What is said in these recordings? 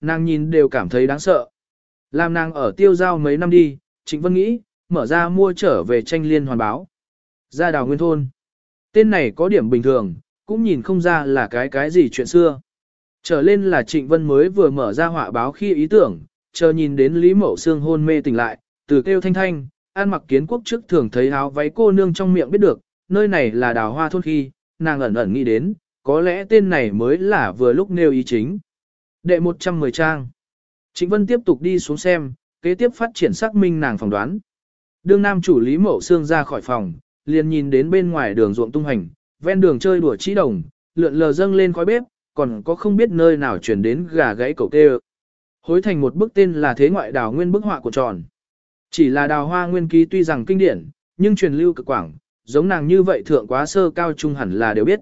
nàng nhìn đều cảm thấy đáng sợ. Làm nàng ở tiêu giao mấy năm đi, Trịnh Vân nghĩ, mở ra mua trở về tranh liên hoàn báo. Ra đào nguyên thôn. Tên này có điểm bình thường, cũng nhìn không ra là cái cái gì chuyện xưa. Trở lên là Trịnh Vân mới vừa mở ra họa báo khi ý tưởng, chờ nhìn đến Lý Mậu Sương hôn mê tỉnh lại, từ kêu thanh thanh, an mặc kiến quốc trước thường thấy áo váy cô nương trong miệng biết được, nơi này là đào hoa thôn khi, nàng ẩn ẩn nghĩ đến, có lẽ tên này mới là vừa lúc nêu ý chính. Đệ 110 trang. Trịnh Vân tiếp tục đi xuống xem, kế tiếp phát triển xác minh nàng phỏng đoán. Đương nam chủ Lý Mậu Sương ra khỏi phòng, liền nhìn đến bên ngoài đường ruộng tung hành, ven đường chơi đùa trí đồng, lượn lờ dâng lên khói bếp, còn có không biết nơi nào chuyển đến gà gãy cầu tê Hối thành một bức tên là thế ngoại đào nguyên bức họa của tròn. Chỉ là đào hoa nguyên ký tuy rằng kinh điển, nhưng truyền lưu cực quảng, giống nàng như vậy thượng quá sơ cao trung hẳn là đều biết.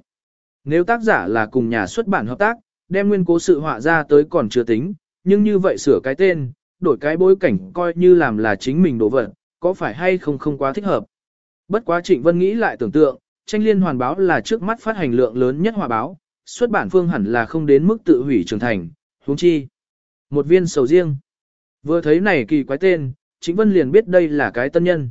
Nếu tác giả là cùng nhà xuất bản hợp tác, đem nguyên cố sự họa ra tới còn chưa tính, nhưng như vậy sửa cái tên, đổi cái bối cảnh coi như làm là chính mình đổ vật, có phải hay không không quá thích hợp. Bất quá Trịnh Vân nghĩ lại tưởng tượng, tranh liên hoàn báo là trước mắt phát hành lượng lớn nhất hòa báo, xuất bản phương hẳn là không đến mức tự hủy trưởng thành, huống chi. Một viên sầu riêng. Vừa thấy này kỳ quái tên, Trịnh Vân liền biết đây là cái tân nhân.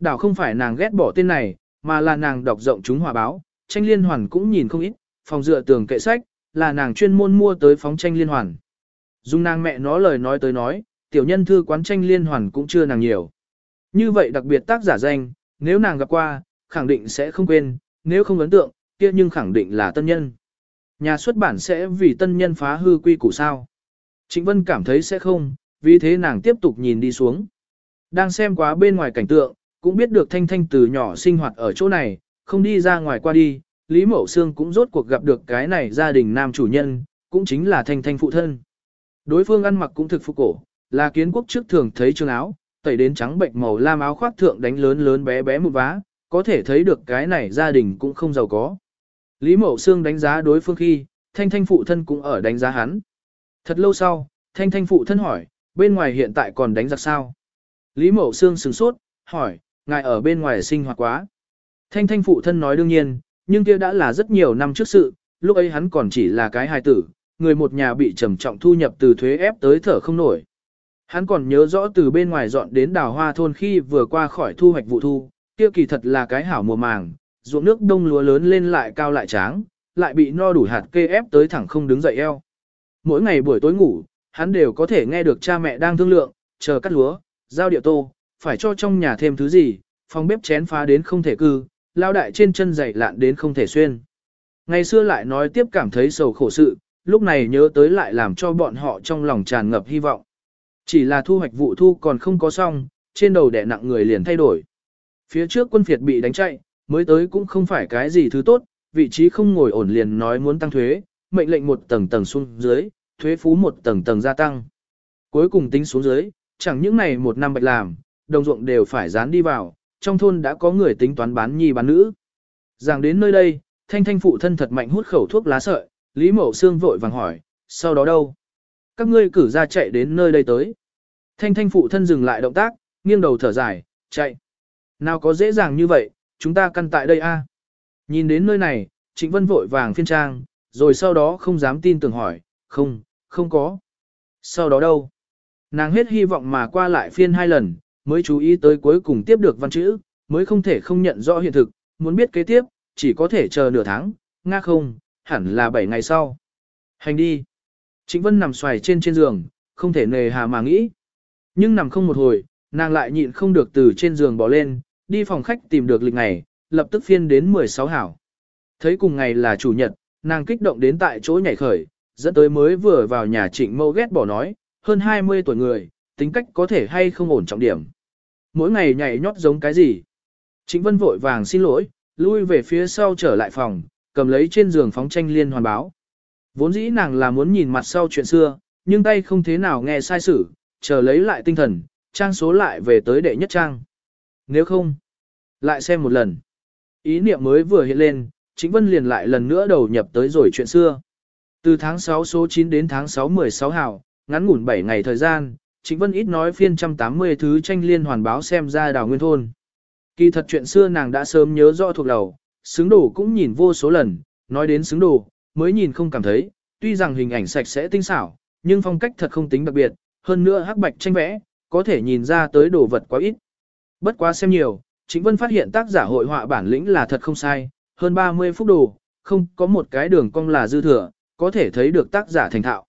Đảo không phải nàng ghét bỏ tên này, mà là nàng đọc rộng chúng hòa báo, tranh liên hoàn cũng nhìn không ít, phòng dựa tường kệ sách, là nàng chuyên môn mua tới phóng tranh liên hoàn. Dung nàng mẹ nó lời nói tới nói, tiểu nhân thư quán tranh liên hoàn cũng chưa nàng nhiều. Như vậy đặc biệt tác giả danh, nếu nàng gặp qua, khẳng định sẽ không quên, nếu không ấn tượng, kia nhưng khẳng định là tân nhân. Nhà xuất bản sẽ vì tân nhân phá hư quy củ sao. Trịnh Vân cảm thấy sẽ không, vì thế nàng tiếp tục nhìn đi xuống. Đang xem quá bên ngoài cảnh tượng, cũng biết được Thanh Thanh từ nhỏ sinh hoạt ở chỗ này, không đi ra ngoài qua đi, Lý Mậu Sương cũng rốt cuộc gặp được cái này gia đình nam chủ nhân, cũng chính là Thanh Thanh phụ thân. Đối phương ăn mặc cũng thực phục cổ, là kiến quốc trước thường thấy trường áo, tẩy đến trắng bệnh màu lam áo khoác thượng đánh lớn lớn bé bé một vá, có thể thấy được cái này gia đình cũng không giàu có. Lý Mậu Sương đánh giá đối phương khi, Thanh Thanh phụ thân cũng ở đánh giá hắn. Thật lâu sau, Thanh Thanh phụ thân hỏi, bên ngoài hiện tại còn đánh giặc sao? Lý Mậu Sương sừng sốt, hỏi, ngài ở bên ngoài sinh hoạt quá. Thanh Thanh phụ thân nói đương nhiên, nhưng kia đã là rất nhiều năm trước sự, lúc ấy hắn còn chỉ là cái hài tử, người một nhà bị trầm trọng thu nhập từ thuế ép tới thở không nổi. Hắn còn nhớ rõ từ bên ngoài dọn đến đào hoa thôn khi vừa qua khỏi thu hoạch vụ thu, kia kỳ thật là cái hảo mùa màng, ruộng nước đông lúa lớn lên lại cao lại tráng, lại bị no đủ hạt kê ép tới thẳng không đứng dậy eo. Mỗi ngày buổi tối ngủ, hắn đều có thể nghe được cha mẹ đang thương lượng, chờ cắt lúa, giao điệu tô, phải cho trong nhà thêm thứ gì, phòng bếp chén phá đến không thể cư, lao đại trên chân dày lạn đến không thể xuyên. Ngày xưa lại nói tiếp cảm thấy sầu khổ sự, lúc này nhớ tới lại làm cho bọn họ trong lòng tràn ngập hy vọng. Chỉ là thu hoạch vụ thu còn không có xong, trên đầu đẻ nặng người liền thay đổi. Phía trước quân phiệt bị đánh chạy, mới tới cũng không phải cái gì thứ tốt, vị trí không ngồi ổn liền nói muốn tăng thuế, mệnh lệnh một tầng tầng xuống dưới, thuế phú một tầng tầng gia tăng. Cuối cùng tính xuống dưới, chẳng những này một năm bạch làm, đồng ruộng đều phải dán đi vào, trong thôn đã có người tính toán bán nhi bán nữ. Giảng đến nơi đây, thanh thanh phụ thân thật mạnh hút khẩu thuốc lá sợi, Lý Mậu Sương vội vàng hỏi, sau đó đâu? Các ngươi cử ra chạy đến nơi đây tới. Thanh thanh phụ thân dừng lại động tác, nghiêng đầu thở dài, chạy. Nào có dễ dàng như vậy, chúng ta căn tại đây a. Nhìn đến nơi này, Trịnh Vân vội vàng phiên trang, rồi sau đó không dám tin tưởng hỏi, không, không có. Sau đó đâu? Nàng hết hy vọng mà qua lại phiên hai lần, mới chú ý tới cuối cùng tiếp được văn chữ, mới không thể không nhận rõ hiện thực, muốn biết kế tiếp, chỉ có thể chờ nửa tháng, nga không, hẳn là 7 ngày sau. Hành đi. Trịnh Vân nằm xoài trên trên giường, không thể nề hà mà nghĩ. Nhưng nằm không một hồi, nàng lại nhịn không được từ trên giường bỏ lên, đi phòng khách tìm được lịch ngày, lập tức phiên đến 16 hảo. Thấy cùng ngày là chủ nhật, nàng kích động đến tại chỗ nhảy khởi, dẫn tới mới vừa vào nhà trịnh mâu ghét bỏ nói, hơn 20 tuổi người, tính cách có thể hay không ổn trọng điểm. Mỗi ngày nhảy nhót giống cái gì. Trịnh Vân vội vàng xin lỗi, lui về phía sau trở lại phòng, cầm lấy trên giường phóng tranh liên hoàn báo. Vốn dĩ nàng là muốn nhìn mặt sau chuyện xưa, nhưng tay không thế nào nghe sai sử, chờ lấy lại tinh thần, trang số lại về tới đệ nhất trang. Nếu không, lại xem một lần. Ý niệm mới vừa hiện lên, Trịnh Vân liền lại lần nữa đầu nhập tới rồi chuyện xưa. Từ tháng 6 số 9 đến tháng 6 16 hào, ngắn ngủn 7 ngày thời gian, Trịnh Vân ít nói phiên 180 thứ tranh liên hoàn báo xem ra đào nguyên thôn. Kỳ thật chuyện xưa nàng đã sớm nhớ rõ thuộc đầu, xứng đồ cũng nhìn vô số lần, nói đến xứng đồ, mới nhìn không cảm thấy, tuy rằng hình ảnh sạch sẽ tinh xảo, nhưng phong cách thật không tính đặc biệt, hơn nữa hắc bạch tranh vẽ, có thể nhìn ra tới đồ vật quá ít. Bất quá xem nhiều, Trịnh Vân phát hiện tác giả hội họa bản lĩnh là thật không sai, hơn 30 phút đồ, không có một cái đường cong là dư thừa, có thể thấy được tác giả thành thạo.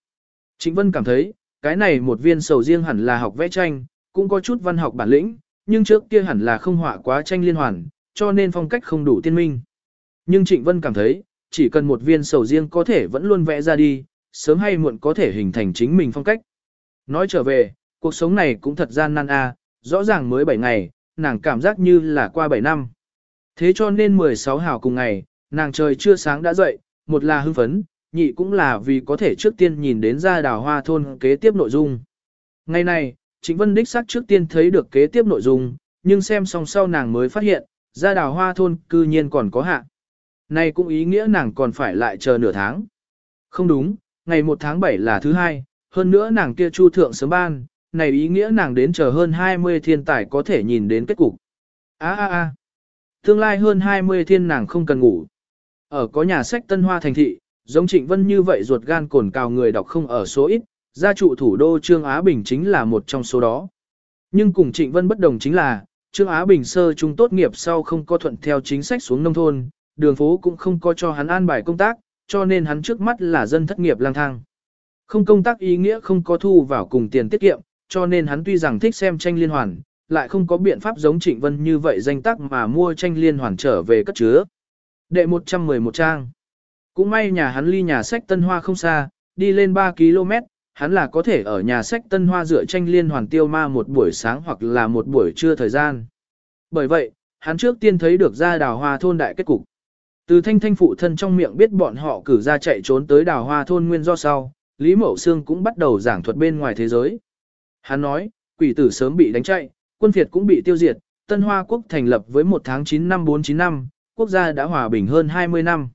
Trịnh Vân cảm thấy, cái này một viên sầu riêng hẳn là học vẽ tranh, cũng có chút văn học bản lĩnh, nhưng trước kia hẳn là không họa quá tranh liên hoàn, cho nên phong cách không đủ tiên minh. Nhưng Trịnh Vân cảm thấy, chỉ cần một viên sầu riêng có thể vẫn luôn vẽ ra đi, sớm hay muộn có thể hình thành chính mình phong cách. Nói trở về, cuộc sống này cũng thật gian nan a, rõ ràng mới 7 ngày, nàng cảm giác như là qua 7 năm. Thế cho nên 16 hào cùng ngày, nàng trời chưa sáng đã dậy, một là hưng phấn, nhị cũng là vì có thể trước tiên nhìn đến ra đào hoa thôn kế tiếp nội dung. Ngày này, Trịnh Vân đích xác trước tiên thấy được kế tiếp nội dung, nhưng xem xong sau nàng mới phát hiện, ra đào hoa thôn cư nhiên còn có hạ. Này cũng ý nghĩa nàng còn phải lại chờ nửa tháng. Không đúng, ngày 1 tháng 7 là thứ hai, hơn nữa nàng kia chu thượng sớm ban, này ý nghĩa nàng đến chờ hơn 20 thiên tài có thể nhìn đến kết cục. A a a. Tương lai hơn 20 thiên nàng không cần ngủ. Ở có nhà sách Tân Hoa thành thị, giống Trịnh Vân như vậy ruột gan cồn cào người đọc không ở số ít, gia trụ thủ đô Trương Á Bình chính là một trong số đó. Nhưng cùng Trịnh Vân bất đồng chính là, Trương Á Bình sơ trung tốt nghiệp sau không có thuận theo chính sách xuống nông thôn, đường phố cũng không có cho hắn an bài công tác, cho nên hắn trước mắt là dân thất nghiệp lang thang. Không công tác ý nghĩa không có thu vào cùng tiền tiết kiệm, cho nên hắn tuy rằng thích xem tranh liên hoàn, lại không có biện pháp giống Trịnh Vân như vậy danh tác mà mua tranh liên hoàn trở về cất chứa. Đệ 111 trang. Cũng may nhà hắn ly nhà sách Tân Hoa không xa, đi lên 3 km, hắn là có thể ở nhà sách Tân Hoa dựa tranh liên hoàn tiêu ma một buổi sáng hoặc là một buổi trưa thời gian. Bởi vậy, hắn trước tiên thấy được ra đào hoa thôn đại kết cục. Từ thanh thanh phụ thân trong miệng biết bọn họ cử ra chạy trốn tới đào hoa thôn nguyên do sau, Lý Mậu Sương cũng bắt đầu giảng thuật bên ngoài thế giới. Hắn nói, quỷ tử sớm bị đánh chạy, quân phiệt cũng bị tiêu diệt, Tân Hoa quốc thành lập với 1 tháng 9 năm 495, quốc gia đã hòa bình hơn 20 năm.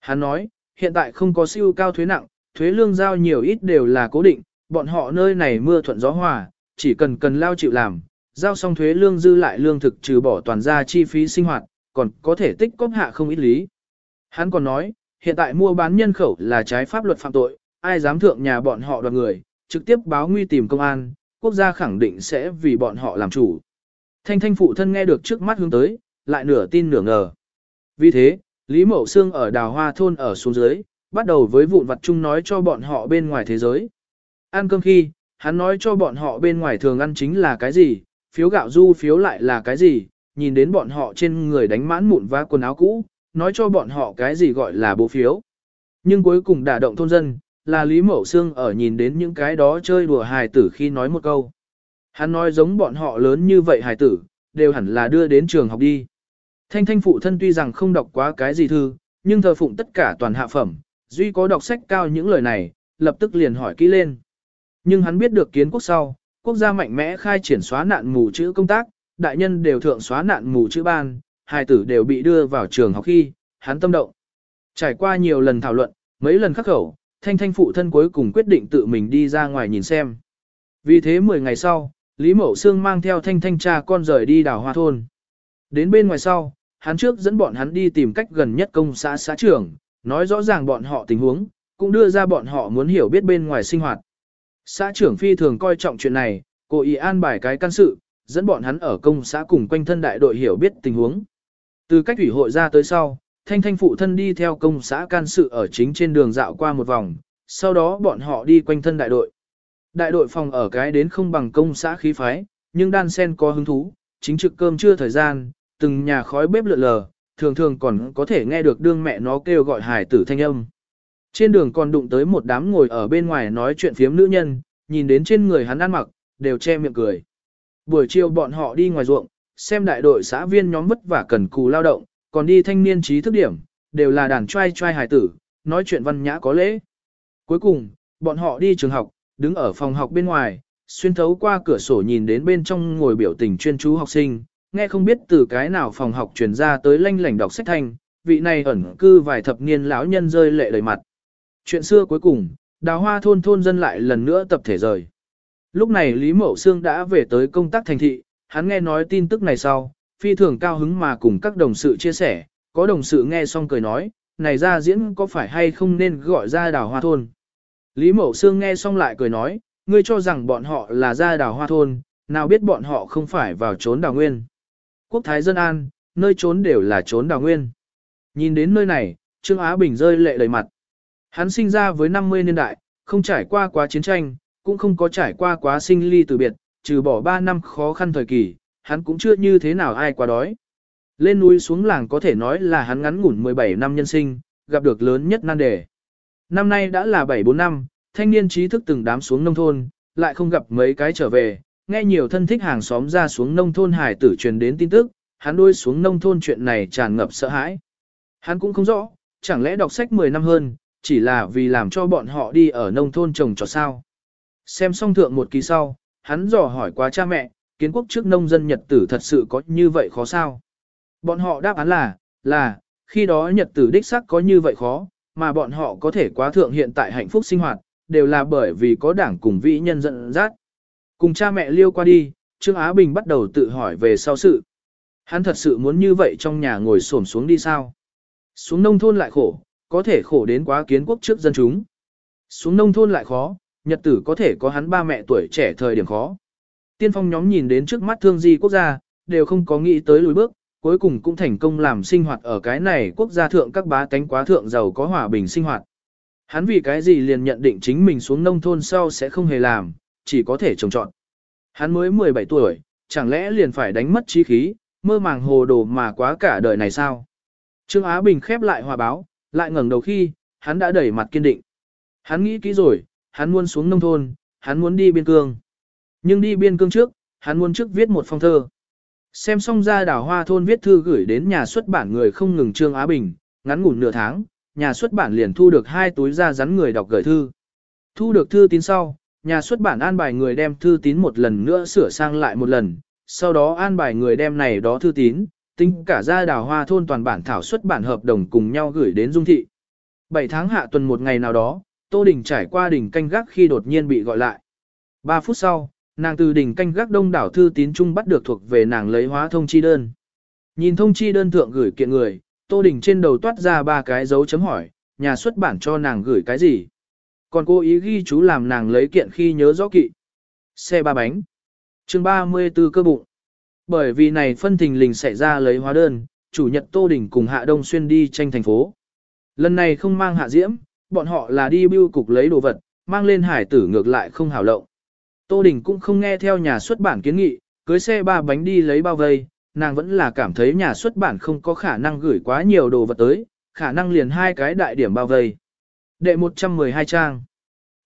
Hắn nói, hiện tại không có siêu cao thuế nặng, thuế lương giao nhiều ít đều là cố định, bọn họ nơi này mưa thuận gió hòa, chỉ cần cần lao chịu làm, giao xong thuế lương dư lại lương thực trừ bỏ toàn ra chi phí sinh hoạt, còn có thể tích cóp hạ không ít lý. Hắn còn nói, hiện tại mua bán nhân khẩu là trái pháp luật phạm tội, ai dám thượng nhà bọn họ đoạt người, trực tiếp báo nguy tìm công an, quốc gia khẳng định sẽ vì bọn họ làm chủ. Thanh thanh phụ thân nghe được trước mắt hướng tới, lại nửa tin nửa ngờ. Vì thế, Lý Mậu Sương ở đào hoa thôn ở xuống dưới, bắt đầu với vụn vặt chung nói cho bọn họ bên ngoài thế giới. Ăn cơm khi, hắn nói cho bọn họ bên ngoài thường ăn chính là cái gì, phiếu gạo du phiếu lại là cái gì, nhìn đến bọn họ trên người đánh mãn mụn và quần áo cũ, nói cho bọn họ cái gì gọi là bố phiếu. Nhưng cuối cùng đả động thôn dân, là Lý Mậu Sương ở nhìn đến những cái đó chơi đùa hài tử khi nói một câu. Hắn nói giống bọn họ lớn như vậy hài tử, đều hẳn là đưa đến trường học đi. Thanh thanh phụ thân tuy rằng không đọc quá cái gì thư, nhưng thờ phụng tất cả toàn hạ phẩm, duy có đọc sách cao những lời này, lập tức liền hỏi kỹ lên. Nhưng hắn biết được kiến quốc sau, quốc gia mạnh mẽ khai triển xóa nạn mù chữ công tác, đại nhân đều thượng xóa nạn mù chữ ban, hài tử đều bị đưa vào trường học khi, hắn tâm động. Trải qua nhiều lần thảo luận, mấy lần khắc khẩu, thanh thanh phụ thân cuối cùng quyết định tự mình đi ra ngoài nhìn xem. Vì thế 10 ngày sau, Lý Mậu Sương mang theo thanh thanh cha con rời đi đảo hoa thôn. Đến bên ngoài sau, hắn trước dẫn bọn hắn đi tìm cách gần nhất công xã xã trưởng, nói rõ ràng bọn họ tình huống, cũng đưa ra bọn họ muốn hiểu biết bên ngoài sinh hoạt. Xã trưởng phi thường coi trọng chuyện này, cố ý an bài cái căn sự, dẫn bọn hắn ở công xã cùng quanh thân đại đội hiểu biết tình huống. Từ cách ủy hội ra tới sau, thanh thanh phụ thân đi theo công xã can sự ở chính trên đường dạo qua một vòng, sau đó bọn họ đi quanh thân đại đội. Đại đội phòng ở cái đến không bằng công xã khí phái, nhưng đan sen có hứng thú, chính trực cơm chưa thời gian, từng nhà khói bếp lượn lờ, thường thường còn có thể nghe được đương mẹ nó kêu gọi hài tử thanh âm. Trên đường còn đụng tới một đám ngồi ở bên ngoài nói chuyện phiếm nữ nhân, nhìn đến trên người hắn ăn mặc, đều che miệng cười. Buổi chiều bọn họ đi ngoài ruộng, xem đại đội xã viên nhóm vất vả cần cù lao động, còn đi thanh niên trí thức điểm, đều là đàn trai trai hài tử, nói chuyện văn nhã có lễ. Cuối cùng, bọn họ đi trường học, đứng ở phòng học bên ngoài, xuyên thấu qua cửa sổ nhìn đến bên trong ngồi biểu tình chuyên chú học sinh, nghe không biết từ cái nào phòng học truyền ra tới lanh lảnh đọc sách thanh, vị này ẩn cư vài thập niên lão nhân rơi lệ đầy mặt. Chuyện xưa cuối cùng, đào hoa thôn thôn dân lại lần nữa tập thể rời. Lúc này Lý Mậu Sương đã về tới công tác thành thị, hắn nghe nói tin tức này sau, phi thường cao hứng mà cùng các đồng sự chia sẻ, có đồng sự nghe xong cười nói, này ra diễn có phải hay không nên gọi ra đào hoa thôn. Lý Mậu Sương nghe xong lại cười nói, ngươi cho rằng bọn họ là gia đào hoa thôn, nào biết bọn họ không phải vào trốn đào nguyên. Quốc thái dân an, nơi trốn đều là trốn đào nguyên. Nhìn đến nơi này, Trương Á Bình rơi lệ đầy mặt. Hắn sinh ra với 50 niên đại, không trải qua quá chiến tranh, cũng không có trải qua quá sinh ly từ biệt, trừ bỏ 3 năm khó khăn thời kỳ, hắn cũng chưa như thế nào ai quá đói. Lên núi xuống làng có thể nói là hắn ngắn ngủn 17 năm nhân sinh, gặp được lớn nhất nan đề. Năm nay đã là 7-4 năm, thanh niên trí thức từng đám xuống nông thôn, lại không gặp mấy cái trở về, nghe nhiều thân thích hàng xóm ra xuống nông thôn hải tử truyền đến tin tức, hắn đôi xuống nông thôn chuyện này tràn ngập sợ hãi. Hắn cũng không rõ, chẳng lẽ đọc sách 10 năm hơn, chỉ là vì làm cho bọn họ đi ở nông thôn trồng trọt sao. Xem xong thượng một kỳ sau, hắn dò hỏi qua cha mẹ, kiến quốc trước nông dân Nhật tử thật sự có như vậy khó sao? Bọn họ đáp án là, là, khi đó Nhật tử đích sắc có như vậy khó, mà bọn họ có thể quá thượng hiện tại hạnh phúc sinh hoạt, đều là bởi vì có đảng cùng vĩ nhân dẫn dắt. Cùng cha mẹ liêu qua đi, Trương Á Bình bắt đầu tự hỏi về sau sự. Hắn thật sự muốn như vậy trong nhà ngồi xổm xuống đi sao? Xuống nông thôn lại khổ, có thể khổ đến quá kiến quốc trước dân chúng. Xuống nông thôn lại khó, nhật tử có thể có hắn ba mẹ tuổi trẻ thời điểm khó. Tiên phong nhóm nhìn đến trước mắt thương di quốc gia, đều không có nghĩ tới lùi bước, cuối cùng cũng thành công làm sinh hoạt ở cái này quốc gia thượng các bá tánh quá thượng giàu có hòa bình sinh hoạt. Hắn vì cái gì liền nhận định chính mình xuống nông thôn sau sẽ không hề làm, chỉ có thể trồng trọn. Hắn mới 17 tuổi, chẳng lẽ liền phải đánh mất trí khí, mơ màng hồ đồ mà quá cả đời này sao? Trương Á Bình khép lại hòa báo, lại ngẩng đầu khi, hắn đã đẩy mặt kiên định. Hắn nghĩ kỹ rồi, hắn muốn xuống nông thôn, hắn muốn đi biên cương. Nhưng đi biên cương trước, hắn muốn trước viết một phong thơ. Xem xong ra đảo hoa thôn viết thư gửi đến nhà xuất bản người không ngừng Trương Á Bình, ngắn ngủn nửa tháng, nhà xuất bản liền thu được hai túi ra rắn người đọc gửi thư. Thu được thư tín sau, nhà xuất bản an bài người đem thư tín một lần nữa sửa sang lại một lần, sau đó an bài người đem này đó thư tín, tính cả ra đào hoa thôn toàn bản thảo xuất bản hợp đồng cùng nhau gửi đến Dung Thị. 7 tháng hạ tuần một ngày nào đó, Tô Đình trải qua đỉnh canh gác khi đột nhiên bị gọi lại. 3 phút sau, nàng từ đỉnh canh gác đông đảo thư tín trung bắt được thuộc về nàng lấy hóa thông chi đơn. Nhìn thông chi đơn thượng gửi kiện người, Tô Đình trên đầu toát ra ba cái dấu chấm hỏi, nhà xuất bản cho nàng gửi cái gì. Còn cô ý ghi chú làm nàng lấy kiện khi nhớ rõ kỵ. Xe ba bánh. chương 34 cơ bụng. Bởi vì này phân thình lình xảy ra lấy hóa đơn, chủ nhật Tô Đình cùng Hạ Đông Xuyên đi tranh thành phố. Lần này không mang Hạ Diễm, bọn họ là đi bưu cục lấy đồ vật, mang lên hải tử ngược lại không hảo lộng. Tô Đình cũng không nghe theo nhà xuất bản kiến nghị, cưới xe ba bánh đi lấy bao vây, nàng vẫn là cảm thấy nhà xuất bản không có khả năng gửi quá nhiều đồ vật tới, khả năng liền hai cái đại điểm bao vây. Đệ 112 trang.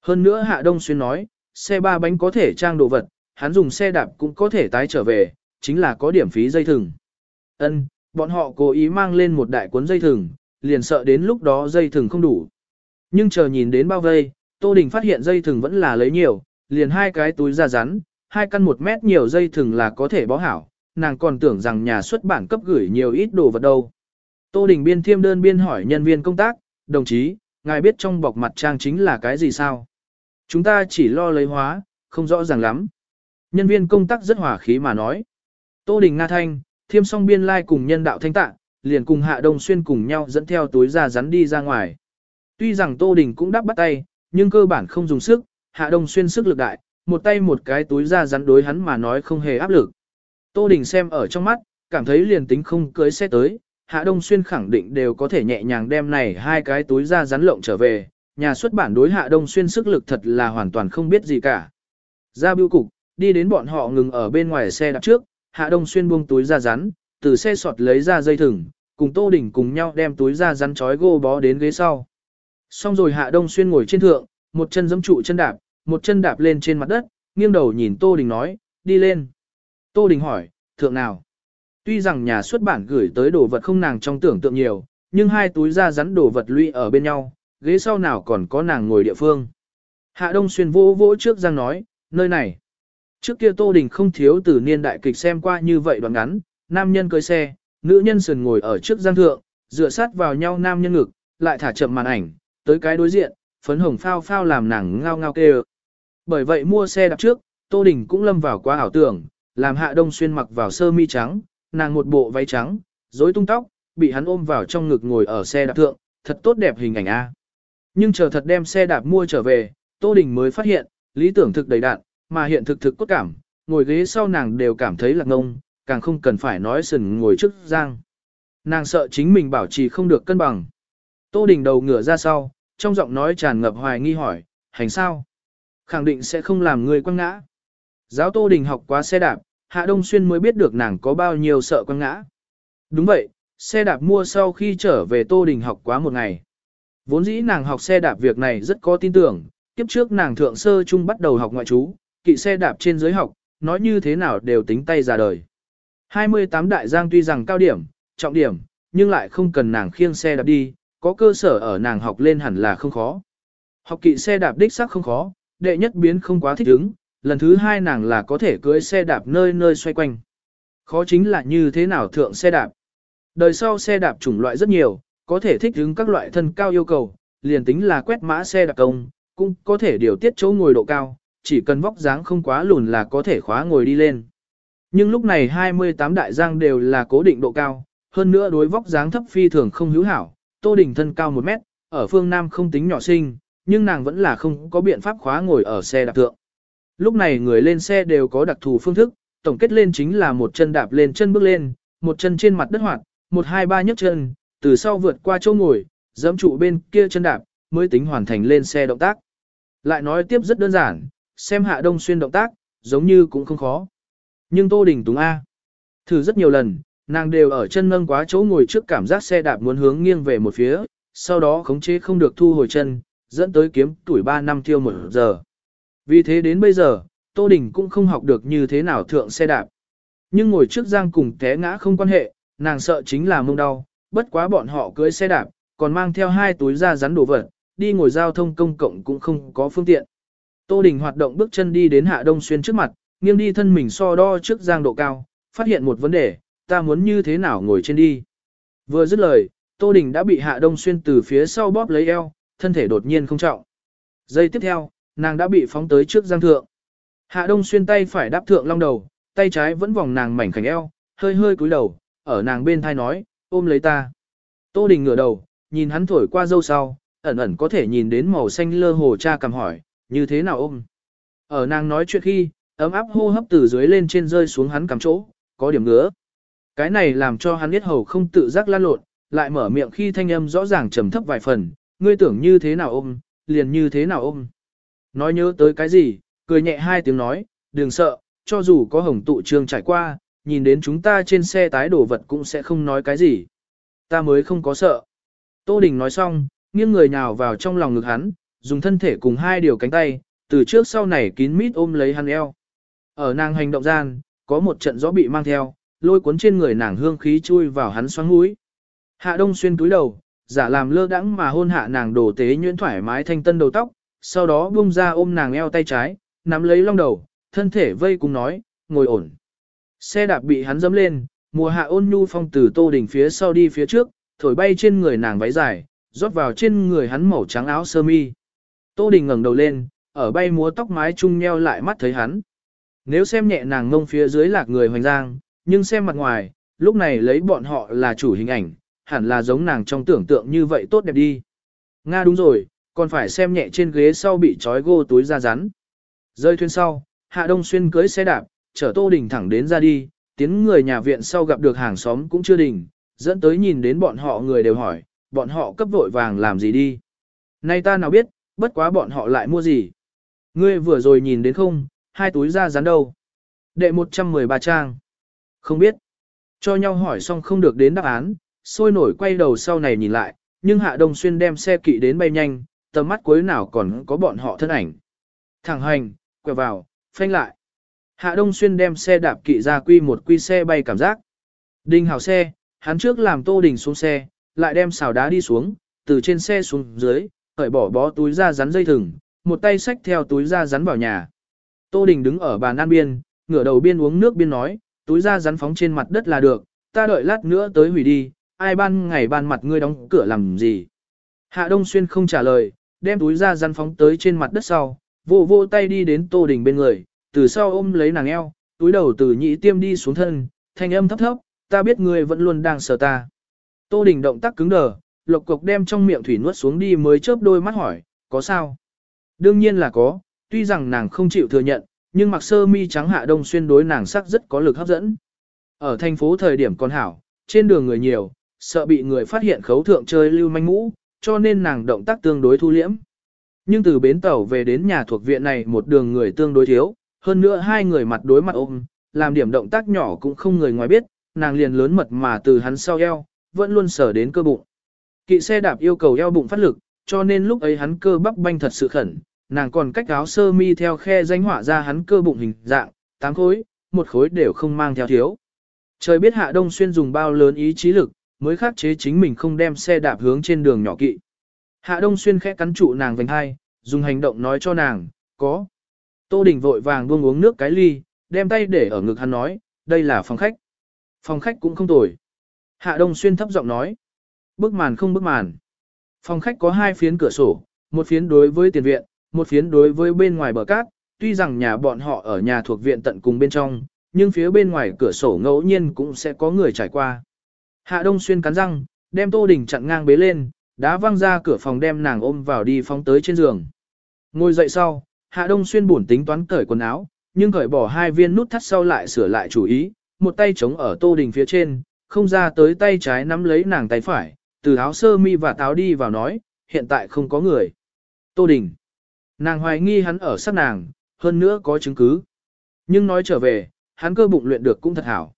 Hơn nữa Hạ Đông Xuyên nói, xe ba bánh có thể trang đồ vật, hắn dùng xe đạp cũng có thể tái trở về, chính là có điểm phí dây thừng. Ân, bọn họ cố ý mang lên một đại cuốn dây thừng, liền sợ đến lúc đó dây thừng không đủ. Nhưng chờ nhìn đến bao vây, Tô Đình phát hiện dây thừng vẫn là lấy nhiều, liền hai cái túi da rắn, hai căn một mét nhiều dây thừng là có thể bó hảo, nàng còn tưởng rằng nhà xuất bản cấp gửi nhiều ít đồ vật đâu. Tô Đình biên thiêm đơn biên hỏi nhân viên công tác, đồng chí, ngài biết trong bọc mặt trang chính là cái gì sao? Chúng ta chỉ lo lấy hóa, không rõ ràng lắm. Nhân viên công tác rất hòa khí mà nói. Tô Đình Nga Thanh, thiêm song biên lai cùng nhân đạo thanh tạ, liền cùng Hạ Đông Xuyên cùng nhau dẫn theo túi ra rắn đi ra ngoài. Tuy rằng Tô Đình cũng đắp bắt tay, nhưng cơ bản không dùng sức, Hạ Đông Xuyên sức lực đại, một tay một cái túi ra rắn đối hắn mà nói không hề áp lực. Tô Đình xem ở trong mắt, cảm thấy liền tính không cưới xe tới, Hạ Đông Xuyên khẳng định đều có thể nhẹ nhàng đem này hai cái túi ra rắn lộng trở về, nhà xuất bản đối Hạ Đông Xuyên sức lực thật là hoàn toàn không biết gì cả. Ra biêu cục, đi đến bọn họ ngừng ở bên ngoài xe đạp trước, Hạ Đông Xuyên buông túi ra rắn, từ xe sọt lấy ra dây thừng, cùng Tô Đình cùng nhau đem túi ra rắn trói gô bó đến ghế sau. Xong rồi Hạ Đông Xuyên ngồi trên thượng, một chân giẫm trụ chân đạp, một chân đạp lên trên mặt đất, nghiêng đầu nhìn Tô Đình nói, đi lên. Tô Đình hỏi, thượng nào? Tuy rằng nhà xuất bản gửi tới đồ vật không nàng trong tưởng tượng nhiều, nhưng hai túi ra rắn đồ vật lũy ở bên nhau, ghế sau nào còn có nàng ngồi địa phương. Hạ Đông Xuyên vỗ vỗ trước Giang nói, nơi này. Trước kia Tô Đình không thiếu từ niên đại kịch xem qua như vậy đoạn ngắn, nam nhân cưới xe, nữ nhân sườn ngồi ở trước giang thượng, dựa sát vào nhau nam nhân ngực, lại thả chậm màn ảnh, tới cái đối diện, phấn hồng phao phao làm nàng ngao ngao kêu. Bởi vậy mua xe đạp trước, Tô Đình cũng lâm vào quá ảo tưởng, làm Hạ Đông Xuyên mặc vào sơ mi trắng, nàng một bộ váy trắng, rối tung tóc, bị hắn ôm vào trong ngực ngồi ở xe đạp thượng, thật tốt đẹp hình ảnh a. Nhưng chờ thật đem xe đạp mua trở về, Tô Đình mới phát hiện, lý tưởng thực đầy đạn, mà hiện thực thực cốt cảm, ngồi ghế sau nàng đều cảm thấy lạc ngông, càng không cần phải nói sừng ngồi trước giang. Nàng sợ chính mình bảo trì không được cân bằng. Tô Đình đầu ngửa ra sau, trong giọng nói tràn ngập hoài nghi hỏi, hành sao? Khẳng định sẽ không làm người quăng ngã. Giáo Tô Đình học quá xe đạp, Hạ Đông Xuyên mới biết được nàng có bao nhiêu sợ quăng ngã. Đúng vậy, xe đạp mua sau khi trở về Tô Đình học quá một ngày. Vốn dĩ nàng học xe đạp việc này rất có tin tưởng, kiếp trước nàng thượng sơ trung bắt đầu học ngoại trú, kỵ xe đạp trên giới học, nói như thế nào đều tính tay ra đời. 28 đại giang tuy rằng cao điểm, trọng điểm, nhưng lại không cần nàng khiêng xe đạp đi, có cơ sở ở nàng học lên hẳn là không khó. Học kỵ xe đạp đích xác không khó, đệ nhất biến không quá thích ứng, lần thứ hai nàng là có thể cưỡi xe đạp nơi nơi xoay quanh. Khó chính là như thế nào thượng xe đạp. Đời sau xe đạp chủng loại rất nhiều, có thể thích ứng các loại thân cao yêu cầu, liền tính là quét mã xe đạp công, cũng có thể điều tiết chỗ ngồi độ cao, chỉ cần vóc dáng không quá lùn là có thể khóa ngồi đi lên. Nhưng lúc này 28 đại giang đều là cố định độ cao, hơn nữa đối vóc dáng thấp phi thường không hữu hảo, Tô Đình thân cao 1 mét, ở phương Nam không tính nhỏ sinh, nhưng nàng vẫn là không có biện pháp khóa ngồi ở xe đạp thượng. Lúc này người lên xe đều có đặc thù phương thức, tổng kết lên chính là một chân đạp lên chân bước lên, một chân trên mặt đất hoạt, một hai ba nhấc chân, từ sau vượt qua chỗ ngồi, dẫm trụ bên kia chân đạp, mới tính hoàn thành lên xe động tác. Lại nói tiếp rất đơn giản, xem hạ đông xuyên động tác, giống như cũng không khó. Nhưng Tô Đình Túng A. Thử rất nhiều lần, nàng đều ở chân nâng quá chỗ ngồi trước cảm giác xe đạp muốn hướng nghiêng về một phía, sau đó khống chế không được thu hồi chân, dẫn tới kiếm tuổi 3 năm tiêu một giờ. Vì thế đến bây giờ, Tô Đình cũng không học được như thế nào thượng xe đạp. Nhưng ngồi trước giang cùng té ngã không quan hệ, nàng sợ chính là mông đau, bất quá bọn họ cưới xe đạp, còn mang theo hai túi da rắn đồ vật, đi ngồi giao thông công cộng cũng không có phương tiện. Tô Đình hoạt động bước chân đi đến Hạ Đông Xuyên trước mặt, nghiêng đi thân mình so đo trước giang độ cao, phát hiện một vấn đề, ta muốn như thế nào ngồi trên đi. Vừa dứt lời, Tô Đình đã bị Hạ Đông Xuyên từ phía sau bóp lấy eo, thân thể đột nhiên không trọng. Giây tiếp theo, nàng đã bị phóng tới trước giang thượng. Hạ Đông Xuyên tay phải đáp thượng long đầu, tay trái vẫn vòng nàng mảnh khảnh eo, hơi hơi cúi đầu, ở nàng bên thai nói, ôm lấy ta. Tô Đình ngửa đầu, nhìn hắn thổi qua dâu sau, ẩn ẩn có thể nhìn đến màu xanh lơ hồ cha cầm hỏi, như thế nào ôm. Ở nàng nói chuyện khi, ấm áp hô hấp từ dưới lên trên rơi xuống hắn cầm chỗ, có điểm ngứa. Cái này làm cho hắn biết hầu không tự giác lan lộn, lại mở miệng khi thanh âm rõ ràng trầm thấp vài phần, ngươi tưởng như thế nào ôm, liền như thế nào ôm. Nói nhớ tới cái gì, cười nhẹ hai tiếng nói, đừng sợ, cho dù có hồng tụ trương trải qua, nhìn đến chúng ta trên xe tái đổ vật cũng sẽ không nói cái gì. Ta mới không có sợ. Tô Đình nói xong, nghiêng người nhào vào trong lòng ngực hắn, dùng thân thể cùng hai điều cánh tay, từ trước sau này kín mít ôm lấy hắn eo. Ở nàng hành động gian, có một trận gió bị mang theo, lôi cuốn trên người nàng hương khí chui vào hắn xoắn mũi. Hạ Đông xuyên túi đầu, giả làm lơ đãng mà hôn hạ nàng đổ tế nhuyễn thoải mái thanh tân đầu tóc, sau đó buông ra ôm nàng eo tay trái, nắm lấy long đầu, thân thể vây cùng nói, ngồi ổn. Xe đạp bị hắn dẫm lên, mùa hạ ôn nhu phong từ tô đỉnh phía sau đi phía trước, thổi bay trên người nàng váy dài, rót vào trên người hắn màu trắng áo sơ mi. Tô đình ngẩng đầu lên, ở bay múa tóc mái chung nheo lại mắt thấy hắn. Nếu xem nhẹ nàng ngông phía dưới lạc người hoành giang, nhưng xem mặt ngoài, lúc này lấy bọn họ là chủ hình ảnh, hẳn là giống nàng trong tưởng tượng như vậy tốt đẹp đi. Nga đúng rồi, còn phải xem nhẹ trên ghế sau bị trói gô túi ra rắn. Rơi thuyền sau, Hạ Đông Xuyên cưới xe đạp, chở Tô Đình thẳng đến ra đi, tiến người nhà viện sau gặp được hàng xóm cũng chưa đình, dẫn tới nhìn đến bọn họ người đều hỏi, bọn họ cấp vội vàng làm gì đi. Nay ta nào biết, bất quá bọn họ lại mua gì. Ngươi vừa rồi nhìn đến không, hai túi ra rắn đâu. Đệ 113 trang. Không biết. Cho nhau hỏi xong không được đến đáp án, sôi nổi quay đầu sau này nhìn lại, nhưng Hạ Đông Xuyên đem xe kỵ đến bay nhanh, tầm mắt cuối nào còn có bọn họ thân ảnh. Thẳng hành, quẹo vào, phanh lại. Hạ Đông Xuyên đem xe đạp kỵ ra quy một quy xe bay cảm giác. Đinh hào xe, hắn trước làm Tô Đình xuống xe, lại đem xào đá đi xuống, từ trên xe xuống dưới, cởi bỏ bó túi ra rắn dây thừng, một tay xách theo túi ra rắn vào nhà. Tô Đình đứng ở bàn ăn biên, ngửa đầu biên uống nước biên nói, túi ra rắn phóng trên mặt đất là được, ta đợi lát nữa tới hủy đi, ai ban ngày ban mặt ngươi đóng cửa làm gì. Hạ Đông Xuyên không trả lời, đem túi ra rắn phóng tới trên mặt đất sau, vô vô tay đi đến Tô Đình bên người, từ sau ôm lấy nàng eo, túi đầu từ nhị tiêm đi xuống thân, thanh âm thấp thấp, ta biết ngươi vẫn luôn đang sợ ta. Tô Đình động tác cứng đờ, lộc cục đem trong miệng thủy nuốt xuống đi mới chớp đôi mắt hỏi, có sao? Đương nhiên là có, tuy rằng nàng không chịu thừa nhận, nhưng mặc sơ mi trắng hạ đông xuyên đối nàng sắc rất có lực hấp dẫn. Ở thành phố thời điểm còn hảo, trên đường người nhiều, sợ bị người phát hiện khấu thượng chơi lưu manh mũ, cho nên nàng động tác tương đối thu liễm. Nhưng từ bến tàu về đến nhà thuộc viện này một đường người tương đối thiếu, hơn nữa hai người mặt đối mặt ôm, làm điểm động tác nhỏ cũng không người ngoài biết, nàng liền lớn mật mà từ hắn sau eo, vẫn luôn sở đến cơ bụng. Kỵ xe đạp yêu cầu eo bụng phát lực, cho nên lúc ấy hắn cơ bắp banh thật sự khẩn, nàng còn cách áo sơ mi theo khe danh họa ra hắn cơ bụng hình dạng, tám khối, một khối đều không mang theo thiếu. Trời biết Hạ Đông Xuyên dùng bao lớn ý chí lực, mới khắc chế chính mình không đem xe đạp hướng trên đường nhỏ kỵ. Hạ Đông Xuyên khẽ cắn trụ nàng vành hai, dùng hành động nói cho nàng, có. Tô Đình vội vàng buông uống nước cái ly, đem tay để ở ngực hắn nói, đây là phòng khách. Phòng khách cũng không tồi. Hạ Đông Xuyên thấp giọng nói, bức màn không bức màn. Phòng khách có hai phiến cửa sổ, một phiến đối với tiền viện, một phiến đối với bên ngoài bờ cát, tuy rằng nhà bọn họ ở nhà thuộc viện tận cùng bên trong, nhưng phía bên ngoài cửa sổ ngẫu nhiên cũng sẽ có người trải qua. Hạ Đông Xuyên cắn răng, đem Tô Đình chặn ngang bế lên, đá văng ra cửa phòng đem nàng ôm vào đi phóng tới trên giường. Ngồi dậy sau, Hạ Đông Xuyên buồn tính toán cởi quần áo, nhưng cởi bỏ hai viên nút thắt sau lại sửa lại chủ ý, một tay chống ở Tô Đình phía trên, không ra tới tay trái nắm lấy nàng tay phải, từ áo sơ mi và táo đi vào nói, hiện tại không có người. Tô Đình. Nàng hoài nghi hắn ở sát nàng, hơn nữa có chứng cứ. Nhưng nói trở về, hắn cơ bụng luyện được cũng thật hảo.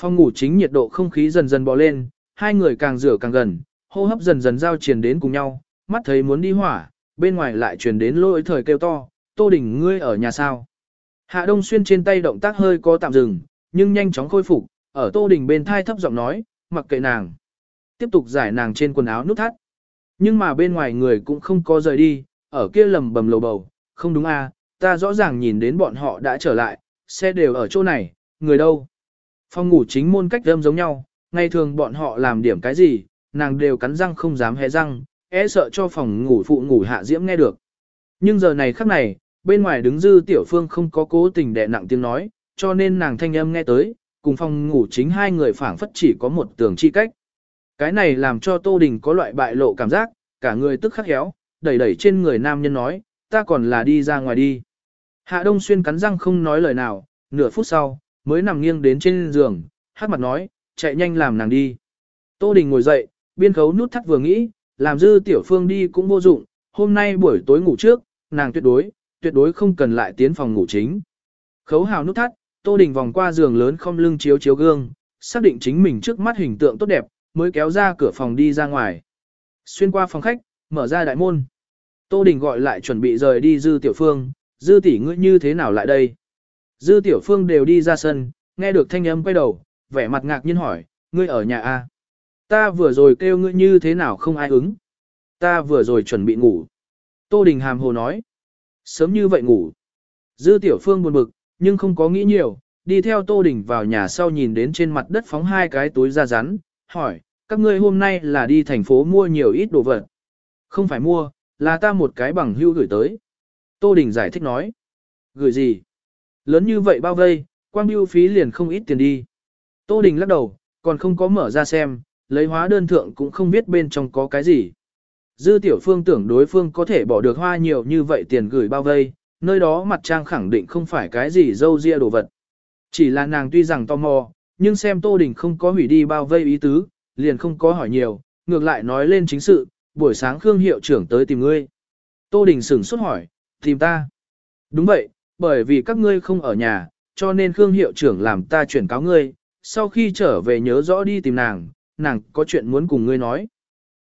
Phòng ngủ chính nhiệt độ không khí dần dần bò lên, hai người càng rửa càng gần, hô hấp dần dần giao truyền đến cùng nhau, mắt thấy muốn đi hỏa, bên ngoài lại truyền đến lôi thời kêu to, Tô Đình ngươi ở nhà sao. Hạ Đông Xuyên trên tay động tác hơi có tạm dừng, nhưng nhanh chóng khôi phục, ở Tô Đình bên thai thấp giọng nói, mặc kệ nàng. Tiếp tục giải nàng trên quần áo nút thắt. Nhưng mà bên ngoài người cũng không có rời đi, ở kia lầm bầm lầu bầu, không đúng à, ta rõ ràng nhìn đến bọn họ đã trở lại, xe đều ở chỗ này, người đâu. Phòng ngủ chính môn cách âm giống nhau, ngày thường bọn họ làm điểm cái gì, nàng đều cắn răng không dám hé răng, e sợ cho phòng ngủ phụ ngủ hạ diễm nghe được. Nhưng giờ này khắc này, bên ngoài đứng dư tiểu phương không có cố tình đè nặng tiếng nói, cho nên nàng thanh âm nghe tới, cùng phòng ngủ chính hai người phảng phất chỉ có một tường chi cách. Cái này làm cho Tô Đình có loại bại lộ cảm giác, cả người tức khắc héo, đẩy đẩy trên người nam nhân nói, ta còn là đi ra ngoài đi. Hạ Đông Xuyên cắn răng không nói lời nào, nửa phút sau, mới nằm nghiêng đến trên giường, hát mặt nói, chạy nhanh làm nàng đi. Tô Đình ngồi dậy, biên khấu nút thắt vừa nghĩ, làm dư tiểu phương đi cũng vô dụng, hôm nay buổi tối ngủ trước, nàng tuyệt đối, tuyệt đối không cần lại tiến phòng ngủ chính. Khấu hào nút thắt, Tô Đình vòng qua giường lớn không lưng chiếu chiếu gương, xác định chính mình trước mắt hình tượng tốt đẹp, mới kéo ra cửa phòng đi ra ngoài. Xuyên qua phòng khách, mở ra đại môn. Tô Đình gọi lại chuẩn bị rời đi Dư Tiểu Phương, Dư tỷ ngươi như thế nào lại đây? Dư Tiểu Phương đều đi ra sân, nghe được thanh âm quay đầu, vẻ mặt ngạc nhiên hỏi, ngươi ở nhà a? Ta vừa rồi kêu ngươi như thế nào không ai ứng? Ta vừa rồi chuẩn bị ngủ. Tô Đình hàm hồ nói, sớm như vậy ngủ. Dư Tiểu Phương buồn bực, nhưng không có nghĩ nhiều, đi theo Tô Đình vào nhà sau nhìn đến trên mặt đất phóng hai cái túi da rắn, hỏi, các ngươi hôm nay là đi thành phố mua nhiều ít đồ vật. Không phải mua, là ta một cái bằng hưu gửi tới. Tô Đình giải thích nói. Gửi gì? Lớn như vậy bao vây, quang biêu phí liền không ít tiền đi. Tô Đình lắc đầu, còn không có mở ra xem, lấy hóa đơn thượng cũng không biết bên trong có cái gì. Dư tiểu phương tưởng đối phương có thể bỏ được hoa nhiều như vậy tiền gửi bao vây, nơi đó mặt trang khẳng định không phải cái gì dâu ria đồ vật. Chỉ là nàng tuy rằng tò mò, nhưng xem Tô Đình không có hủy đi bao vây ý tứ, liền không có hỏi nhiều, ngược lại nói lên chính sự, buổi sáng Khương hiệu trưởng tới tìm ngươi. Tô Đình sửng sốt hỏi, tìm ta. Đúng vậy, bởi vì các ngươi không ở nhà, cho nên Khương hiệu trưởng làm ta chuyển cáo ngươi, sau khi trở về nhớ rõ đi tìm nàng, nàng có chuyện muốn cùng ngươi nói.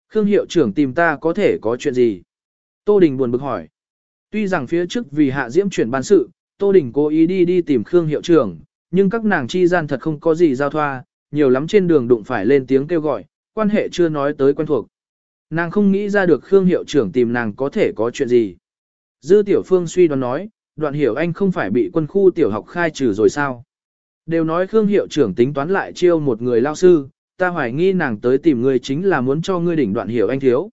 Khương hiệu trưởng tìm ta có thể có chuyện gì? Tô Đình buồn bực hỏi. Tuy rằng phía trước vì hạ diễm chuyển ban sự, Tô Đình cố ý đi đi tìm Khương hiệu trưởng, nhưng các nàng chi gian thật không có gì giao thoa, nhiều lắm trên đường đụng phải lên tiếng kêu gọi, quan hệ chưa nói tới quen thuộc. Nàng không nghĩ ra được Khương hiệu trưởng tìm nàng có thể có chuyện gì. Dư Tiểu Phương suy đoán nói, đoạn hiểu anh không phải bị quân khu tiểu học khai trừ rồi sao? Đều nói Khương hiệu trưởng tính toán lại chiêu một người lao sư, ta hoài nghi nàng tới tìm người chính là muốn cho ngươi đỉnh đoạn hiểu anh thiếu.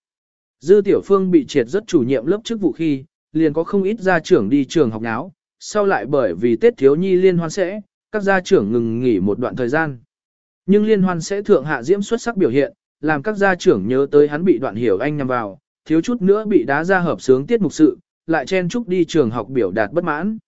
Dư Tiểu Phương bị triệt rất chủ nhiệm lớp chức vụ khi, liền có không ít gia trưởng đi trường học náo, sau lại bởi vì Tết thiếu nhi liên hoan sẽ, các gia trưởng ngừng nghỉ một đoạn thời gian. Nhưng liên hoan sẽ thượng hạ diễm xuất sắc biểu hiện, làm các gia trưởng nhớ tới hắn bị đoạn hiểu anh nhằm vào, thiếu chút nữa bị đá ra hợp sướng tiết mục sự, lại chen chúc đi trường học biểu đạt bất mãn.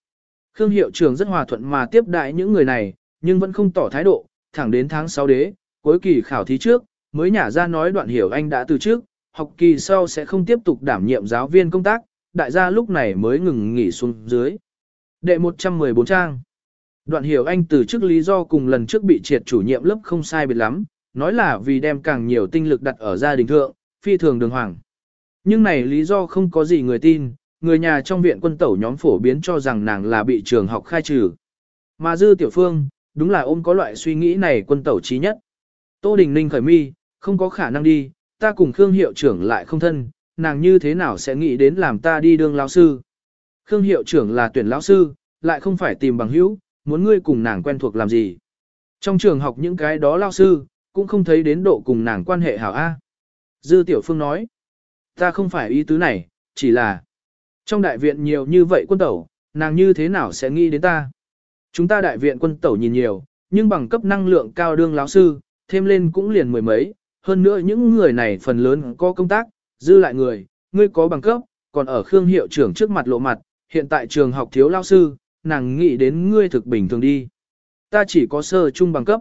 Khương hiệu trưởng rất hòa thuận mà tiếp đại những người này, nhưng vẫn không tỏ thái độ, thẳng đến tháng 6 đế, cuối kỳ khảo thí trước, mới nhả ra nói đoạn hiểu anh đã từ trước, học kỳ sau sẽ không tiếp tục đảm nhiệm giáo viên công tác, đại gia lúc này mới ngừng nghỉ xuống dưới. Đệ 114 trang Đoạn hiểu anh từ trước lý do cùng lần trước bị triệt chủ nhiệm lớp không sai biệt lắm, nói là vì đem càng nhiều tinh lực đặt ở gia đình thượng, phi thường đường hoàng. Nhưng này lý do không có gì người tin, người nhà trong viện quân tẩu nhóm phổ biến cho rằng nàng là bị trường học khai trừ. Mà Dư Tiểu Phương, đúng là ôm có loại suy nghĩ này quân tẩu trí nhất. Tô Đình Ninh khởi mi, không có khả năng đi, ta cùng Khương hiệu trưởng lại không thân, nàng như thế nào sẽ nghĩ đến làm ta đi đương lão sư. Khương hiệu trưởng là tuyển lão sư, lại không phải tìm bằng hữu, muốn ngươi cùng nàng quen thuộc làm gì. Trong trường học những cái đó lão sư, cũng không thấy đến độ cùng nàng quan hệ hảo A. Dư Tiểu Phương nói, ta không phải ý tứ này, chỉ là trong đại viện nhiều như vậy quân tẩu, nàng như thế nào sẽ nghĩ đến ta. Chúng ta đại viện quân tẩu nhìn nhiều, nhưng bằng cấp năng lượng cao đương lão sư, thêm lên cũng liền mười mấy, hơn nữa những người này phần lớn có công tác, dư lại người, ngươi có bằng cấp, còn ở Khương hiệu trưởng trước mặt lộ mặt, hiện tại trường học thiếu lao sư, nàng nghĩ đến ngươi thực bình thường đi. Ta chỉ có sơ trung bằng cấp.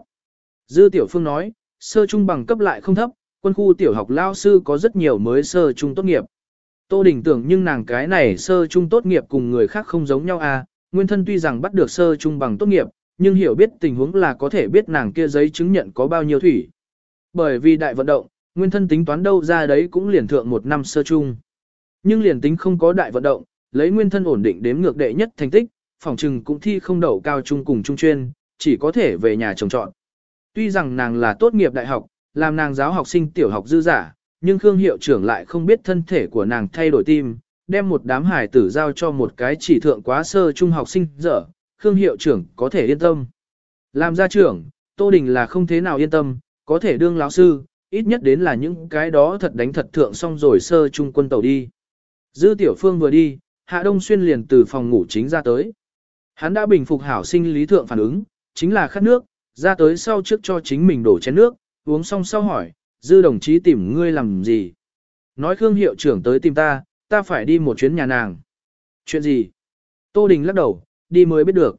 Dư Tiểu Phương nói, sơ trung bằng cấp lại không thấp, quân khu tiểu học lao sư có rất nhiều mới sơ trung tốt nghiệp. Tô Đình tưởng nhưng nàng cái này sơ trung tốt nghiệp cùng người khác không giống nhau à, nguyên thân tuy rằng bắt được sơ trung bằng tốt nghiệp, nhưng hiểu biết tình huống là có thể biết nàng kia giấy chứng nhận có bao nhiêu thủy. Bởi vì đại vận động, nguyên thân tính toán đâu ra đấy cũng liền thượng một năm sơ trung. Nhưng liền tính không có đại vận động, lấy nguyên thân ổn định đếm ngược đệ nhất thành tích, phòng trừng cũng thi không đậu cao trung cùng trung chuyên, chỉ có thể về nhà trồng trọn. Tuy rằng nàng là tốt nghiệp đại học, làm nàng giáo học sinh tiểu học dư giả, nhưng Khương hiệu trưởng lại không biết thân thể của nàng thay đổi tim, đem một đám hải tử giao cho một cái chỉ thượng quá sơ trung học sinh dở, Khương hiệu trưởng có thể yên tâm. Làm gia trưởng, Tô Đình là không thế nào yên tâm, có thể đương lão sư, ít nhất đến là những cái đó thật đánh thật thượng xong rồi sơ trung quân tàu đi. Dư Tiểu Phương vừa đi, Hạ Đông Xuyên liền từ phòng ngủ chính ra tới. Hắn đã bình phục hảo sinh lý thượng phản ứng, chính là khát nước, ra tới sau trước cho chính mình đổ chén nước, uống xong sau hỏi, Dư đồng chí tìm ngươi làm gì? Nói Khương hiệu trưởng tới tìm ta, ta phải đi một chuyến nhà nàng. Chuyện gì? Tô Đình lắc đầu, đi mới biết được.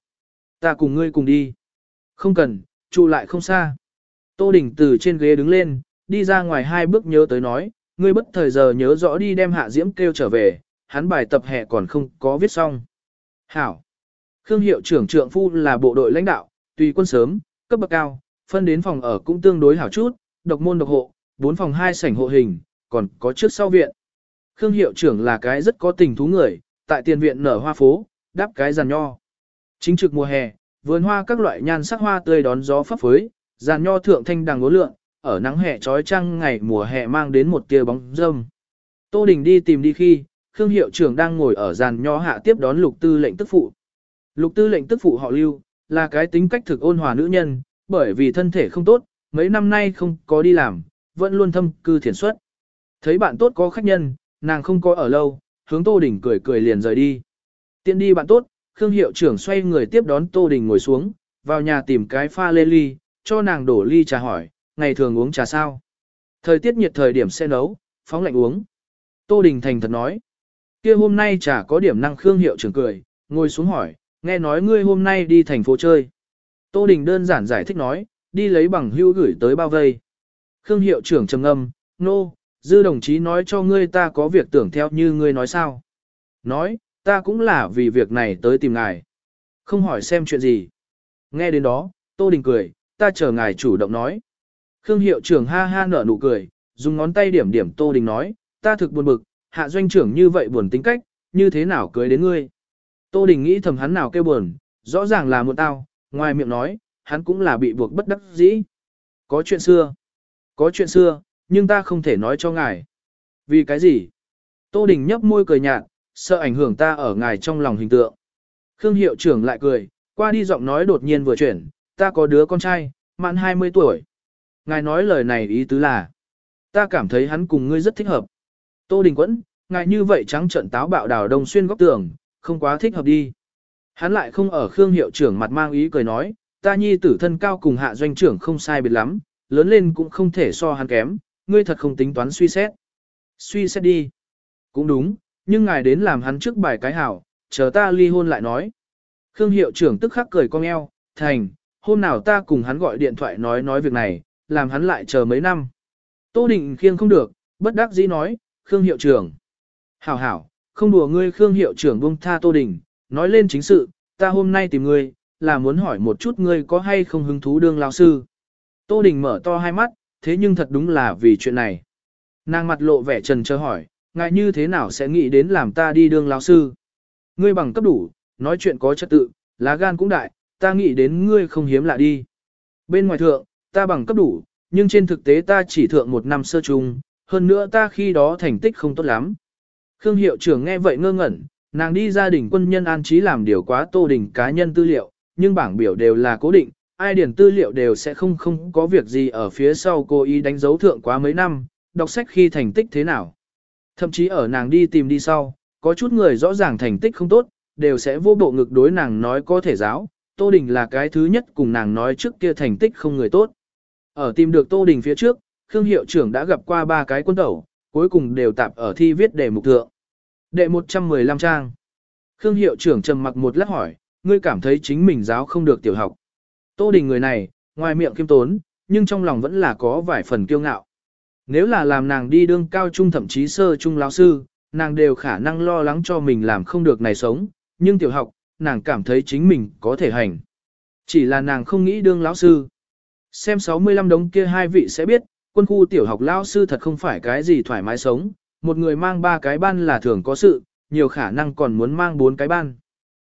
Ta cùng ngươi cùng đi. Không cần, trụ lại không xa. Tô Đình từ trên ghế đứng lên, đi ra ngoài hai bước nhớ tới nói, ngươi bất thời giờ nhớ rõ đi đem Hạ Diễm kêu trở về, hắn bài tập hè còn không có viết xong. Hảo. Khương hiệu trưởng trượng phu là bộ đội lãnh đạo, tùy quân sớm, cấp bậc cao, phân đến phòng ở cũng tương đối hảo chút, độc môn độc hộ, bốn phòng hai sảnh hộ hình, còn có trước sau viện. Khương hiệu trưởng là cái rất có tình thú người, tại tiền viện nở hoa phố, đáp cái giàn nho. Chính trực mùa hè, vườn hoa các loại nhan sắc hoa tươi đón gió phấp phới, giàn nho thượng thanh đằng ngốn lượng, ở nắng hè trói trăng ngày mùa hè mang đến một tia bóng râm. Tô Đình đi tìm đi khi, Khương hiệu trưởng đang ngồi ở giàn nho hạ tiếp đón lục tư lệnh tức phụ. Lục tư lệnh tức phụ họ lưu, là cái tính cách thực ôn hòa nữ nhân, bởi vì thân thể không tốt, mấy năm nay không có đi làm, vẫn luôn thâm cư thiền xuất. Thấy bạn tốt có khách nhân, nàng không có ở lâu, hướng Tô Đình cười cười liền rời đi. Tiện đi bạn tốt, Khương hiệu trưởng xoay người tiếp đón Tô Đình ngồi xuống, vào nhà tìm cái pha lê ly, cho nàng đổ ly trà hỏi, ngày thường uống trà sao? Thời tiết nhiệt thời điểm sẽ nấu, phóng lạnh uống. Tô Đình thành thật nói, kia hôm nay trà có điểm năng Khương hiệu trưởng cười, ngồi xuống hỏi, nghe nói ngươi hôm nay đi thành phố chơi. Tô Đình đơn giản giải thích nói, đi lấy bằng hưu gửi tới bao vây. Khương hiệu trưởng trầm ngâm, nô, no, dư đồng chí nói cho ngươi ta có việc tưởng theo như ngươi nói sao. Nói, ta cũng là vì việc này tới tìm ngài. Không hỏi xem chuyện gì. Nghe đến đó, Tô Đình cười, ta chờ ngài chủ động nói. Khương hiệu trưởng ha ha nở nụ cười, dùng ngón tay điểm điểm Tô Đình nói, ta thực buồn bực, hạ doanh trưởng như vậy buồn tính cách, như thế nào cưới đến ngươi. Tô Đình nghĩ thầm hắn nào kêu buồn, rõ ràng là một tao, ngoài miệng nói, hắn cũng là bị buộc bất đắc dĩ. Có chuyện xưa. Có chuyện xưa, nhưng ta không thể nói cho ngài. Vì cái gì? Tô Đình nhấp môi cười nhạt, sợ ảnh hưởng ta ở ngài trong lòng hình tượng. Khương hiệu trưởng lại cười, qua đi giọng nói đột nhiên vừa chuyển, ta có đứa con trai, mạn 20 tuổi. Ngài nói lời này ý tứ là, ta cảm thấy hắn cùng ngươi rất thích hợp. Tô Đình Quẫn, ngài như vậy trắng trận táo bạo đào đông xuyên góc tường, không quá thích hợp đi. Hắn lại không ở Khương hiệu trưởng mặt mang ý cười nói, ta nhi tử thân cao cùng hạ doanh trưởng không sai biệt lắm, lớn lên cũng không thể so hắn kém, ngươi thật không tính toán suy xét. Suy xét đi. Cũng đúng, nhưng ngài đến làm hắn trước bài cái hảo, chờ ta ly hôn lại nói. Khương hiệu trưởng tức khắc cười cong eo, thành, hôm nào ta cùng hắn gọi điện thoại nói nói việc này, làm hắn lại chờ mấy năm. Tô định khiêng không được, bất đắc dĩ nói, Khương hiệu trưởng. Hảo hảo, không đùa ngươi Khương hiệu trưởng buông tha Tô Đình, nói lên chính sự, ta hôm nay tìm ngươi, là muốn hỏi một chút ngươi có hay không hứng thú đương lao sư. Tô Đình mở to hai mắt, thế nhưng thật đúng là vì chuyện này. Nàng mặt lộ vẻ trần chờ hỏi, ngại như thế nào sẽ nghĩ đến làm ta đi đương lao sư. Ngươi bằng cấp đủ, nói chuyện có trật tự, lá gan cũng đại, ta nghĩ đến ngươi không hiếm lạ đi. Bên ngoài thượng, ta bằng cấp đủ, nhưng trên thực tế ta chỉ thượng một năm sơ trung, hơn nữa ta khi đó thành tích không tốt lắm. Khương hiệu trưởng nghe vậy ngơ ngẩn, nàng đi gia đình quân nhân an trí làm điều quá tô đình cá nhân tư liệu, nhưng bảng biểu đều là cố định, ai điền tư liệu đều sẽ không không có việc gì ở phía sau cô ý đánh dấu thượng quá mấy năm, đọc sách khi thành tích thế nào. Thậm chí ở nàng đi tìm đi sau, có chút người rõ ràng thành tích không tốt, đều sẽ vô bộ ngực đối nàng nói có thể giáo, Tô Đình là cái thứ nhất cùng nàng nói trước kia thành tích không người tốt. Ở tìm được Tô Đình phía trước, Khương Hiệu trưởng đã gặp qua ba cái quân tẩu, cuối cùng đều tạp ở thi viết đề mục thượng. Đệ 115 trang. Khương Hiệu trưởng trầm mặc một lát hỏi, ngươi cảm thấy chính mình giáo không được tiểu học. Tô Đình người này, ngoài miệng kiêm tốn, nhưng trong lòng vẫn là có vài phần kiêu ngạo. Nếu là làm nàng đi đương cao trung thậm chí sơ trung lão sư, nàng đều khả năng lo lắng cho mình làm không được này sống, nhưng tiểu học, nàng cảm thấy chính mình có thể hành. Chỉ là nàng không nghĩ đương lão sư. Xem 65 đống kia hai vị sẽ biết, quân khu tiểu học lão sư thật không phải cái gì thoải mái sống, một người mang ba cái ban là thường có sự, nhiều khả năng còn muốn mang bốn cái ban.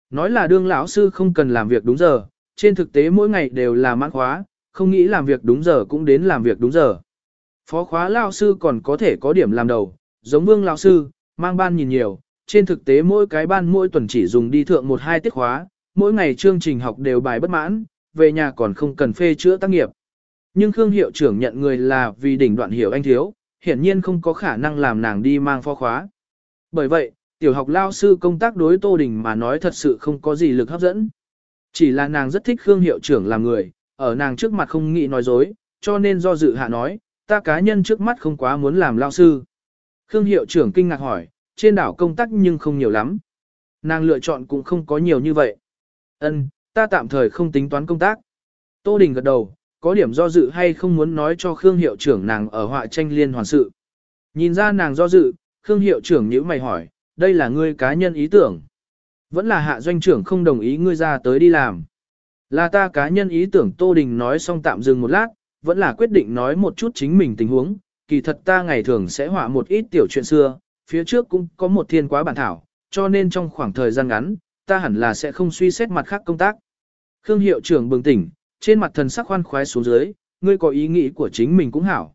Nói là đương lão sư không cần làm việc đúng giờ, trên thực tế mỗi ngày đều là mãn khóa, không nghĩ làm việc đúng giờ cũng đến làm việc đúng giờ. Phó khóa lão sư còn có thể có điểm làm đầu, giống vương lão sư, mang ban nhìn nhiều, trên thực tế mỗi cái ban mỗi tuần chỉ dùng đi thượng một hai tiết khóa, mỗi ngày chương trình học đều bài bất mãn, về nhà còn không cần phê chữa tác nghiệp. Nhưng Khương hiệu trưởng nhận người là vì đỉnh đoạn hiểu anh thiếu, hiển nhiên không có khả năng làm nàng đi mang phó khóa. Bởi vậy, tiểu học lao sư công tác đối Tô Đình mà nói thật sự không có gì lực hấp dẫn. Chỉ là nàng rất thích Khương hiệu trưởng làm người, ở nàng trước mặt không nghĩ nói dối, cho nên do dự hạ nói, ta cá nhân trước mắt không quá muốn làm lao sư. Khương hiệu trưởng kinh ngạc hỏi, trên đảo công tác nhưng không nhiều lắm. Nàng lựa chọn cũng không có nhiều như vậy. Ân, ta tạm thời không tính toán công tác. Tô Đình gật đầu, có điểm do dự hay không muốn nói cho Khương hiệu trưởng nàng ở họa tranh liên hoàn sự. Nhìn ra nàng do dự, Khương hiệu trưởng nhíu mày hỏi, đây là ngươi cá nhân ý tưởng. Vẫn là hạ doanh trưởng không đồng ý ngươi ra tới đi làm. Là ta cá nhân ý tưởng Tô Đình nói xong tạm dừng một lát, vẫn là quyết định nói một chút chính mình tình huống. Kỳ thật ta ngày thường sẽ họa một ít tiểu chuyện xưa, phía trước cũng có một thiên quá bản thảo, cho nên trong khoảng thời gian ngắn, ta hẳn là sẽ không suy xét mặt khác công tác. Khương hiệu trưởng bừng tỉnh, trên mặt thần sắc khoan khoái xuống dưới, ngươi có ý nghĩ của chính mình cũng hảo.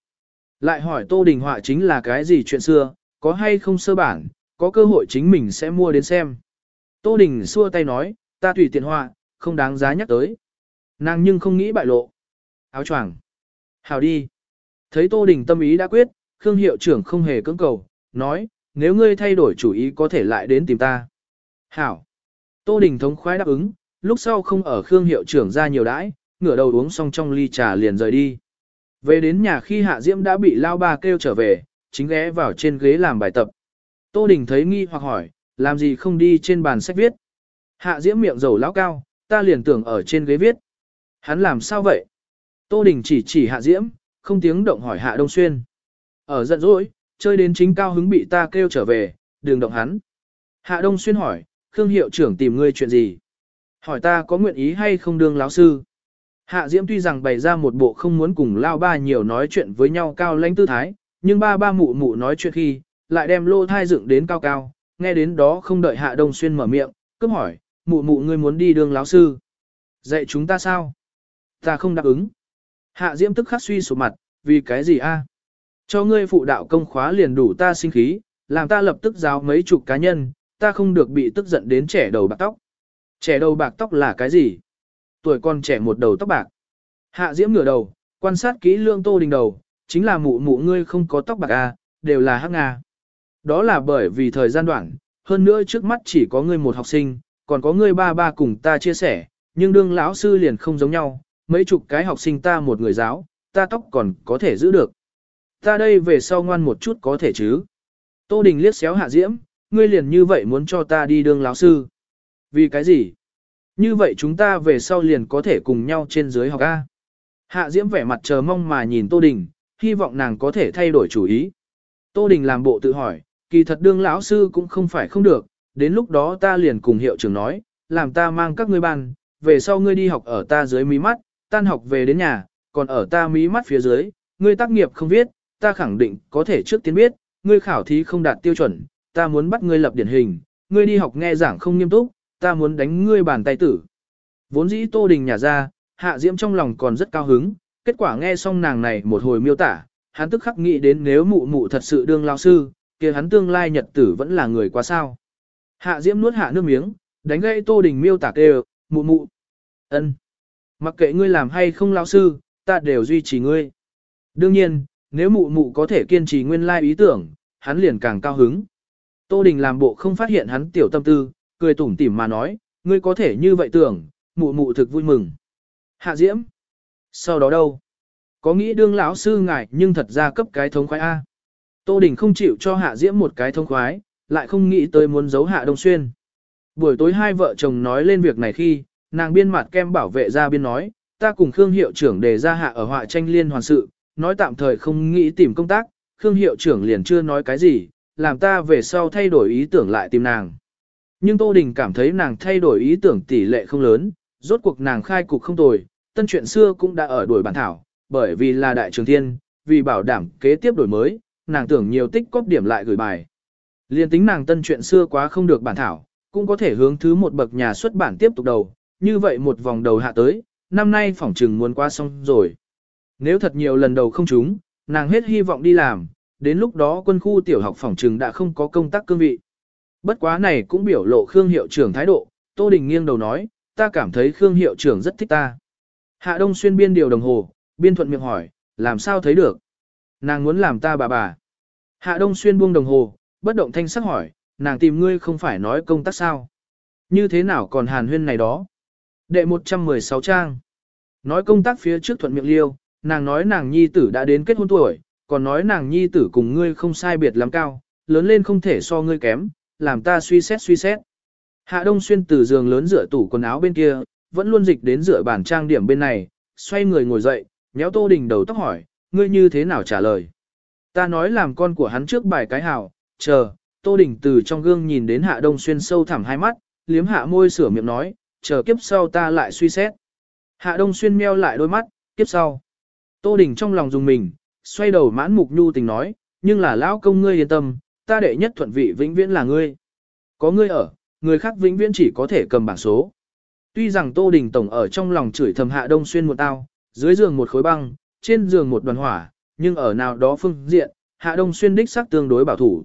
Lại hỏi Tô Đình họa chính là cái gì chuyện xưa, có hay không sơ bản, có cơ hội chính mình sẽ mua đến xem. Tô Đình xua tay nói, ta tùy tiện họa, không đáng giá nhắc tới. Nàng nhưng không nghĩ bại lộ. Áo choàng. Hảo đi. Thấy Tô Đình tâm ý đã quyết, Khương hiệu trưởng không hề cưỡng cầu, nói, nếu ngươi thay đổi chủ ý có thể lại đến tìm ta. Hảo. Tô Đình thống khoái đáp ứng, lúc sau không ở Khương hiệu trưởng ra nhiều đãi, ngửa đầu uống xong trong ly trà liền rời đi. Về đến nhà khi Hạ Diễm đã bị lao ba kêu trở về, chính ghé vào trên ghế làm bài tập. Tô Đình thấy nghi hoặc hỏi, làm gì không đi trên bàn sách viết. Hạ Diễm miệng dầu lão cao, ta liền tưởng ở trên ghế viết. Hắn làm sao vậy? Tô Đình chỉ chỉ Hạ Diễm, không tiếng động hỏi Hạ Đông Xuyên. Ở giận dỗi, chơi đến chính cao hứng bị ta kêu trở về, đừng động hắn. Hạ Đông Xuyên hỏi, Khương hiệu trưởng tìm ngươi chuyện gì? Hỏi ta có nguyện ý hay không đương lão sư? Hạ Diễm tuy rằng bày ra một bộ không muốn cùng lao ba nhiều nói chuyện với nhau cao lãnh tư thái, nhưng ba ba mụ mụ nói chuyện khi, lại đem lô thai dựng đến cao cao, nghe đến đó không đợi Hạ Đông Xuyên mở miệng, cướp hỏi, mụ mụ ngươi muốn đi đường lão sư? Dạy chúng ta sao? Ta không đáp ứng. Hạ Diễm tức khắc suy sụp mặt, vì cái gì a? Cho ngươi phụ đạo công khóa liền đủ ta sinh khí, làm ta lập tức giáo mấy chục cá nhân, ta không được bị tức giận đến trẻ đầu bạc tóc. Trẻ đầu bạc tóc là cái gì? Tuổi con trẻ một đầu tóc bạc. Hạ Diễm ngửa đầu, quan sát kỹ lương tô đình đầu, chính là mụ mụ ngươi không có tóc bạc à, đều là hắc nga. Đó là bởi vì thời gian đoạn, hơn nữa trước mắt chỉ có ngươi một học sinh, còn có ngươi ba ba cùng ta chia sẻ, nhưng đương lão sư liền không giống nhau, mấy chục cái học sinh ta một người giáo, ta tóc còn có thể giữ được. Ta đây về sau ngoan một chút có thể chứ. Tô Đình liếc xéo hạ diễm, ngươi liền như vậy muốn cho ta đi đương lão sư. Vì cái gì? Như vậy chúng ta về sau liền có thể cùng nhau trên dưới học A. Hạ Diễm vẻ mặt chờ mong mà nhìn Tô Đình, hy vọng nàng có thể thay đổi chủ ý. Tô Đình làm bộ tự hỏi, kỳ thật đương lão sư cũng không phải không được, đến lúc đó ta liền cùng hiệu trưởng nói, làm ta mang các ngươi ban, về sau ngươi đi học ở ta dưới mí mắt, tan học về đến nhà, còn ở ta mí mắt phía dưới, ngươi tác nghiệp không viết, ta khẳng định có thể trước tiên biết, ngươi khảo thí không đạt tiêu chuẩn, ta muốn bắt ngươi lập điển hình, ngươi đi học nghe giảng không nghiêm túc, ta muốn đánh ngươi bàn tay tử. Vốn dĩ Tô Đình nhà ra, Hạ Diễm trong lòng còn rất cao hứng, kết quả nghe xong nàng này một hồi miêu tả, hắn tức khắc nghĩ đến nếu mụ mụ thật sự đương lao sư, kia hắn tương lai nhật tử vẫn là người quá sao. Hạ Diễm nuốt hạ nước miếng, đánh gãy Tô Đình miêu tả kêu, mụ mụ. ân, Mặc kệ ngươi làm hay không lao sư, ta đều duy trì ngươi. Đương nhiên, nếu mụ mụ có thể kiên trì nguyên lai ý tưởng, hắn liền càng cao hứng. Tô Đình làm bộ không phát hiện hắn tiểu tâm tư, cười tủm tỉm mà nói, ngươi có thể như vậy tưởng, mụ mụ thực vui mừng. Hạ Diễm. Sau đó đâu? Có nghĩ đương lão sư ngài nhưng thật ra cấp cái thống khoái A. Tô Đình không chịu cho Hạ Diễm một cái thông khoái, lại không nghĩ tới muốn giấu Hạ Đông Xuyên. Buổi tối hai vợ chồng nói lên việc này khi, nàng biên mặt kem bảo vệ ra biên nói, ta cùng Khương hiệu trưởng đề ra hạ ở họa tranh liên hoàn sự, nói tạm thời không nghĩ tìm công tác, Khương hiệu trưởng liền chưa nói cái gì, làm ta về sau thay đổi ý tưởng lại tìm nàng. Nhưng Tô Đình cảm thấy nàng thay đổi ý tưởng tỷ lệ không lớn, rốt cuộc nàng khai cục không tồi, tân chuyện xưa cũng đã ở đuổi bản thảo, bởi vì là đại trường thiên, vì bảo đảm kế tiếp đổi mới, nàng tưởng nhiều tích cóp điểm lại gửi bài. Liên tính nàng tân chuyện xưa quá không được bản thảo, cũng có thể hướng thứ một bậc nhà xuất bản tiếp tục đầu, như vậy một vòng đầu hạ tới, năm nay phỏng trừng muốn qua xong rồi. Nếu thật nhiều lần đầu không trúng, nàng hết hy vọng đi làm, đến lúc đó quân khu tiểu học phỏng trừng đã không có công tác cương vị. Bất quá này cũng biểu lộ Khương hiệu trưởng thái độ, Tô Đình nghiêng đầu nói, ta cảm thấy Khương hiệu trưởng rất thích ta. Hạ Đông xuyên biên điều đồng hồ, biên thuận miệng hỏi, làm sao thấy được? Nàng muốn làm ta bà bà. Hạ Đông xuyên buông đồng hồ, bất động thanh sắc hỏi, nàng tìm ngươi không phải nói công tác sao? Như thế nào còn hàn huyên này đó? Đệ 116 trang. Nói công tác phía trước thuận miệng liêu, nàng nói nàng nhi tử đã đến kết hôn tuổi, còn nói nàng nhi tử cùng ngươi không sai biệt lắm cao, lớn lên không thể so ngươi kém, làm ta suy xét suy xét. Hạ Đông Xuyên từ giường lớn rửa tủ quần áo bên kia, vẫn luôn dịch đến rửa bàn trang điểm bên này, xoay người ngồi dậy, méo Tô Đình đầu tóc hỏi, ngươi như thế nào trả lời. Ta nói làm con của hắn trước bài cái hảo, chờ, Tô Đình từ trong gương nhìn đến Hạ Đông Xuyên sâu thẳm hai mắt, liếm hạ môi sửa miệng nói, chờ kiếp sau ta lại suy xét. Hạ Đông Xuyên meo lại đôi mắt, kiếp sau. Tô Đình trong lòng dùng mình, xoay đầu mãn mục nhu tình nói, nhưng là lão công ngươi yên tâm, ta đệ nhất thuận vị vĩnh viễn là ngươi. Có ngươi ở, người khác vĩnh viễn chỉ có thể cầm bảng số. Tuy rằng Tô Đình Tổng ở trong lòng chửi thầm Hạ Đông Xuyên một tao, dưới giường một khối băng, trên giường một đoàn hỏa, nhưng ở nào đó phương diện, Hạ Đông Xuyên đích xác tương đối bảo thủ.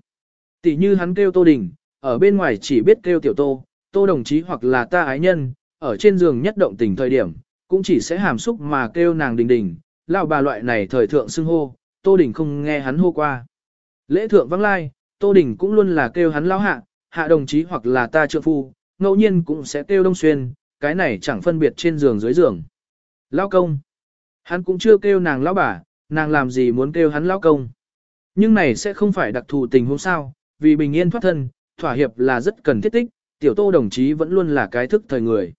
Tỷ như hắn kêu Tô Đình, ở bên ngoài chỉ biết kêu tiểu Tô, Tô đồng chí hoặc là ta ái nhân, ở trên giường nhất động tình thời điểm, cũng chỉ sẽ hàm xúc mà kêu nàng đình đình, lão bà loại này thời thượng xưng hô, Tô Đình không nghe hắn hô qua. Lễ thượng vắng lai, Tô Đình cũng luôn là kêu hắn lão hạ, hạ đồng chí hoặc là ta trượng phu, ngẫu nhiên cũng sẽ kêu đông xuyên, cái này chẳng phân biệt trên giường dưới giường. Lão công. Hắn cũng chưa kêu nàng lão bà, nàng làm gì muốn kêu hắn lão công. Nhưng này sẽ không phải đặc thù tình huống sao, vì bình yên thoát thân, thỏa hiệp là rất cần thiết tích, tiểu tô đồng chí vẫn luôn là cái thức thời người.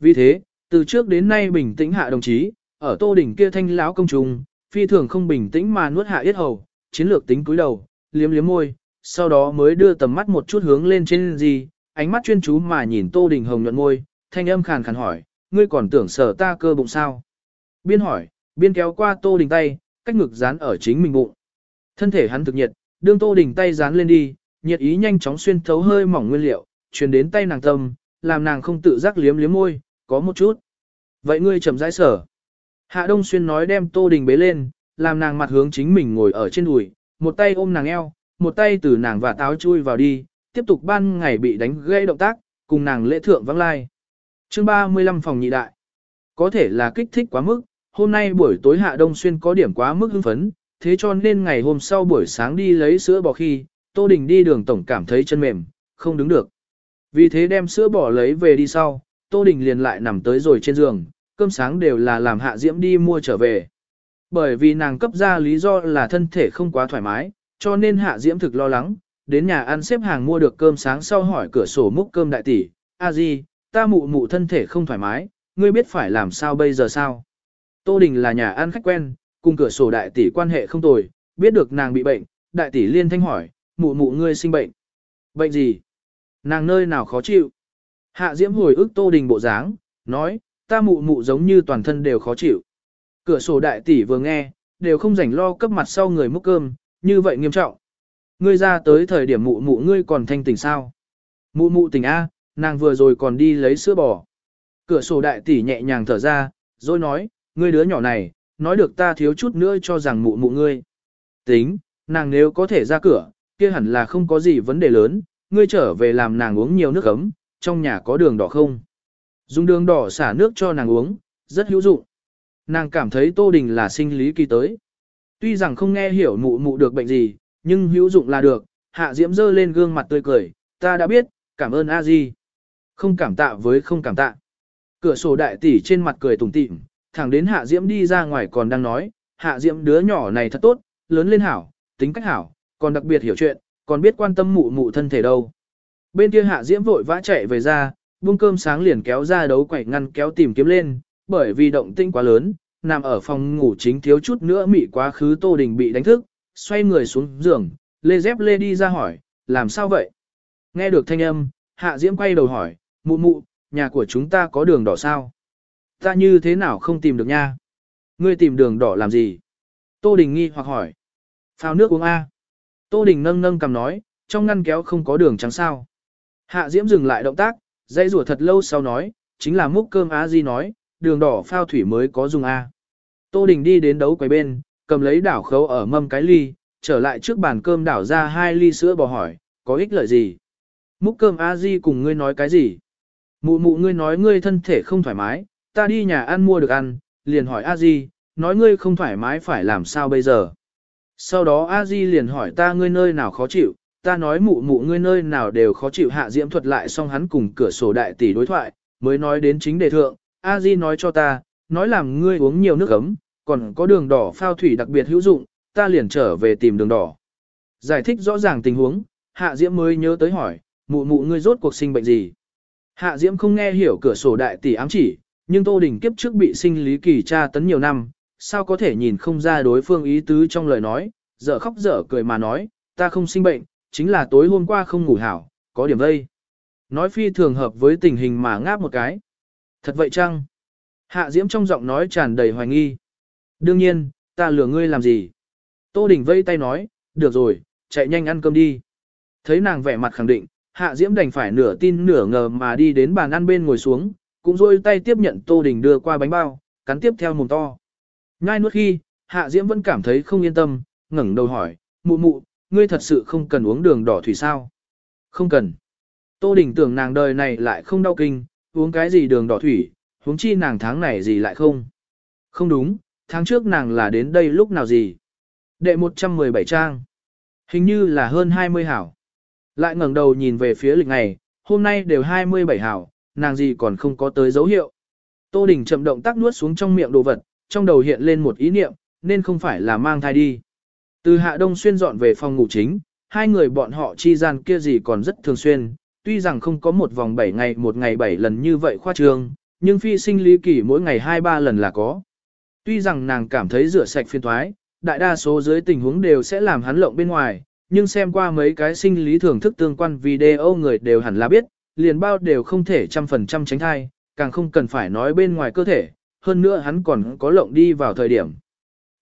Vì thế, từ trước đến nay bình tĩnh hạ đồng chí, ở tô đỉnh kia thanh lão công trùng, phi thường không bình tĩnh mà nuốt hạ yết hầu, chiến lược tính cúi đầu, liếm liếm môi, sau đó mới đưa tầm mắt một chút hướng lên trên gì, ánh mắt chuyên chú mà nhìn tô đỉnh hồng nhuận môi, thanh âm khàn khàn hỏi, ngươi còn tưởng sở ta cơ bụng sao? Biên hỏi, biên kéo qua tô đình tay, cách ngực dán ở chính mình bụng. Thân thể hắn thực nhiệt, đương tô đình tay dán lên đi, nhiệt ý nhanh chóng xuyên thấu hơi mỏng nguyên liệu, truyền đến tay nàng tâm, làm nàng không tự giác liếm liếm môi, có một chút. Vậy ngươi chậm rãi sở. Hạ Đông Xuyên nói đem Tô Đình bế lên, làm nàng mặt hướng chính mình ngồi ở trên đùi, một tay ôm nàng eo, một tay từ nàng và táo chui vào đi, tiếp tục ban ngày bị đánh gây động tác, cùng nàng lễ thượng vắng lai. chương 35 phòng nhị đại. Có thể là kích thích quá mức, hôm nay buổi tối Hạ Đông Xuyên có điểm quá mức hưng phấn, thế cho nên ngày hôm sau buổi sáng đi lấy sữa bò khi, Tô Đình đi đường tổng cảm thấy chân mềm, không đứng được. Vì thế đem sữa bò lấy về đi sau, Tô Đình liền lại nằm tới rồi trên giường, cơm sáng đều là làm Hạ Diễm đi mua trở về. Bởi vì nàng cấp ra lý do là thân thể không quá thoải mái, cho nên Hạ Diễm thực lo lắng, đến nhà ăn xếp hàng mua được cơm sáng sau hỏi cửa sổ múc cơm đại tỷ, a di, ta mụ mụ thân thể không thoải mái, ngươi biết phải làm sao bây giờ sao? Tô Đình là nhà ăn khách quen, cùng cửa sổ đại tỷ quan hệ không tồi, biết được nàng bị bệnh, đại tỷ liên thanh hỏi, mụ mụ ngươi sinh bệnh. Bệnh gì? Nàng nơi nào khó chịu? Hạ Diễm hồi ức Tô Đình bộ dáng, nói, ta mụ mụ giống như toàn thân đều khó chịu. Cửa sổ đại tỷ vừa nghe, đều không rảnh lo cấp mặt sau người múc cơm, như vậy nghiêm trọng. Ngươi ra tới thời điểm mụ mụ ngươi còn thanh tỉnh sao? Mụ mụ tỉnh A, nàng vừa rồi còn đi lấy sữa bò. Cửa sổ đại tỷ nhẹ nhàng thở ra, rồi nói, ngươi đứa nhỏ này, nói được ta thiếu chút nữa cho rằng mụ mụ ngươi. Tính, nàng nếu có thể ra cửa, kia hẳn là không có gì vấn đề lớn, ngươi trở về làm nàng uống nhiều nước ấm, trong nhà có đường đỏ không? Dùng đường đỏ xả nước cho nàng uống, rất hữu dụng. Nàng cảm thấy Tô Đình là sinh lý kỳ tới. Tuy rằng không nghe hiểu mụ mụ được bệnh gì, nhưng hữu dụng là được. Hạ Diễm dơ lên gương mặt tươi cười, ta đã biết, cảm ơn a di. Không cảm tạ với không cảm tạ. Cửa sổ đại tỷ trên mặt cười tủm tỉm, thẳng đến Hạ Diễm đi ra ngoài còn đang nói, Hạ Diễm đứa nhỏ này thật tốt, lớn lên hảo, tính cách hảo, còn đặc biệt hiểu chuyện, còn biết quan tâm mụ mụ thân thể đâu. Bên kia Hạ Diễm vội vã chạy về ra, buông cơm sáng liền kéo ra đấu quẩy ngăn kéo tìm kiếm lên, bởi vì động tinh quá lớn, nằm ở phòng ngủ chính thiếu chút nữa mị quá khứ Tô Đình bị đánh thức, xoay người xuống giường, lê dép lê đi ra hỏi, làm sao vậy? Nghe được thanh âm, Hạ Diễm quay đầu hỏi, mụ mụ, nhà của chúng ta có đường đỏ sao? Ta như thế nào không tìm được nha? Ngươi tìm đường đỏ làm gì? Tô Đình nghi hoặc hỏi. Phao nước uống A. Tô Đình nâng nâng cầm nói, trong ngăn kéo không có đường trắng sao. Hạ Diễm dừng lại động tác, dây rủa thật lâu sau nói, chính là múc cơm A Di nói, đường đỏ phao thủy mới có dùng A. Tô Đình đi đến đấu quầy bên, cầm lấy đảo khấu ở mâm cái ly, trở lại trước bàn cơm đảo ra hai ly sữa bò hỏi, có ích lợi gì? Múc cơm A Di cùng ngươi nói cái gì? Mụ mụ ngươi nói ngươi thân thể không thoải mái, ta đi nhà ăn mua được ăn, liền hỏi A Di, nói ngươi không thoải mái phải làm sao bây giờ? Sau đó A Di liền hỏi ta ngươi nơi nào khó chịu, ta nói mụ mụ ngươi nơi nào đều khó chịu hạ diễm thuật lại xong hắn cùng cửa sổ đại tỷ đối thoại, mới nói đến chính đề thượng, A Di nói cho ta, nói làm ngươi uống nhiều nước ấm, còn có đường đỏ phao thủy đặc biệt hữu dụng, ta liền trở về tìm đường đỏ. Giải thích rõ ràng tình huống, hạ diễm mới nhớ tới hỏi, mụ mụ ngươi rốt cuộc sinh bệnh gì? Hạ diễm không nghe hiểu cửa sổ đại tỷ ám chỉ, nhưng Tô Đình kiếp trước bị sinh lý kỳ tra tấn nhiều năm, sao có thể nhìn không ra đối phương ý tứ trong lời nói, dở khóc dở cười mà nói, ta không sinh bệnh, chính là tối hôm qua không ngủ hảo, có điểm vây. Nói phi thường hợp với tình hình mà ngáp một cái. Thật vậy chăng? Hạ Diễm trong giọng nói tràn đầy hoài nghi. Đương nhiên, ta lừa ngươi làm gì? Tô Đình vây tay nói, được rồi, chạy nhanh ăn cơm đi. Thấy nàng vẻ mặt khẳng định, Hạ Diễm đành phải nửa tin nửa ngờ mà đi đến bàn ăn bên ngồi xuống, cũng rôi tay tiếp nhận Tô Đình đưa qua bánh bao, cắn tiếp theo mồm to. Nhai nuốt khi, Hạ Diễm vẫn cảm thấy không yên tâm, ngẩng đầu hỏi, mụ mụ, ngươi thật sự không cần uống đường đỏ thủy sao? Không cần. Tô Đình tưởng nàng đời này lại không đau kinh, uống cái gì đường đỏ thủy, huống chi nàng tháng này gì lại không? Không đúng, tháng trước nàng là đến đây lúc nào gì? Đệ 117 trang. Hình như là hơn 20 hảo. Lại ngẩng đầu nhìn về phía lịch ngày, hôm nay đều 27 hảo, nàng gì còn không có tới dấu hiệu. Tô Đình chậm động tác nuốt xuống trong miệng đồ vật, trong đầu hiện lên một ý niệm, nên không phải là mang thai đi. Từ Hạ Đông Xuyên dọn về phòng ngủ chính, hai người bọn họ chi gian kia gì còn rất thường xuyên, tuy rằng không có một vòng 7 ngày một ngày 7 lần như vậy khoa trương, nhưng phi sinh lý kỳ mỗi ngày 2-3 lần là có. Tuy rằng nàng cảm thấy rửa sạch phiên thoái, đại đa số dưới tình huống đều sẽ làm hắn lộng bên ngoài, nhưng xem qua mấy cái sinh lý thưởng thức tương quan video người đều hẳn là biết, liền bao đều không thể trăm phần trăm tránh thai, càng không cần phải nói bên ngoài cơ thể, hơn nữa hắn còn có lộng đi vào thời điểm.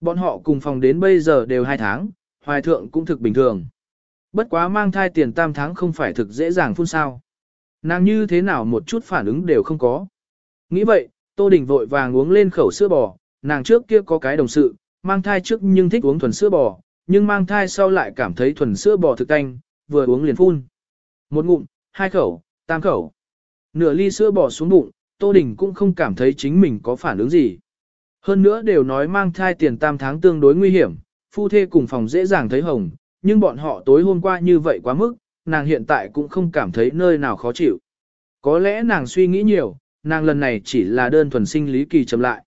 Bọn họ cùng phòng đến bây giờ đều 2 tháng, hoài thượng cũng thực bình thường. Bất quá mang thai tiền tam tháng không phải thực dễ dàng phun sao. Nàng như thế nào một chút phản ứng đều không có. Nghĩ vậy, Tô Đình vội vàng uống lên khẩu sữa bò, nàng trước kia có cái đồng sự, mang thai trước nhưng thích uống thuần sữa bò, nhưng mang thai sau lại cảm thấy thuần sữa bò thực canh, vừa uống liền phun. Một ngụm, hai khẩu, tam khẩu. Nửa ly sữa bò xuống bụng, Tô Đình cũng không cảm thấy chính mình có phản ứng gì. Hơn nữa đều nói mang thai tiền tam tháng tương đối nguy hiểm, phu thê cùng phòng dễ dàng thấy hồng, nhưng bọn họ tối hôm qua như vậy quá mức, nàng hiện tại cũng không cảm thấy nơi nào khó chịu. Có lẽ nàng suy nghĩ nhiều, nàng lần này chỉ là đơn thuần sinh lý kỳ chậm lại.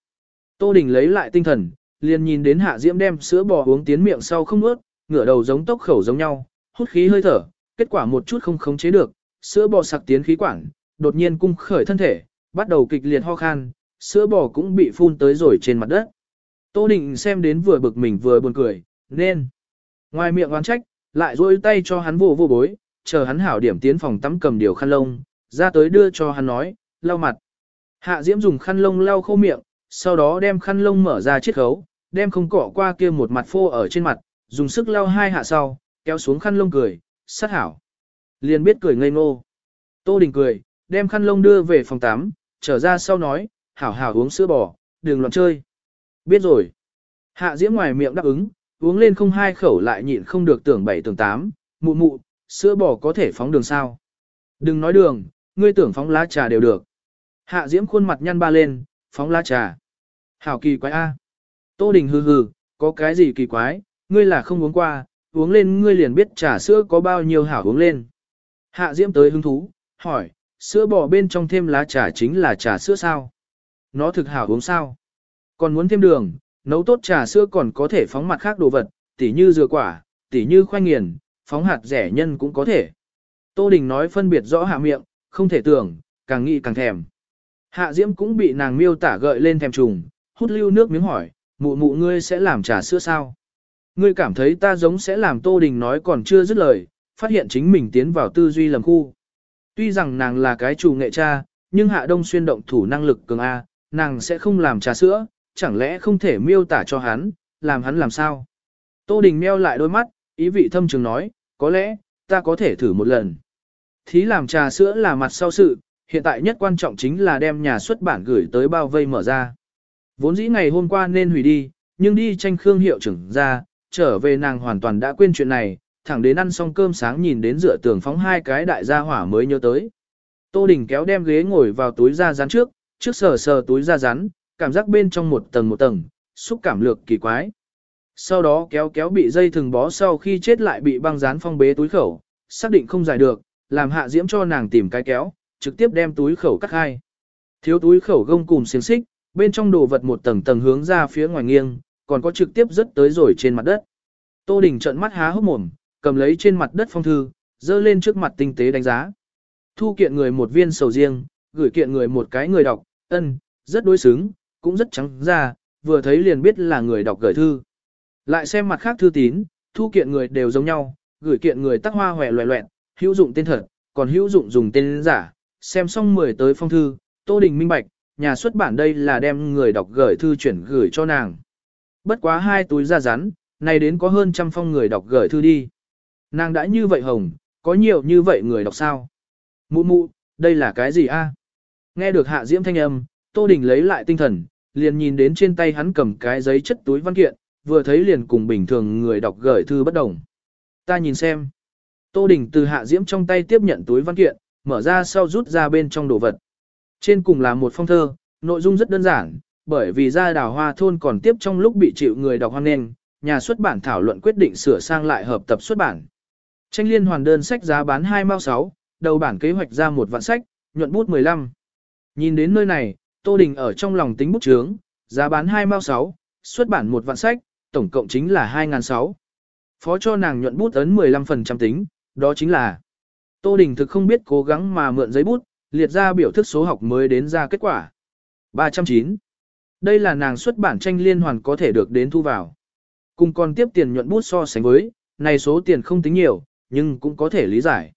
Tô Đình lấy lại tinh thần, liền nhìn đến Hạ Diễm đem sữa bò uống tiến miệng sau không nuốt, ngửa đầu giống tốc khẩu giống nhau, hút khí hơi thở, kết quả một chút không khống chế được, sữa bò sặc tiến khí quản, đột nhiên cung khởi thân thể, bắt đầu kịch liệt ho khan, sữa bò cũng bị phun tới rồi trên mặt đất. Tô Định xem đến vừa bực mình vừa buồn cười, nên. Ngoài miệng oán trách, lại duỗi tay cho hắn vô vô bối, chờ hắn hảo điểm tiến phòng tắm cầm điều khăn lông, ra tới đưa cho hắn nói, lau mặt. Hạ Diễm dùng khăn lông lau khô miệng, sau đó đem khăn lông mở ra chiếc khấu, đem không cỏ qua kia một mặt phô ở trên mặt, dùng sức lau hai hạ sau, kéo xuống khăn lông cười, sát hảo. Liền biết cười ngây ngô. Tô Đình cười, đem khăn lông đưa về phòng tắm, trở ra sau nói, hảo hảo uống sữa bò, đừng loạn chơi. Biết rồi. Hạ Diễm ngoài miệng đáp ứng, uống lên không hai khẩu lại nhịn không được tưởng bảy tưởng tám, mụ mụ, sữa bò có thể phóng đường sao. Đừng nói đường, ngươi tưởng phóng lá trà đều được. Hạ Diễm khuôn mặt nhăn ba lên, phóng lá trà. Hảo kỳ quái A. Tô Đình hừ hừ, có cái gì kỳ quái, ngươi là không uống qua, uống lên ngươi liền biết trà sữa có bao nhiêu hảo uống lên. Hạ Diễm tới hứng thú, hỏi, sữa bò bên trong thêm lá trà chính là trà sữa sao? Nó thực hảo uống sao? Còn muốn thêm đường, nấu tốt trà sữa còn có thể phóng mặt khác đồ vật, tỉ như dừa quả, tỉ như khoai nghiền, phóng hạt rẻ nhân cũng có thể. Tô Đình nói phân biệt rõ hạ miệng, không thể tưởng, càng nghĩ càng thèm. Hạ Diễm cũng bị nàng miêu tả gợi lên thèm trùng, hút lưu nước miếng hỏi, mụ mụ ngươi sẽ làm trà sữa sao? Ngươi cảm thấy ta giống sẽ làm Tô Đình nói còn chưa dứt lời, phát hiện chính mình tiến vào tư duy lầm khu. Tuy rằng nàng là cái chủ nghệ cha, nhưng Hạ Đông Xuyên động thủ năng lực cường A, nàng sẽ không làm trà sữa, chẳng lẽ không thể miêu tả cho hắn, làm hắn làm sao? Tô Đình meo lại đôi mắt, ý vị thâm trường nói, có lẽ, ta có thể thử một lần. Thí làm trà sữa là mặt sau sự, hiện tại nhất quan trọng chính là đem nhà xuất bản gửi tới bao vây mở ra. Vốn dĩ ngày hôm qua nên hủy đi, nhưng đi tranh Khương hiệu trưởng ra, trở về nàng hoàn toàn đã quên chuyện này, thẳng đến ăn xong cơm sáng nhìn đến dựa tường phóng hai cái đại gia hỏa mới nhớ tới. Tô Đình kéo đem ghế ngồi vào túi da rắn trước, trước sờ sờ túi da rắn, cảm giác bên trong một tầng một tầng, xúc cảm lược kỳ quái. Sau đó kéo kéo bị dây thừng bó sau khi chết lại bị băng dán phong bế túi khẩu, xác định không giải được, làm hạ diễm cho nàng tìm cái kéo, trực tiếp đem túi khẩu cắt hai. Thiếu túi khẩu gông cùng xiềng xích, bên trong đồ vật một tầng tầng hướng ra phía ngoài nghiêng, còn có trực tiếp rớt tới rồi trên mặt đất. Tô Đình trợn mắt há hốc mồm, cầm lấy trên mặt đất phong thư, dơ lên trước mặt tinh tế đánh giá. Thu kiện người một viên sầu riêng, gửi kiện người một cái người đọc, ân, rất đối xứng, cũng rất trắng ra, vừa thấy liền biết là người đọc gửi thư. Lại xem mặt khác thư tín, thu kiện người đều giống nhau, gửi kiện người tắc hoa hòe loẹ loẹn, hữu dụng tên thật, còn hữu dụng dùng tên giả, xem xong mười tới phong thư, Tô Đình minh bạch, nhà xuất bản đây là đem người đọc gửi thư chuyển gửi cho nàng. Bất quá hai túi da rắn, này đến có hơn trăm phong người đọc gửi thư đi. Nàng đã như vậy hồng, có nhiều như vậy người đọc sao? Mụ mụ, đây là cái gì a? Nghe được hạ diễm thanh âm, Tô Đình lấy lại tinh thần, liền nhìn đến trên tay hắn cầm cái giấy chất túi văn kiện, vừa thấy liền cùng bình thường người đọc gửi thư bất đồng. Ta nhìn xem. Tô Đình từ hạ diễm trong tay tiếp nhận túi văn kiện, mở ra sau rút ra bên trong đồ vật. Trên cùng là một phong thơ, nội dung rất đơn giản, bởi vì ra đào hoa thôn còn tiếp trong lúc bị chịu người đọc hoan nghênh, nhà xuất bản thảo luận quyết định sửa sang lại hợp tập xuất bản. Tranh liên hoàn đơn sách giá bán 2 mao 6, đầu bản kế hoạch ra một vạn sách, nhuận bút 15. Nhìn đến nơi này, Tô Đình ở trong lòng tính bút chướng, giá bán 2 mao 6, xuất bản một vạn sách, tổng cộng chính là 2.600. Phó cho nàng nhuận bút ấn 15% tính, đó chính là Tô Đình thực không biết cố gắng mà mượn giấy bút, liệt ra biểu thức số học mới đến ra kết quả. 309. Đây là nàng xuất bản tranh liên hoàn có thể được đến thu vào. Cùng còn tiếp tiền nhuận bút so sánh với, này số tiền không tính nhiều, nhưng cũng có thể lý giải.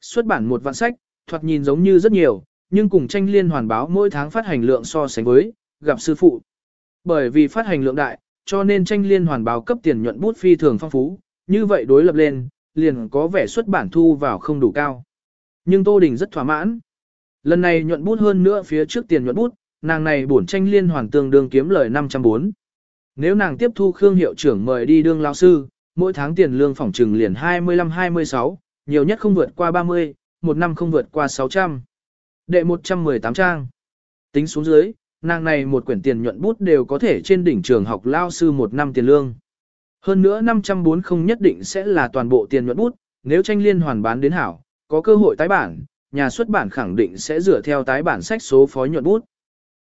Xuất bản một vạn sách, thoạt nhìn giống như rất nhiều, nhưng cùng tranh liên hoàn báo mỗi tháng phát hành lượng so sánh với, gặp sư phụ. Bởi vì phát hành lượng đại, cho nên tranh liên hoàn báo cấp tiền nhuận bút phi thường phong phú, như vậy đối lập lên, liền có vẻ xuất bản thu vào không đủ cao. Nhưng Tô Đình rất thỏa mãn. Lần này nhuận bút hơn nữa phía trước tiền nhuận bút, nàng này bổn tranh liên hoàn tương đương kiếm lời 504. Nếu nàng tiếp thu Khương hiệu trưởng mời đi đương lao sư, mỗi tháng tiền lương phỏng trừng liền 25-26, nhiều nhất không vượt qua 30, một năm không vượt qua 600. Đệ 118 trang. Tính xuống dưới, nàng này một quyển tiền nhuận bút đều có thể trên đỉnh trường học lao sư một năm tiền lương. Hơn nữa 540 không nhất định sẽ là toàn bộ tiền nhuận bút, nếu tranh liên hoàn bán đến hảo, có cơ hội tái bản, nhà xuất bản khẳng định sẽ dựa theo tái bản sách số phó nhuận bút.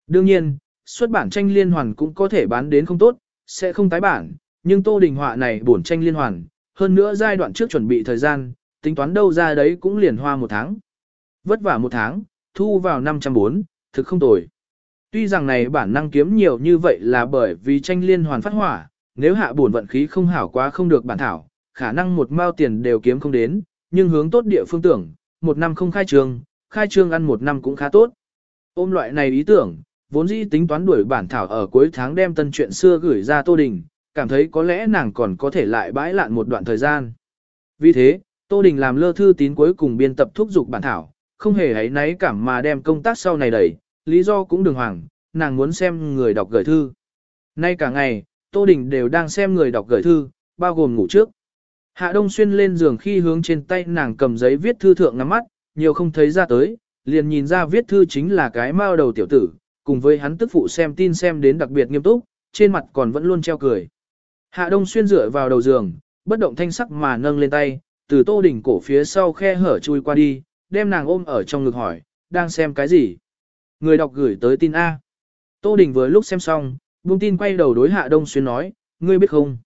Đương nhiên, xuất bản tranh liên hoàn cũng có thể bán đến không tốt, sẽ không tái bản, nhưng Tô Đình Họa này bổn tranh liên hoàn, hơn nữa giai đoạn trước chuẩn bị thời gian, tính toán đâu ra đấy cũng liền hoa một tháng. Vất vả một tháng, thu vào 504, thực không tồi. Tuy rằng này bản năng kiếm nhiều như vậy là bởi vì tranh liên hoàn phát hỏa, nếu hạ buồn vận khí không hảo quá không được bản thảo, khả năng một mao tiền đều kiếm không đến, nhưng hướng tốt địa phương tưởng, một năm không khai trương, khai trương ăn một năm cũng khá tốt. Ôm loại này ý tưởng, vốn dĩ tính toán đuổi bản thảo ở cuối tháng đem tân chuyện xưa gửi ra Tô Đình, cảm thấy có lẽ nàng còn có thể lại bãi lạn một đoạn thời gian. Vì thế, Tô Đình làm lơ thư tín cuối cùng biên tập thúc giục bản thảo, không hề ấy náy cảm mà đem công tác sau này đẩy, lý do cũng đường hoàng, nàng muốn xem người đọc gửi thư. Nay cả ngày, Tô Đình đều đang xem người đọc gửi thư, bao gồm ngủ trước. Hạ Đông Xuyên lên giường khi hướng trên tay nàng cầm giấy viết thư thượng ngắm mắt, nhiều không thấy ra tới, liền nhìn ra viết thư chính là cái mao đầu tiểu tử, cùng với hắn tức phụ xem tin xem đến đặc biệt nghiêm túc, trên mặt còn vẫn luôn treo cười. Hạ Đông Xuyên dựa vào đầu giường, bất động thanh sắc mà nâng lên tay, từ Tô Đình cổ phía sau khe hở chui qua đi, đem nàng ôm ở trong ngực hỏi, đang xem cái gì? Người đọc gửi tới tin A. Tô Đình vừa lúc xem xong, buông tin quay đầu đối Hạ Đông Xuyên nói, ngươi biết không?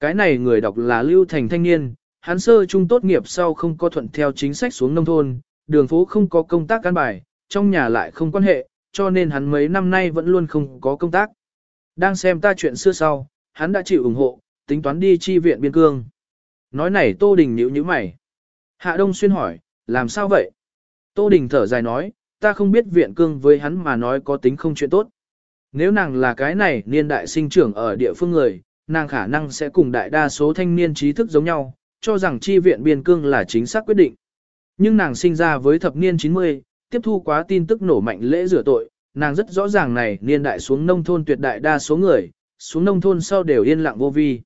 Cái này người đọc là Lưu Thành thanh niên, hắn sơ trung tốt nghiệp sau không có thuận theo chính sách xuống nông thôn, đường phố không có công tác căn bài, trong nhà lại không quan hệ, cho nên hắn mấy năm nay vẫn luôn không có công tác. Đang xem ta chuyện xưa sau, hắn đã chịu ủng hộ, tính toán đi chi viện biên cương. Nói này Tô Đình nhíu nhíu mày. Hạ Đông Xuyên hỏi, làm sao vậy? Tô Đình thở dài nói, ta không biết viện cương với hắn mà nói có tính không chuyện tốt. Nếu nàng là cái này niên đại sinh trưởng ở địa phương người, nàng khả năng sẽ cùng đại đa số thanh niên trí thức giống nhau, cho rằng chi viện biên cương là chính xác quyết định. Nhưng nàng sinh ra với thập niên 90, tiếp thu quá tin tức nổ mạnh lễ rửa tội, nàng rất rõ ràng này niên đại xuống nông thôn tuyệt đại đa số người, xuống nông thôn sau đều yên lặng vô vi.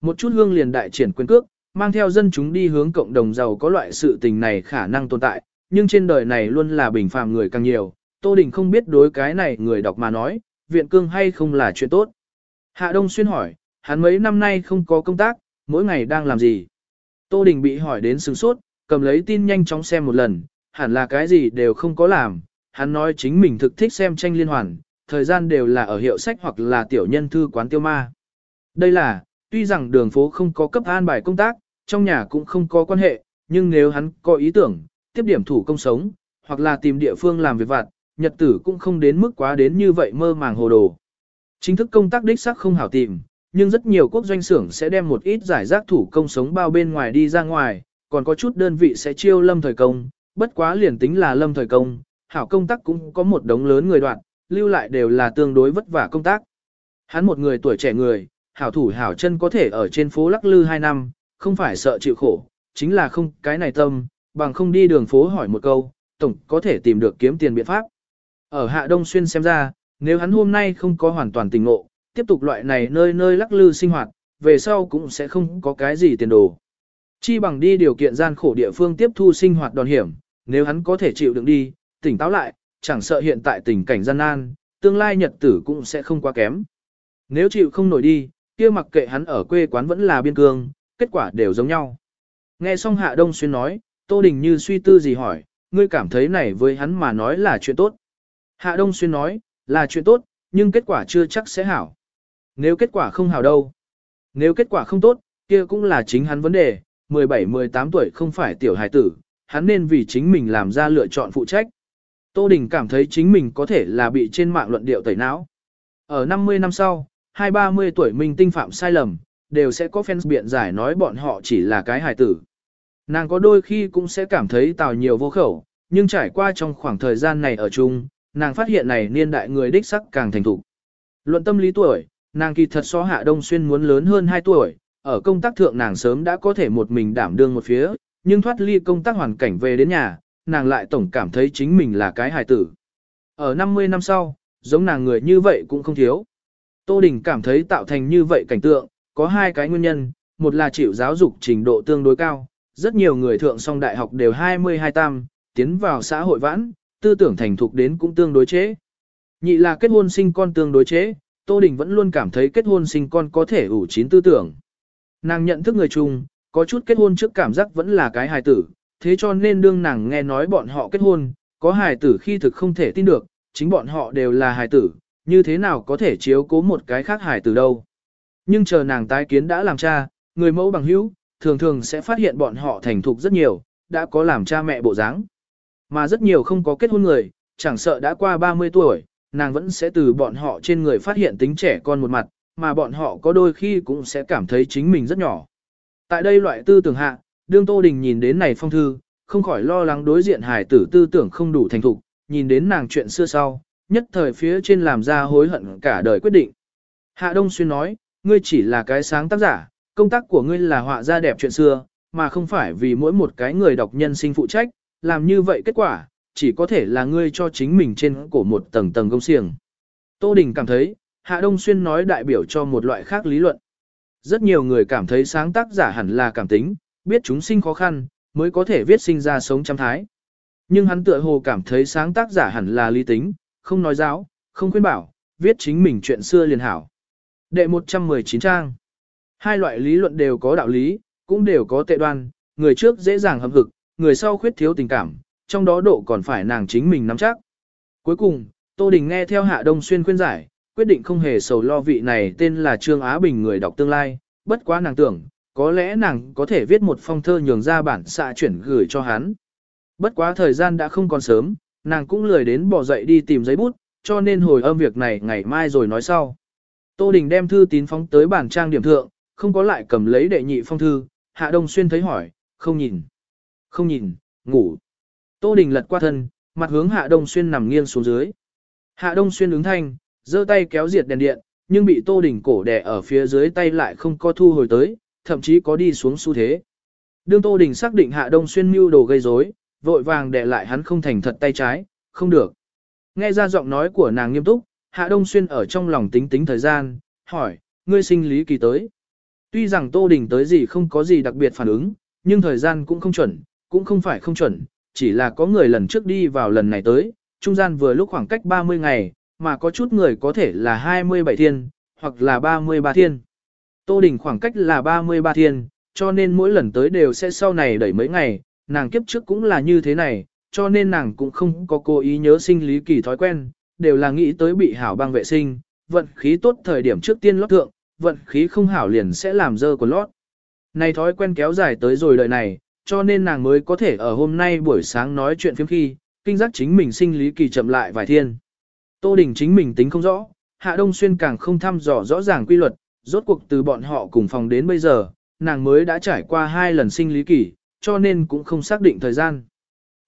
Một chút hương liền đại triển quyền cước, mang theo dân chúng đi hướng cộng đồng giàu có loại sự tình này khả năng tồn tại, nhưng trên đời này luôn là bình phàm người càng nhiều, Tô Đình không biết đối cái này người đọc mà nói, viện cương hay không là chuyện tốt. Hạ Đông Xuyên hỏi, hắn mấy năm nay không có công tác, mỗi ngày đang làm gì? Tô Đình bị hỏi đến sửng sốt, cầm lấy tin nhanh chóng xem một lần, hẳn là cái gì đều không có làm, hắn nói chính mình thực thích xem tranh liên hoàn, thời gian đều là ở hiệu sách hoặc là tiểu nhân thư quán tiêu ma. Đây là, tuy rằng đường phố không có cấp an bài công tác, trong nhà cũng không có quan hệ, nhưng nếu hắn có ý tưởng, tiếp điểm thủ công sống, hoặc là tìm địa phương làm việc vặt, nhật tử cũng không đến mức quá đến như vậy mơ màng hồ đồ. Chính thức công tác đích xác không hảo tìm, nhưng rất nhiều quốc doanh xưởng sẽ đem một ít giải rác thủ công sống bao bên ngoài đi ra ngoài, còn có chút đơn vị sẽ chiêu lâm thời công, bất quá liền tính là lâm thời công, hảo công tác cũng có một đống lớn người đoạn, lưu lại đều là tương đối vất vả công tác. Hắn một người tuổi trẻ người, hảo thủ hảo chân có thể ở trên phố lắc lư 2 năm, không phải sợ chịu khổ, chính là không cái này tâm, bằng không đi đường phố hỏi một câu, tổng có thể tìm được kiếm tiền biện pháp. Ở Hạ Đông Xuyên xem ra, nếu hắn hôm nay không có hoàn toàn tình ngộ, tiếp tục loại này nơi nơi lắc lư sinh hoạt, về sau cũng sẽ không có cái gì tiền đồ. Chi bằng đi điều kiện gian khổ địa phương tiếp thu sinh hoạt đòn hiểm, nếu hắn có thể chịu đựng đi, tỉnh táo lại, chẳng sợ hiện tại tình cảnh gian nan, tương lai nhật tử cũng sẽ không quá kém. Nếu chịu không nổi đi, kia mặc kệ hắn ở quê quán vẫn là biên cương, kết quả đều giống nhau. Nghe xong Hạ Đông Xuyên nói, Tô Đình như suy tư gì hỏi, ngươi cảm thấy này với hắn mà nói là chuyện tốt. Hạ Đông Xuyên nói, là chuyện tốt, nhưng kết quả chưa chắc sẽ hảo. Nếu kết quả không hảo đâu. Nếu kết quả không tốt, kia cũng là chính hắn vấn đề, 17-18 tuổi không phải tiểu hài tử, hắn nên vì chính mình làm ra lựa chọn phụ trách. Tô Đình cảm thấy chính mình có thể là bị trên mạng luận điệu tẩy não. Ở 50 năm sau, hai ba mươi tuổi minh tinh phạm sai lầm, đều sẽ có fans biện giải nói bọn họ chỉ là cái hài tử. Nàng có đôi khi cũng sẽ cảm thấy tào nhiều vô khẩu, nhưng trải qua trong khoảng thời gian này ở chung, nàng phát hiện này niên đại người đích sắc càng thành thục. Luận tâm lý tuổi, nàng kỳ thật so hạ đông xuyên muốn lớn hơn 2 tuổi, ở công tác thượng nàng sớm đã có thể một mình đảm đương một phía, nhưng thoát ly công tác hoàn cảnh về đến nhà, nàng lại tổng cảm thấy chính mình là cái hài tử. Ở 50 năm sau, giống nàng người như vậy cũng không thiếu. Tô Đình cảm thấy tạo thành như vậy cảnh tượng, có hai cái nguyên nhân, một là chịu giáo dục trình độ tương đối cao, rất nhiều người thượng song đại học đều 22 tam, tiến vào xã hội vãn, tư tưởng thành thục đến cũng tương đối chế. Nhị là kết hôn sinh con tương đối chế, Tô Đình vẫn luôn cảm thấy kết hôn sinh con có thể ủ chín tư tưởng. Nàng nhận thức người chung, có chút kết hôn trước cảm giác vẫn là cái hài tử, thế cho nên đương nàng nghe nói bọn họ kết hôn, có hài tử khi thực không thể tin được, chính bọn họ đều là hài tử, như thế nào có thể chiếu cố một cái khác hài tử đâu. Nhưng chờ nàng tái kiến đã làm cha, người mẫu bằng hữu, thường thường sẽ phát hiện bọn họ thành thục rất nhiều, đã có làm cha mẹ bộ dáng. Mà rất nhiều không có kết hôn người, chẳng sợ đã qua 30 tuổi, nàng vẫn sẽ từ bọn họ trên người phát hiện tính trẻ con một mặt, mà bọn họ có đôi khi cũng sẽ cảm thấy chính mình rất nhỏ. Tại đây loại tư tưởng hạ, đương Tô Đình nhìn đến này phong thư, không khỏi lo lắng đối diện hải tử tư tưởng không đủ thành thục, nhìn đến nàng chuyện xưa sau, nhất thời phía trên làm ra hối hận cả đời quyết định. Hạ Đông Xuyên nói, ngươi chỉ là cái sáng tác giả, công tác của ngươi là họa ra đẹp chuyện xưa, mà không phải vì mỗi một cái người đọc nhân sinh phụ trách, làm như vậy kết quả, chỉ có thể là ngươi cho chính mình trên cổ một tầng tầng công xiềng. Tô Đình cảm thấy, Hạ Đông Xuyên nói đại biểu cho một loại khác lý luận. Rất nhiều người cảm thấy sáng tác giả hẳn là cảm tính, biết chúng sinh khó khăn, mới có thể viết sinh ra sống trăm thái. Nhưng hắn tựa hồ cảm thấy sáng tác giả hẳn là lý tính, không nói giáo, không khuyên bảo, viết chính mình chuyện xưa liền hảo. Đệ 119 trang. Hai loại lý luận đều có đạo lý, cũng đều có tệ đoan, người trước dễ dàng hâm hực, người sau khuyết thiếu tình cảm, trong đó độ còn phải nàng chính mình nắm chắc. Cuối cùng, Tô Đình nghe theo Hạ Đông Xuyên khuyên giải, quyết định không hề sầu lo vị này tên là Trương Á Bình người đọc tương lai, bất quá nàng tưởng, có lẽ nàng có thể viết một phong thơ nhường ra bản xạ chuyển gửi cho hắn. Bất quá thời gian đã không còn sớm, nàng cũng lười đến bỏ dậy đi tìm giấy bút, cho nên hồi âm việc này ngày mai rồi nói sau. Tô Đình đem thư tín phóng tới bản trang điểm thượng, không có lại cầm lấy đệ nhị phong thư, Hạ Đông Xuyên thấy hỏi, không nhìn. Không nhìn, ngủ. Tô Đình lật qua thân, mặt hướng Hạ Đông Xuyên nằm nghiêng xuống dưới. Hạ Đông Xuyên ứng thanh, giơ tay kéo diệt đèn điện, nhưng bị Tô Đình cổ đè ở phía dưới tay lại không có thu hồi tới, thậm chí có đi xuống xu thế. Đương Tô Đình xác định Hạ Đông Xuyên mưu đồ gây rối, vội vàng để lại hắn không thành thật tay trái, không được. Nghe ra giọng nói của nàng nghiêm túc, Hạ Đông Xuyên ở trong lòng tính tính thời gian, hỏi, ngươi sinh lý kỳ tới. Tuy rằng Tô Đình tới gì không có gì đặc biệt phản ứng, nhưng thời gian cũng không chuẩn, cũng không phải không chuẩn, chỉ là có người lần trước đi vào lần này tới, trung gian vừa lúc khoảng cách 30 ngày, mà có chút người có thể là 27 thiên, hoặc là 33 thiên. Tô Đình khoảng cách là 33 thiên, cho nên mỗi lần tới đều sẽ sau này đẩy mấy ngày, nàng kiếp trước cũng là như thế này, cho nên nàng cũng không có cố ý nhớ sinh lý kỳ thói quen, đều là nghĩ tới bị hảo băng vệ sinh, vận khí tốt thời điểm trước tiên lót thượng, vận khí không hảo liền sẽ làm dơ của lót. Này thói quen kéo dài tới rồi đời này, cho nên nàng mới có thể ở hôm nay buổi sáng nói chuyện phiếm khi, kinh giác chính mình sinh lý kỳ chậm lại vài thiên. Tô Đình chính mình tính không rõ, Hạ Đông Xuyên càng không thăm dò rõ ràng quy luật, rốt cuộc từ bọn họ cùng phòng đến bây giờ, nàng mới đã trải qua hai lần sinh lý kỳ, cho nên cũng không xác định thời gian.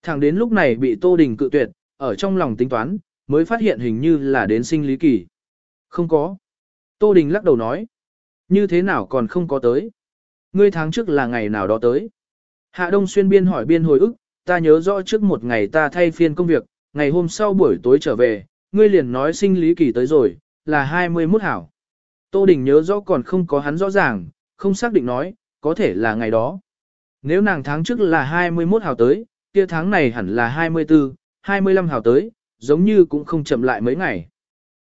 Thẳng đến lúc này bị Tô Đình cự tuyệt, ở trong lòng tính toán, mới phát hiện hình như là đến sinh lý kỳ. Không có. Tô Đình lắc đầu nói. Như thế nào còn không có tới? Ngươi tháng trước là ngày nào đó tới? Hạ Đông Xuyên biên hỏi biên hồi ức, ta nhớ rõ trước một ngày ta thay phiên công việc, ngày hôm sau buổi tối trở về, ngươi liền nói sinh lý kỳ tới rồi, là 21 hảo. Tô Đình nhớ rõ còn không có hắn rõ ràng, không xác định nói, có thể là ngày đó. Nếu nàng tháng trước là 21 hào tới, kia tháng này hẳn là 24, 25 hào tới, giống như cũng không chậm lại mấy ngày.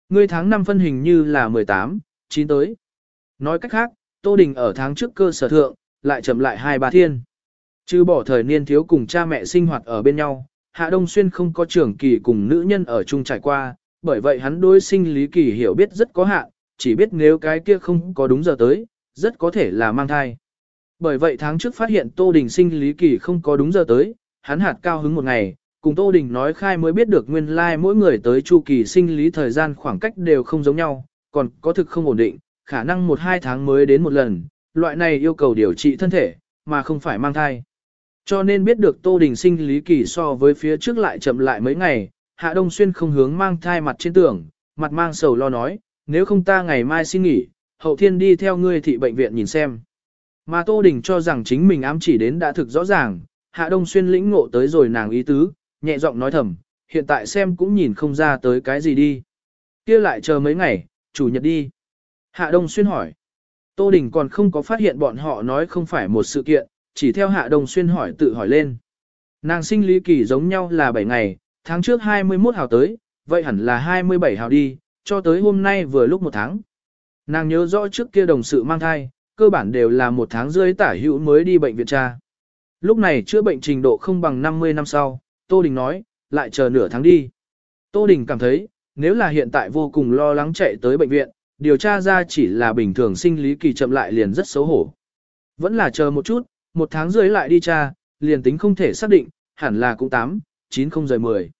Ngươi tháng 5 phân hình như là 18, 9 tới. Nói cách khác, Tô Đình ở tháng trước cơ sở thượng, lại chậm lại 2-3 thiên. Chứ bỏ thời niên thiếu cùng cha mẹ sinh hoạt ở bên nhau, Hạ Đông Xuyên không có trưởng kỳ cùng nữ nhân ở chung trải qua, bởi vậy hắn đối sinh lý kỳ hiểu biết rất có hạn, chỉ biết nếu cái kia không có đúng giờ tới, rất có thể là mang thai. Bởi vậy tháng trước phát hiện Tô Đình sinh lý kỳ không có đúng giờ tới, hắn hạt cao hứng một ngày, cùng Tô Đình nói khai mới biết được nguyên lai like mỗi người tới chu kỳ sinh lý thời gian khoảng cách đều không giống nhau, còn có thực không ổn định, khả năng 1-2 tháng mới đến một lần, loại này yêu cầu điều trị thân thể, mà không phải mang thai. Cho nên biết được Tô Đình sinh lý kỳ so với phía trước lại chậm lại mấy ngày, Hạ Đông Xuyên không hướng mang thai mặt trên tường, mặt mang sầu lo nói, nếu không ta ngày mai xin nghỉ, hậu thiên đi theo ngươi thị bệnh viện nhìn xem. Mà Tô Đình cho rằng chính mình ám chỉ đến đã thực rõ ràng, Hạ Đông Xuyên lĩnh ngộ tới rồi nàng ý tứ, nhẹ giọng nói thầm, hiện tại xem cũng nhìn không ra tới cái gì đi. kia lại chờ mấy ngày, chủ nhật đi. Hạ Đông Xuyên hỏi. Tô Đình còn không có phát hiện bọn họ nói không phải một sự kiện, chỉ theo Hạ Đông Xuyên hỏi tự hỏi lên. Nàng sinh lý kỳ giống nhau là 7 ngày, tháng trước 21 hào tới, vậy hẳn là 27 hào đi, cho tới hôm nay vừa lúc một tháng. Nàng nhớ rõ trước kia đồng sự mang thai, cơ bản đều là một tháng rưỡi tả hữu mới đi bệnh viện tra Lúc này chữa bệnh trình độ không bằng 50 năm sau, Tô Đình nói, lại chờ nửa tháng đi. Tô Đình cảm thấy, nếu là hiện tại vô cùng lo lắng chạy tới bệnh viện, điều tra ra chỉ là bình thường sinh lý kỳ chậm lại liền rất xấu hổ. Vẫn là chờ một chút, một tháng rưỡi lại đi tra, liền tính không thể xác định, hẳn là cũng 8, 9 không rời 10.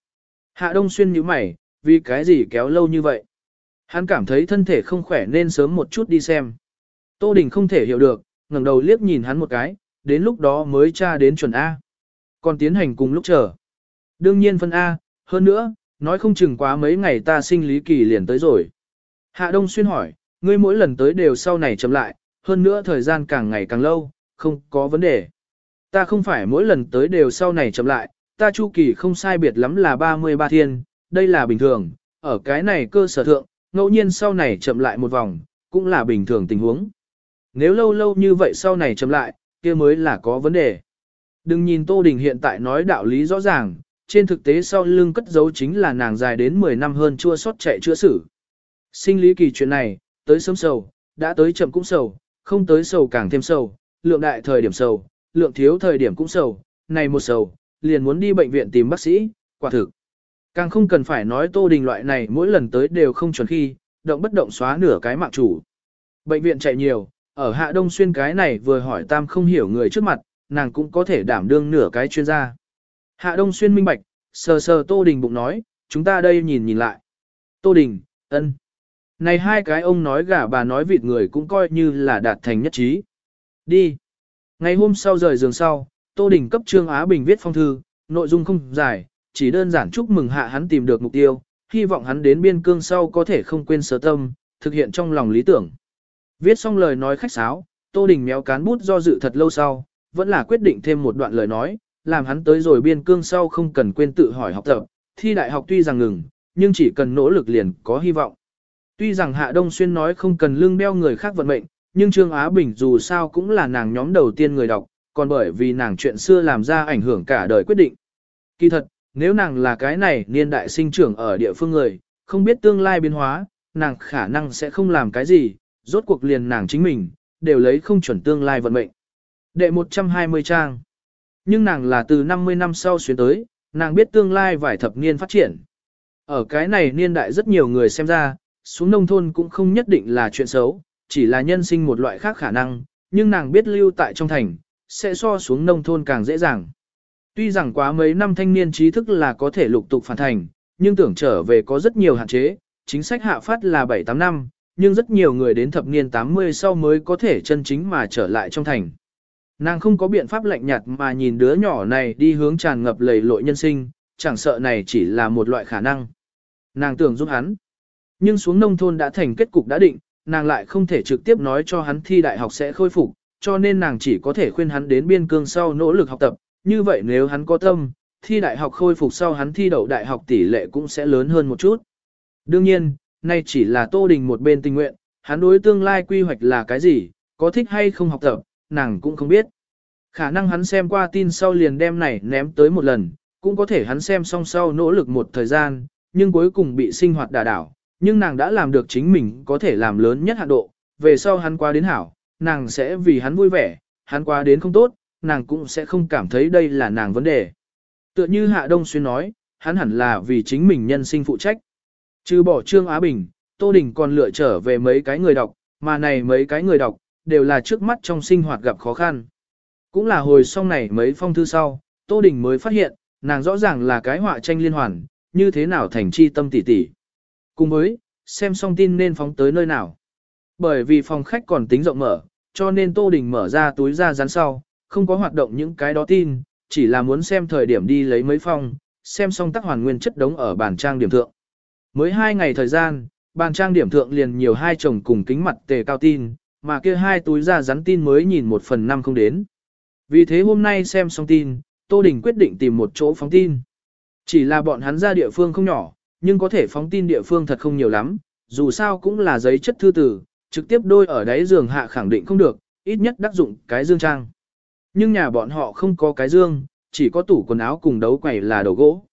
Hạ Đông Xuyên nhíu mày, vì cái gì kéo lâu như vậy? Hắn cảm thấy thân thể không khỏe nên sớm một chút đi xem. Tô Đình không thể hiểu được, ngẩng đầu liếc nhìn hắn một cái, đến lúc đó mới tra đến chuẩn A. Còn tiến hành cùng lúc chờ. Đương nhiên phân A, hơn nữa, nói không chừng quá mấy ngày ta sinh lý kỳ liền tới rồi. Hạ Đông Xuyên hỏi, ngươi mỗi lần tới đều sau này chậm lại, hơn nữa thời gian càng ngày càng lâu, không có vấn đề. Ta không phải mỗi lần tới đều sau này chậm lại, ta chu kỳ không sai biệt lắm là 33 thiên, đây là bình thường, ở cái này cơ sở thượng, ngẫu nhiên sau này chậm lại một vòng, cũng là bình thường tình huống. Nếu lâu lâu như vậy sau này chậm lại, kia mới là có vấn đề. Đừng nhìn Tô Đình hiện tại nói đạo lý rõ ràng, trên thực tế sau lưng cất giấu chính là nàng dài đến 10 năm hơn chua sót chạy chữa xử. Sinh lý kỳ chuyện này, tới sớm sầu, đã tới chậm cũng sầu, không tới sầu càng thêm sầu, lượng đại thời điểm sầu, lượng thiếu thời điểm cũng sầu, này một sầu, liền muốn đi bệnh viện tìm bác sĩ, quả thực. Càng không cần phải nói Tô Đình loại này mỗi lần tới đều không chuẩn khi, động bất động xóa nửa cái mạng chủ. Bệnh viện chạy nhiều, ở Hạ Đông Xuyên cái này vừa hỏi tam không hiểu người trước mặt, nàng cũng có thể đảm đương nửa cái chuyên gia. Hạ Đông Xuyên minh bạch, sờ sờ Tô Đình bụng nói, chúng ta đây nhìn nhìn lại. Tô Đình, ân. Này hai cái ông nói gả bà nói vịt người cũng coi như là đạt thành nhất trí. Đi. Ngày hôm sau rời giường sau, Tô Đình cấp Trương Á Bình viết phong thư, nội dung không dài, chỉ đơn giản chúc mừng hạ hắn tìm được mục tiêu, hy vọng hắn đến biên cương sau có thể không quên sở tâm, thực hiện trong lòng lý tưởng. Viết xong lời nói khách sáo, Tô Đình méo cán bút do dự thật lâu sau, vẫn là quyết định thêm một đoạn lời nói, làm hắn tới rồi biên cương sau không cần quên tự hỏi học tập, thi đại học tuy rằng ngừng, nhưng chỉ cần nỗ lực liền có hy vọng. Tuy rằng Hạ Đông Xuyên nói không cần lương đeo người khác vận mệnh, nhưng Trương Á Bình dù sao cũng là nàng nhóm đầu tiên người đọc, còn bởi vì nàng chuyện xưa làm ra ảnh hưởng cả đời quyết định. Kỳ thật, nếu nàng là cái này niên đại sinh trưởng ở địa phương người, không biết tương lai biến hóa, nàng khả năng sẽ không làm cái gì, rốt cuộc liền nàng chính mình, đều lấy không chuẩn tương lai vận mệnh. Đệ 120 trang. Nhưng nàng là từ 50 năm sau xuyên tới, nàng biết tương lai vài thập niên phát triển. Ở cái này niên đại rất nhiều người xem ra, xuống nông thôn cũng không nhất định là chuyện xấu, chỉ là nhân sinh một loại khác khả năng, nhưng nàng biết lưu tại trong thành, sẽ so xuống nông thôn càng dễ dàng. Tuy rằng quá mấy năm thanh niên trí thức là có thể lục tục phản thành, nhưng tưởng trở về có rất nhiều hạn chế, chính sách hạ phát là 7-8 năm, nhưng rất nhiều người đến thập niên 80 sau mới có thể chân chính mà trở lại trong thành. Nàng không có biện pháp lạnh nhạt mà nhìn đứa nhỏ này đi hướng tràn ngập lầy lội nhân sinh, chẳng sợ này chỉ là một loại khả năng. Nàng tưởng giúp hắn. Nhưng xuống nông thôn đã thành kết cục đã định, nàng lại không thể trực tiếp nói cho hắn thi đại học sẽ khôi phục, cho nên nàng chỉ có thể khuyên hắn đến biên cương sau nỗ lực học tập, như vậy nếu hắn có tâm, thi đại học khôi phục sau hắn thi đậu đại học tỷ lệ cũng sẽ lớn hơn một chút. Đương nhiên, nay chỉ là Tô Đình một bên tình nguyện, hắn đối tương lai quy hoạch là cái gì, có thích hay không học tập, nàng cũng không biết. Khả năng hắn xem qua tin sau liền đem này ném tới một lần, cũng có thể hắn xem xong sau nỗ lực một thời gian, nhưng cuối cùng bị sinh hoạt đả đảo, nhưng nàng đã làm được chính mình có thể làm lớn nhất hạn độ, về sau hắn qua đến hảo, nàng sẽ vì hắn vui vẻ, hắn qua đến không tốt, nàng cũng sẽ không cảm thấy đây là nàng vấn đề. Tựa như Hạ Đông Xuyên nói, hắn hẳn là vì chính mình nhân sinh phụ trách. Trừ bỏ Trương Á Bình, Tô Đình còn lựa trở về mấy cái người đọc, mà này mấy cái người đọc, đều là trước mắt trong sinh hoạt gặp khó khăn. Cũng là hồi xong này mấy phong thư sau, Tô Đình mới phát hiện, nàng rõ ràng là cái họa tranh liên hoàn, như thế nào thành chi tâm tỷ tỷ. Cùng với, xem xong tin nên phóng tới nơi nào. Bởi vì phòng khách còn tính rộng mở, cho nên Tô Đình mở ra túi ra rắn sau, không có hoạt động những cái đó tin, chỉ là muốn xem thời điểm đi lấy mấy phong, xem xong tác hoàn nguyên chất đống ở bàn trang điểm thượng. Mới hai ngày thời gian, bàn trang điểm thượng liền nhiều hai chồng cùng kính mặt tề cao tin, mà kia hai túi ra rắn tin mới nhìn một phần năm không đến. Vì thế hôm nay xem xong tin, Tô Đình quyết định tìm một chỗ phóng tin. Chỉ là bọn hắn ra địa phương không nhỏ, nhưng có thể phóng tin địa phương thật không nhiều lắm, dù sao cũng là giấy chất thư tử, trực tiếp đôi ở đáy giường hạ khẳng định không được, ít nhất đắc dụng cái dương trang. Nhưng nhà bọn họ không có cái dương, chỉ có tủ quần áo cùng đấu quầy là đầu gỗ.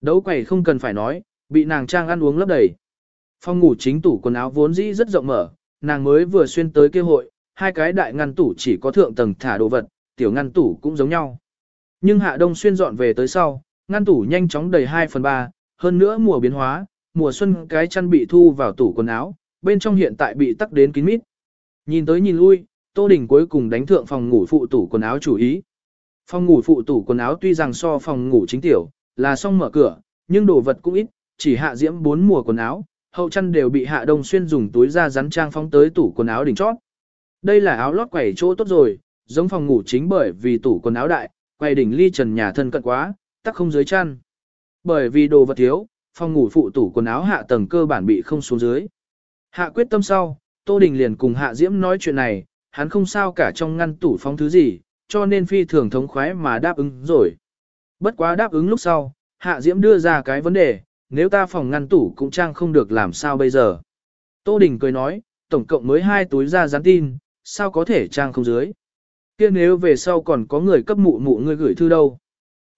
Đấu quầy không cần phải nói, bị nàng trang ăn uống lấp đầy. Phòng ngủ chính tủ quần áo vốn dĩ rất rộng mở, nàng mới vừa xuyên tới kia hội, hai cái đại ngăn tủ chỉ có thượng tầng thả đồ vật, tiểu ngăn tủ cũng giống nhau. Nhưng hạ đông xuyên dọn về tới sau, ngăn tủ nhanh chóng đầy 2 phần 3, hơn nữa mùa biến hóa, mùa xuân cái chăn bị thu vào tủ quần áo, bên trong hiện tại bị tắc đến kín mít. Nhìn tới nhìn lui, Tô Đình cuối cùng đánh thượng phòng ngủ phụ tủ quần áo chủ ý. Phòng ngủ phụ tủ quần áo tuy rằng so phòng ngủ chính tiểu, là xong mở cửa, nhưng đồ vật cũng ít, chỉ hạ diễm bốn mùa quần áo, hậu chân đều bị hạ đông xuyên dùng túi da rắn trang phóng tới tủ quần áo đỉnh chót. Đây là áo lót quẩy chỗ tốt rồi, giống phòng ngủ chính bởi vì tủ quần áo đại, quay đỉnh ly trần nhà thân cận quá, tắc không dưới chăn. Bởi vì đồ vật thiếu, phòng ngủ phụ tủ quần áo hạ tầng cơ bản bị không xuống dưới. Hạ quyết tâm sau, Tô Đình liền cùng Hạ Diễm nói chuyện này, hắn không sao cả trong ngăn tủ phóng thứ gì, cho nên phi thường thống khoái mà đáp ứng rồi. Bất quá đáp ứng lúc sau, Hạ Diễm đưa ra cái vấn đề, nếu ta phòng ngăn tủ cũng trang không được làm sao bây giờ. Tô Đình cười nói, tổng cộng mới hai túi ra gián tin, sao có thể trang không dưới. kia nếu về sau còn có người cấp mụ mụ ngươi gửi thư đâu.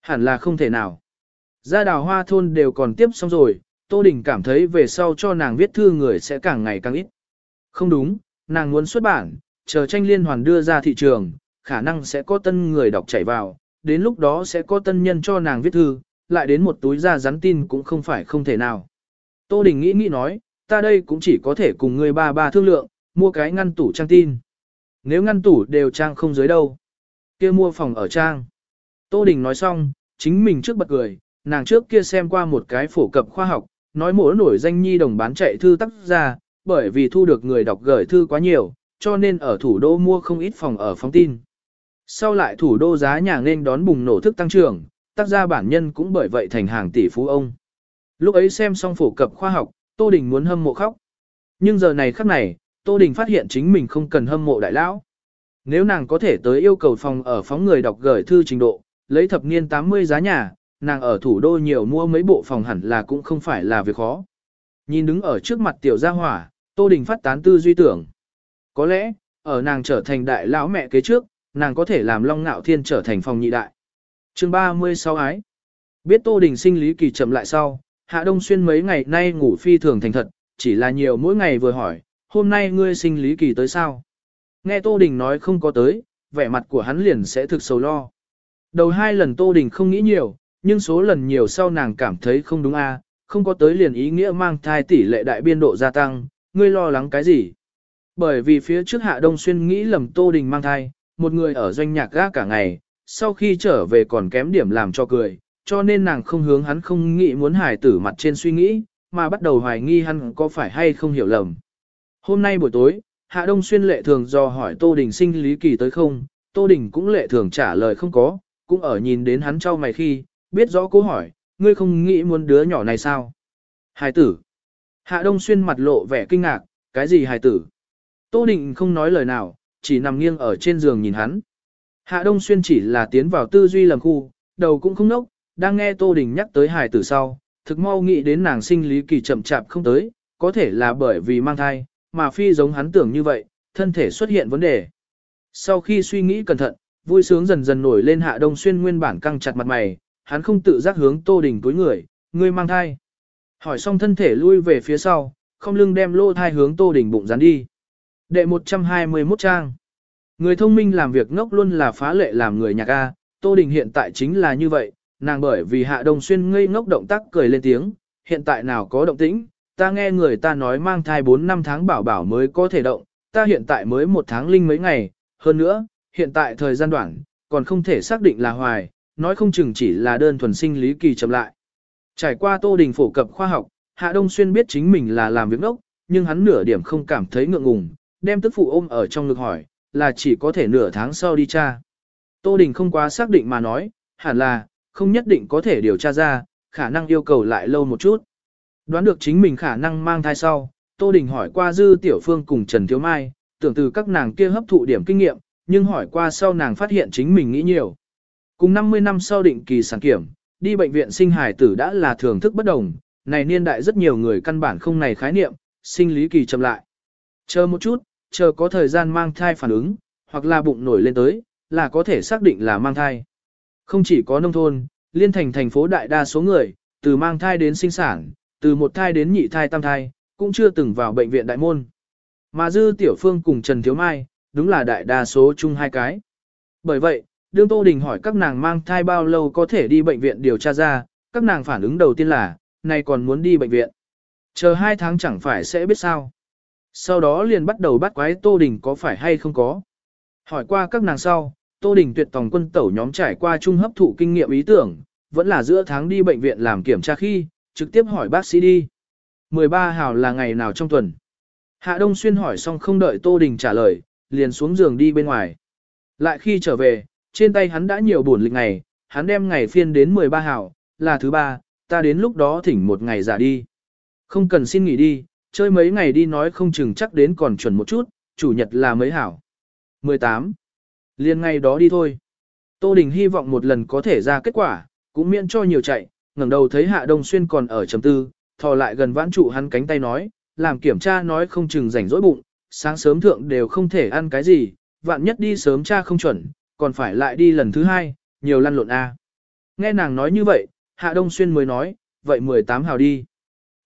Hẳn là không thể nào. Gia đào hoa thôn đều còn tiếp xong rồi, Tô Đình cảm thấy về sau cho nàng viết thư người sẽ càng ngày càng ít. Không đúng, nàng muốn xuất bản, chờ tranh liên hoàn đưa ra thị trường, khả năng sẽ có tân người đọc chảy vào, đến lúc đó sẽ có tân nhân cho nàng viết thư, lại đến một túi ra rắn tin cũng không phải không thể nào. Tô Đình nghĩ nghĩ nói, ta đây cũng chỉ có thể cùng người ba ba thương lượng, mua cái ngăn tủ trang tin. Nếu ngăn tủ đều trang không dưới đâu, kia mua phòng ở trang. Tô Đình nói xong, chính mình trước bật cười, nàng trước kia xem qua một cái phổ cập khoa học, nói mỗi nổi danh nhi đồng bán chạy thư tác ra, bởi vì thu được người đọc gửi thư quá nhiều, cho nên ở thủ đô mua không ít phòng ở phóng tin. Sau lại thủ đô giá nhà nên đón bùng nổ thức tăng trưởng, tác gia bản nhân cũng bởi vậy thành hàng tỷ phú ông. Lúc ấy xem xong phổ cập khoa học, Tô Đình muốn hâm mộ khóc. Nhưng giờ này khắc này, Tô Đình phát hiện chính mình không cần hâm mộ đại lão. Nếu nàng có thể tới yêu cầu phòng ở phóng người đọc gửi thư trình độ, lấy thập niên 80 giá nhà, nàng ở thủ đô nhiều mua mấy bộ phòng hẳn là cũng không phải là việc khó. Nhìn đứng ở trước mặt tiểu gia hỏa, Tô Đình phát tán tư duy tưởng. Có lẽ, ở nàng trở thành đại lão mẹ kế trước, nàng có thể làm Long Ngạo Thiên trở thành phòng nhị đại. chương 36 ái. Biết Tô Đình sinh lý kỳ chậm lại sau, Hạ Đông Xuyên mấy ngày nay ngủ phi thường thành thật, chỉ là nhiều mỗi ngày vừa hỏi, hôm nay ngươi sinh lý kỳ tới sao? Nghe Tô Đình nói không có tới, vẻ mặt của hắn liền sẽ thực sầu lo. Đầu hai lần Tô Đình không nghĩ nhiều, nhưng số lần nhiều sau nàng cảm thấy không đúng a, không có tới liền ý nghĩa mang thai tỷ lệ đại biên độ gia tăng, ngươi lo lắng cái gì? Bởi vì phía trước Hạ Đông Xuyên nghĩ lầm Tô Đình mang thai, một người ở doanh nhạc gác cả ngày, sau khi trở về còn kém điểm làm cho cười, cho nên nàng không hướng hắn không nghĩ muốn hài tử mặt trên suy nghĩ, mà bắt đầu hoài nghi hắn có phải hay không hiểu lầm. Hôm nay buổi tối, Hạ Đông Xuyên lệ thường do hỏi Tô Đình sinh lý kỳ tới không, Tô Đình cũng lệ thường trả lời không có, cũng ở nhìn đến hắn trao mày khi, biết rõ câu hỏi, ngươi không nghĩ muốn đứa nhỏ này sao? Hài tử. Hạ Đông Xuyên mặt lộ vẻ kinh ngạc, cái gì hài tử? Tô Định không nói lời nào, chỉ nằm nghiêng ở trên giường nhìn hắn. Hạ Đông Xuyên chỉ là tiến vào tư duy lầm khu, đầu cũng không nốc, đang nghe Tô Đình nhắc tới hài tử sau, thực mau nghĩ đến nàng sinh lý kỳ chậm chạp không tới, có thể là bởi vì mang thai, mà phi giống hắn tưởng như vậy, thân thể xuất hiện vấn đề. Sau khi suy nghĩ cẩn thận, vui sướng dần dần nổi lên Hạ Đông Xuyên nguyên bản căng chặt mặt mày, hắn không tự giác hướng Tô Đình túi người, ngươi mang thai. Hỏi xong thân thể lui về phía sau, không lưng đem lô thai hướng Tô Đình bụng dán đi. Đệ 121 trang. Người thông minh làm việc ngốc luôn là phá lệ làm người nhạc A, Tô Đình hiện tại chính là như vậy, nàng bởi vì Hạ Đông Xuyên ngây ngốc động tác cười lên tiếng, hiện tại nào có động tĩnh, ta nghe người ta nói mang thai 4 năm tháng bảo bảo mới có thể động, ta hiện tại mới một tháng linh mấy ngày, hơn nữa, hiện tại thời gian đoạn, còn không thể xác định là hoài, nói không chừng chỉ là đơn thuần sinh lý kỳ chậm lại. Trải qua Tô Đình phổ cập khoa học, Hạ Đông Xuyên biết chính mình là làm việc ngốc nhưng hắn nửa điểm không cảm thấy ngượng ngùng, đem tức phụ ôm ở trong ngực hỏi, là chỉ có thể nửa tháng sau đi tra. Tô Đình không quá xác định mà nói, hẳn là, không nhất định có thể điều tra ra, khả năng yêu cầu lại lâu một chút. Đoán được chính mình khả năng mang thai sau, Tô Đình hỏi qua Dư Tiểu Phương cùng Trần Thiếu Mai, tưởng từ các nàng kia hấp thụ điểm kinh nghiệm, nhưng hỏi qua sau nàng phát hiện chính mình nghĩ nhiều. Cùng 50 năm sau định kỳ sản kiểm, đi bệnh viện sinh hài tử đã là thưởng thức bất đồng, này niên đại rất nhiều người căn bản không này khái niệm, sinh lý kỳ chậm lại. Chờ một chút, chờ có thời gian mang thai phản ứng, hoặc là bụng nổi lên tới, là có thể xác định là mang thai. Không chỉ có nông thôn, liên thành thành phố đại đa số người, từ mang thai đến sinh sản, từ một thai đến nhị thai tam thai, cũng chưa từng vào bệnh viện đại môn. Mà Dư Tiểu Phương cùng Trần Thiếu Mai, đúng là đại đa số chung hai cái. Bởi vậy, đương Tô Đình hỏi các nàng mang thai bao lâu có thể đi bệnh viện điều tra ra, các nàng phản ứng đầu tiên là, này còn muốn đi bệnh viện. Chờ hai tháng chẳng phải sẽ biết sao. Sau đó liền bắt đầu bắt quái Tô Đình có phải hay không có. Hỏi qua các nàng sau, Tô Đình tuyệt tòng quân tẩu nhóm trải qua chung hấp thụ kinh nghiệm ý tưởng, vẫn là giữa tháng đi bệnh viện làm kiểm tra khi, trực tiếp hỏi bác sĩ đi. 13 hào là ngày nào trong tuần? Hạ Đông Xuyên hỏi xong không đợi Tô Đình trả lời, liền xuống giường đi bên ngoài. Lại khi trở về, trên tay hắn đã nhiều buồn lịch ngày, hắn đem ngày phiên đến 13 hào, là thứ ba, ta đến lúc đó thỉnh một ngày giả đi. Không cần xin nghỉ đi, chơi mấy ngày đi nói không chừng chắc đến còn chuẩn một chút, chủ nhật là mấy hảo. 18. Liên ngày đó đi thôi. Tô Đình hy vọng một lần có thể ra kết quả, cũng miễn cho nhiều chạy, ngẩng đầu thấy Hạ Đông Xuyên còn ở chấm tư, thò lại gần vãn trụ hắn cánh tay nói, làm kiểm tra nói không chừng rảnh rỗi bụng, sáng sớm thượng đều không thể ăn cái gì, vạn nhất đi sớm cha không chuẩn, còn phải lại đi lần thứ hai, nhiều lăn lộn a. Nghe nàng nói như vậy, Hạ Đông Xuyên mới nói, vậy 18 hào đi.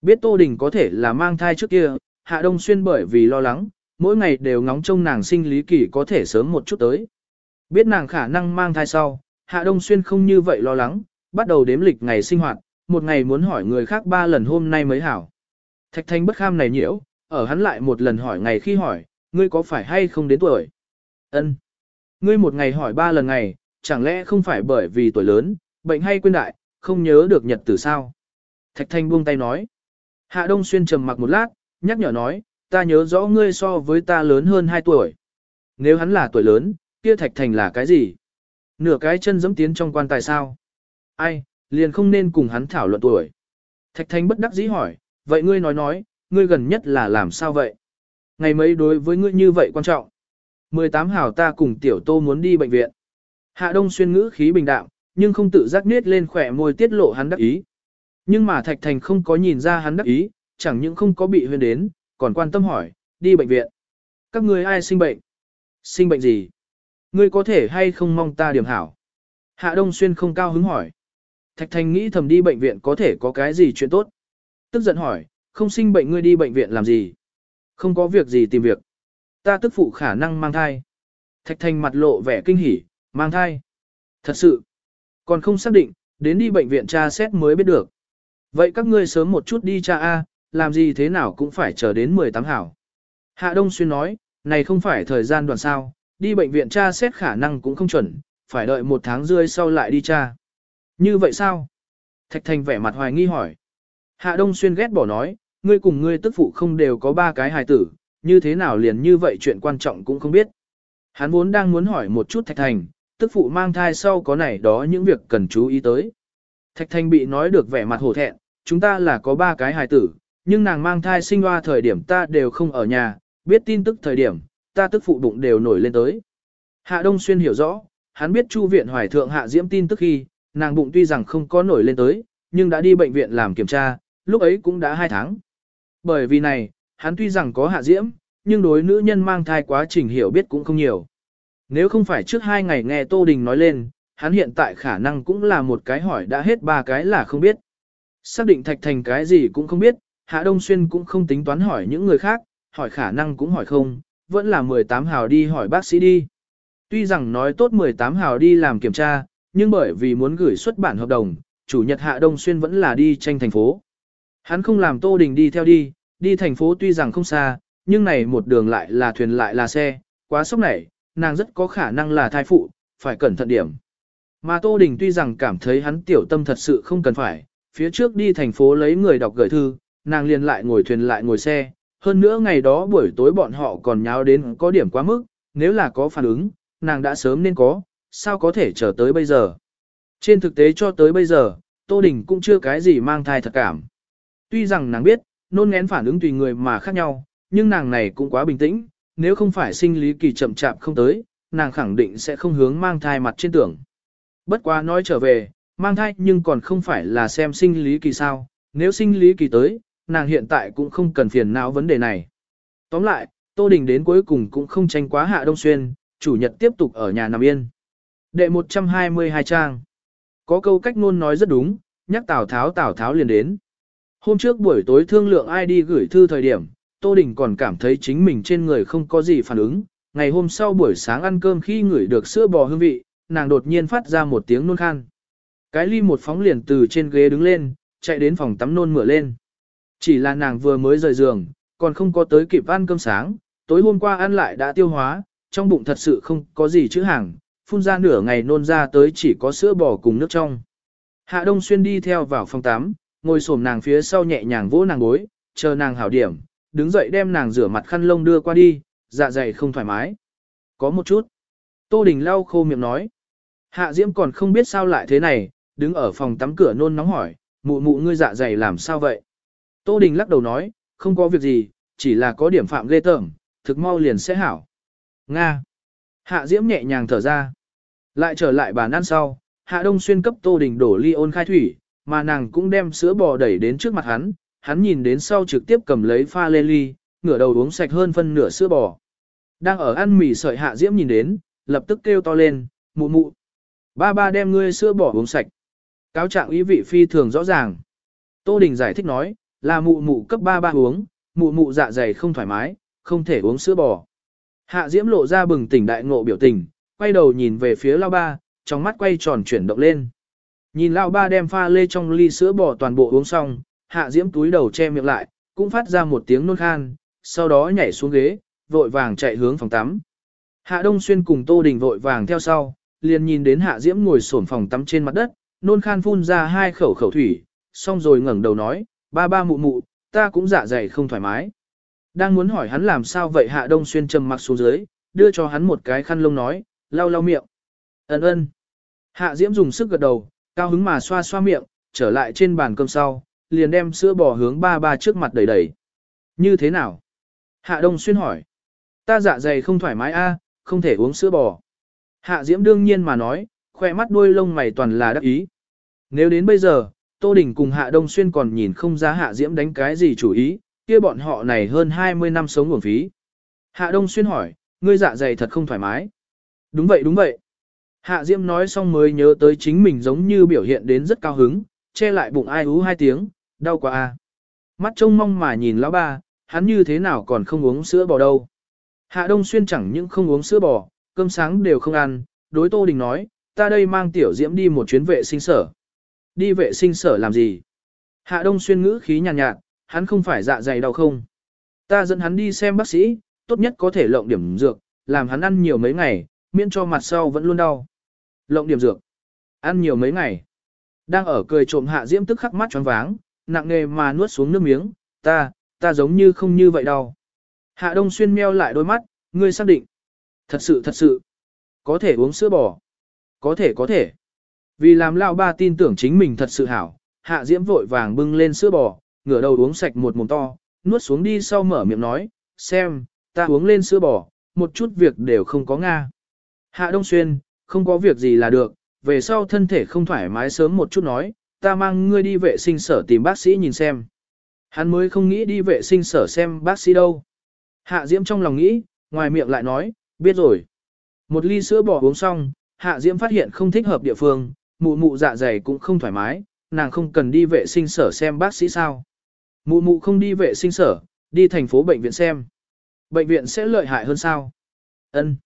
Biết Tô Đình có thể là mang thai trước kia, Hạ Đông Xuyên bởi vì lo lắng, mỗi ngày đều ngóng trông nàng sinh lý kỳ có thể sớm một chút tới. Biết nàng khả năng mang thai sau, Hạ Đông Xuyên không như vậy lo lắng, bắt đầu đếm lịch ngày sinh hoạt, một ngày muốn hỏi người khác ba lần hôm nay mới hảo. Thạch thanh bất kham này nhiễu, ở hắn lại một lần hỏi ngày khi hỏi, ngươi có phải hay không đến tuổi? Ân. Ngươi một ngày hỏi ba lần ngày, chẳng lẽ không phải bởi vì tuổi lớn, bệnh hay quên đại, không nhớ được nhật tử sao? Thạch thanh buông tay nói. Hạ Đông Xuyên trầm mặc một lát, nhắc nhở nói, ta nhớ rõ ngươi so với ta lớn hơn 2 tuổi. Nếu hắn là tuổi lớn, kia Thạch Thành là cái gì? Nửa cái chân dẫm tiến trong quan tài sao? Ai, liền không nên cùng hắn thảo luận tuổi. Thạch Thành bất đắc dĩ hỏi, vậy ngươi nói nói, ngươi gần nhất là làm sao vậy? Ngày mấy đối với ngươi như vậy quan trọng? 18 hảo ta cùng tiểu tô muốn đi bệnh viện. Hạ Đông Xuyên ngữ khí bình đạm, nhưng không tự giác nết lên khỏe môi tiết lộ hắn đắc ý. Nhưng mà Thạch Thành không có nhìn ra hắn đắc ý, chẳng những không có bị huyên đến, còn quan tâm hỏi, đi bệnh viện. Các người ai sinh bệnh? Sinh bệnh gì? Ngươi có thể hay không mong ta điểm hảo? Hạ Đông Xuyên không cao hứng hỏi. Thạch Thành nghĩ thầm đi bệnh viện có thể có cái gì chuyện tốt. Tức giận hỏi, không sinh bệnh ngươi đi bệnh viện làm gì? Không có việc gì tìm việc. Ta tức phụ khả năng mang thai. Thạch Thành mặt lộ vẻ kinh hỉ, mang thai. Thật sự. Còn không xác định, đến đi bệnh viện tra xét mới biết được. Vậy các ngươi sớm một chút đi cha A, làm gì thế nào cũng phải chờ đến 18 hảo. Hạ Đông Xuyên nói, này không phải thời gian đoàn sao, đi bệnh viện cha xét khả năng cũng không chuẩn, phải đợi một tháng rưỡi sau lại đi cha. Như vậy sao? Thạch Thành vẻ mặt hoài nghi hỏi. Hạ Đông Xuyên ghét bỏ nói, ngươi cùng ngươi tức phụ không đều có ba cái hài tử, như thế nào liền như vậy chuyện quan trọng cũng không biết. Hắn vốn đang muốn hỏi một chút Thạch Thành, tức phụ mang thai sau có này đó những việc cần chú ý tới. Thạch Thanh bị nói được vẻ mặt hổ thẹn, chúng ta là có ba cái hài tử, nhưng nàng mang thai sinh hoa thời điểm ta đều không ở nhà, biết tin tức thời điểm, ta tức phụ bụng đều nổi lên tới. Hạ Đông Xuyên hiểu rõ, hắn biết Chu viện hoài thượng hạ diễm tin tức khi, nàng bụng tuy rằng không có nổi lên tới, nhưng đã đi bệnh viện làm kiểm tra, lúc ấy cũng đã hai tháng. Bởi vì này, hắn tuy rằng có hạ diễm, nhưng đối nữ nhân mang thai quá trình hiểu biết cũng không nhiều. Nếu không phải trước hai ngày nghe Tô Đình nói lên, hắn hiện tại khả năng cũng là một cái hỏi đã hết ba cái là không biết. Xác định Thạch Thành cái gì cũng không biết, Hạ Đông Xuyên cũng không tính toán hỏi những người khác, hỏi khả năng cũng hỏi không, vẫn là 18 hào đi hỏi bác sĩ đi. Tuy rằng nói tốt 18 hào đi làm kiểm tra, nhưng bởi vì muốn gửi xuất bản hợp đồng, chủ nhật Hạ Đông Xuyên vẫn là đi tranh thành phố. Hắn không làm Tô Đình đi theo đi, đi thành phố tuy rằng không xa, nhưng này một đường lại là thuyền lại là xe, quá sốc này, nàng rất có khả năng là thai phụ, phải cẩn thận điểm. Mà Tô Đình tuy rằng cảm thấy hắn tiểu tâm thật sự không cần phải, phía trước đi thành phố lấy người đọc gửi thư, nàng liền lại ngồi thuyền lại ngồi xe, hơn nữa ngày đó buổi tối bọn họ còn nháo đến có điểm quá mức, nếu là có phản ứng, nàng đã sớm nên có, sao có thể chờ tới bây giờ. Trên thực tế cho tới bây giờ, Tô Đình cũng chưa cái gì mang thai thật cảm. Tuy rằng nàng biết, nôn ngén phản ứng tùy người mà khác nhau, nhưng nàng này cũng quá bình tĩnh, nếu không phải sinh lý kỳ chậm chạp không tới, nàng khẳng định sẽ không hướng mang thai mặt trên tưởng. Bất quá nói trở về, mang thai nhưng còn không phải là xem sinh lý kỳ sao, nếu sinh lý kỳ tới, nàng hiện tại cũng không cần phiền não vấn đề này. Tóm lại, Tô Đình đến cuối cùng cũng không tranh quá hạ đông xuyên, chủ nhật tiếp tục ở nhà nằm yên. Đệ 122 trang. Có câu cách ngôn nói rất đúng, nhắc Tào Tháo Tào Tháo liền đến. Hôm trước buổi tối thương lượng ai đi gửi thư thời điểm, Tô Đình còn cảm thấy chính mình trên người không có gì phản ứng. Ngày hôm sau buổi sáng ăn cơm khi ngửi được sữa bò hương vị, nàng đột nhiên phát ra một tiếng nôn khan. Cái ly một phóng liền từ trên ghế đứng lên, chạy đến phòng tắm nôn mửa lên. Chỉ là nàng vừa mới rời giường, còn không có tới kịp ăn cơm sáng, tối hôm qua ăn lại đã tiêu hóa, trong bụng thật sự không có gì chữ hàng, phun ra nửa ngày nôn ra tới chỉ có sữa bò cùng nước trong. Hạ Đông Xuyên đi theo vào phòng tắm, ngồi xổm nàng phía sau nhẹ nhàng vỗ nàng gối, chờ nàng hảo điểm, đứng dậy đem nàng rửa mặt khăn lông đưa qua đi, dạ dày không thoải mái. Có một chút. Tô Đình lau khô miệng nói. Hạ Diễm còn không biết sao lại thế này, đứng ở phòng tắm cửa nôn nóng hỏi, mụ mụ ngươi dạ dày làm sao vậy? Tô Đình lắc đầu nói, không có việc gì, chỉ là có điểm phạm ghê tởm, thực mau liền sẽ hảo. Nga. Hạ Diễm nhẹ nhàng thở ra. Lại trở lại bàn ăn sau, Hạ Đông Xuyên cấp Tô Đình đổ ly ôn khai thủy, mà nàng cũng đem sữa bò đẩy đến trước mặt hắn, hắn nhìn đến sau trực tiếp cầm lấy pha lê ly, ngửa đầu uống sạch hơn phân nửa sữa bò. Đang ở ăn mì sợi Hạ Diễm nhìn đến, lập tức kêu to lên, mụ mụ. Ba ba đem ngươi sữa bò uống sạch. Cáo trạng ý vị phi thường rõ ràng. Tô Đình giải thích nói, là mụ mụ cấp ba ba uống, mụ mụ dạ dày không thoải mái, không thể uống sữa bò. Hạ Diễm lộ ra bừng tỉnh đại ngộ biểu tình, quay đầu nhìn về phía lao ba, trong mắt quay tròn chuyển động lên. Nhìn lao ba đem pha lê trong ly sữa bò toàn bộ uống xong, Hạ Diễm túi đầu che miệng lại, cũng phát ra một tiếng nôn khan, sau đó nhảy xuống ghế, vội vàng chạy hướng phòng tắm. Hạ Đông Xuyên cùng Tô Đình vội vàng theo sau, liền nhìn đến Hạ Diễm ngồi xổm phòng tắm trên mặt đất, nôn khan phun ra hai khẩu khẩu thủy, xong rồi ngẩng đầu nói, ba ba mụ mụ, ta cũng dạ dày không thoải mái. Đang muốn hỏi hắn làm sao vậy Hạ Đông Xuyên trầm mặc xuống dưới, đưa cho hắn một cái khăn lông nói, lau lau miệng. Ấn ơn. Hạ Diễm dùng sức gật đầu, cao hứng mà xoa xoa miệng, trở lại trên bàn cơm sau, liền đem sữa bò hướng ba ba trước mặt đẩy đẩy. Như thế nào? Hạ Đông Xuyên hỏi. Ta dạ dày không thoải mái a, không thể uống sữa bò. Hạ Diễm đương nhiên mà nói, khoe mắt đuôi lông mày toàn là đắc ý. Nếu đến bây giờ, Tô Đình cùng Hạ Đông Xuyên còn nhìn không ra Hạ Diễm đánh cái gì chủ ý, kia bọn họ này hơn 20 năm sống nguồn phí. Hạ Đông Xuyên hỏi, ngươi dạ dày thật không thoải mái. Đúng vậy đúng vậy. Hạ Diễm nói xong mới nhớ tới chính mình giống như biểu hiện đến rất cao hứng, che lại bụng ai ú hai tiếng, đau quá a. Mắt trông mong mà nhìn lão ba, hắn như thế nào còn không uống sữa bò đâu. Hạ Đông Xuyên chẳng những không uống sữa bò, cơm sáng đều không ăn, đối Tô Đình nói, ta đây mang tiểu diễm đi một chuyến vệ sinh sở. Đi vệ sinh sở làm gì? Hạ Đông Xuyên ngữ khí nhàn nhạt, nhạt, hắn không phải dạ dày đau không? Ta dẫn hắn đi xem bác sĩ, tốt nhất có thể lộng điểm dược, làm hắn ăn nhiều mấy ngày, miễn cho mặt sau vẫn luôn đau. Lộng điểm dược. Ăn nhiều mấy ngày. Đang ở cười trộm hạ diễm tức khắc mắt choáng váng, nặng nề mà nuốt xuống nước miếng, ta, ta giống như không như vậy đâu. Hạ Đông Xuyên meo lại đôi mắt, ngươi xác định. Thật sự thật sự. Có thể uống sữa bò. Có thể có thể. Vì làm lão ba tin tưởng chính mình thật sự hảo, Hạ Diễm vội vàng bưng lên sữa bò, ngửa đầu uống sạch một mồm to, nuốt xuống đi sau mở miệng nói, xem, ta uống lên sữa bò, một chút việc đều không có nga. Hạ Đông Xuyên, không có việc gì là được, về sau thân thể không thoải mái sớm một chút nói, ta mang ngươi đi vệ sinh sở tìm bác sĩ nhìn xem. Hắn mới không nghĩ đi vệ sinh sở xem bác sĩ đâu. Hạ Diễm trong lòng nghĩ, ngoài miệng lại nói, biết rồi. Một ly sữa bò uống xong, Hạ Diễm phát hiện không thích hợp địa phương, mụ mụ dạ dày cũng không thoải mái, nàng không cần đi vệ sinh sở xem bác sĩ sao. Mụ mụ không đi vệ sinh sở, đi thành phố bệnh viện xem. Bệnh viện sẽ lợi hại hơn sao? Ân.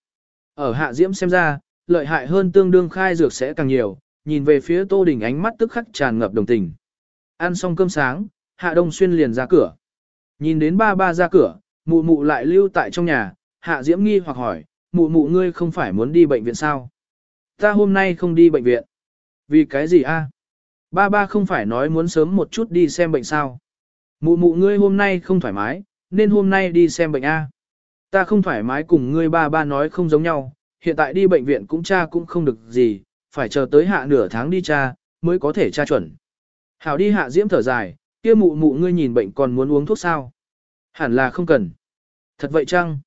Ở Hạ Diễm xem ra, lợi hại hơn tương đương khai dược sẽ càng nhiều, nhìn về phía Tô Đình ánh mắt tức khắc tràn ngập đồng tình. Ăn xong cơm sáng, Hạ Đông Xuyên liền ra cửa. Nhìn đến ba ba ra cửa, mụ mụ lại lưu tại trong nhà, Hạ Diễm nghi hoặc hỏi, mụ mụ ngươi không phải muốn đi bệnh viện sao? Ta hôm nay không đi bệnh viện. Vì cái gì a? Ba ba không phải nói muốn sớm một chút đi xem bệnh sao? Mụ mụ ngươi hôm nay không thoải mái, nên hôm nay đi xem bệnh a. Ta không thoải mái cùng ngươi ba ba nói không giống nhau, hiện tại đi bệnh viện cũng cha cũng không được gì, phải chờ tới hạ nửa tháng đi cha, mới có thể cha chuẩn. Hảo đi hạ diễm thở dài, kia mụ mụ ngươi nhìn bệnh còn muốn uống thuốc sao? Hẳn là không cần. Thật vậy chăng?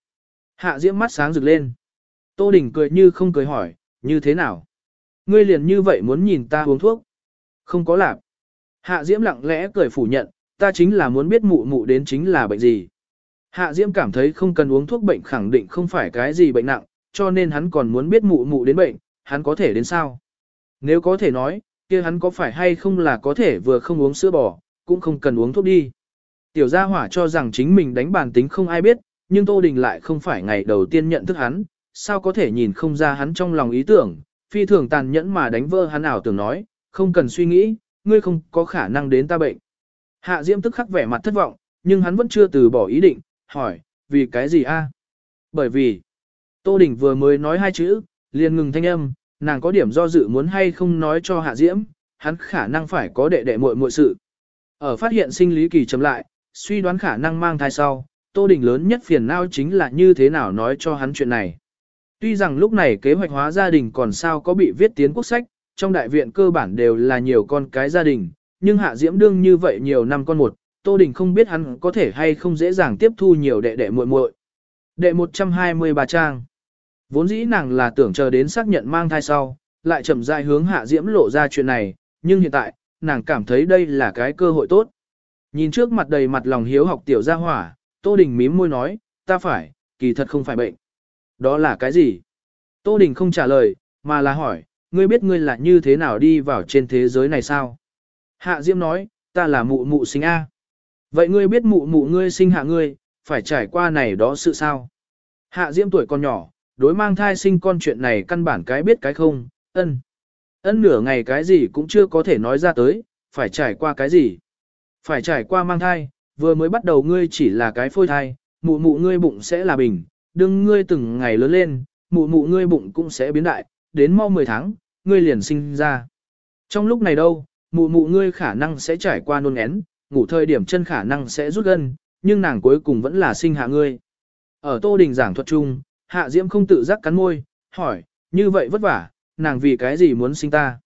Hạ diễm mắt sáng rực lên. Tô Đình cười như không cười hỏi, như thế nào? Ngươi liền như vậy muốn nhìn ta uống thuốc? Không có lạp. Hạ diễm lặng lẽ cười phủ nhận, ta chính là muốn biết mụ mụ đến chính là bệnh gì. Hạ diễm cảm thấy không cần uống thuốc bệnh khẳng định không phải cái gì bệnh nặng, cho nên hắn còn muốn biết mụ mụ đến bệnh, hắn có thể đến sao? Nếu có thể nói, kia hắn có phải hay không là có thể vừa không uống sữa bò, cũng không cần uống thuốc đi. Tiểu gia hỏa cho rằng chính mình đánh bản tính không ai biết, nhưng Tô Đình lại không phải ngày đầu tiên nhận thức hắn, sao có thể nhìn không ra hắn trong lòng ý tưởng, phi thường tàn nhẫn mà đánh vỡ hắn ảo tưởng nói, không cần suy nghĩ, ngươi không có khả năng đến ta bệnh. Hạ Diễm tức khắc vẻ mặt thất vọng, nhưng hắn vẫn chưa từ bỏ ý định, hỏi, vì cái gì a? Bởi vì, Tô Đình vừa mới nói hai chữ, liền ngừng thanh âm, nàng có điểm do dự muốn hay không nói cho Hạ Diễm, hắn khả năng phải có đệ đệ muội muội sự. Ở phát hiện sinh lý kỳ chấm lại, suy đoán khả năng mang thai sau, Tô Đình lớn nhất phiền não chính là như thế nào nói cho hắn chuyện này. Tuy rằng lúc này kế hoạch hóa gia đình còn sao có bị viết tiến quốc sách, trong đại viện cơ bản đều là nhiều con cái gia đình, nhưng Hạ Diễm đương như vậy nhiều năm con một, Tô Đình không biết hắn có thể hay không dễ dàng tiếp thu nhiều đệ đệ muội muội. Đệ 123 trang. Vốn dĩ nàng là tưởng chờ đến xác nhận mang thai sau, lại chậm rãi hướng Hạ Diễm lộ ra chuyện này, nhưng hiện tại, nàng cảm thấy đây là cái cơ hội tốt. Nhìn trước mặt đầy mặt lòng hiếu học tiểu gia hỏa, Tô Đình mím môi nói, ta phải, kỳ thật không phải bệnh. Đó là cái gì? Tô Đình không trả lời, mà là hỏi, ngươi biết ngươi là như thế nào đi vào trên thế giới này sao? Hạ Diễm nói, ta là mụ mụ sinh A. Vậy ngươi biết mụ mụ ngươi sinh hạ ngươi, phải trải qua này đó sự sao? Hạ Diễm tuổi còn nhỏ, đối mang thai sinh con chuyện này căn bản cái biết cái không, ân. Ân nửa ngày cái gì cũng chưa có thể nói ra tới, phải trải qua cái gì? Phải trải qua mang thai, vừa mới bắt đầu ngươi chỉ là cái phôi thai, mụ mụ ngươi bụng sẽ là bình, đừng ngươi từng ngày lớn lên, mụ mụ ngươi bụng cũng sẽ biến đại, đến mau 10 tháng, ngươi liền sinh ra. Trong lúc này đâu, mụ mụ ngươi khả năng sẽ trải qua nôn én, ngủ thời điểm chân khả năng sẽ rút gân, nhưng nàng cuối cùng vẫn là sinh hạ ngươi. Ở Tô Đình giảng thuật chung, Hạ Diễm không tự giác cắn môi, hỏi, như vậy vất vả, nàng vì cái gì muốn sinh ta?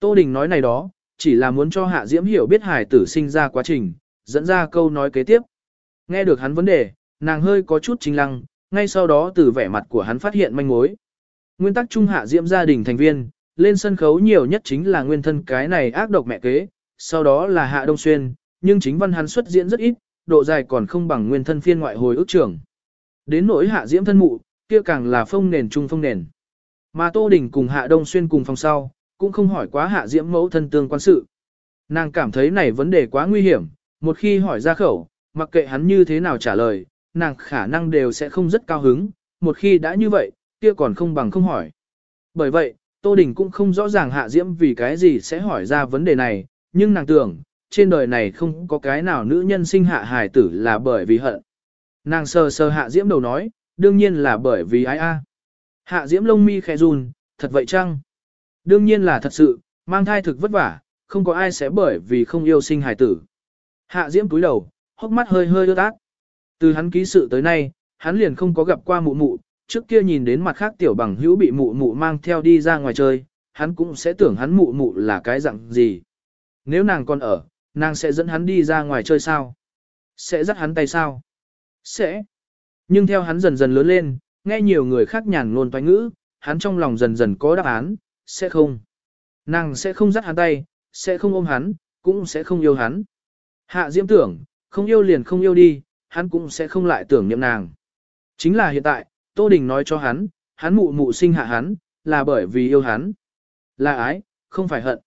Tô Đình nói này đó, chỉ là muốn cho Hạ Diễm hiểu biết hài tử sinh ra quá trình, dẫn ra câu nói kế tiếp. Nghe được hắn vấn đề, nàng hơi có chút chính lăng, ngay sau đó từ vẻ mặt của hắn phát hiện manh mối. Nguyên tắc trung Hạ Diễm gia đình thành viên, lên sân khấu nhiều nhất chính là nguyên thân cái này ác độc mẹ kế, sau đó là Hạ Đông Xuyên, nhưng chính văn hắn xuất diễn rất ít, độ dài còn không bằng nguyên thân phiên ngoại hồi ước trưởng. Đến nỗi Hạ Diễm thân mụ, kia càng là phong nền trung phong nền. Mà Tô Đình cùng Hạ Đông Xuyên cùng phòng sau, cũng không hỏi quá Hạ Diễm mẫu thân tương quan sự. Nàng cảm thấy này vấn đề quá nguy hiểm, một khi hỏi ra khẩu, mặc kệ hắn như thế nào trả lời, nàng khả năng đều sẽ không rất cao hứng, một khi đã như vậy, kia còn không bằng không hỏi. Bởi vậy, Tô Đình cũng không rõ ràng Hạ Diễm vì cái gì sẽ hỏi ra vấn đề này, nhưng nàng tưởng, trên đời này không có cái nào nữ nhân sinh hạ hài tử là bởi vì hận. Nàng sờ sờ Hạ Diễm đầu nói, đương nhiên là bởi vì ai a. Hạ Diễm lông mi khẽ run, thật vậy chăng? Đương nhiên là thật sự, mang thai thực vất vả, không có ai sẽ bởi vì không yêu sinh hài tử. Hạ Diễm túi đầu, hốc mắt hơi hơi ướt át. Từ hắn ký sự tới nay, hắn liền không có gặp qua mụ mụ, trước kia nhìn đến mặt khác tiểu bằng hữu bị mụ mụ mang theo đi ra ngoài chơi, hắn cũng sẽ tưởng hắn mụ mụ là cái dạng gì. Nếu nàng còn ở, nàng sẽ dẫn hắn đi ra ngoài chơi sao? Sẽ dắt hắn tay sao? Sẽ. Nhưng theo hắn dần dần lớn lên, nghe nhiều người khác nhàn luôn toán ngữ, hắn trong lòng dần dần có đáp án, sẽ không. Nàng sẽ không dắt hắn tay, sẽ không ôm hắn, cũng sẽ không yêu hắn. Hạ Diễm tưởng, không yêu liền không yêu đi, hắn cũng sẽ không lại tưởng niệm nàng. Chính là hiện tại, Tô Đình nói cho hắn, hắn mụ mụ sinh hạ hắn, là bởi vì yêu hắn. Là ái, không phải hận.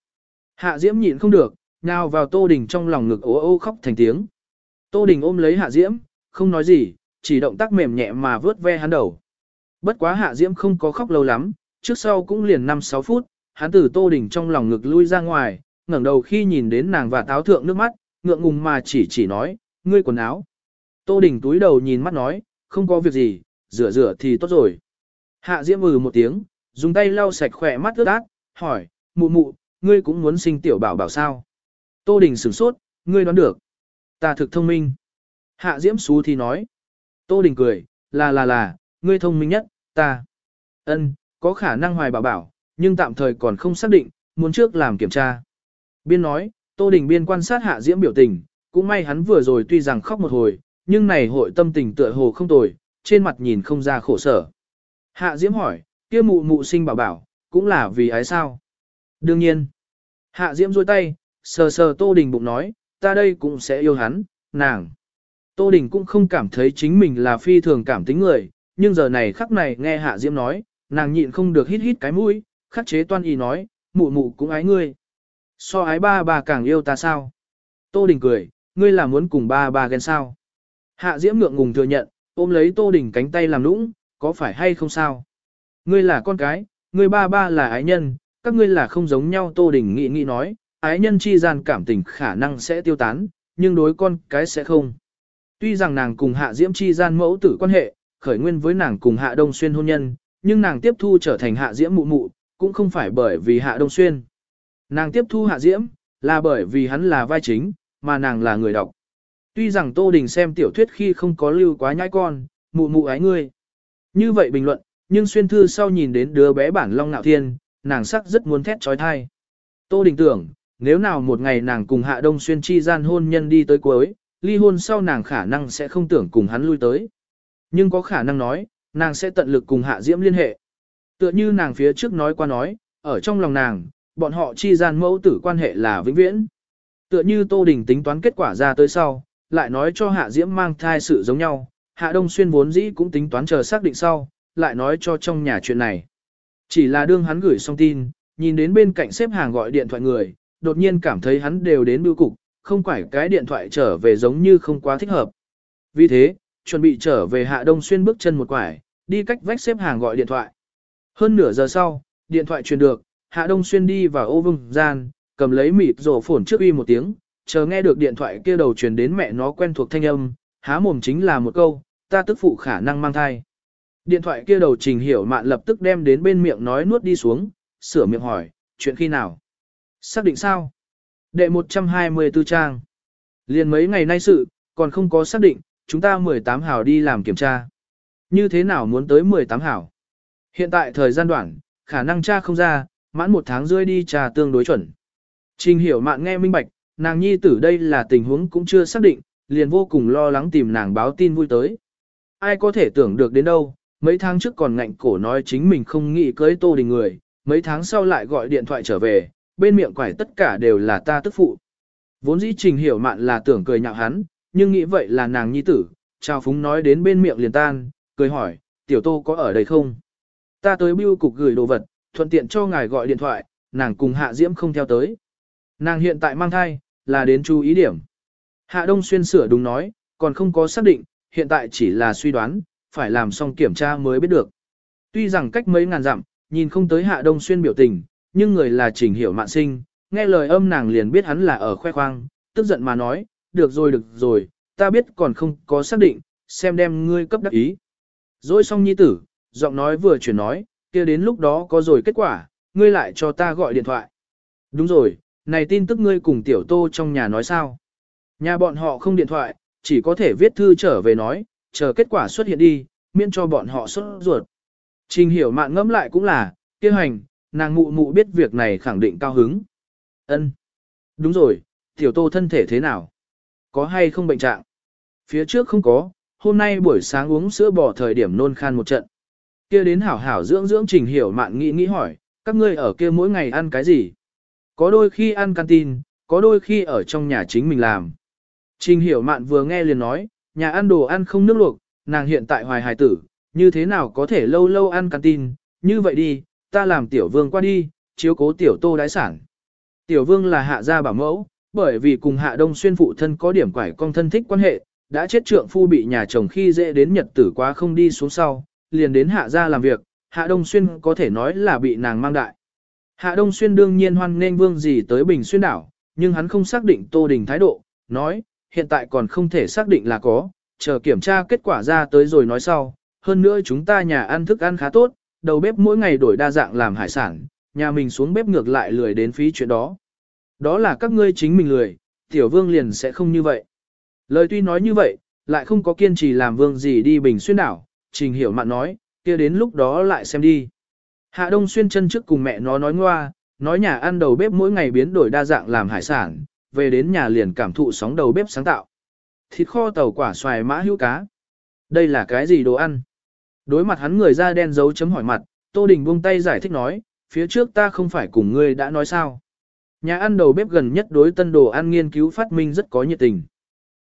Hạ Diễm nhịn không được, nào vào Tô Đình trong lòng ngực ố ô khóc thành tiếng. Tô Đình ôm lấy Hạ Diễm, không nói gì, chỉ động tác mềm nhẹ mà vớt ve hắn đầu. Bất quá Hạ Diễm không có khóc lâu lắm, trước sau cũng liền 5-6 phút, hắn từ Tô Đình trong lòng ngực lui ra ngoài, ngẩng đầu khi nhìn đến nàng và táo thượng nước mắt, ngượng ngùng mà chỉ chỉ nói, ngươi quần áo. Tô Đình túi đầu nhìn mắt nói, không có việc gì, rửa rửa thì tốt rồi. Hạ Diễm ừ một tiếng, dùng tay lau sạch khỏe mắt ướt át, hỏi, mụ mụ, ngươi cũng muốn sinh tiểu bảo bảo sao? Tô Đình sửng sốt, ngươi đoán được. Ta thực thông minh. Hạ Diễm xú thì nói. Tô Đình cười, là là là, ngươi thông minh nhất, ta. Ân, có khả năng hoài bảo bảo, nhưng tạm thời còn không xác định, muốn trước làm kiểm tra. Biên nói, Tô Đình biên quan sát Hạ Diễm biểu tình, cũng may hắn vừa rồi tuy rằng khóc một hồi, nhưng này hội tâm tình tựa hồ không tồi, trên mặt nhìn không ra khổ sở. Hạ Diễm hỏi, kia mụ mụ sinh bảo bảo, cũng là vì ái sao? Đương nhiên. Hạ Diễm duỗi tay, sờ sờ Tô Đình bụng nói, ta đây cũng sẽ yêu hắn, nàng. Tô Đình cũng không cảm thấy chính mình là phi thường cảm tính người, nhưng giờ này khắc này nghe Hạ Diễm nói, nàng nhịn không được hít hít cái mũi, khắc chế toan y nói, mụ mụ cũng ái ngươi. So ái ba bà càng yêu ta sao? Tô Đình cười, ngươi là muốn cùng ba bà ghen sao? Hạ Diễm ngượng ngùng thừa nhận, ôm lấy Tô Đình cánh tay làm nũng, có phải hay không sao? Ngươi là con cái, ngươi ba ba là ái nhân, các ngươi là không giống nhau Tô Đình nghĩ nghĩ nói, ái nhân chi gian cảm tình khả năng sẽ tiêu tán, nhưng đối con cái sẽ không. Tuy rằng nàng cùng Hạ Diễm chi gian mẫu tử quan hệ, khởi nguyên với nàng cùng Hạ Đông Xuyên hôn nhân, nhưng nàng tiếp thu trở thành Hạ Diễm mụ mụ, cũng không phải bởi vì Hạ Đông Xuyên. Nàng tiếp thu Hạ Diễm, là bởi vì hắn là vai chính, mà nàng là người đọc. Tuy rằng Tô Đình xem tiểu thuyết khi không có lưu quá nhãi con, mụ mụ ái ngươi. Như vậy bình luận, nhưng xuyên thư sau nhìn đến đứa bé bản Long Nạo Thiên, nàng sắc rất muốn thét trói thai. Tô Đình tưởng, nếu nào một ngày nàng cùng Hạ Đông Xuyên chi gian hôn nhân đi tới cuối, ly hôn sau nàng khả năng sẽ không tưởng cùng hắn lui tới. Nhưng có khả năng nói, nàng sẽ tận lực cùng Hạ Diễm liên hệ. Tựa như nàng phía trước nói qua nói, ở trong lòng nàng, bọn họ chi gian mẫu tử quan hệ là vĩnh viễn. Tựa như Tô Đình tính toán kết quả ra tới sau, lại nói cho Hạ Diễm mang thai sự giống nhau, Hạ Đông Xuyên vốn dĩ cũng tính toán chờ xác định sau, lại nói cho trong nhà chuyện này. Chỉ là đương hắn gửi xong tin, nhìn đến bên cạnh xếp hàng gọi điện thoại người, đột nhiên cảm thấy hắn đều đến bưu cục, không phải cái điện thoại trở về giống như không quá thích hợp. Vì thế, chuẩn bị trở về Hạ Đông Xuyên bước chân một quải, đi cách vách xếp hàng gọi điện thoại. Hơn nửa giờ sau, điện thoại truyền được, Hạ Đông Xuyên đi vào ô vương gian, cầm lấy mịt rổ phổn trước uy một tiếng, chờ nghe được điện thoại kia đầu truyền đến mẹ nó quen thuộc thanh âm, há mồm chính là một câu, ta tức phụ khả năng mang thai. Điện thoại kia đầu trình hiểu mạn lập tức đem đến bên miệng nói nuốt đi xuống, sửa miệng hỏi, chuyện khi nào? Xác định sao? Đệ 124 trang. Liền mấy ngày nay sự, còn không có xác định, chúng ta 18 hảo đi làm kiểm tra. Như thế nào muốn tới 18 hảo? Hiện tại thời gian đoạn, khả năng tra không ra, mãn một tháng rơi đi trà tương đối chuẩn. Trình hiểu mạn nghe minh bạch, nàng nhi tử đây là tình huống cũng chưa xác định, liền vô cùng lo lắng tìm nàng báo tin vui tới. Ai có thể tưởng được đến đâu, mấy tháng trước còn ngạnh cổ nói chính mình không nghĩ cưới tô đình người, mấy tháng sau lại gọi điện thoại trở về, bên miệng quải tất cả đều là ta tức phụ. Vốn dĩ trình hiểu mạn là tưởng cười nhạo hắn, nhưng nghĩ vậy là nàng nhi tử, trao phúng nói đến bên miệng liền tan, cười hỏi, tiểu tô có ở đây không? Ta tới bưu cục gửi đồ vật, thuận tiện cho ngài gọi điện thoại, nàng cùng hạ diễm không theo tới. Nàng hiện tại mang thai, là đến chú ý điểm. Hạ Đông Xuyên sửa đúng nói, còn không có xác định, hiện tại chỉ là suy đoán, phải làm xong kiểm tra mới biết được. Tuy rằng cách mấy ngàn dặm, nhìn không tới Hạ Đông Xuyên biểu tình, nhưng người là trình hiểu mạn sinh, nghe lời âm nàng liền biết hắn là ở khoe khoang, tức giận mà nói, được rồi được rồi, ta biết còn không có xác định, xem đem ngươi cấp đắc ý. Rồi xong nhi tử, giọng nói vừa chuyển nói, kia đến lúc đó có rồi kết quả, ngươi lại cho ta gọi điện thoại. Đúng rồi, này tin tức ngươi cùng tiểu tô trong nhà nói sao? Nhà bọn họ không điện thoại, chỉ có thể viết thư trở về nói, chờ kết quả xuất hiện đi, miễn cho bọn họ xuất ruột. Trình hiểu mạn ngẫm lại cũng là, kia hành, nàng mụ mụ biết việc này khẳng định cao hứng. Ân, Đúng rồi, tiểu tô thân thể thế nào? Có hay không bệnh trạng? Phía trước không có, hôm nay buổi sáng uống sữa bò thời điểm nôn khan một trận. Kia đến hảo hảo dưỡng dưỡng trình hiểu mạn nghĩ nghĩ hỏi, các ngươi ở kia mỗi ngày ăn cái gì? Có đôi khi ăn canteen, có đôi khi ở trong nhà chính mình làm. Trình hiểu mạn vừa nghe liền nói, nhà ăn đồ ăn không nước luộc, nàng hiện tại hoài hài tử, như thế nào có thể lâu lâu ăn canteen, như vậy đi, ta làm tiểu vương qua đi, chiếu cố tiểu tô đái sản. Tiểu vương là hạ gia bảo mẫu, bởi vì cùng hạ đông xuyên phụ thân có điểm quải con thân thích quan hệ, đã chết trượng phu bị nhà chồng khi dễ đến nhật tử quá không đi xuống sau, liền đến hạ gia làm việc, hạ đông xuyên có thể nói là bị nàng mang đại. Hạ đông xuyên đương nhiên hoan nên vương gì tới bình xuyên đảo, nhưng hắn không xác định tô đình thái độ, nói, hiện tại còn không thể xác định là có, chờ kiểm tra kết quả ra tới rồi nói sau, hơn nữa chúng ta nhà ăn thức ăn khá tốt, đầu bếp mỗi ngày đổi đa dạng làm hải sản, nhà mình xuống bếp ngược lại lười đến phí chuyện đó. Đó là các ngươi chính mình lười, tiểu vương liền sẽ không như vậy. Lời tuy nói như vậy, lại không có kiên trì làm vương gì đi bình xuyên đảo, trình hiểu mạn nói, kia đến lúc đó lại xem đi. Hạ Đông Xuyên chân trước cùng mẹ nó nói ngoa, nói nhà ăn đầu bếp mỗi ngày biến đổi đa dạng làm hải sản, về đến nhà liền cảm thụ sóng đầu bếp sáng tạo. Thịt kho tàu quả xoài mã hữu cá. Đây là cái gì đồ ăn? Đối mặt hắn người da đen dấu chấm hỏi mặt, Tô Đình buông tay giải thích nói, phía trước ta không phải cùng ngươi đã nói sao. Nhà ăn đầu bếp gần nhất đối tân đồ ăn nghiên cứu phát minh rất có nhiệt tình.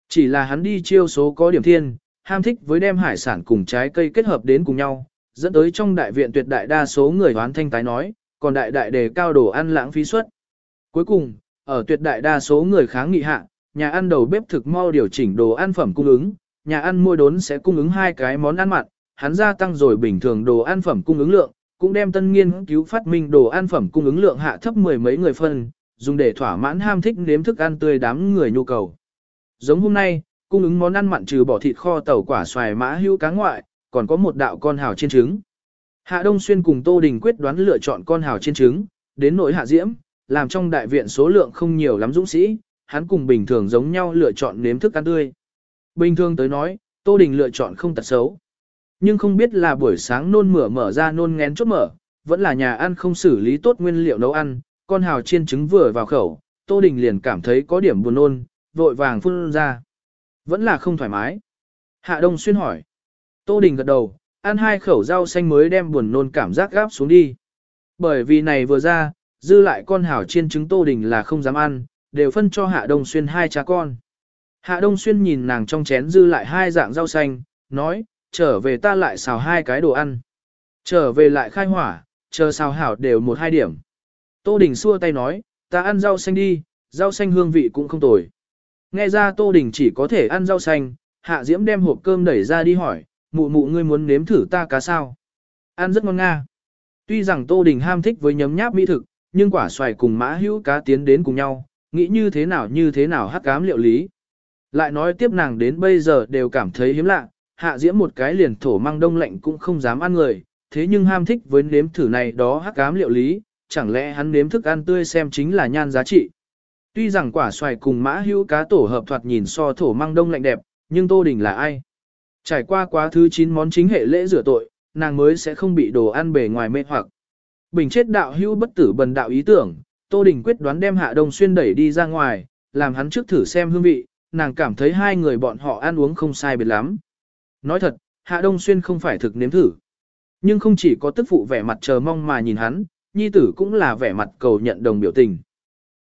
Chỉ là hắn đi chiêu số có điểm thiên, ham thích với đem hải sản cùng trái cây kết hợp đến cùng nhau, dẫn tới trong đại viện tuyệt đại đa số người hoán thanh tái nói, còn đại đại đề cao đồ ăn lãng phí suất. Cuối cùng, ở tuyệt đại đa số người kháng nghị hạ, nhà ăn đầu bếp thực mau điều chỉnh đồ ăn phẩm cung ứng, nhà ăn mua đốn sẽ cung ứng hai cái món ăn mặn, hắn gia tăng rồi bình thường đồ ăn phẩm cung ứng lượng, cũng đem tân nghiên cứu phát minh đồ ăn phẩm cung ứng lượng hạ thấp mười mấy người phân, dùng để thỏa mãn ham thích nếm thức ăn tươi đám người nhu cầu. Giống hôm nay, cung ứng món ăn mặn trừ bỏ thịt kho tàu quả xoài mã hưu cá ngoại, còn có một đạo con hào trên trứng. Hạ Đông Xuyên cùng Tô Đình quyết đoán lựa chọn con hào trên trứng, đến nỗi hạ diễm, làm trong đại viện số lượng không nhiều lắm dũng sĩ, hắn cùng bình thường giống nhau lựa chọn nếm thức ăn tươi. Bình thường tới nói, Tô Đình lựa chọn không tật xấu. Nhưng không biết là buổi sáng nôn mửa mở ra nôn ngén chốt mở, vẫn là nhà ăn không xử lý tốt nguyên liệu nấu ăn, con hào chiên trứng vừa vào khẩu, Tô Đình liền cảm thấy có điểm buồn nôn, vội vàng phun ra. Vẫn là không thoải mái. Hạ Đông Xuyên hỏi. Tô Đình gật đầu, ăn hai khẩu rau xanh mới đem buồn nôn cảm giác gáp xuống đi. Bởi vì này vừa ra, dư lại con hào chiên trứng Tô Đình là không dám ăn, đều phân cho Hạ Đông Xuyên hai cha con. Hạ Đông Xuyên nhìn nàng trong chén dư lại hai dạng rau xanh, nói, trở về ta lại xào hai cái đồ ăn. Trở về lại khai hỏa, chờ xào hảo đều một hai điểm. Tô Đình xua tay nói, ta ăn rau xanh đi, rau xanh hương vị cũng không tồi. Nghe ra Tô Đình chỉ có thể ăn rau xanh, Hạ Diễm đem hộp cơm đẩy ra đi hỏi, mụ mụ ngươi muốn nếm thử ta cá sao? Ăn rất ngon nga. Tuy rằng Tô Đình ham thích với nhấm nháp mỹ thực, nhưng quả xoài cùng mã hữu cá tiến đến cùng nhau, nghĩ như thế nào như thế nào hắc cám liệu lý. Lại nói tiếp nàng đến bây giờ đều cảm thấy hiếm lạ, hạ diễm một cái liền thổ mang đông lạnh cũng không dám ăn người, thế nhưng ham thích với nếm thử này đó hắc cám liệu lý, chẳng lẽ hắn nếm thức ăn tươi xem chính là nhan giá trị. Tuy rằng quả xoài cùng mã hữu cá tổ hợp thoạt nhìn so thổ mang đông lạnh đẹp, nhưng Tô Đình là ai? Trải qua quá thứ 9 món chính hệ lễ rửa tội, nàng mới sẽ không bị đồ ăn bề ngoài mê hoặc. Bình chết đạo hữu bất tử bần đạo ý tưởng, Tô Đình quyết đoán đem Hạ Đông Xuyên đẩy đi ra ngoài, làm hắn trước thử xem hương vị, nàng cảm thấy hai người bọn họ ăn uống không sai biệt lắm. Nói thật, Hạ Đông Xuyên không phải thực nếm thử. Nhưng không chỉ có tức phụ vẻ mặt chờ mong mà nhìn hắn, nhi tử cũng là vẻ mặt cầu nhận đồng biểu tình.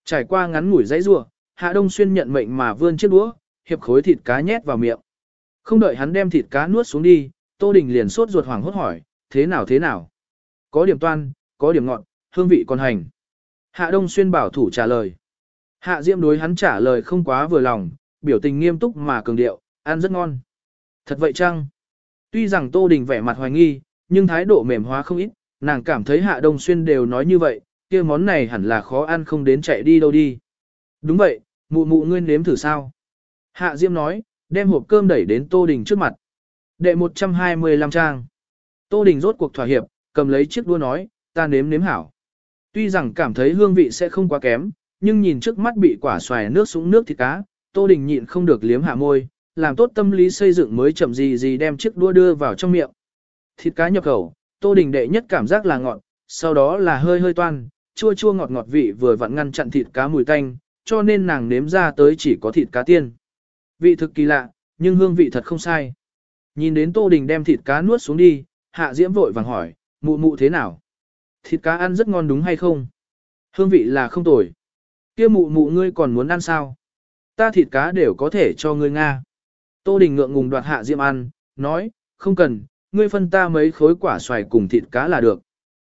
Trải qua ngắn ngủi dãy rua, Hạ Đông Xuyên nhận mệnh mà vươn chiếc đũa, hiệp khối thịt cá nhét vào miệng. Không đợi hắn đem thịt cá nuốt xuống đi, Tô Đình liền sốt ruột hoảng hốt hỏi, thế nào thế nào? Có điểm toan, có điểm ngọt, hương vị còn hành. Hạ Đông Xuyên bảo thủ trả lời. Hạ Diễm đối hắn trả lời không quá vừa lòng, biểu tình nghiêm túc mà cường điệu, ăn rất ngon. Thật vậy chăng? Tuy rằng Tô Đình vẻ mặt hoài nghi, nhưng thái độ mềm hóa không ít, nàng cảm thấy Hạ Đông Xuyên đều nói như vậy, kia món này hẳn là khó ăn không đến chạy đi đâu đi. Đúng vậy, mụ mụ ngươi nếm thử sao? Hạ Diễm nói, đem hộp cơm đẩy đến Tô Đình trước mặt. Đệ 125 trang. Tô Đình rốt cuộc thỏa hiệp, cầm lấy chiếc đua nói, ta nếm nếm hảo. Tuy rằng cảm thấy hương vị sẽ không quá kém, nhưng nhìn trước mắt bị quả xoài nước súng nước thịt cá, Tô Đình nhịn không được liếm hạ môi, làm tốt tâm lý xây dựng mới chậm gì gì đem chiếc đua đưa vào trong miệng. Thịt cá nhập khẩu, Tô Đình đệ nhất cảm giác là ngọt, sau đó là hơi hơi toan, chua chua ngọt ngọt vị vừa vặn ngăn chặn thịt cá mùi tanh, cho nên nàng nếm ra tới chỉ có thịt cá tiên. Vị thực kỳ lạ, nhưng hương vị thật không sai. Nhìn đến Tô Đình đem thịt cá nuốt xuống đi, Hạ Diễm vội vàng hỏi, mụ mụ thế nào? Thịt cá ăn rất ngon đúng hay không? Hương vị là không tồi. Kia mụ mụ ngươi còn muốn ăn sao? Ta thịt cá đều có thể cho ngươi Nga. Tô Đình ngượng ngùng đoạt Hạ Diễm ăn, nói, không cần, ngươi phân ta mấy khối quả xoài cùng thịt cá là được.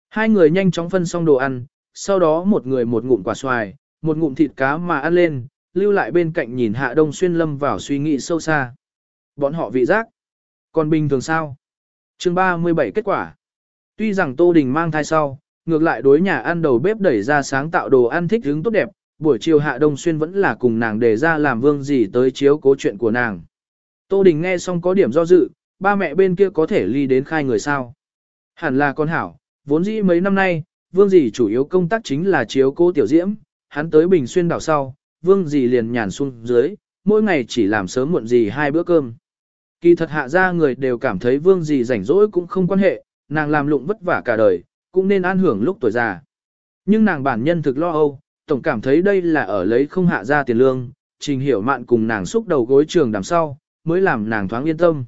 Hai người nhanh chóng phân xong đồ ăn, sau đó một người một ngụm quả xoài, một ngụm thịt cá mà ăn lên, lưu lại bên cạnh nhìn Hạ Đông Xuyên lâm vào suy nghĩ sâu xa. Bọn họ vị giác. Còn bình thường sao? chương 37 kết quả. Tuy rằng Tô Đình mang thai sau, ngược lại đối nhà ăn đầu bếp đẩy ra sáng tạo đồ ăn thích hứng tốt đẹp, buổi chiều Hạ Đông Xuyên vẫn là cùng nàng đề ra làm vương gì tới chiếu cố chuyện của nàng. Tô Đình nghe xong có điểm do dự, ba mẹ bên kia có thể ly đến khai người sao. Hẳn là con hảo, vốn dĩ mấy năm nay, vương dì chủ yếu công tác chính là chiếu cố tiểu diễm, hắn tới Bình Xuyên đảo sau, vương dì liền nhàn xuống dưới, mỗi ngày chỉ làm sớm muộn gì hai bữa cơm. Kỳ thật hạ ra người đều cảm thấy vương dì rảnh rỗi cũng không quan hệ, nàng làm lụng vất vả cả đời, cũng nên an hưởng lúc tuổi già. Nhưng nàng bản nhân thực lo âu, tổng cảm thấy đây là ở lấy không hạ ra tiền lương, trình hiểu mạn cùng nàng xúc đầu gối trường đằng sau, mới làm nàng thoáng yên tâm.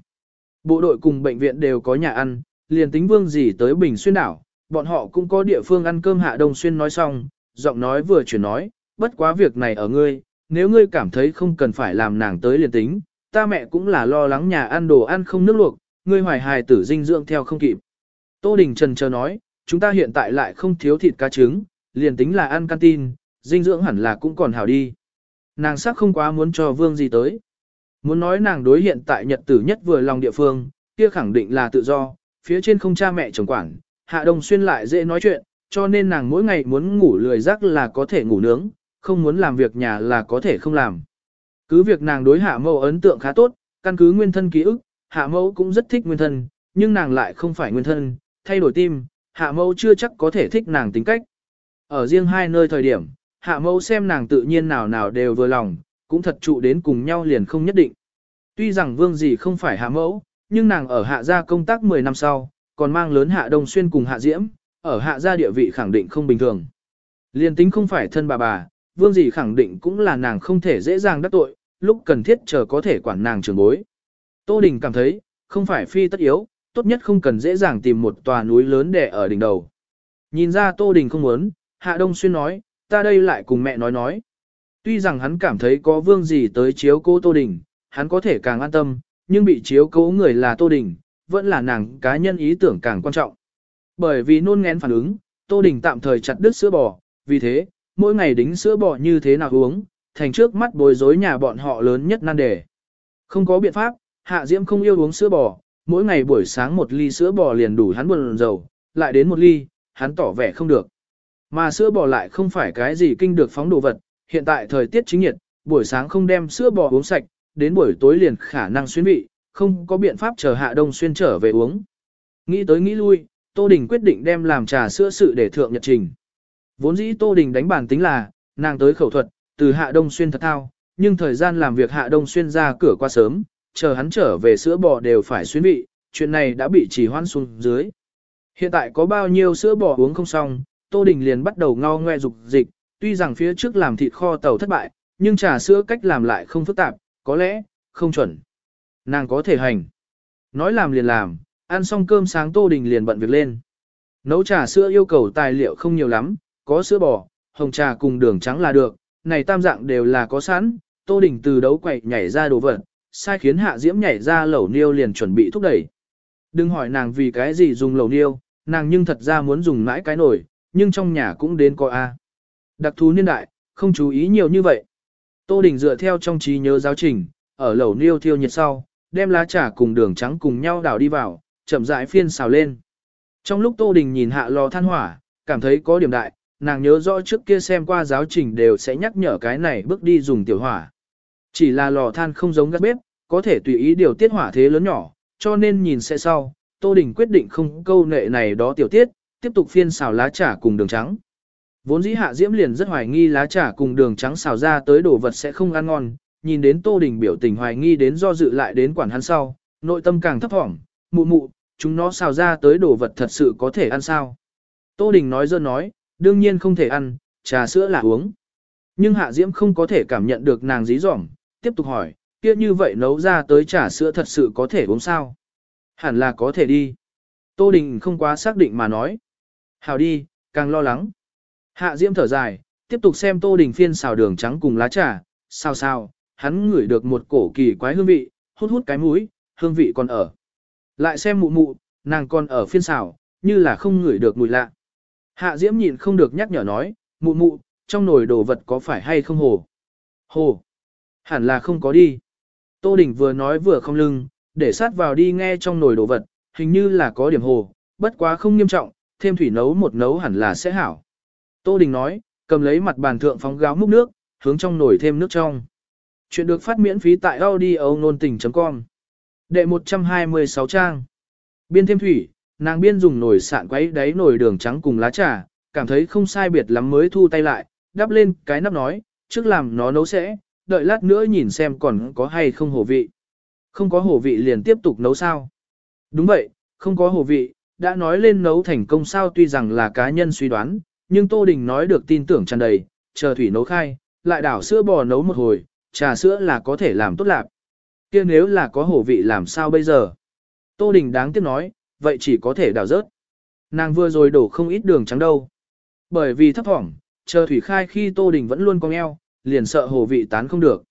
Bộ đội cùng bệnh viện đều có nhà ăn, liền tính vương gì tới Bình Xuyên đảo, bọn họ cũng có địa phương ăn cơm hạ đông xuyên nói xong, giọng nói vừa chuyển nói, bất quá việc này ở ngươi, nếu ngươi cảm thấy không cần phải làm nàng tới liền tính, ta mẹ cũng là lo lắng nhà ăn đồ ăn không nước luộc, ngươi hoài hài tử dinh dưỡng theo không kịp. Tô Đình Trần chờ nói, chúng ta hiện tại lại không thiếu thịt cá trứng, liền tính là ăn canteen, dinh dưỡng hẳn là cũng còn hảo đi. Nàng sắc không quá muốn cho vương gì tới. Muốn nói nàng đối hiện tại nhật tử nhất vừa lòng địa phương, kia khẳng định là tự do, phía trên không cha mẹ chồng quản, hạ đông xuyên lại dễ nói chuyện, cho nên nàng mỗi ngày muốn ngủ lười giấc là có thể ngủ nướng, không muốn làm việc nhà là có thể không làm. Cứ việc nàng đối hạ mẫu ấn tượng khá tốt, căn cứ nguyên thân ký ức, hạ mẫu cũng rất thích nguyên thân, nhưng nàng lại không phải nguyên thân, thay đổi tim, hạ mẫu chưa chắc có thể thích nàng tính cách. Ở riêng hai nơi thời điểm, hạ mẫu xem nàng tự nhiên nào nào đều vừa lòng, cũng thật trụ đến cùng nhau liền không nhất định. Tuy rằng vương gì không phải hạ mẫu, nhưng nàng ở hạ gia công tác 10 năm sau, còn mang lớn hạ đông xuyên cùng hạ diễm, ở hạ gia địa vị khẳng định không bình thường. Liên tính không phải thân bà bà, vương gì khẳng định cũng là nàng không thể dễ dàng đắc tội, lúc cần thiết chờ có thể quản nàng trường bối. Tô Đình cảm thấy, không phải phi tất yếu, tốt nhất không cần dễ dàng tìm một tòa núi lớn để ở đỉnh đầu. Nhìn ra Tô Đình không muốn, Hạ Đông Xuyên nói, ta đây lại cùng mẹ nói nói. Tuy rằng hắn cảm thấy có vương gì tới chiếu cố Tô Đình, hắn có thể càng an tâm, nhưng bị chiếu cố người là Tô Đình, vẫn là nàng cá nhân ý tưởng càng quan trọng. Bởi vì nôn ngén phản ứng, Tô Đình tạm thời chặt đứt sữa bò, vì thế, mỗi ngày đính sữa bò như thế nào uống, thành trước mắt bối rối nhà bọn họ lớn nhất nan đề. Không có biện pháp, Hạ Diễm không yêu uống sữa bò, mỗi ngày buổi sáng một ly sữa bò liền đủ hắn buồn dầu, lại đến một ly, hắn tỏ vẻ không được. Mà sữa bò lại không phải cái gì kinh được phóng đồ vật, hiện tại thời tiết chính nhiệt, buổi sáng không đem sữa bò uống sạch, đến buổi tối liền khả năng xuyên vị, không có biện pháp chờ Hạ Đông Xuyên trở về uống. Nghĩ tới nghĩ lui, Tô Đình quyết định đem làm trà sữa sự để thượng nhật trình. Vốn dĩ Tô Đình đánh bản tính là, nàng tới khẩu thuật, từ Hạ Đông Xuyên thật thao, nhưng thời gian làm việc Hạ Đông Xuyên ra cửa qua sớm, chờ hắn trở về sữa bò đều phải xuyên vị, chuyện này đã bị trì hoãn xuống dưới. Hiện tại có bao nhiêu sữa bò uống không xong, Tô Đình liền bắt đầu ngao ngoe dục dịch, tuy rằng phía trước làm thịt kho tàu thất bại, nhưng trà sữa cách làm lại không phức tạp, có lẽ, không chuẩn. Nàng có thể hành. Nói làm liền làm, ăn xong cơm sáng Tô Đình liền bận việc lên. Nấu trà sữa yêu cầu tài liệu không nhiều lắm, có sữa bò, hồng trà cùng đường trắng là được, này tam dạng đều là có sẵn, Tô Đình từ đấu quậy nhảy ra đồ vật, sai khiến Hạ Diễm nhảy ra lẩu niêu liền chuẩn bị thúc đẩy. Đừng hỏi nàng vì cái gì dùng lẩu niêu, nàng nhưng thật ra muốn dùng mãi cái nổi nhưng trong nhà cũng đến coi A. Đặc thú niên đại, không chú ý nhiều như vậy. Tô Đình dựa theo trong trí nhớ giáo trình, ở lẩu niêu thiêu nhiệt sau, đem lá trà cùng đường trắng cùng nhau đảo đi vào, chậm rãi phiên xào lên. Trong lúc Tô Đình nhìn hạ lò than hỏa, cảm thấy có điểm đại, nàng nhớ rõ trước kia xem qua giáo trình đều sẽ nhắc nhở cái này bước đi dùng tiểu hỏa. Chỉ là lò than không giống gác bếp, có thể tùy ý điều tiết hỏa thế lớn nhỏ, cho nên nhìn sẽ sau, Tô Đình quyết định không câu nệ này đó tiểu tiết, tiếp tục phiên xào lá trà cùng đường trắng. Vốn dĩ hạ diễm liền rất hoài nghi lá trà cùng đường trắng xào ra tới đồ vật sẽ không ăn ngon, nhìn đến Tô Đình biểu tình hoài nghi đến do dự lại đến quản hắn sau, nội tâm càng thấp thỏm, mụ mụ, chúng nó xào ra tới đồ vật thật sự có thể ăn sao. Tô Đình nói dơ nói, đương nhiên không thể ăn, trà sữa là uống. Nhưng Hạ Diễm không có thể cảm nhận được nàng dí dỏm, tiếp tục hỏi, kia như vậy nấu ra tới trà sữa thật sự có thể uống sao? Hẳn là có thể đi. Tô Đình không quá xác định mà nói. Hào đi, càng lo lắng. Hạ Diễm thở dài, tiếp tục xem Tô Đình phiên xào đường trắng cùng lá trà, sao sao, hắn ngửi được một cổ kỳ quái hương vị, hút hút cái mũi, hương vị còn ở. Lại xem mụ mụ, nàng còn ở phiên xào, như là không ngửi được mùi lạ. Hạ Diễm nhịn không được nhắc nhở nói, mụ mụ, trong nồi đồ vật có phải hay không hồ? Hồ. Hẳn là không có đi. Tô Đình vừa nói vừa không lưng, để sát vào đi nghe trong nồi đồ vật, hình như là có điểm hồ, bất quá không nghiêm trọng, thêm thủy nấu một nấu hẳn là sẽ hảo. Tô Đình nói, cầm lấy mặt bàn thượng phóng gáo múc nước, hướng trong nồi thêm nước trong. Chuyện được phát miễn phí tại audio nôn tình.com Đệ 126 trang Biên thêm thủy, nàng biên dùng nồi sạn quấy đáy nồi đường trắng cùng lá trà, cảm thấy không sai biệt lắm mới thu tay lại, đắp lên cái nắp nói, trước làm nó nấu sẽ, đợi lát nữa nhìn xem còn có hay không hổ vị. Không có hổ vị liền tiếp tục nấu sao. Đúng vậy, không có hổ vị, đã nói lên nấu thành công sao tuy rằng là cá nhân suy đoán, nhưng Tô Đình nói được tin tưởng tràn đầy, chờ thủy nấu khai, lại đảo sữa bò nấu một hồi, trà sữa là có thể làm tốt lạc. kia nếu là có hổ vị làm sao bây giờ? Tô Đình đáng tiếc nói, vậy chỉ có thể đảo rớt. Nàng vừa rồi đổ không ít đường trắng đâu. Bởi vì thấp thỏm, chờ thủy khai khi Tô Đình vẫn luôn cong eo, liền sợ hồ vị tán không được.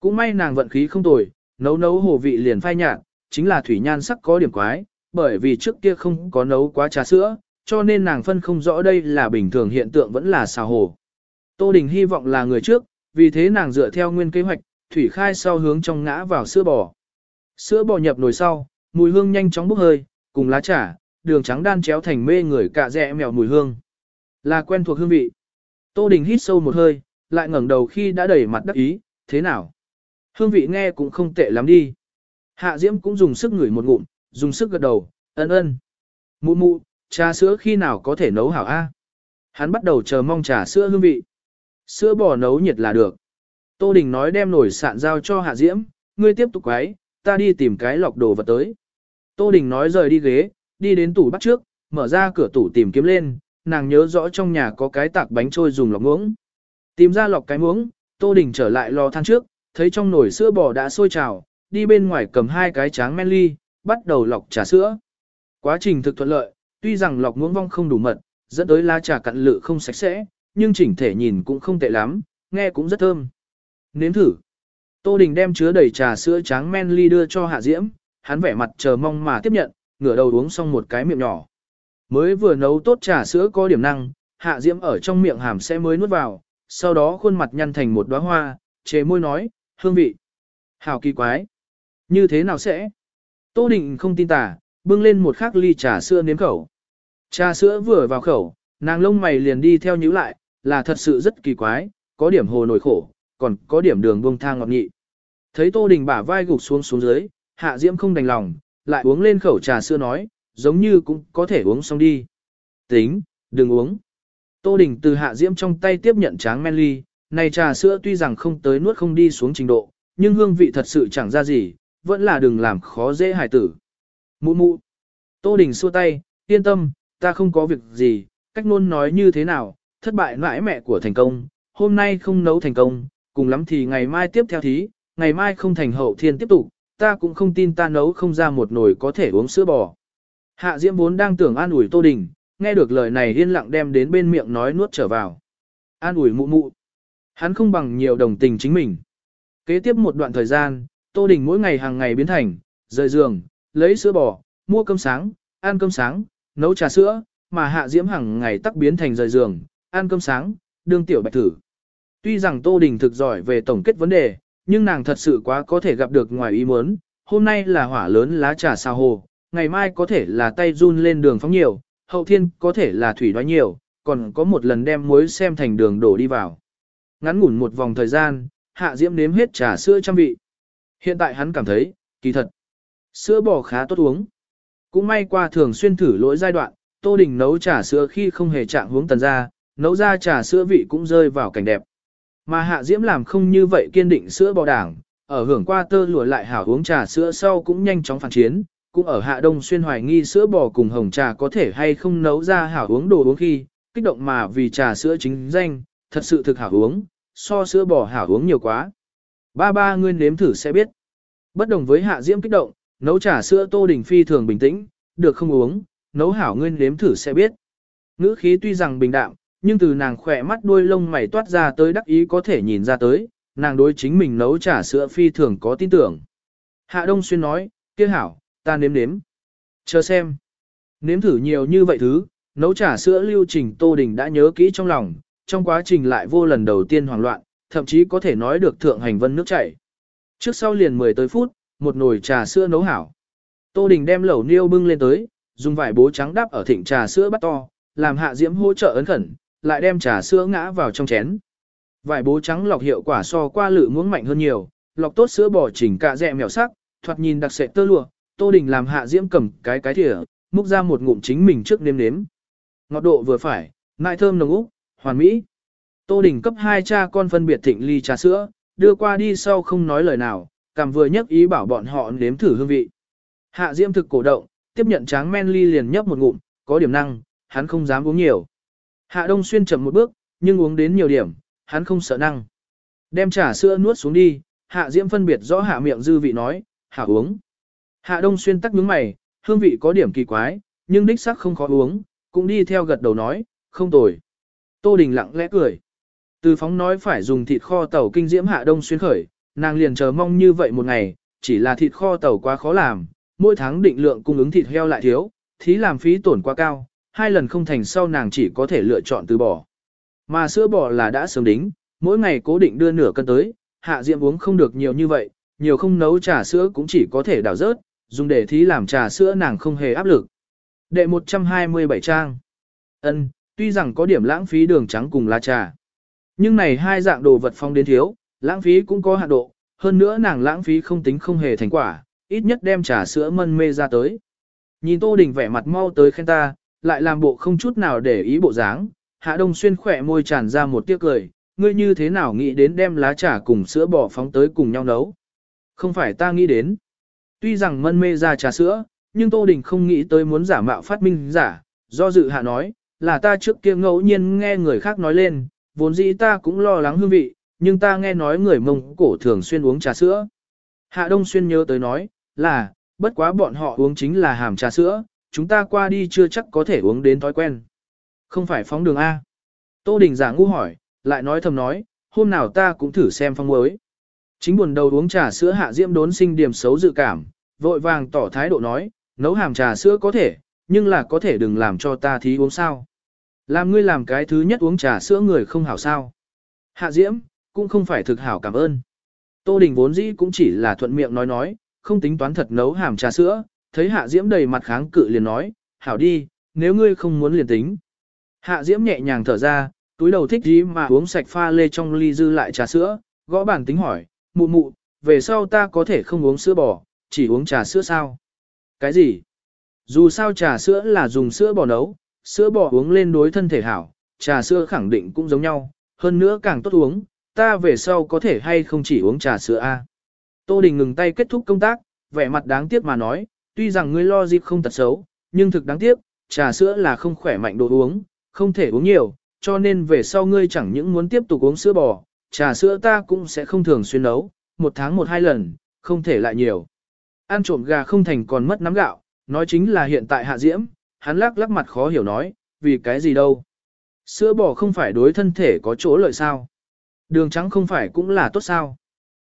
Cũng may nàng vận khí không tồi, nấu nấu hồ vị liền phai nhạt, chính là thủy nhan sắc có điểm quái, bởi vì trước kia không có nấu quá trà sữa, cho nên nàng phân không rõ đây là bình thường hiện tượng vẫn là xào hồ. Tô Đình hy vọng là người trước, vì thế nàng dựa theo nguyên kế hoạch, thủy khai sau hướng trong ngã vào sữa bò. Sữa bò nhập nồi sau, mùi hương nhanh chóng bốc hơi, cùng lá trà, đường trắng đan chéo thành mê người cạ rẽ mèo mùi hương. Là quen thuộc hương vị. Tô Đình hít sâu một hơi, lại ngẩng đầu khi đã đẩy mặt đắc ý, thế nào? Hương vị nghe cũng không tệ lắm đi. Hạ Diễm cũng dùng sức ngửi một ngụm, dùng sức gật đầu, Ân ân. Mụ mụ, trà sữa khi nào có thể nấu hảo a? Hắn bắt đầu chờ mong trà sữa hương vị. Sữa bò nấu nhiệt là được. Tô Đình nói đem nồi sạn giao cho Hạ Diễm, ngươi tiếp tục quấy, ta đi tìm cái lọc đồ vật tới. Tô Đình nói rời đi ghế, đi đến tủ bắt trước, mở ra cửa tủ tìm kiếm lên, nàng nhớ rõ trong nhà có cái tạc bánh trôi dùng lọc muỗng. Tìm ra lọc cái muỗng, Tô Đình trở lại lò than trước, thấy trong nồi sữa bò đã sôi trào, đi bên ngoài cầm hai cái tráng men ly, bắt đầu lọc trà sữa. Quá trình thực thuận lợi, tuy rằng lọc muỗng vong không đủ mật, dẫn tới lá trà cặn lự không sạch sẽ, nhưng chỉnh thể nhìn cũng không tệ lắm, nghe cũng rất thơm. Nếm thử. Tô Đình đem chứa đầy trà sữa trắng men ly đưa cho Hạ Diễm, hắn vẻ mặt chờ mong mà tiếp nhận, ngửa đầu uống xong một cái miệng nhỏ. Mới vừa nấu tốt trà sữa có điểm năng, Hạ Diễm ở trong miệng hàm sẽ mới nuốt vào, sau đó khuôn mặt nhăn thành một đóa hoa, chế môi nói, hương vị. Hào kỳ quái. Như thế nào sẽ? Tô Đình không tin tả, bưng lên một khắc ly trà sữa nếm khẩu. Trà sữa vừa vào khẩu, nàng lông mày liền đi theo nhíu lại, là thật sự rất kỳ quái, có điểm hồ nổi khổ, còn có điểm đường buông thang ngọt nghị. Thấy Tô Đình bả vai gục xuống xuống dưới, Hạ Diễm không đành lòng, lại uống lên khẩu trà sữa nói, giống như cũng có thể uống xong đi. Tính, đừng uống. Tô Đình từ Hạ Diễm trong tay tiếp nhận tráng men ly, này trà sữa tuy rằng không tới nuốt không đi xuống trình độ, nhưng hương vị thật sự chẳng ra gì, vẫn là đừng làm khó dễ hài tử. Mụ mụ. Tô Đình xua tay, yên tâm, ta không có việc gì, cách nôn nói như thế nào, thất bại mãi mẹ của thành công, hôm nay không nấu thành công, cùng lắm thì ngày mai tiếp theo thí, ngày mai không thành hậu thiên tiếp tục, ta cũng không tin ta nấu không ra một nồi có thể uống sữa bò. Hạ Diễm vốn đang tưởng an ủi Tô Đình, nghe được lời này yên lặng đem đến bên miệng nói nuốt trở vào. An ủi mụ mụ. Hắn không bằng nhiều đồng tình chính mình. Kế tiếp một đoạn thời gian, Tô Đình mỗi ngày hàng ngày biến thành, rời giường, lấy sữa bò, mua cơm sáng, ăn cơm sáng, nấu trà sữa, mà Hạ Diễm hàng ngày tắc biến thành rời giường, ăn cơm sáng, đương tiểu bạch thử. Tuy rằng Tô Đình thực giỏi về tổng kết vấn đề, nhưng nàng thật sự quá có thể gặp được ngoài ý muốn, hôm nay là hỏa lớn lá trà sao hồ, ngày mai có thể là tay run lên đường phóng nhiều, hậu thiên có thể là thủy đoái nhiều, còn có một lần đem muối xem thành đường đổ đi vào. Ngắn ngủn một vòng thời gian, Hạ Diễm nếm hết trà sữa trăm vị. Hiện tại hắn cảm thấy, kỳ thật, sữa bò khá tốt uống. Cũng may qua thường xuyên thử lỗi giai đoạn, Tô Đình nấu trà sữa khi không hề chạm hướng tần ra, nấu ra trà sữa vị cũng rơi vào cảnh đẹp. Mà Hạ Diễm làm không như vậy kiên định sữa bò đảng, ở hưởng qua tơ lụa lại hảo uống trà sữa sau cũng nhanh chóng phản chiến, cũng ở Hạ Đông xuyên hoài nghi sữa bò cùng hồng trà có thể hay không nấu ra hảo uống đồ uống khi, kích động mà vì trà sữa chính danh, thật sự thực hảo uống, so sữa bò hảo uống nhiều quá. Ba ba ngươi nếm thử sẽ biết. Bất đồng với Hạ Diễm kích động, nấu trà sữa Tô Đình Phi thường bình tĩnh, được không uống, nấu hảo ngươi nếm thử sẽ biết. Ngữ khí tuy rằng bình đạm, nhưng từ nàng khỏe mắt đuôi lông mày toát ra tới đắc ý có thể nhìn ra tới, nàng đối chính mình nấu trà sữa phi thường có tin tưởng. Hạ Đông Xuyên nói, kia hảo, ta nếm nếm. Chờ xem. Nếm thử nhiều như vậy thứ, nấu trà sữa lưu trình Tô Đình đã nhớ kỹ trong lòng, trong quá trình lại vô lần đầu tiên hoảng loạn, thậm chí có thể nói được thượng hành vân nước chảy. Trước sau liền 10 tới phút, một nồi trà sữa nấu hảo. Tô Đình đem lẩu niêu bưng lên tới, dùng vải bố trắng đắp ở thịnh trà sữa bắt to, làm hạ diễm hỗ trợ ấn khẩn, lại đem trà sữa ngã vào trong chén. Vải bố trắng lọc hiệu quả so qua lự muống mạnh hơn nhiều, lọc tốt sữa bò chỉnh cả dẹ mèo sắc, thoạt nhìn đặc sệt tơ lụa, Tô Đình làm hạ diễm cầm cái cái thìa, múc ra một ngụm chính mình trước nếm nếm. Ngọt độ vừa phải, nại thơm nồng úc, hoàn mỹ. Tô Đình cấp hai cha con phân biệt thịnh ly trà sữa, đưa qua đi sau không nói lời nào, cảm vừa nhắc ý bảo bọn họ nếm thử hương vị. Hạ diễm thực cổ động, tiếp nhận tráng men ly liền nhấp một ngụm, có điểm năng, hắn không dám uống nhiều. Hạ Đông Xuyên chậm một bước, nhưng uống đến nhiều điểm, hắn không sợ năng. Đem trà sữa nuốt xuống đi, Hạ Diễm phân biệt rõ hạ miệng dư vị nói, hạ uống. Hạ Đông Xuyên tắc nhướng mày, hương vị có điểm kỳ quái, nhưng đích sắc không khó uống, cũng đi theo gật đầu nói, không tồi. Tô Đình lặng lẽ cười. Từ phóng nói phải dùng thịt kho tàu kinh diễm Hạ Đông Xuyên khởi, nàng liền chờ mong như vậy một ngày, chỉ là thịt kho tàu quá khó làm, mỗi tháng định lượng cung ứng thịt heo lại thiếu, thí làm phí tổn quá cao, hai lần không thành sau nàng chỉ có thể lựa chọn từ bỏ. Mà sữa bò là đã sớm đính, mỗi ngày cố định đưa nửa cân tới, hạ diệm uống không được nhiều như vậy, nhiều không nấu trà sữa cũng chỉ có thể đảo rớt, dùng để thí làm trà sữa nàng không hề áp lực. Đệ 127 trang. ân tuy rằng có điểm lãng phí đường trắng cùng lá trà. Nhưng này hai dạng đồ vật phong đến thiếu, lãng phí cũng có hạn độ, hơn nữa nàng lãng phí không tính không hề thành quả, ít nhất đem trà sữa mân mê ra tới. Nhìn Tô Đình vẻ mặt mau tới khen ta, lại làm bộ không chút nào để ý bộ dáng, Hạ Đông Xuyên khỏe môi tràn ra một tiếc cười, ngươi như thế nào nghĩ đến đem lá trà cùng sữa bò phóng tới cùng nhau nấu. Không phải ta nghĩ đến. Tuy rằng mân mê ra trà sữa, nhưng Tô Đình không nghĩ tới muốn giả mạo phát minh giả, do dự hạ nói, là ta trước kia ngẫu nhiên nghe người khác nói lên, vốn dĩ ta cũng lo lắng hương vị, nhưng ta nghe nói người mông cổ thường xuyên uống trà sữa. Hạ Đông Xuyên nhớ tới nói, là, bất quá bọn họ uống chính là hàm trà sữa, chúng ta qua đi chưa chắc có thể uống đến thói quen. Không phải phóng đường A. Tô Đình giả ngu hỏi, lại nói thầm nói, hôm nào ta cũng thử xem phong mới. Chính buồn đầu uống trà sữa hạ diễm đốn sinh điểm xấu dự cảm, vội vàng tỏ thái độ nói, nấu hàm trà sữa có thể, nhưng là có thể đừng làm cho ta thí uống sao. Làm ngươi làm cái thứ nhất uống trà sữa người không hảo sao. Hạ diễm, cũng không phải thực hảo cảm ơn. Tô Đình vốn dĩ cũng chỉ là thuận miệng nói nói, không tính toán thật nấu hàm trà sữa, thấy Hạ Diễm đầy mặt kháng cự liền nói, hảo đi, nếu ngươi không muốn liền tính. Hạ Diễm nhẹ nhàng thở ra, túi đầu thích gì mà uống sạch pha lê trong ly dư lại trà sữa, gõ bản tính hỏi, mụ mụ, về sau ta có thể không uống sữa bò, chỉ uống trà sữa sao? Cái gì? Dù sao trà sữa là dùng sữa bò nấu, sữa bò uống lên đối thân thể hảo, trà sữa khẳng định cũng giống nhau, hơn nữa càng tốt uống, ta về sau có thể hay không chỉ uống trà sữa a? Tô Đình ngừng tay kết thúc công tác, vẻ mặt đáng tiếc mà nói, tuy rằng ngươi lo dịp không tật xấu, nhưng thực đáng tiếc, trà sữa là không khỏe mạnh đồ uống, không thể uống nhiều, cho nên về sau ngươi chẳng những muốn tiếp tục uống sữa bò, trà sữa ta cũng sẽ không thường xuyên nấu, một tháng một hai lần, không thể lại nhiều. Ăn trộm gà không thành còn mất nắm gạo, nói chính là hiện tại hạ diễm, hắn lắc lắc mặt khó hiểu nói, vì cái gì đâu. Sữa bò không phải đối thân thể có chỗ lợi sao. Đường trắng không phải cũng là tốt sao.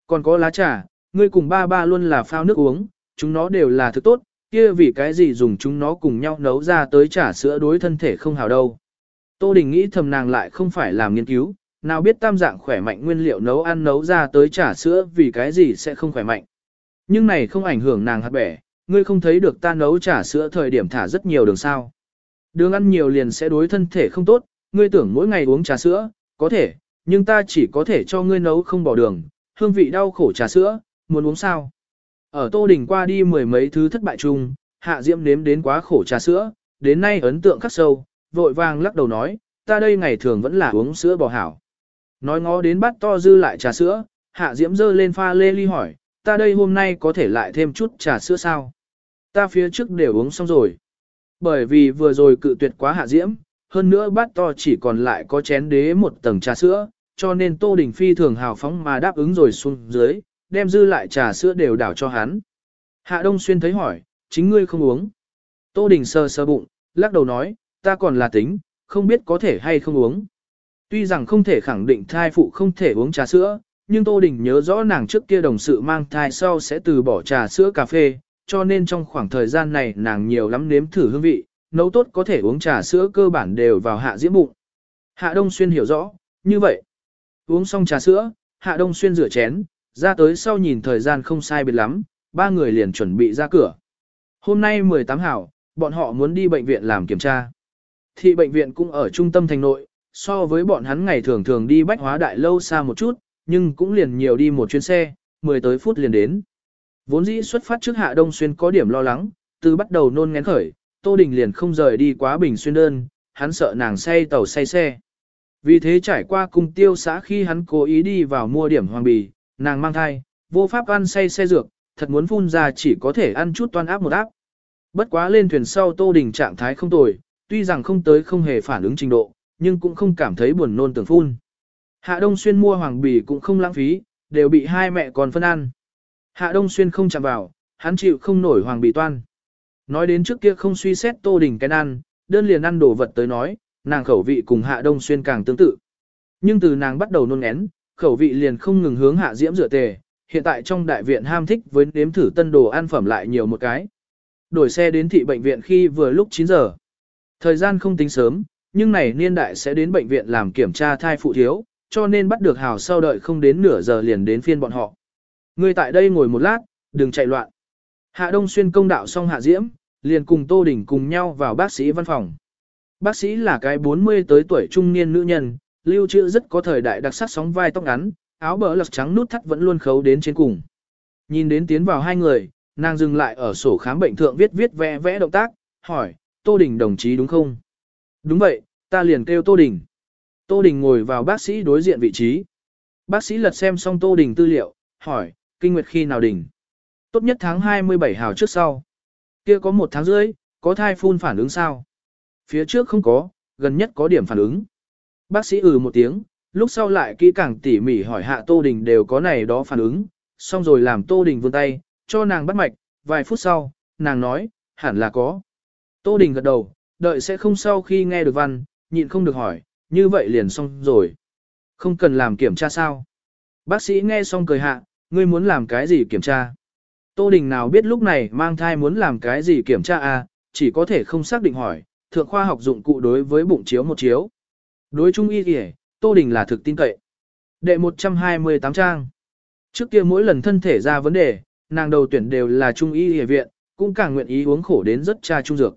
Còn có lá trà, ngươi cùng ba ba luôn là phao nước uống, chúng nó đều là thứ tốt, kia vì cái gì dùng chúng nó cùng nhau nấu ra tới trà sữa đối thân thể không hào đâu. Tô Đình nghĩ thầm nàng lại không phải làm nghiên cứu, nào biết tam dạng khỏe mạnh nguyên liệu nấu ăn nấu ra tới trà sữa vì cái gì sẽ không khỏe mạnh. Nhưng này không ảnh hưởng nàng hạt bẻ, ngươi không thấy được ta nấu trà sữa thời điểm thả rất nhiều đường sao. Đường ăn nhiều liền sẽ đối thân thể không tốt, ngươi tưởng mỗi ngày uống trà sữa, có thể, nhưng ta chỉ có thể cho ngươi nấu không bỏ đường, hương vị đau khổ trà sữa, muốn uống sao. Ở Tô Đình qua đi mười mấy thứ thất bại chung, Hạ Diễm nếm đến quá khổ trà sữa, đến nay ấn tượng khắc sâu, vội vàng lắc đầu nói, ta đây ngày thường vẫn là uống sữa bò hảo. Nói ngó đến bát to dư lại trà sữa, Hạ Diễm dơ lên pha lê ly hỏi, ta đây hôm nay có thể lại thêm chút trà sữa sao? Ta phía trước đều uống xong rồi. Bởi vì vừa rồi cự tuyệt quá Hạ Diễm, hơn nữa bát to chỉ còn lại có chén đế một tầng trà sữa, cho nên Tô Đình Phi thường hào phóng mà đáp ứng rồi xuống dưới, đem dư lại trà sữa đều đảo cho hắn. Hạ Đông Xuyên thấy hỏi, chính ngươi không uống. Tô Đình sơ sơ bụng, lắc đầu nói, ta còn là tính, không biết có thể hay không uống. Tuy rằng không thể khẳng định thai phụ không thể uống trà sữa, nhưng Tô Đình nhớ rõ nàng trước kia đồng sự mang thai sau sẽ từ bỏ trà sữa cà phê, cho nên trong khoảng thời gian này nàng nhiều lắm nếm thử hương vị, nấu tốt có thể uống trà sữa cơ bản đều vào hạ diễm bụng. Hạ Đông Xuyên hiểu rõ, như vậy. Uống xong trà sữa, Hạ Đông Xuyên rửa chén, ra tới sau nhìn thời gian không sai biệt lắm, ba người liền chuẩn bị ra cửa. Hôm nay 18 hảo, bọn họ muốn đi bệnh viện làm kiểm tra. Thị bệnh viện cũng ở trung tâm thành nội, so với bọn hắn ngày thường thường đi bách hóa đại lâu xa một chút, nhưng cũng liền nhiều đi một chuyến xe, 10 tới phút liền đến. Vốn dĩ xuất phát trước Hạ Đông Xuyên có điểm lo lắng, từ bắt đầu nôn ngén khởi, Tô Đình liền không rời đi quá bình xuyên đơn, hắn sợ nàng say tàu say xe. Vì thế trải qua cung tiêu xã khi hắn cố ý đi vào mua điểm hoàng bì, nàng mang thai, vô pháp ăn say xe dược, thật muốn phun ra chỉ có thể ăn chút toan áp một áp. Bất quá lên thuyền sau Tô Đình trạng thái không tồi, tuy rằng không tới không hề phản ứng trình độ, nhưng cũng không cảm thấy buồn nôn tưởng phun. Hạ Đông Xuyên mua hoàng bì cũng không lãng phí, đều bị hai mẹ còn phân ăn. Hạ Đông Xuyên không chạm vào, hắn chịu không nổi hoàng bì toan. Nói đến trước kia không suy xét Tô Đình cái ăn, đơn liền ăn đồ vật tới nói, nàng khẩu vị cùng Hạ Đông Xuyên càng tương tự. Nhưng từ nàng bắt đầu nôn én, khẩu vị liền không ngừng hướng Hạ Diễm rửa tề, hiện tại trong đại viện ham thích với nếm thử tân đồ ăn phẩm lại nhiều một cái. Đổi xe đến thị bệnh viện khi vừa lúc 9 giờ. Thời gian không tính sớm, nhưng này niên đại sẽ đến bệnh viện làm kiểm tra thai phụ thiếu, cho nên bắt được hào sau đợi không đến nửa giờ liền đến phiên bọn họ. Người tại đây ngồi một lát, đừng chạy loạn. Hạ Đông Xuyên công đạo xong Hạ Diễm, liền cùng Tô Đình cùng nhau vào bác sĩ văn phòng. Bác sĩ là cái 40 tới tuổi trung niên nữ nhân, lưu trữ rất có thời đại đặc sắc sóng vai tóc ngắn, áo bờ lật trắng nút thắt vẫn luôn khấu đến trên cùng. Nhìn đến tiến vào hai người, nàng dừng lại ở sổ khám bệnh thượng viết viết vẽ vẽ động tác, hỏi, Tô Đình đồng chí đúng không? Đúng vậy, ta liền kêu Tô Đình. Tô Đình ngồi vào bác sĩ đối diện vị trí. Bác sĩ lật xem xong Tô Đình tư liệu, hỏi, kinh nguyệt khi nào đỉnh? Tốt nhất tháng 27 hào trước sau. Kia có một tháng rưỡi, có thai phun phản ứng sao? Phía trước không có, gần nhất có điểm phản ứng. Bác sĩ ừ một tiếng, lúc sau lại kỹ càng tỉ mỉ hỏi hạ Tô Đình đều có này đó phản ứng, xong rồi làm Tô Đình vươn tay, cho nàng bắt mạch, vài phút sau, nàng nói, hẳn là có. Tô Đình gật đầu, đợi sẽ không sau khi nghe được văn, nhịn không được hỏi, như vậy liền xong rồi. Không cần làm kiểm tra sao? Bác sĩ nghe xong cười hạ, ngươi muốn làm cái gì kiểm tra? Tô Đình nào biết lúc này mang thai muốn làm cái gì kiểm tra à, chỉ có thể không xác định hỏi, thượng khoa học dụng cụ đối với bụng chiếu một chiếu. Đối trung y kìa, Tô Đình là thực tin cậy. Đệ 128 trang. Trước kia mỗi lần thân thể ra vấn đề, nàng đầu tuyển đều là trung y y viện, cũng càng nguyện ý uống khổ đến rất cha trung dược.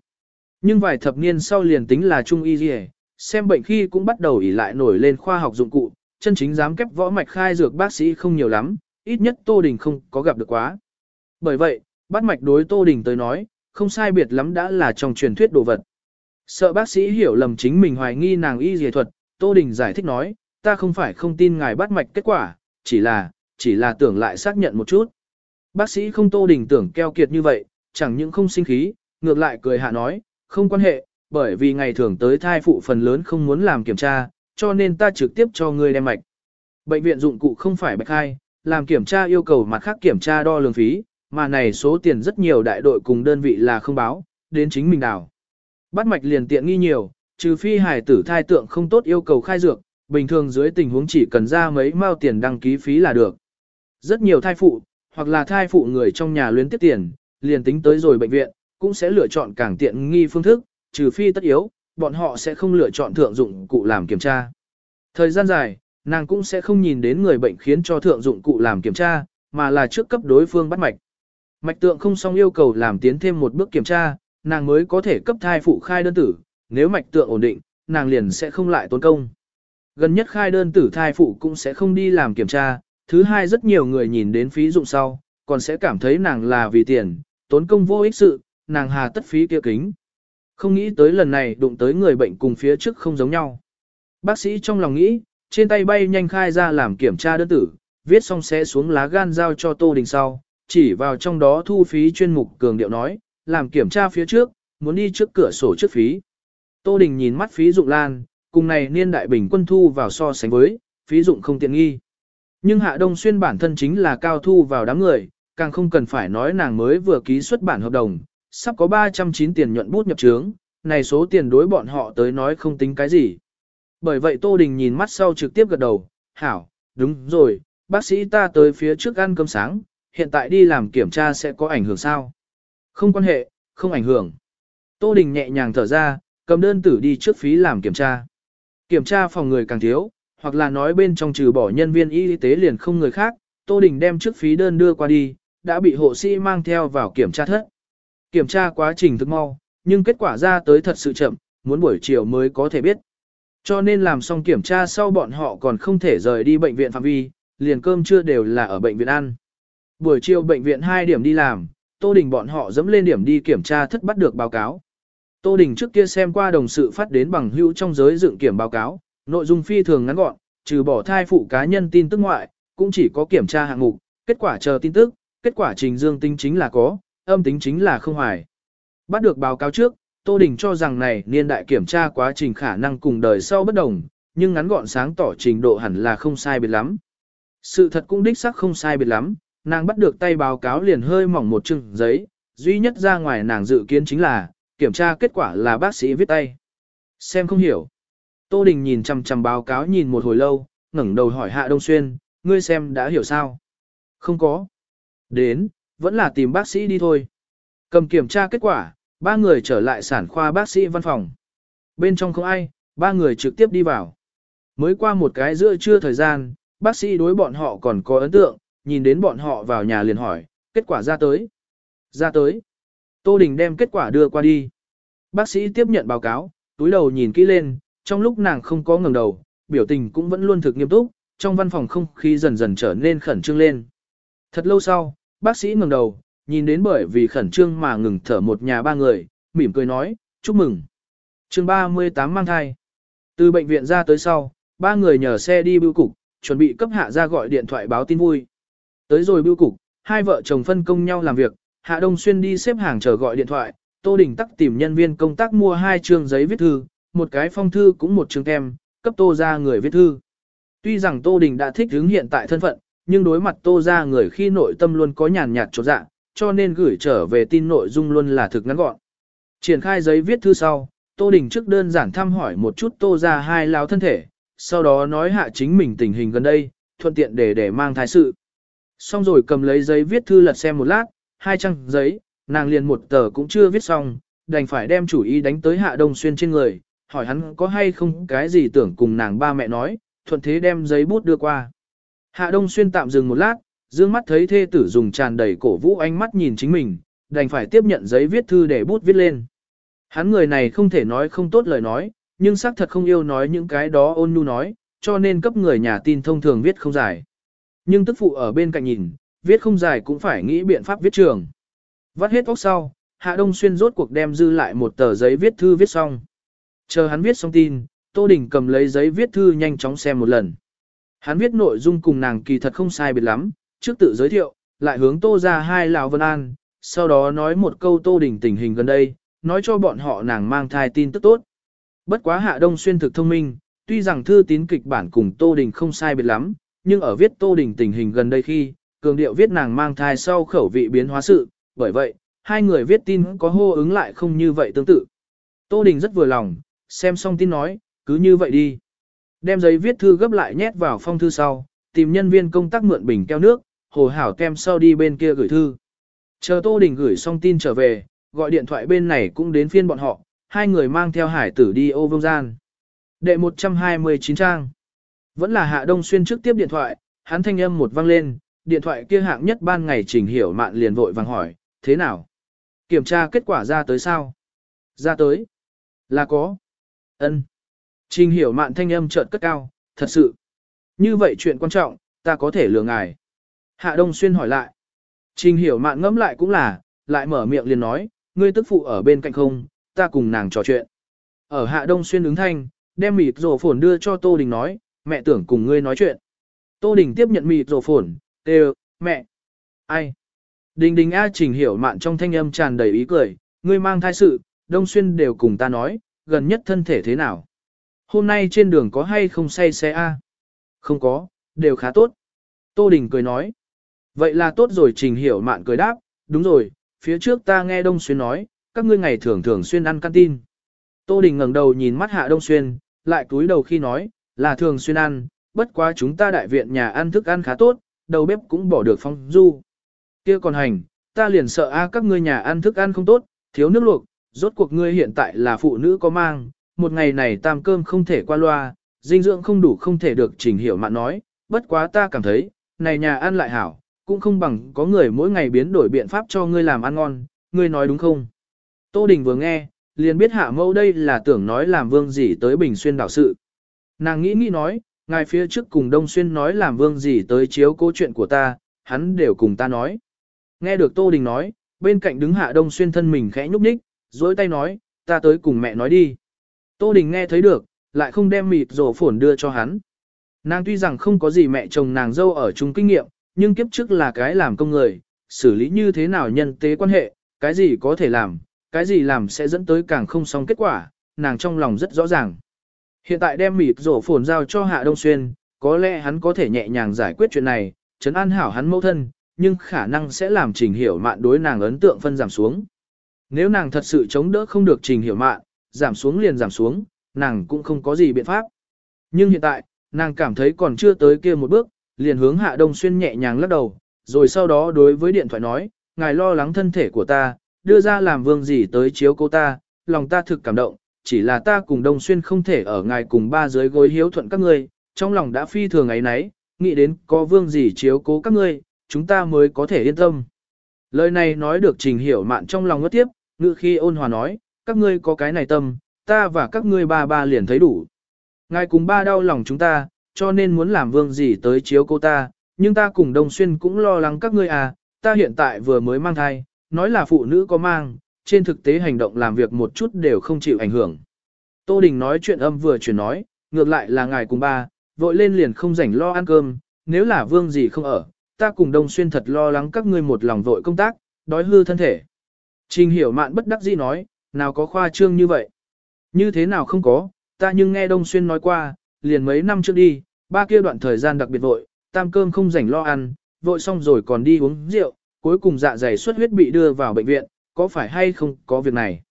Nhưng vài thập niên sau liền tính là trung y y, xem bệnh khi cũng bắt đầu ỉ lại nổi lên khoa học dụng cụ, chân chính dám kép võ mạch khai dược bác sĩ không nhiều lắm, ít nhất Tô Đình không có gặp được quá. Bởi vậy, bắt mạch đối Tô Đình tới nói, không sai biệt lắm đã là trong truyền thuyết đồ vật. Sợ bác sĩ hiểu lầm chính mình hoài nghi nàng y dề thuật, Tô Đình giải thích nói, ta không phải không tin ngài bắt mạch kết quả, chỉ là, chỉ là tưởng lại xác nhận một chút. Bác sĩ không Tô Đình tưởng keo kiệt như vậy, chẳng những không sinh khí, ngược lại cười hạ nói, không quan hệ, bởi vì ngày thường tới thai phụ phần lớn không muốn làm kiểm tra, cho nên ta trực tiếp cho ngươi đem mạch. Bệnh viện dụng cụ không phải bạch khai, làm kiểm tra yêu cầu mặt khác kiểm tra đo lường phí, mà này số tiền rất nhiều đại đội cùng đơn vị là không báo, đến chính mình đảo. Bắt mạch liền tiện nghi nhiều, trừ phi hải tử thai tượng không tốt yêu cầu khai dược, bình thường dưới tình huống chỉ cần ra mấy mao tiền đăng ký phí là được. Rất nhiều thai phụ, hoặc là thai phụ người trong nhà luyến tiếp tiền, liền tính tới rồi bệnh viện, cũng sẽ lựa chọn càng tiện nghi phương thức, trừ phi tất yếu, bọn họ sẽ không lựa chọn thượng dụng cụ làm kiểm tra. Thời gian dài, nàng cũng sẽ không nhìn đến người bệnh khiến cho thượng dụng cụ làm kiểm tra, mà là trước cấp đối phương bắt mạch. Mạch tượng không xong yêu cầu làm tiến thêm một bước kiểm tra, nàng mới có thể cấp thai phụ khai đơn tử, nếu mạch tượng ổn định, nàng liền sẽ không lại tốn công. Gần nhất khai đơn tử thai phụ cũng sẽ không đi làm kiểm tra, thứ hai rất nhiều người nhìn đến phí dụng sau, còn sẽ cảm thấy nàng là vì tiền, tốn công vô ích sự, nàng hà tất phí kia kính. Không nghĩ tới lần này đụng tới người bệnh cùng phía trước không giống nhau. Bác sĩ trong lòng nghĩ, trên tay bay nhanh khai ra làm kiểm tra đơn tử, viết xong sẽ xuống lá gan giao cho Tô Đình sau, chỉ vào trong đó thu phí chuyên mục cường điệu nói, làm kiểm tra phía trước, muốn đi trước cửa sổ trước phí. Tô Đình nhìn mắt phí dụng lan, cùng này niên đại bình quân thu vào so sánh với, phí dụng không tiện nghi. Nhưng Hạ Đông Xuyên bản thân chính là cao thu vào đám người, càng không cần phải nói nàng mới vừa ký xuất bản hợp đồng, sắp có 309 tiền nhuận bút nhập trướng, này số tiền đối bọn họ tới nói không tính cái gì. Bởi vậy Tô Đình nhìn mắt sau trực tiếp gật đầu, hảo, đúng rồi, bác sĩ ta tới phía trước ăn cơm sáng, hiện tại đi làm kiểm tra sẽ có ảnh hưởng sao? Không quan hệ, không ảnh hưởng. Tô Đình nhẹ nhàng thở ra, cầm đơn tử đi trước phí làm kiểm tra. Kiểm tra phòng người càng thiếu, hoặc là nói bên trong trừ bỏ nhân viên y tế liền không người khác, Tô Đình đem trước phí đơn đưa qua đi, đã bị hộ sĩ mang theo vào kiểm tra thất. Kiểm tra quá trình thực mau, nhưng kết quả ra tới thật sự chậm, muốn buổi chiều mới có thể biết. Cho nên làm xong kiểm tra sau bọn họ còn không thể rời đi bệnh viện phạm vi, liền cơm trưa đều là ở bệnh viện ăn. Buổi chiều bệnh viện 2 điểm đi làm, Tô Đình bọn họ dẫm lên điểm đi kiểm tra thất bắt được báo cáo. Tô Đình trước kia xem qua đồng sự phát đến bằng hữu trong giới dựng kiểm báo cáo, nội dung phi thường ngắn gọn, trừ bỏ thai phụ cá nhân tin tức ngoại, cũng chỉ có kiểm tra hạng mục, kết quả chờ tin tức, kết quả trình dương tính chính là có, âm tính chính là không hoài. Bắt được báo cáo trước, Tô Đình cho rằng này niên đại kiểm tra quá trình khả năng cùng đời sau bất đồng, nhưng ngắn gọn sáng tỏ trình độ hẳn là không sai biệt lắm. Sự thật cũng đích xác không sai biệt lắm, nàng bắt được tay báo cáo liền hơi mỏng một chừng giấy, duy nhất ra ngoài nàng dự kiến chính là, kiểm tra kết quả là bác sĩ viết tay. Xem không hiểu. Tô Đình nhìn chằm chằm báo cáo nhìn một hồi lâu, ngẩng đầu hỏi Hạ Đông Xuyên, ngươi xem đã hiểu sao? Không có. Đến, vẫn là tìm bác sĩ đi thôi. Cầm kiểm tra kết quả, ba người trở lại sản khoa bác sĩ văn phòng. Bên trong không ai, ba người trực tiếp đi vào. Mới qua một cái giữa trưa thời gian, bác sĩ đối bọn họ còn có ấn tượng, nhìn đến bọn họ vào nhà liền hỏi, kết quả ra tới. Ra tới. Tô Đình đem kết quả đưa qua đi. Bác sĩ tiếp nhận báo cáo, túi đầu nhìn kỹ lên, trong lúc nàng không có ngẩng đầu, biểu tình cũng vẫn luôn thực nghiêm túc, trong văn phòng không khí dần dần trở nên khẩn trương lên. Thật lâu sau, bác sĩ ngẩng đầu, nhìn đến bởi vì khẩn trương mà ngừng thở một nhà ba người, mỉm cười nói, chúc mừng. chương 38 mang thai. Từ bệnh viện ra tới sau, ba người nhờ xe đi bưu cục, chuẩn bị cấp hạ ra gọi điện thoại báo tin vui. Tới rồi bưu cục, hai vợ chồng phân công nhau làm việc, Hạ Đông Xuyên đi xếp hàng chờ gọi điện thoại, Tô Đình tắc tìm nhân viên công tác mua hai trường giấy viết thư, một cái phong thư cũng một trường tem, cấp Tô ra người viết thư. Tuy rằng Tô Đình đã thích hướng hiện tại thân phận, nhưng đối mặt Tô ra người khi nội tâm luôn có nhàn nhạt chỗ dạ, cho nên gửi trở về tin nội dung luôn là thực ngắn gọn. Triển khai giấy viết thư sau, Tô Đình trước đơn giản thăm hỏi một chút Tô ra hai lao thân thể, sau đó nói hạ chính mình tình hình gần đây, thuận tiện để để mang thai sự. Xong rồi cầm lấy giấy viết thư lật xem một lát, hai trang giấy, nàng liền một tờ cũng chưa viết xong, đành phải đem chủ ý đánh tới Hạ Đông Xuyên trên người, hỏi hắn có hay không cái gì tưởng cùng nàng ba mẹ nói, thuận thế đem giấy bút đưa qua. Hạ Đông Xuyên tạm dừng một lát, dương mắt thấy thê tử dùng tràn đầy cổ vũ ánh mắt nhìn chính mình, đành phải tiếp nhận giấy viết thư để bút viết lên. Hắn người này không thể nói không tốt lời nói, nhưng xác thật không yêu nói những cái đó ôn nhu nói, cho nên cấp người nhà tin thông thường viết không dài. Nhưng tức phụ ở bên cạnh nhìn, viết không dài cũng phải nghĩ biện pháp viết trường. Vắt hết óc sau, Hạ Đông Xuyên rốt cuộc đem dư lại một tờ giấy viết thư viết xong. Chờ hắn viết xong tin, Tô Đình cầm lấy giấy viết thư nhanh chóng xem một lần. Hắn viết nội dung cùng nàng kỳ thật không sai biệt lắm, trước tự giới thiệu, lại hướng Tô ra hai lão Vân An, sau đó nói một câu Tô Đình tình hình gần đây, nói cho bọn họ nàng mang thai tin tức tốt. Bất quá Hạ Đông Xuyên thực thông minh, tuy rằng thư tín kịch bản cùng Tô Đình không sai biệt lắm, nhưng ở viết Tô Đình tình hình gần đây khi, cường điệu viết nàng mang thai sau khẩu vị biến hóa sự, bởi vậy, hai người viết tin có hô ứng lại không như vậy tương tự. Tô Đình rất vừa lòng, xem xong tin nói, cứ như vậy đi. Đem giấy viết thư gấp lại nhét vào phong thư sau, tìm nhân viên công tác mượn bình keo nước, hồ hảo kem sau đi bên kia gửi thư. Chờ Tô Đình gửi xong tin trở về, gọi điện thoại bên này cũng đến phiên bọn họ, hai người mang theo hải tử đi ô vương gian. Đệ 129 trang. Vẫn là Hạ Đông Xuyên trước tiếp điện thoại, hắn thanh âm một vang lên, điện thoại kia hạng nhất ban ngày trình hiểu mạn liền vội vàng hỏi, thế nào? Kiểm tra kết quả ra tới sao? Ra tới. Là có. ân Trình hiểu mạn thanh âm chợt cất cao, thật sự. Như vậy chuyện quan trọng, ta có thể lừa ngài. Hạ Đông Xuyên hỏi lại. Trình hiểu mạn ngẫm lại cũng là, lại mở miệng liền nói, ngươi tức phụ ở bên cạnh không, ta cùng nàng trò chuyện. Ở Hạ Đông Xuyên ứng thanh, đem mịt rổ phồn đưa cho Tô Đình nói, mẹ tưởng cùng ngươi nói chuyện. Tô Đình tiếp nhận mịt rổ phồn, đều mẹ. Ai? Đình đình A trình hiểu mạn trong thanh âm tràn đầy ý cười, ngươi mang thai sự, Đông Xuyên đều cùng ta nói, gần nhất thân thể thế nào. Hôm nay trên đường có hay không say xe A? Không có, đều khá tốt. Tô Đình cười nói. Vậy là tốt rồi trình hiểu mạn cười đáp, đúng rồi, phía trước ta nghe Đông Xuyên nói, các ngươi ngày thường thường xuyên ăn canteen. Tô Đình ngẩng đầu nhìn mắt Hạ Đông Xuyên, lại cúi đầu khi nói, là thường xuyên ăn, bất quá chúng ta đại viện nhà ăn thức ăn khá tốt, đầu bếp cũng bỏ được phong du. kia còn hành, ta liền sợ a các ngươi nhà ăn thức ăn không tốt, thiếu nước luộc, rốt cuộc ngươi hiện tại là phụ nữ có mang, một ngày này tam cơm không thể qua loa, dinh dưỡng không đủ không thể được chỉnh hiểu mạn nói, bất quá ta cảm thấy, này nhà ăn lại hảo, cũng không bằng có người mỗi ngày biến đổi biện pháp cho ngươi làm ăn ngon, ngươi nói đúng không? Tô Đình vừa nghe, liền biết hạ mẫu đây là tưởng nói làm vương gì tới Bình Xuyên đảo sự. Nàng nghĩ nghĩ nói, ngài phía trước cùng Đông Xuyên nói làm vương gì tới chiếu cố chuyện của ta, hắn đều cùng ta nói. Nghe được Tô Đình nói, bên cạnh đứng hạ Đông Xuyên thân mình khẽ nhúc nhích, dối tay nói, ta tới cùng mẹ nói đi. Tô Đình nghe thấy được, lại không đem mịt rổ phổn đưa cho hắn. Nàng tuy rằng không có gì mẹ chồng nàng dâu ở chung kinh nghiệm, nhưng kiếp trước là cái làm công người, xử lý như thế nào nhân tế quan hệ, cái gì có thể làm, cái gì làm sẽ dẫn tới càng không xong kết quả, nàng trong lòng rất rõ ràng. Hiện tại đem mịt rổ phồn giao cho Hạ Đông Xuyên, có lẽ hắn có thể nhẹ nhàng giải quyết chuyện này, chấn an hảo hắn mẫu thân, nhưng khả năng sẽ làm trình hiểu mạn đối nàng ấn tượng phân giảm xuống. Nếu nàng thật sự chống đỡ không được trình hiểu mạn, giảm xuống liền giảm xuống, nàng cũng không có gì biện pháp. Nhưng hiện tại, nàng cảm thấy còn chưa tới kia một bước, liền hướng Hạ Đông Xuyên nhẹ nhàng lắc đầu, rồi sau đó đối với điện thoại nói, ngài lo lắng thân thể của ta, đưa ra làm vương gì tới chiếu cô ta, lòng ta thực cảm động, chỉ là ta cùng Đông Xuyên không thể ở ngài cùng ba giới gối hiếu thuận các ngươi, trong lòng đã phi thường ấy nấy, nghĩ đến có vương gì chiếu cố các ngươi, chúng ta mới có thể yên tâm. Lời này nói được trình hiểu mạn trong lòng ngất tiếp, ngự khi ôn hòa nói, các ngươi có cái này tâm, ta và các ngươi ba ba liền thấy đủ. Ngài cùng ba đau lòng chúng ta, cho nên muốn làm vương gì tới chiếu cô ta, nhưng ta cùng Đông Xuyên cũng lo lắng các ngươi à, ta hiện tại vừa mới mang thai, nói là phụ nữ có mang, trên thực tế hành động làm việc một chút đều không chịu ảnh hưởng. Tô Đình nói chuyện âm vừa chuyển nói, ngược lại là ngài cùng ba, vội lên liền không rảnh lo ăn cơm, nếu là vương gì không ở, ta cùng Đông Xuyên thật lo lắng các ngươi một lòng vội công tác, đói hư thân thể. Trình hiểu mạn bất đắc dĩ nói, nào có khoa trương như vậy. Như thế nào không có, ta nhưng nghe Đông Xuyên nói qua, liền mấy năm trước đi, ba kia đoạn thời gian đặc biệt vội, tam cơm không rảnh lo ăn, vội xong rồi còn đi uống rượu, cuối cùng dạ dày xuất huyết bị đưa vào bệnh viện, có phải hay không có việc này.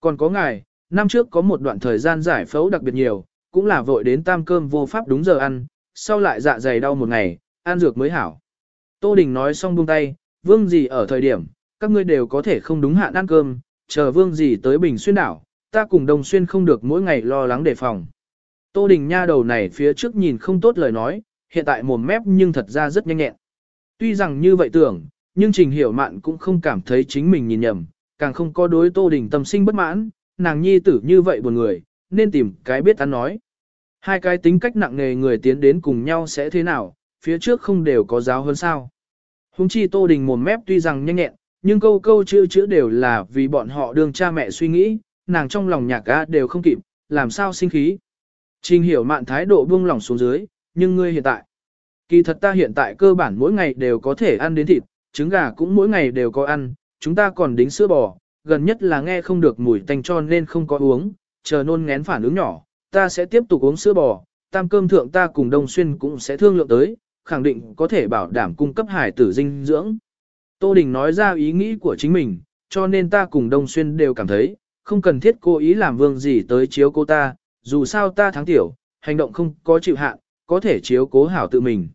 Còn có ngài, năm trước có một đoạn thời gian giải phẫu đặc biệt nhiều, cũng là vội đến tam cơm vô pháp đúng giờ ăn, sau lại dạ dày đau một ngày, ăn dược mới hảo. Tô Đình nói xong buông tay, vương gì ở thời điểm, các ngươi đều có thể không đúng hạn ăn cơm, chờ vương gì tới Bình Xuyên đảo, ta cùng Đồng Xuyên không được mỗi ngày lo lắng đề phòng. Tô Đình nha đầu này phía trước nhìn không tốt lời nói, hiện tại mồm mép nhưng thật ra rất nhanh nhẹn. Tuy rằng như vậy tưởng, nhưng Trình Hiểu Mạn cũng không cảm thấy chính mình nhìn nhầm, càng không có đối Tô Đình tâm sinh bất mãn, nàng nhi tử như vậy buồn người, nên tìm cái biết ăn nói. Hai cái tính cách nặng nề người tiến đến cùng nhau sẽ thế nào, phía trước không đều có giáo hơn sao. Hùng chi Tô Đình mồm mép tuy rằng nhanh nhẹn, nhưng câu câu chữ chữ đều là vì bọn họ đương cha mẹ suy nghĩ, nàng trong lòng nhạc ga đều không kịp, làm sao sinh khí. Trình hiểu mạn thái độ buông lỏng xuống dưới, nhưng ngươi hiện tại. Kỳ thật ta hiện tại cơ bản mỗi ngày đều có thể ăn đến thịt, trứng gà cũng mỗi ngày đều có ăn, chúng ta còn đính sữa bò, gần nhất là nghe không được mùi tanh cho nên không có uống, chờ nôn ngén phản ứng nhỏ, ta sẽ tiếp tục uống sữa bò, tam cơm thượng ta cùng Đông Xuyên cũng sẽ thương lượng tới, khẳng định có thể bảo đảm cung cấp hải tử dinh dưỡng. Tô Đình nói ra ý nghĩ của chính mình, cho nên ta cùng Đông Xuyên đều cảm thấy, không cần thiết cố ý làm vương gì tới chiếu cô ta, dù sao ta thắng tiểu, hành động không có chịu hạn, có thể chiếu cố hảo tự mình.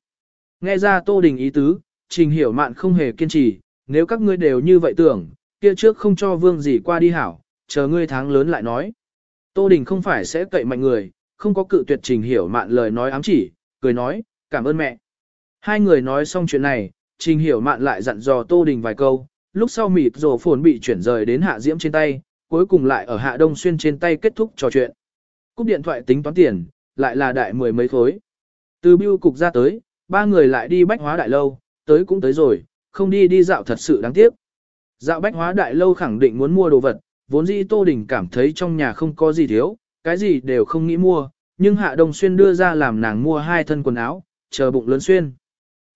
Nghe ra Tô Đình ý tứ, Trình Hiểu Mạn không hề kiên trì, nếu các ngươi đều như vậy tưởng, kia trước không cho vương gì qua đi hảo, chờ ngươi tháng lớn lại nói. Tô Đình không phải sẽ cậy mạnh người, không có cự tuyệt Trình Hiểu Mạn lời nói ám chỉ, cười nói, cảm ơn mẹ. Hai người nói xong chuyện này, Trình Hiểu Mạn lại dặn dò Tô Đình vài câu, lúc sau mịt rổ phồn bị chuyển rời đến Hạ Diễm trên tay, cuối cùng lại ở Hạ Đông Xuyên trên tay kết thúc trò chuyện. Cúp điện thoại tính toán tiền, lại là đại mười mấy khối. Từ biêu cục ra tới, ba người lại đi bách hóa đại lâu, tới cũng tới rồi, không đi đi dạo thật sự đáng tiếc. Dạo bách hóa đại lâu khẳng định muốn mua đồ vật, vốn dĩ Tô Đình cảm thấy trong nhà không có gì thiếu, cái gì đều không nghĩ mua, nhưng Hạ Đông Xuyên đưa ra làm nàng mua hai thân quần áo, chờ bụng lớn xuyên.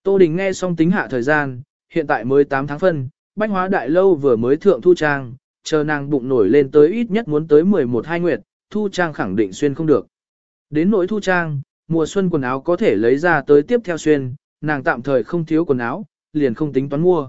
Tô Đình nghe xong tính hạ thời gian, hiện tại mới 8 tháng phân, bách hóa đại lâu vừa mới thượng thu trang, chờ nàng bụng nổi lên tới ít nhất muốn tới 11 hai nguyệt, thu trang khẳng định xuyên không được. Đến nỗi thu trang, mùa xuân quần áo có thể lấy ra tới tiếp theo xuyên, nàng tạm thời không thiếu quần áo, liền không tính toán mua.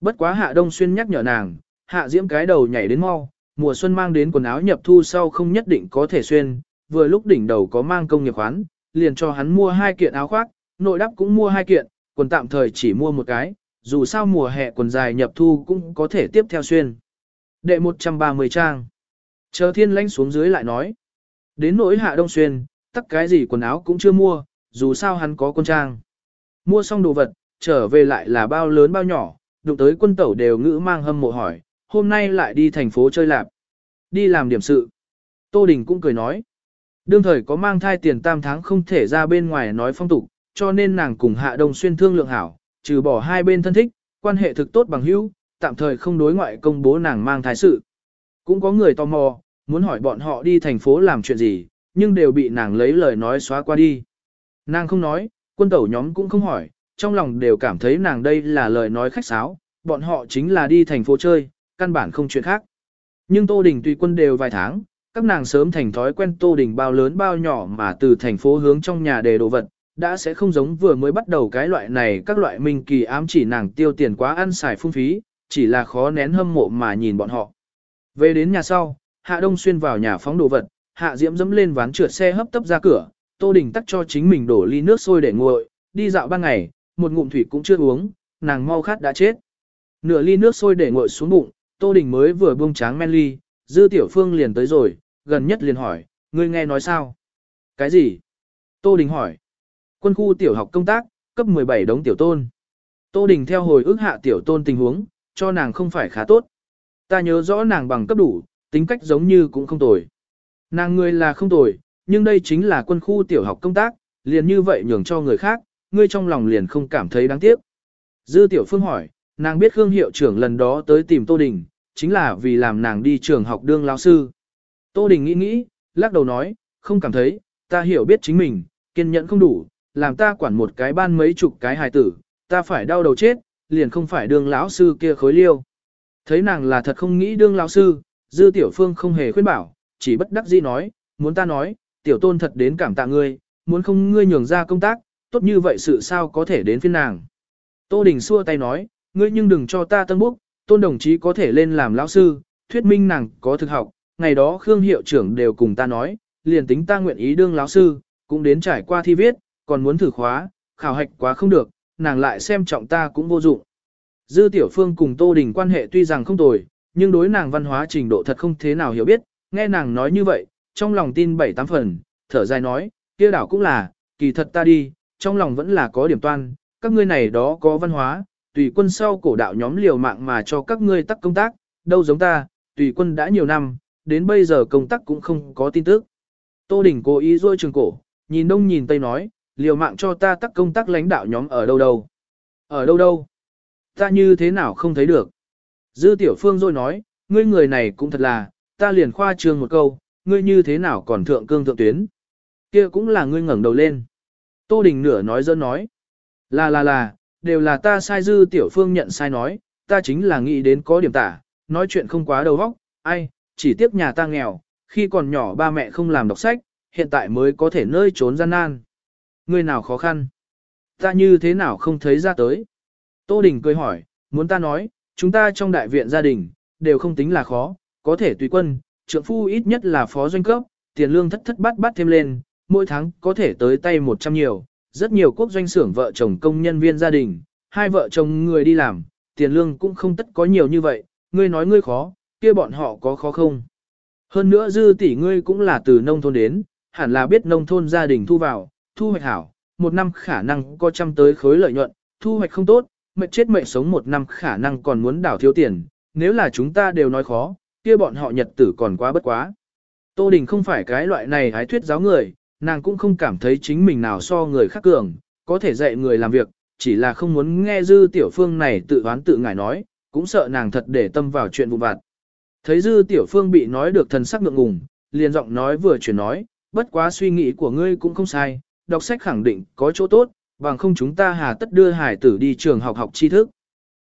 Bất quá hạ đông xuyên nhắc nhở nàng, hạ diễm cái đầu nhảy đến mau, mùa xuân mang đến quần áo nhập thu sau không nhất định có thể xuyên, vừa lúc đỉnh đầu có mang công nghiệp khoán, liền cho hắn mua hai kiện áo khoác, nội đắp cũng mua hai kiện, quần tạm thời chỉ mua một cái, dù sao mùa hè quần dài nhập thu cũng có thể tiếp theo xuyên. Đệ 130 trang. Chờ thiên lãnh xuống dưới lại nói. Đến nỗi hạ đông xuyên, tất cái gì quần áo cũng chưa mua, dù sao hắn có quân trang. Mua xong đồ vật, trở về lại là bao lớn bao nhỏ, đụng tới quân tẩu đều ngữ mang hâm mộ hỏi, hôm nay lại đi thành phố chơi lạp. Đi làm điểm sự. Tô Đình cũng cười nói. Đương thời có mang thai tiền tam tháng không thể ra bên ngoài nói phong tục, cho nên nàng cùng Hạ Đông Xuyên thương lượng hảo, trừ bỏ hai bên thân thích, quan hệ thực tốt bằng hữu, tạm thời không đối ngoại công bố nàng mang thai sự. Cũng có người tò mò, muốn hỏi bọn họ đi thành phố làm chuyện gì, nhưng đều bị nàng lấy lời nói xóa qua đi. Nàng không nói, quân tẩu nhóm cũng không hỏi, trong lòng đều cảm thấy nàng đây là lời nói khách sáo, bọn họ chính là đi thành phố chơi, căn bản không chuyện khác. Nhưng Tô Đình tùy quân đều vài tháng, các nàng sớm thành thói quen Tô Đình bao lớn bao nhỏ mà từ thành phố hướng trong nhà để đồ vật, đã sẽ không giống vừa mới bắt đầu cái loại này các loại minh kỳ ám chỉ nàng tiêu tiền quá ăn xài phung phí, chỉ là khó nén hâm mộ mà nhìn bọn họ. Về đến nhà sau, Hạ Đông Xuyên vào nhà phóng đồ vật, Hạ Diễm dẫm lên ván trượt xe hấp tấp ra cửa, Tô Đình tắt cho chính mình đổ ly nước sôi để nguội, đi dạo ban ngày, một ngụm thủy cũng chưa uống, nàng mau khát đã chết. Nửa ly nước sôi để nguội xuống bụng, Tô Đình mới vừa buông tráng men ly, Dư Tiểu Phương liền tới rồi, gần nhất liền hỏi, ngươi nghe nói sao? Cái gì? Tô Đình hỏi. Quân khu tiểu học công tác, cấp 17 đống tiểu tôn. Tô Đình theo hồi ước hạ tiểu tôn tình huống, cho nàng không phải khá tốt. Ta nhớ rõ nàng bằng cấp đủ, tính cách giống như cũng không tồi. Nàng người là không tồi, nhưng đây chính là quân khu tiểu học công tác, liền như vậy nhường cho người khác, ngươi trong lòng liền không cảm thấy đáng tiếc. Dư tiểu phương hỏi, nàng biết Khương hiệu trưởng lần đó tới tìm Tô Đình, chính là vì làm nàng đi trường học đương lao sư. Tô Đình nghĩ nghĩ, lắc đầu nói, không cảm thấy, ta hiểu biết chính mình, kiên nhẫn không đủ, làm ta quản một cái ban mấy chục cái hài tử, ta phải đau đầu chết, liền không phải đương lão sư kia khối liêu. Thấy nàng là thật không nghĩ đương lão sư, dư tiểu phương không hề khuyên bảo, chỉ bất đắc dĩ nói, muốn ta nói, tiểu tôn thật đến cảm tạ ngươi, muốn không ngươi nhường ra công tác, tốt như vậy sự sao có thể đến phiên nàng. Tô Đình xua tay nói, ngươi nhưng đừng cho ta tân bốc, tôn đồng chí có thể lên làm lão sư, thuyết minh nàng có thực học, ngày đó Khương hiệu trưởng đều cùng ta nói, liền tính ta nguyện ý đương lão sư, cũng đến trải qua thi viết, còn muốn thử khóa, khảo hạch quá không được, nàng lại xem trọng ta cũng vô dụng. Dư Tiểu Phương cùng Tô Đình quan hệ tuy rằng không tồi, nhưng đối nàng văn hóa trình độ thật không thế nào hiểu biết, nghe nàng nói như vậy, trong lòng tin bảy tám phần, thở dài nói, kia đảo cũng là, kỳ thật ta đi, trong lòng vẫn là có điểm toan, các ngươi này đó có văn hóa, tùy quân sau cổ đạo nhóm liều mạng mà cho các ngươi tắc công tác, đâu giống ta, tùy quân đã nhiều năm, đến bây giờ công tác cũng không có tin tức. Tô Đình cố ý rôi trường cổ, nhìn đông nhìn tây nói, liều mạng cho ta tắc công tác lãnh đạo nhóm ở đâu đâu. Ở đâu đâu? Ta như thế nào không thấy được? Dư Tiểu Phương rồi nói, ngươi người này cũng thật là, ta liền khoa trường một câu, ngươi như thế nào còn thượng cương thượng tuyến? Kia cũng là ngươi ngẩng đầu lên. Tô Đình nửa nói dơ nói. Là là là, đều là ta sai Dư Tiểu Phương nhận sai nói, ta chính là nghĩ đến có điểm tả, nói chuyện không quá đầu óc, ai, chỉ tiếc nhà ta nghèo, khi còn nhỏ ba mẹ không làm đọc sách, hiện tại mới có thể nơi trốn gian nan. Ngươi nào khó khăn? Ta như thế nào không thấy ra tới? Tô Đình cười hỏi, muốn ta nói, chúng ta trong đại viện gia đình, đều không tính là khó, có thể tùy quân, trượng phu ít nhất là phó doanh cấp, tiền lương thất thất bát bát thêm lên, mỗi tháng có thể tới tay 100 nhiều, rất nhiều quốc doanh xưởng vợ chồng công nhân viên gia đình, hai vợ chồng người đi làm, tiền lương cũng không tất có nhiều như vậy, ngươi nói ngươi khó, kia bọn họ có khó không? Hơn nữa dư tỷ ngươi cũng là từ nông thôn đến, hẳn là biết nông thôn gia đình thu vào, thu hoạch hảo, một năm khả năng có trăm tới khối lợi nhuận, thu hoạch không tốt, mệt chết mệt sống một năm khả năng còn muốn đảo thiếu tiền, nếu là chúng ta đều nói khó, kia bọn họ nhật tử còn quá bất quá. Tô Đình không phải cái loại này hái thuyết giáo người, nàng cũng không cảm thấy chính mình nào so người khác cường, có thể dạy người làm việc, chỉ là không muốn nghe dư tiểu phương này tự oán tự ngại nói, cũng sợ nàng thật để tâm vào chuyện vụ vặt. Thấy dư tiểu phương bị nói được thần sắc ngượng ngùng, liền giọng nói vừa chuyển nói, bất quá suy nghĩ của ngươi cũng không sai, đọc sách khẳng định có chỗ tốt, bằng không chúng ta hà tất đưa hải tử đi trường học học tri thức.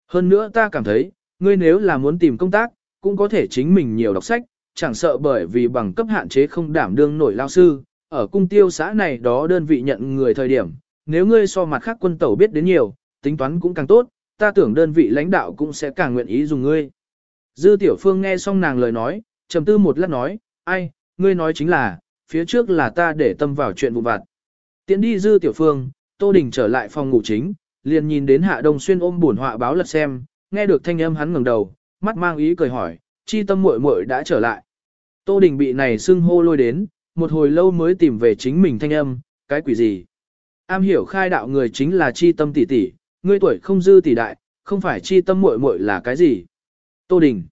Hơn nữa ta cảm thấy, ngươi nếu là muốn tìm công tác, cũng có thể chính mình nhiều đọc sách, chẳng sợ bởi vì bằng cấp hạn chế không đảm đương nổi lao sư, ở cung tiêu xã này đó đơn vị nhận người thời điểm, nếu ngươi so mặt khác quân tẩu biết đến nhiều, tính toán cũng càng tốt, ta tưởng đơn vị lãnh đạo cũng sẽ càng nguyện ý dùng ngươi. Dư Tiểu Phương nghe xong nàng lời nói, trầm tư một lát nói, ai, ngươi nói chính là, phía trước là ta để tâm vào chuyện vụ vặt. Tiến đi Dư Tiểu Phương, Tô Đình trở lại phòng ngủ chính, liền nhìn đến Hạ Đông Xuyên ôm buồn họa báo lật xem, nghe được thanh âm hắn ngẩng đầu, mắt mang ý cười hỏi, chi tâm muội muội đã trở lại. Tô Đình bị này xưng hô lôi đến, một hồi lâu mới tìm về chính mình thanh âm, cái quỷ gì. Am hiểu khai đạo người chính là chi tâm tỷ tỷ, ngươi tuổi không dư tỷ đại, không phải chi tâm muội muội là cái gì. Tô Đình,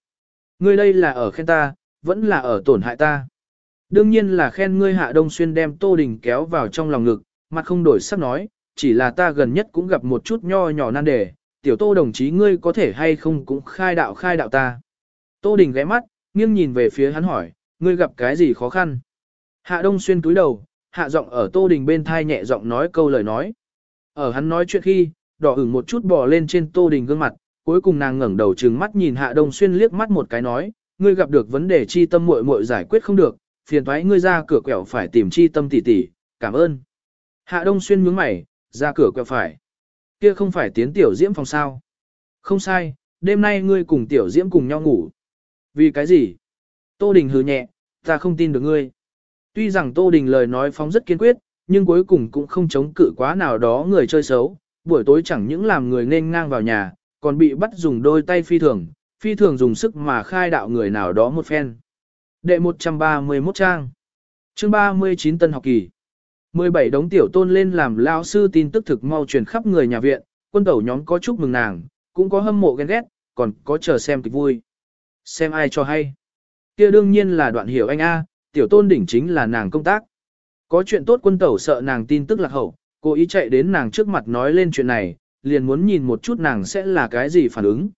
ngươi đây là ở khen ta, vẫn là ở tổn hại ta. Đương nhiên là khen ngươi Hạ Đông Xuyên đem Tô Đình kéo vào trong lòng ngực, mặt không đổi sắc nói, chỉ là ta gần nhất cũng gặp một chút nho nhỏ nan đề, tiểu Tô đồng chí ngươi có thể hay không cũng khai đạo khai đạo ta. Tô Đình ghé mắt, nghiêng nhìn về phía hắn hỏi, ngươi gặp cái gì khó khăn? Hạ Đông Xuyên túi đầu, hạ giọng ở Tô Đình bên thai nhẹ giọng nói câu lời nói. Ở hắn nói chuyện khi, đỏ ửng một chút bò lên trên Tô Đình gương mặt, cuối cùng nàng ngẩng đầu trừng mắt nhìn Hạ Đông Xuyên liếc mắt một cái nói, ngươi gặp được vấn đề chi tâm muội muội giải quyết không được, phiền thoái ngươi ra cửa quẹo phải tìm chi tâm tỷ tỷ, cảm ơn. Hạ Đông Xuyên nhướng mày, ra cửa quẹo phải. Kia không phải tiến tiểu diễm phòng sao. Không sai, đêm nay ngươi cùng tiểu diễm cùng nhau ngủ. Vì cái gì? Tô Đình hừ nhẹ, ta không tin được ngươi. Tuy rằng Tô Đình lời nói phóng rất kiên quyết, nhưng cuối cùng cũng không chống cự quá nào đó người chơi xấu. Buổi tối chẳng những làm người nên ngang vào nhà, còn bị bắt dùng đôi tay phi thường, phi thường dùng sức mà khai đạo người nào đó một phen. Đệ 131 trang. Chương 39 tân học kỳ. 17 đống tiểu tôn lên làm lao sư tin tức thực mau truyền khắp người nhà viện, quân tẩu nhóm có chúc mừng nàng, cũng có hâm mộ ghen ghét, còn có chờ xem kịch vui. Xem ai cho hay. kia đương nhiên là đoạn hiểu anh A, tiểu tôn đỉnh chính là nàng công tác. Có chuyện tốt quân tẩu sợ nàng tin tức lạc hậu, cố ý chạy đến nàng trước mặt nói lên chuyện này, liền muốn nhìn một chút nàng sẽ là cái gì phản ứng.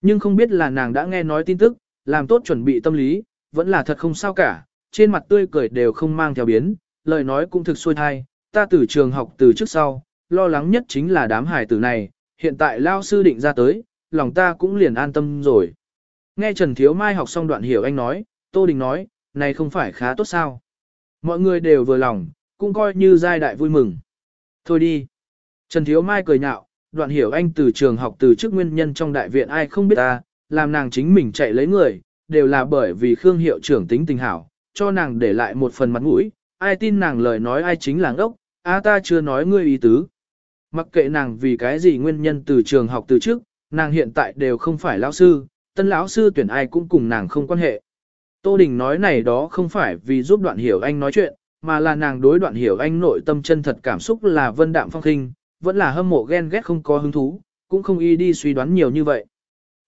Nhưng không biết là nàng đã nghe nói tin tức, làm tốt chuẩn bị tâm lý, vẫn là thật không sao cả, trên mặt tươi cười đều không mang theo biến, lời nói cũng thực xuôi thai, ta từ trường học từ trước sau, lo lắng nhất chính là đám hải tử này, hiện tại lao sư định ra tới, lòng ta cũng liền an tâm rồi. Nghe Trần Thiếu Mai học xong đoạn hiểu anh nói, Tô Đình nói, này không phải khá tốt sao. Mọi người đều vừa lòng, cũng coi như giai đại vui mừng. Thôi đi. Trần Thiếu Mai cười nhạo, đoạn hiểu anh từ trường học từ trước nguyên nhân trong đại viện ai không biết ta, làm nàng chính mình chạy lấy người, đều là bởi vì Khương hiệu trưởng tính tình hảo, cho nàng để lại một phần mặt mũi, ai tin nàng lời nói ai chính là ngốc, a ta chưa nói ngươi ý tứ. Mặc kệ nàng vì cái gì nguyên nhân từ trường học từ trước, nàng hiện tại đều không phải lão sư, tân lão sư tuyển ai cũng cùng nàng không quan hệ. Tô Đình nói này đó không phải vì giúp đoạn hiểu anh nói chuyện, mà là nàng đối đoạn hiểu anh nội tâm chân thật cảm xúc là vân đạm phong khinh, vẫn là hâm mộ ghen ghét không có hứng thú, cũng không y đi suy đoán nhiều như vậy.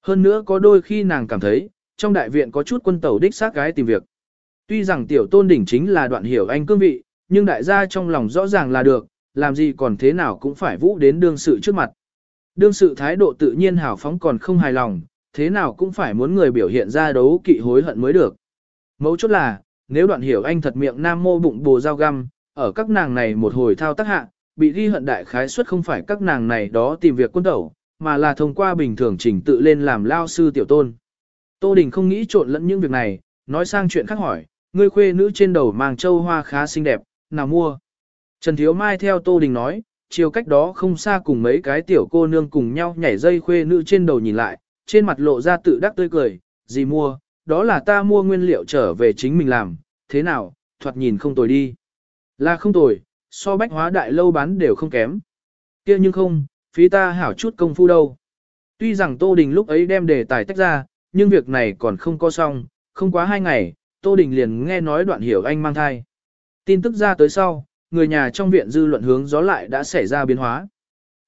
Hơn nữa có đôi khi nàng cảm thấy, trong đại viện có chút quân tàu đích xác gái tìm việc. Tuy rằng tiểu tôn đỉnh chính là đoạn hiểu anh cương vị, nhưng đại gia trong lòng rõ ràng là được, làm gì còn thế nào cũng phải vũ đến đương sự trước mặt. Đương sự thái độ tự nhiên hào phóng còn không hài lòng, thế nào cũng phải muốn người biểu hiện ra đấu kỵ hối hận mới được. Mấu chốt là, nếu đoạn hiểu anh thật miệng nam mô bụng bồ dao găm, ở các nàng này một hồi thao tác hạ, bị ghi hận đại khái suất không phải các nàng này đó tìm việc quân tẩu, mà là thông qua bình thường trình tự lên làm lao sư tiểu tôn. Tô Đình không nghĩ trộn lẫn những việc này, nói sang chuyện khác hỏi, ngươi khuê nữ trên đầu mang châu hoa khá xinh đẹp, nào mua. Trần Thiếu Mai theo Tô Đình nói, chiều cách đó không xa cùng mấy cái tiểu cô nương cùng nhau nhảy dây khuê nữ trên đầu nhìn lại, trên mặt lộ ra tự đắc tươi cười, gì mua, đó là ta mua nguyên liệu trở về chính mình làm, thế nào, thoạt nhìn không tồi đi. Là không tồi, so bách hóa đại lâu bán đều không kém. kia nhưng không, phí ta hảo chút công phu đâu. Tuy rằng Tô Đình lúc ấy đem đề tài tách ra, nhưng việc này còn không có xong, không quá hai ngày, Tô Đình liền nghe nói đoạn hiểu anh mang thai. Tin tức ra tới sau, người nhà trong viện dư luận hướng gió lại đã xảy ra biến hóa.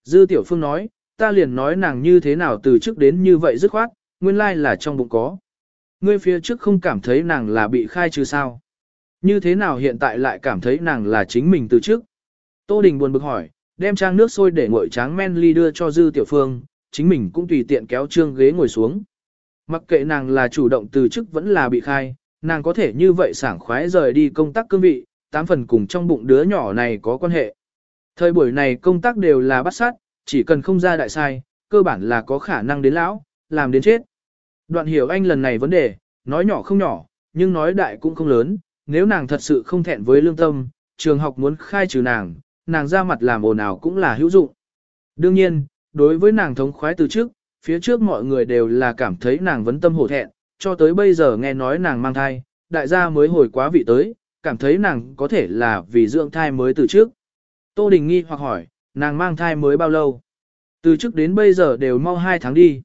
Dư Tiểu Phương nói, ta liền nói nàng như thế nào từ trước đến như vậy dứt khoát, nguyên lai là trong bụng có. Ngươi phía trước không cảm thấy nàng là bị khai trừ sao? Như thế nào hiện tại lại cảm thấy nàng là chính mình từ trước? Tô Đình buồn bực hỏi, đem trang nước sôi để nguội tráng men ly đưa cho Dư Tiểu Phương, chính mình cũng tùy tiện kéo trương ghế ngồi xuống. Mặc kệ nàng là chủ động từ chức vẫn là bị khai, nàng có thể như vậy sảng khoái rời đi công tác cương vị, tám phần cùng trong bụng đứa nhỏ này có quan hệ. Thời buổi này công tác đều là bắt sát, chỉ cần không ra đại sai, cơ bản là có khả năng đến lão, làm đến chết. Đoạn hiểu anh lần này vấn đề, nói nhỏ không nhỏ, nhưng nói đại cũng không lớn, nếu nàng thật sự không thẹn với lương tâm, trường học muốn khai trừ nàng, nàng ra mặt làm ồn ào cũng là hữu dụng. Đương nhiên, đối với nàng thống khoái từ trước, phía trước mọi người đều là cảm thấy nàng vấn tâm hổ thẹn, cho tới bây giờ nghe nói nàng mang thai, đại gia mới hồi quá vị tới, cảm thấy nàng có thể là vì dưỡng thai mới từ trước. Tô Đình nghi hoặc hỏi, nàng mang thai mới bao lâu? Từ trước đến bây giờ đều mau 2 tháng đi.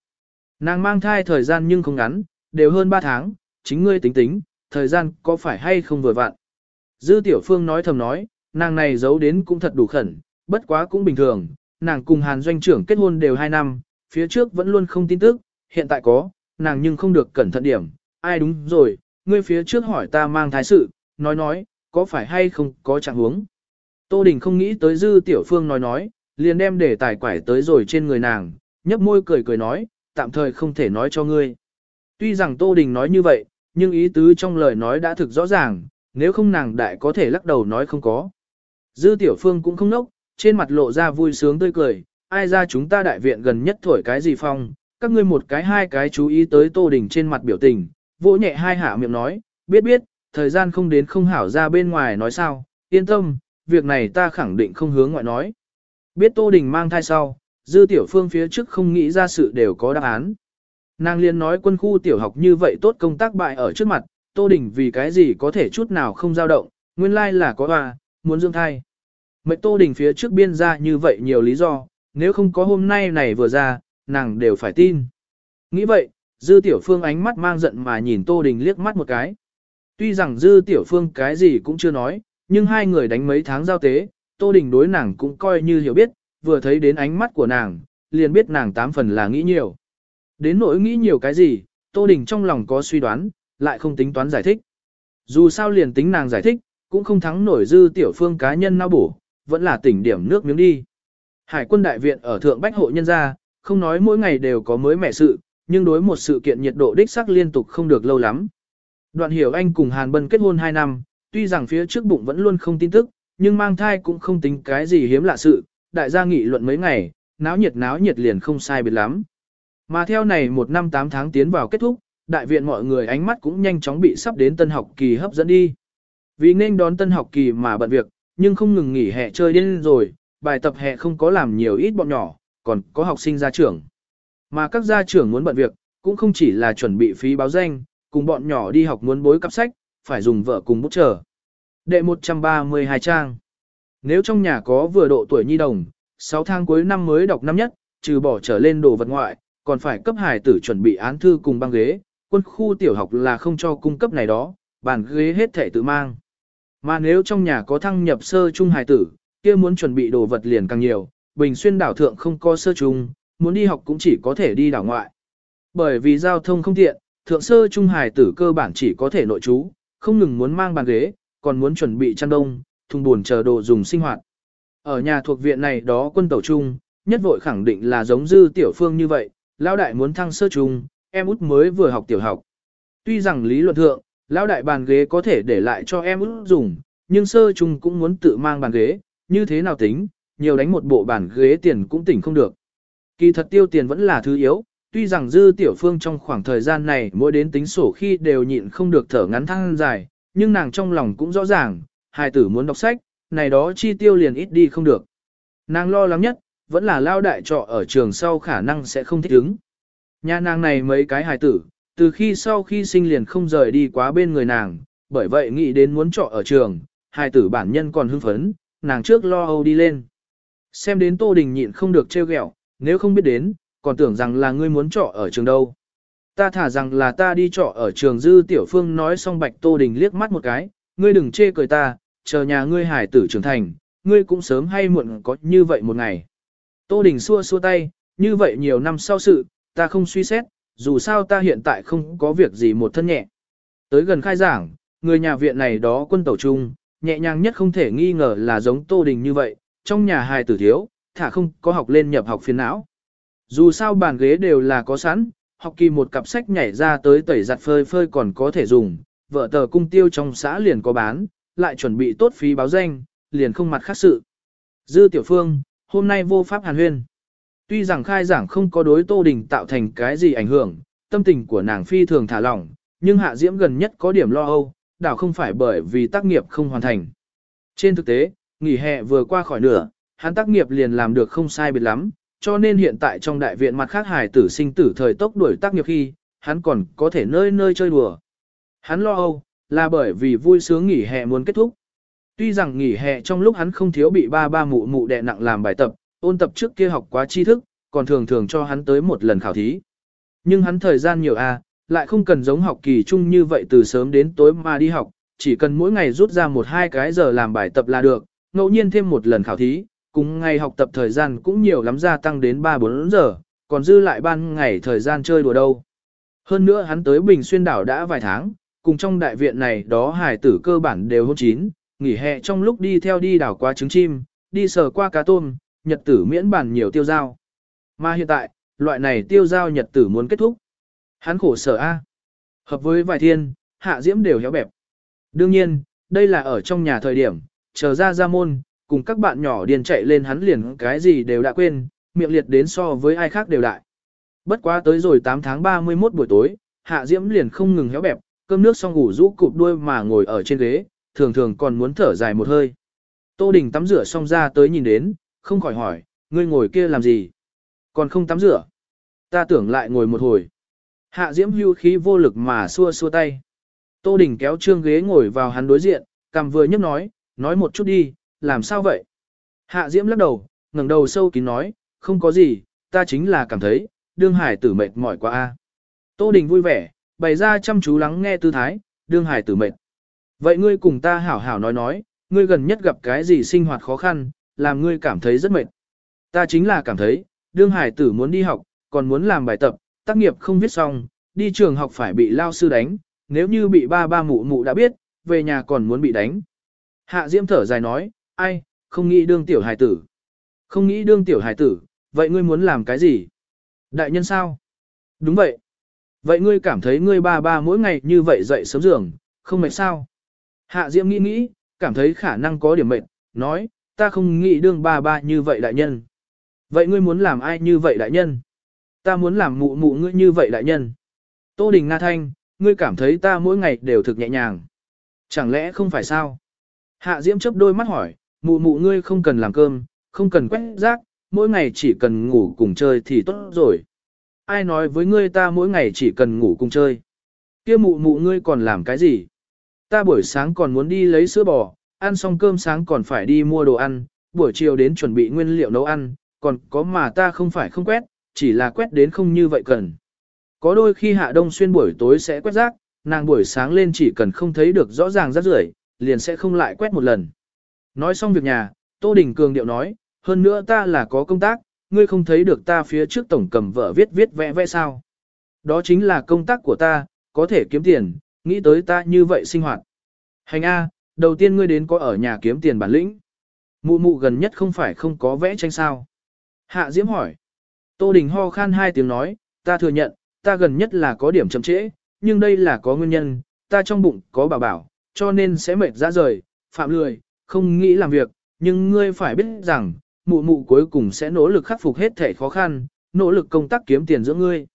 Nàng mang thai thời gian nhưng không ngắn, đều hơn 3 tháng, chính ngươi tính tính, thời gian có phải hay không vừa vặn. Dư Tiểu Phương nói thầm nói, nàng này giấu đến cũng thật đủ khẩn, bất quá cũng bình thường, nàng cùng Hàn doanh trưởng kết hôn đều 2 năm, phía trước vẫn luôn không tin tức, hiện tại có, nàng nhưng không được cẩn thận điểm, ai đúng rồi, ngươi phía trước hỏi ta mang thái sự, nói nói, có phải hay không có trạng huống. Tô Đình không nghĩ tới Dư Tiểu Phương nói nói, liền đem để tài quải tới rồi trên người nàng, nhấp môi cười cười nói, tạm thời không thể nói cho ngươi. Tuy rằng Tô Đình nói như vậy, nhưng ý tứ trong lời nói đã thực rõ ràng, nếu không nàng đại có thể lắc đầu nói không có. Dư Tiểu Phương cũng không nốc, trên mặt lộ ra vui sướng tươi cười, ai ra chúng ta đại viện gần nhất thổi cái gì phong, các ngươi một cái hai cái chú ý tới Tô Đình trên mặt biểu tình, vỗ nhẹ hai hạ miệng nói, biết biết, thời gian không đến không hảo ra bên ngoài nói sao, yên tâm, việc này ta khẳng định không hướng ngoại nói. Biết Tô Đình mang thai sau, Dư Tiểu Phương phía trước không nghĩ ra sự đều có đáp án. Nàng liên nói quân khu tiểu học như vậy tốt công tác bại ở trước mặt, Tô Đình vì cái gì có thể chút nào không dao động, nguyên lai là có hòa, muốn dương thai. Mệnh Tô Đình phía trước biên ra như vậy nhiều lý do, nếu không có hôm nay này vừa ra, nàng đều phải tin. Nghĩ vậy, Dư Tiểu Phương ánh mắt mang giận mà nhìn Tô Đình liếc mắt một cái. Tuy rằng Dư Tiểu Phương cái gì cũng chưa nói, nhưng hai người đánh mấy tháng giao tế, Tô Đình đối nàng cũng coi như hiểu biết, vừa thấy đến ánh mắt của nàng, liền biết nàng tám phần là nghĩ nhiều. Đến nỗi nghĩ nhiều cái gì, Tô Đình trong lòng có suy đoán, lại không tính toán giải thích. Dù sao liền tính nàng giải thích, cũng không thắng nổi dư tiểu phương cá nhân nao bổ, vẫn là tỉnh điểm nước miếng đi. Hải quân đại viện ở thượng bách hộ nhân gia, không nói mỗi ngày đều có mới mẻ sự, nhưng đối một sự kiện nhiệt độ đích sắc liên tục không được lâu lắm. Đoạn hiểu anh cùng Hàn Bân kết hôn 2 năm, tuy rằng phía trước bụng vẫn luôn không tin tức, nhưng mang thai cũng không tính cái gì hiếm lạ sự, đại gia nghị luận mấy ngày, náo nhiệt náo nhiệt liền không sai biệt lắm. Mà theo này một năm 8 tháng tiến vào kết thúc, đại viện mọi người ánh mắt cũng nhanh chóng bị sắp đến tân học kỳ hấp dẫn đi. Vì nên đón tân học kỳ mà bận việc, nhưng không ngừng nghỉ hè chơi điên rồi, bài tập hè không có làm nhiều ít bọn nhỏ, còn có học sinh gia trưởng. Mà các gia trưởng muốn bận việc, cũng không chỉ là chuẩn bị phí báo danh, cùng bọn nhỏ đi học muốn bối cặp sách, phải dùng vợ cùng bút chờ. Đệ 132 trang. Nếu trong nhà có vừa độ tuổi nhi đồng, 6 tháng cuối năm mới đọc năm nhất, trừ bỏ trở lên đồ vật ngoại, còn phải cấp hải tử chuẩn bị án thư cùng băng ghế, quân khu tiểu học là không cho cung cấp này đó, bàn ghế hết thể tự mang. Mà nếu trong nhà có thăng nhập sơ trung hải tử, kia muốn chuẩn bị đồ vật liền càng nhiều, bình xuyên đảo thượng không có sơ trung, muốn đi học cũng chỉ có thể đi đảo ngoại. Bởi vì giao thông không tiện, thượng sơ trung hải tử cơ bản chỉ có thể nội trú, không ngừng muốn mang bàn ghế, còn muốn chuẩn bị chăn đông, thùng buồn chờ đồ dùng sinh hoạt. Ở nhà thuộc viện này đó quân tàu trung, nhất vội khẳng định là giống dư tiểu phương như vậy, lão đại muốn thăng sơ trung, em út mới vừa học tiểu học. Tuy rằng lý luận thượng, lão đại bàn ghế có thể để lại cho em út dùng, nhưng sơ trung cũng muốn tự mang bàn ghế, như thế nào tính, nhiều đánh một bộ bản ghế tiền cũng tỉnh không được. Kỳ thật tiêu tiền vẫn là thứ yếu, tuy rằng dư tiểu phương trong khoảng thời gian này mỗi đến tính sổ khi đều nhịn không được thở ngắn thăng dài, nhưng nàng trong lòng cũng rõ ràng, hài tử muốn đọc sách, này đó chi tiêu liền ít đi không được. Nàng lo lắng nhất, vẫn là lao đại trọ ở trường sau khả năng sẽ không thích ứng. Nhà nàng này mấy cái hài tử, từ khi sau khi sinh liền không rời đi quá bên người nàng, bởi vậy nghĩ đến muốn trọ ở trường, hài tử bản nhân còn hưng phấn, nàng trước lo âu đi lên. Xem đến Tô Đình nhịn không được trêu ghẹo, nếu không biết đến, còn tưởng rằng là ngươi muốn trọ ở trường đâu. Ta thả rằng là ta đi trọ ở trường dư tiểu phương nói xong bạch Tô Đình liếc mắt một cái, ngươi đừng chê cười ta, chờ nhà ngươi hải tử trưởng thành, ngươi cũng sớm hay muộn có như vậy một ngày. Tô Đình xua xua tay, như vậy nhiều năm sau sự, ta không suy xét, dù sao ta hiện tại không có việc gì một thân nhẹ. Tới gần khai giảng, người nhà viện này đó quân tẩu trung, nhẹ nhàng nhất không thể nghi ngờ là giống Tô Đình như vậy, trong nhà hài tử thiếu, thả không có học lên nhập học phiền não. Dù sao bàn ghế đều là có sẵn, học kỳ một cặp sách nhảy ra tới tẩy giặt phơi phơi còn có thể dùng, vợ tờ cung tiêu trong xã liền có bán, lại chuẩn bị tốt phí báo danh, liền không mặt khác sự. Dư Tiểu Phương, hôm nay vô pháp hàn huyên. Tuy rằng khai giảng không có đối Tô Đình tạo thành cái gì ảnh hưởng, tâm tình của nàng phi thường thả lỏng, nhưng Hạ Diễm gần nhất có điểm lo âu, đảo không phải bởi vì tác nghiệp không hoàn thành. Trên thực tế, nghỉ hè vừa qua khỏi nửa, hắn tác nghiệp liền làm được không sai biệt lắm, cho nên hiện tại trong đại viện mặt khác hải tử sinh tử thời tốc đuổi tác nghiệp khi, hắn còn có thể nơi nơi chơi đùa. Hắn lo âu, là bởi vì vui sướng nghỉ hè muốn kết thúc. Tuy rằng nghỉ hè trong lúc hắn không thiếu bị ba ba mụ mụ đè nặng làm bài tập, ôn tập trước kia học quá tri thức, còn thường thường cho hắn tới một lần khảo thí. Nhưng hắn thời gian nhiều a, à, lại không cần giống học kỳ chung như vậy từ sớm đến tối mà đi học, chỉ cần mỗi ngày rút ra một hai cái giờ làm bài tập là được, ngẫu nhiên thêm một lần khảo thí, cùng ngày học tập thời gian cũng nhiều lắm gia tăng đến 3-4 giờ, còn dư lại ban ngày thời gian chơi đùa đâu. Hơn nữa hắn tới Bình Xuyên đảo đã vài tháng, cùng trong đại viện này đó hải tử cơ bản đều hôn chín, nghỉ hè trong lúc đi theo đi đảo qua trứng chim, đi sờ qua cá tôm, nhật tử miễn bản nhiều tiêu giao. Mà hiện tại, loại này tiêu giao nhật tử muốn kết thúc. Hắn khổ sở A. Hợp với vài thiên, hạ diễm đều héo bẹp. Đương nhiên, đây là ở trong nhà thời điểm, chờ ra ra môn, cùng các bạn nhỏ điền chạy lên hắn liền cái gì đều đã quên, miệng liệt đến so với ai khác đều đại. Bất quá tới rồi 8 tháng 31 buổi tối, hạ diễm liền không ngừng héo bẹp, cơm nước xong ngủ rũ cụp đuôi mà ngồi ở trên ghế, thường thường còn muốn thở dài một hơi. Tô Đình tắm rửa xong ra tới nhìn đến, không khỏi hỏi, ngươi ngồi kia làm gì? Còn không tắm rửa. Ta tưởng lại ngồi một hồi. Hạ Diễm hưu khí vô lực mà xua xua tay. Tô Đình kéo trương ghế ngồi vào hắn đối diện, cầm vừa nhấc nói, nói một chút đi, làm sao vậy? Hạ Diễm lắc đầu, ngẩng đầu sâu kín nói, không có gì, ta chính là cảm thấy, đương hải tử mệt mỏi quá a. Tô Đình vui vẻ, bày ra chăm chú lắng nghe tư thái, đương hải tử mệt. Vậy ngươi cùng ta hảo hảo nói nói, ngươi gần nhất gặp cái gì sinh hoạt khó khăn, làm ngươi cảm thấy rất mệt. Ta chính là cảm thấy, đương hải tử muốn đi học, còn muốn làm bài tập, tác nghiệp không viết xong, đi trường học phải bị lao sư đánh, nếu như bị ba ba mụ mụ đã biết, về nhà còn muốn bị đánh. Hạ Diễm thở dài nói, ai, không nghĩ đương tiểu hải tử. Không nghĩ đương tiểu hải tử, vậy ngươi muốn làm cái gì? Đại nhân sao? Đúng vậy. Vậy ngươi cảm thấy ngươi ba ba mỗi ngày như vậy dậy sớm giường, không mệt sao? Hạ Diễm nghĩ nghĩ, cảm thấy khả năng có điểm mệt, nói, ta không nghĩ đương ba ba như vậy đại nhân. Vậy ngươi muốn làm ai như vậy đại nhân? Ta muốn làm mụ mụ ngươi như vậy đại nhân. Tô Đình Nga Thanh, ngươi cảm thấy ta mỗi ngày đều thực nhẹ nhàng. Chẳng lẽ không phải sao? Hạ Diễm chớp đôi mắt hỏi, mụ mụ ngươi không cần làm cơm, không cần quét rác, mỗi ngày chỉ cần ngủ cùng chơi thì tốt rồi. Ai nói với ngươi ta mỗi ngày chỉ cần ngủ cùng chơi? Kia mụ mụ ngươi còn làm cái gì? Ta buổi sáng còn muốn đi lấy sữa bò, ăn xong cơm sáng còn phải đi mua đồ ăn, buổi chiều đến chuẩn bị nguyên liệu nấu ăn, còn có mà ta không phải không quét, chỉ là quét đến không như vậy cần. Có đôi khi hạ đông xuyên buổi tối sẽ quét rác, nàng buổi sáng lên chỉ cần không thấy được rõ ràng rác rưởi, liền sẽ không lại quét một lần. Nói xong việc nhà, Tô Đình Cường điệu nói, hơn nữa ta là có công tác, ngươi không thấy được ta phía trước tổng cầm vợ viết viết vẽ vẽ sao. Đó chính là công tác của ta, có thể kiếm tiền, nghĩ tới ta như vậy sinh hoạt. Hành A, đầu tiên ngươi đến có ở nhà kiếm tiền bản lĩnh. Mụ mụ gần nhất không phải không có vẽ tranh sao. Hạ Diễm hỏi. Tô Đình ho khan hai tiếng nói, ta thừa nhận, ta gần nhất là có điểm chậm trễ, nhưng đây là có nguyên nhân, ta trong bụng có bảo bảo, cho nên sẽ mệt ra rời, phạm lười, không nghĩ làm việc, nhưng ngươi phải biết rằng, mụ mụ cuối cùng sẽ nỗ lực khắc phục hết thể khó khăn, nỗ lực công tác kiếm tiền giữa ngươi.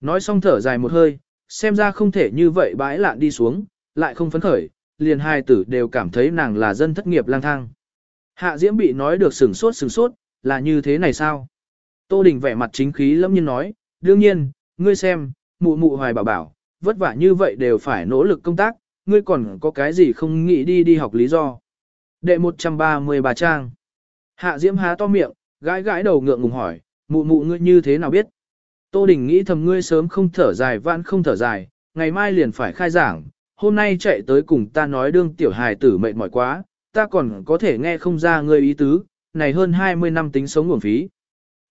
Nói xong thở dài một hơi, xem ra không thể như vậy bãi lạn đi xuống, lại không phấn khởi, liền hai tử đều cảm thấy nàng là dân thất nghiệp lang thang. Hạ Diễm bị nói được sừng sốt sừng sốt, là như thế này sao? Tô Đình vẻ mặt chính khí lâm nhiên nói, đương nhiên, ngươi xem, mụ mụ hoài bảo bảo, vất vả như vậy đều phải nỗ lực công tác, ngươi còn có cái gì không nghĩ đi đi học lý do. Đệ 133 trang. Hạ Diễm há to miệng, gãi gãi đầu ngượng ngùng hỏi, mụ mụ ngươi như thế nào biết? Tô Đình nghĩ thầm ngươi sớm không thở dài vãn không thở dài, ngày mai liền phải khai giảng, hôm nay chạy tới cùng ta nói đương tiểu hài tử mệt mỏi quá, ta còn có thể nghe không ra ngươi ý tứ, này hơn 20 năm tính sống nguồn phí.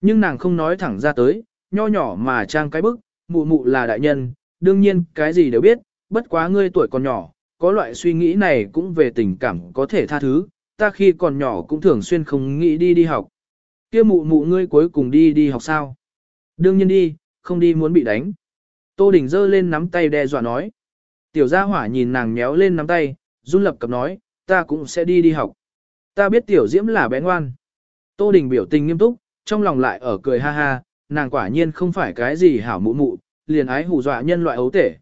Nhưng nàng không nói thẳng ra tới, nho nhỏ mà trang cái bức, mụ mụ là đại nhân, đương nhiên cái gì đều biết, bất quá ngươi tuổi còn nhỏ, có loại suy nghĩ này cũng về tình cảm có thể tha thứ, ta khi còn nhỏ cũng thường xuyên không nghĩ đi đi học. kia mụ mụ ngươi cuối cùng đi đi học sao? Đương nhiên đi, không đi muốn bị đánh. Tô Đình giơ lên nắm tay đe dọa nói. Tiểu gia hỏa nhìn nàng nhéo lên nắm tay, run lập cập nói, ta cũng sẽ đi đi học. Ta biết tiểu diễm là bé ngoan. Tô Đình biểu tình nghiêm túc, trong lòng lại ở cười ha ha, nàng quả nhiên không phải cái gì hảo mụ mụ, liền ái hù dọa nhân loại ấu tể.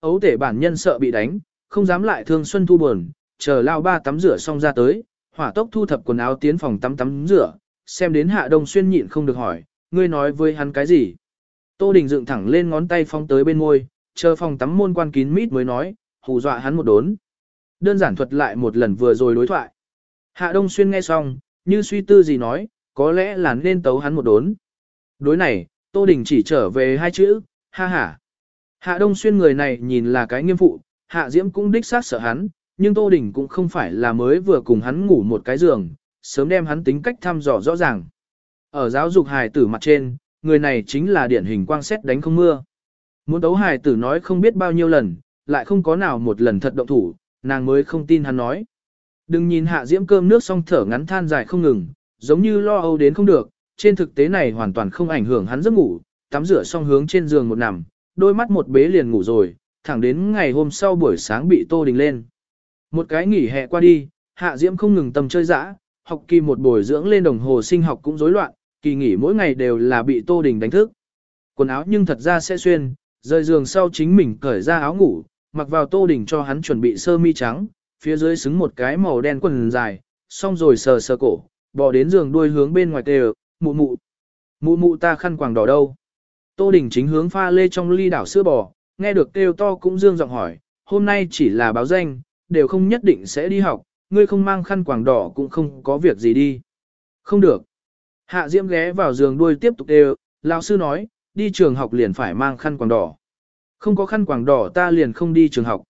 Ấu tể bản nhân sợ bị đánh, không dám lại thương xuân thu buồn, chờ lao ba tắm rửa xong ra tới, hỏa tốc thu thập quần áo tiến phòng tắm tắm rửa, xem đến hạ đông xuyên nhịn không được hỏi, ngươi nói với hắn cái gì. Tô Đình dựng thẳng lên ngón tay phong tới bên môi, chờ phòng tắm môn quan kín mít mới nói, hù dọa hắn một đốn. Đơn giản thuật lại một lần vừa rồi đối thoại. Hạ Đông Xuyên nghe xong, như suy tư gì nói, có lẽ là nên tấu hắn một đốn. Đối này, Tô Đình chỉ trở về hai chữ, ha ha. Hạ Đông Xuyên người này nhìn là cái nghiêm phụ, Hạ Diễm cũng đích xác sợ hắn, nhưng Tô Đình cũng không phải là mới vừa cùng hắn ngủ một cái giường, sớm đem hắn tính cách thăm dò rõ ràng. Ở giáo dục hài tử mặt trên, người này chính là điển hình quang xét đánh không mưa. Muốn đấu hài tử nói không biết bao nhiêu lần, lại không có nào một lần thật động thủ, nàng mới không tin hắn nói. Đừng nhìn hạ diễm cơm nước xong thở ngắn than dài không ngừng, giống như lo âu đến không được, trên thực tế này hoàn toàn không ảnh hưởng hắn giấc ngủ, tắm rửa xong hướng trên giường một nằm, đôi mắt một bế liền ngủ rồi, thẳng đến ngày hôm sau buổi sáng bị tô đình lên. Một cái nghỉ hè qua đi, hạ diễm không ngừng tầm chơi dã, học kỳ một bồi dưỡng lên đồng hồ sinh học cũng rối loạn, kỳ nghỉ mỗi ngày đều là bị tô đình đánh thức. Quần áo nhưng thật ra sẽ xuyên, rời giường sau chính mình cởi ra áo ngủ, mặc vào tô đình cho hắn chuẩn bị sơ mi trắng, phía dưới xứng một cái màu đen quần dài, xong rồi sờ sờ cổ, bò đến giường đuôi hướng bên ngoài tề, mụ mụ. Mụ mụ ta khăn quàng đỏ đâu? Tô Đình chính hướng pha lê trong ly đảo sữa bò, nghe được kêu to cũng dương giọng hỏi, hôm nay chỉ là báo danh, đều không nhất định sẽ đi học, ngươi không mang khăn quàng đỏ cũng không có việc gì đi. Không được. Hạ Diễm ghé vào giường đuôi tiếp tục đều, lão sư nói, đi trường học liền phải mang khăn quàng đỏ. Không có khăn quàng đỏ ta liền không đi trường học.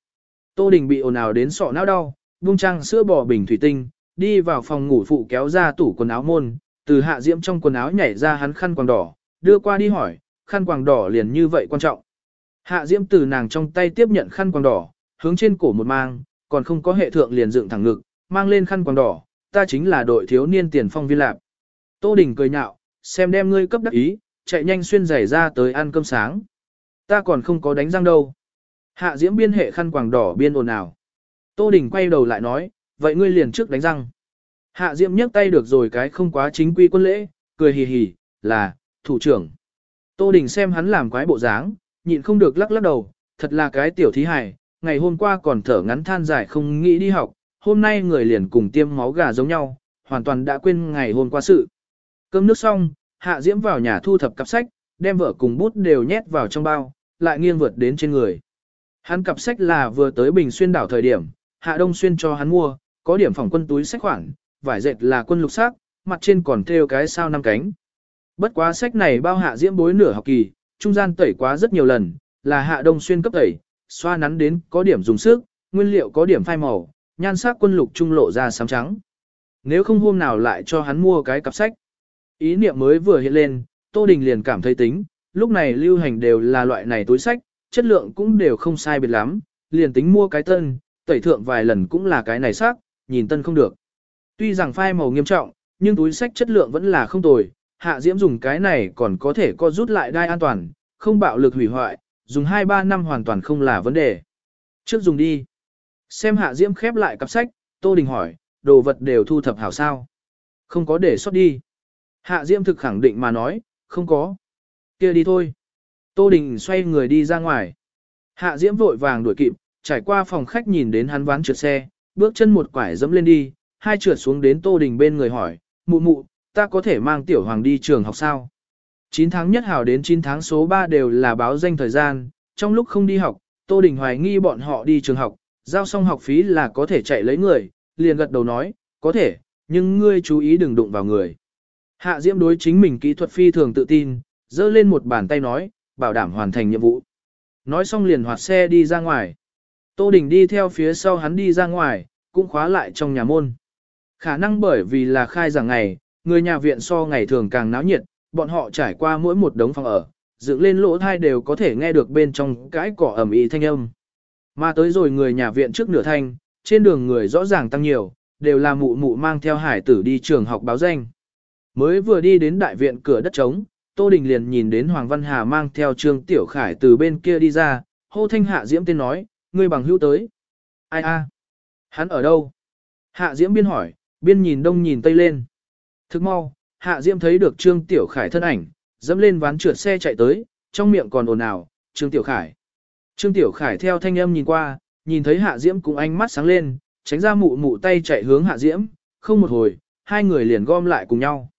Tô Đình bị ồn ào đến sọ não đau, buông trang sữa bò bình thủy tinh, đi vào phòng ngủ phụ kéo ra tủ quần áo môn, từ hạ diễm trong quần áo nhảy ra hắn khăn quàng đỏ, đưa qua đi hỏi, khăn quàng đỏ liền như vậy quan trọng. Hạ diễm từ nàng trong tay tiếp nhận khăn quàng đỏ, hướng trên cổ một mang, còn không có hệ thượng liền dựng thẳng ngực, mang lên khăn quàng đỏ, ta chính là đội thiếu niên tiền phong viên lạc. Tô Đình cười nhạo, xem đem ngươi cấp đắc ý, chạy nhanh xuyên giày ra tới ăn cơm sáng. Ta còn không có đánh răng đâu. Hạ diễm biên hệ khăn quàng đỏ biên ồn ào. Tô Đình quay đầu lại nói, vậy ngươi liền trước đánh răng. Hạ diễm nhấc tay được rồi cái không quá chính quy quân lễ, cười hì hì, là, thủ trưởng. Tô Đình xem hắn làm quái bộ dáng, nhịn không được lắc lắc đầu, thật là cái tiểu thí hài, ngày hôm qua còn thở ngắn than dài không nghĩ đi học, hôm nay người liền cùng tiêm máu gà giống nhau, hoàn toàn đã quên ngày hôm qua sự. Cơm nước xong, Hạ Diễm vào nhà thu thập cặp sách, đem vợ cùng bút đều nhét vào trong bao, lại nghiêng vượt đến trên người. Hắn cặp sách là vừa tới Bình Xuyên đảo thời điểm, Hạ Đông Xuyên cho hắn mua, có điểm phòng quân túi sách khoản, vải dệt là quân lục sắc, mặt trên còn thêu cái sao năm cánh. Bất quá sách này bao Hạ Diễm bối nửa học kỳ, trung gian tẩy quá rất nhiều lần, là Hạ Đông Xuyên cấp tẩy, xoa nắn đến có điểm dùng sức, nguyên liệu có điểm phai màu, nhan sắc quân lục trung lộ ra sám trắng. Nếu không hôm nào lại cho hắn mua cái cặp sách. Ý niệm mới vừa hiện lên, Tô Đình liền cảm thấy tính, lúc này lưu hành đều là loại này túi sách, chất lượng cũng đều không sai biệt lắm, liền tính mua cái tân, tẩy thượng vài lần cũng là cái này sắc, nhìn tân không được. Tuy rằng phai màu nghiêm trọng, nhưng túi sách chất lượng vẫn là không tồi, hạ diễm dùng cái này còn có thể co rút lại đai an toàn, không bạo lực hủy hoại, dùng 2-3 năm hoàn toàn không là vấn đề. Trước dùng đi. Xem hạ diễm khép lại cặp sách, Tô Đình hỏi, đồ vật đều thu thập hảo sao. Không có để xuất đi. Hạ diễm thực khẳng định mà nói, không có. kia đi thôi. Tô Đình xoay người đi ra ngoài. Hạ diễm vội vàng đuổi kịp, trải qua phòng khách nhìn đến hắn ván trượt xe, bước chân một quải dẫm lên đi, hai trượt xuống đến Tô Đình bên người hỏi, mụ mụ, ta có thể mang tiểu hoàng đi trường học sao? 9 tháng nhất hảo đến 9 tháng số 3 đều là báo danh thời gian, trong lúc không đi học, Tô Đình hoài nghi bọn họ đi trường học, giao xong học phí là có thể chạy lấy người, liền gật đầu nói, có thể, nhưng ngươi chú ý đừng đụng vào người. Hạ Diễm đối chính mình kỹ thuật phi thường tự tin, giơ lên một bàn tay nói, bảo đảm hoàn thành nhiệm vụ. Nói xong liền hoạt xe đi ra ngoài. Tô Đình đi theo phía sau hắn đi ra ngoài, cũng khóa lại trong nhà môn. Khả năng bởi vì là khai giảng ngày, người nhà viện so ngày thường càng náo nhiệt, bọn họ trải qua mỗi một đống phòng ở, dựng lên lỗ thai đều có thể nghe được bên trong cái cỏ ẩm ý thanh âm. Mà tới rồi người nhà viện trước nửa thanh, trên đường người rõ ràng tăng nhiều, đều là mụ mụ mang theo hải tử đi trường học báo danh. Mới vừa đi đến đại viện cửa đất trống, Tô Đình liền nhìn đến Hoàng Văn Hà mang theo Trương Tiểu Khải từ bên kia đi ra, hô thanh hạ diễm tên nói, ngươi bằng hữu tới. Ai a? Hắn ở đâu? Hạ diễm biên hỏi, biên nhìn đông nhìn tây lên. Thức mau, hạ diễm thấy được Trương Tiểu Khải thân ảnh, dẫm lên ván trượt xe chạy tới, trong miệng còn ồn ào, Trương Tiểu Khải. Trương Tiểu Khải theo thanh âm nhìn qua, nhìn thấy hạ diễm cũng ánh mắt sáng lên, tránh ra mụ mụ tay chạy hướng hạ diễm, không một hồi, hai người liền gom lại cùng nhau.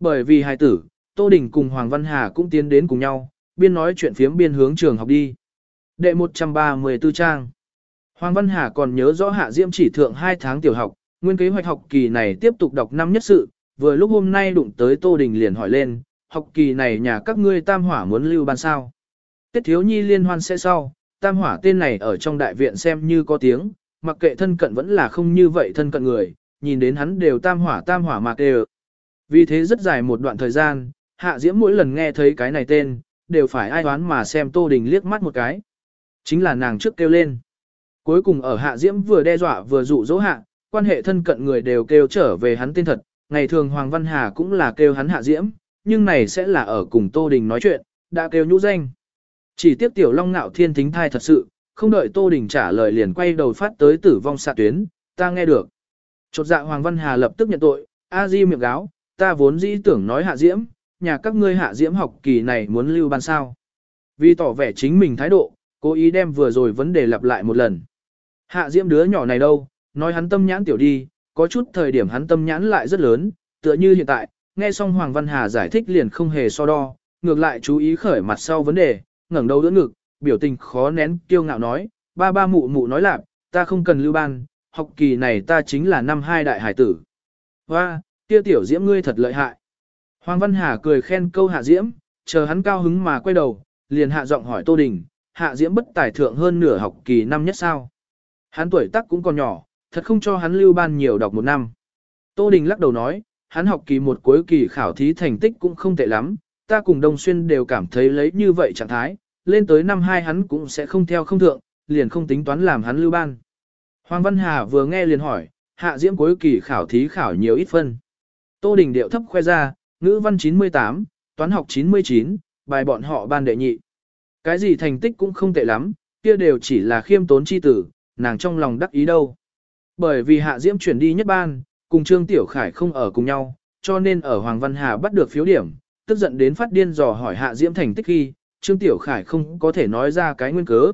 Bởi vì hai tử, Tô Đình cùng Hoàng Văn Hà cũng tiến đến cùng nhau, biên nói chuyện phiếm biên hướng trường học đi. Đệ 134 trang. Hoàng Văn Hà còn nhớ rõ Hạ Diễm chỉ thượng 2 tháng tiểu học, nguyên kế hoạch học kỳ này tiếp tục đọc năm nhất sự, vừa lúc hôm nay đụng tới Tô Đình liền hỏi lên, học kỳ này nhà các ngươi tam hỏa muốn lưu ban sao. Tiết thiếu nhi liên hoan sẽ sau, tam hỏa tên này ở trong đại viện xem như có tiếng, mặc kệ thân cận vẫn là không như vậy thân cận người, nhìn đến hắn đều tam hỏa tam hỏa mạc đều. Vì thế rất dài một đoạn thời gian, Hạ Diễm mỗi lần nghe thấy cái này tên, đều phải ai đoán mà xem Tô Đình liếc mắt một cái. Chính là nàng trước kêu lên. Cuối cùng ở Hạ Diễm vừa đe dọa vừa dụ dỗ hạ, quan hệ thân cận người đều kêu trở về hắn tên thật, ngày thường Hoàng Văn Hà cũng là kêu hắn Hạ Diễm, nhưng này sẽ là ở cùng Tô Đình nói chuyện, đã kêu nhũ danh. Chỉ tiếc tiểu long ngạo thiên thính thai thật sự, không đợi Tô Đình trả lời liền quay đầu phát tới tử vong xạ tuyến, ta nghe được. Chột dạ Hoàng Văn Hà lập tức nhận tội, a di miệng gáo, ta vốn dĩ tưởng nói Hạ Diễm, nhà các ngươi Hạ Diễm học kỳ này muốn lưu ban sao. Vì tỏ vẻ chính mình thái độ, cố ý đem vừa rồi vấn đề lặp lại một lần. Hạ Diễm đứa nhỏ này đâu, nói hắn tâm nhãn tiểu đi, có chút thời điểm hắn tâm nhãn lại rất lớn, tựa như hiện tại, nghe xong Hoàng Văn Hà giải thích liền không hề so đo, ngược lại chú ý khởi mặt sau vấn đề, ngẩng đầu đỡ ngực, biểu tình khó nén kiêu ngạo nói, ba ba mụ mụ nói lạc, ta không cần lưu ban, học kỳ này ta chính là năm hai đại hải tử. Hoa, kia tiểu diễm ngươi thật lợi hại. Hoàng Văn Hà cười khen câu hạ diễm, chờ hắn cao hứng mà quay đầu, liền hạ giọng hỏi Tô Đình, hạ diễm bất tài thượng hơn nửa học kỳ năm nhất sao. Hắn tuổi tác cũng còn nhỏ, thật không cho hắn lưu ban nhiều đọc một năm. Tô Đình lắc đầu nói, hắn học kỳ một cuối kỳ khảo thí thành tích cũng không tệ lắm, ta cùng Đông Xuyên đều cảm thấy lấy như vậy trạng thái, lên tới năm hai hắn cũng sẽ không theo không thượng, liền không tính toán làm hắn lưu ban. Hoàng Văn Hà vừa nghe liền hỏi, hạ diễm cuối kỳ khảo thí khảo nhiều ít phân. Tô Đình điệu thấp khoe ra, ngữ văn 98, toán học 99, bài bọn họ ban đệ nhị. Cái gì thành tích cũng không tệ lắm, kia đều chỉ là khiêm tốn chi tử, nàng trong lòng đắc ý đâu. Bởi vì Hạ Diễm chuyển đi nhất ban, cùng Trương Tiểu Khải không ở cùng nhau, cho nên ở Hoàng Văn Hà bắt được phiếu điểm, tức giận đến phát điên dò hỏi Hạ Diễm thành tích khi, Trương Tiểu Khải không có thể nói ra cái nguyên cớ.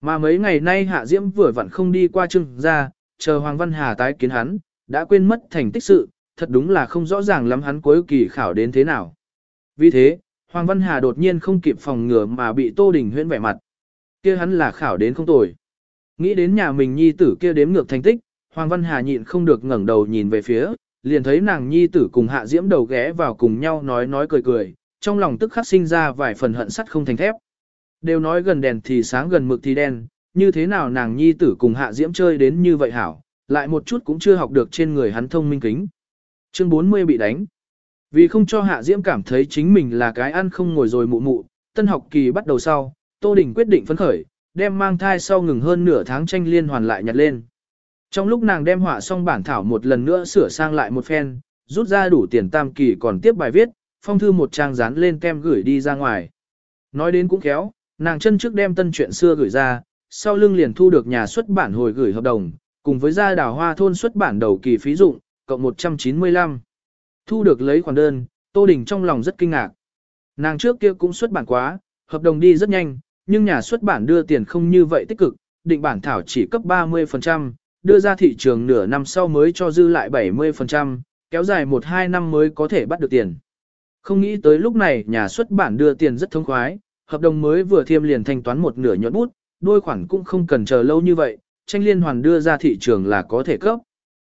Mà mấy ngày nay Hạ Diễm vừa vặn không đi qua Trương ra, chờ Hoàng Văn Hà tái kiến hắn, đã quên mất thành tích sự, thật đúng là không rõ ràng lắm hắn cuối kỳ khảo đến thế nào. Vì thế, Hoàng Văn Hà đột nhiên không kịp phòng ngừa mà bị Tô Đình huyễn vẻ mặt. kia hắn là khảo đến không tồi. Nghĩ đến nhà mình nhi tử kia đếm ngược thành tích, Hoàng Văn Hà nhịn không được ngẩng đầu nhìn về phía, liền thấy nàng nhi tử cùng hạ diễm đầu ghé vào cùng nhau nói nói cười cười, trong lòng tức khắc sinh ra vài phần hận sắt không thành thép. Đều nói gần đèn thì sáng gần mực thì đen, như thế nào nàng nhi tử cùng hạ diễm chơi đến như vậy hảo, lại một chút cũng chưa học được trên người hắn thông minh kính. Chương 40 bị đánh. Vì không cho hạ diễm cảm thấy chính mình là cái ăn không ngồi rồi mụ mụ, tân học kỳ bắt đầu sau, Tô Đình quyết định phấn khởi, đem mang thai sau ngừng hơn nửa tháng tranh liên hoàn lại nhặt lên. Trong lúc nàng đem họa xong bản thảo một lần nữa sửa sang lại một phen, rút ra đủ tiền tam kỳ còn tiếp bài viết, phong thư một trang dán lên kem gửi đi ra ngoài. Nói đến cũng khéo, nàng chân trước đem tân chuyện xưa gửi ra, sau lưng liền thu được nhà xuất bản hồi gửi hợp đồng, cùng với gia đào hoa thôn xuất bản đầu kỳ phí dụng, cộng 195. Thu được lấy khoản đơn, Tô Đình trong lòng rất kinh ngạc. Nàng trước kia cũng xuất bản quá, hợp đồng đi rất nhanh, nhưng nhà xuất bản đưa tiền không như vậy tích cực, định bản thảo chỉ cấp 30%, đưa ra thị trường nửa năm sau mới cho dư lại 70%, kéo dài 1-2 năm mới có thể bắt được tiền. Không nghĩ tới lúc này nhà xuất bản đưa tiền rất thông khoái, hợp đồng mới vừa thiêm liền thanh toán một nửa nhuận bút, đôi khoản cũng không cần chờ lâu như vậy, tranh liên hoàn đưa ra thị trường là có thể cấp.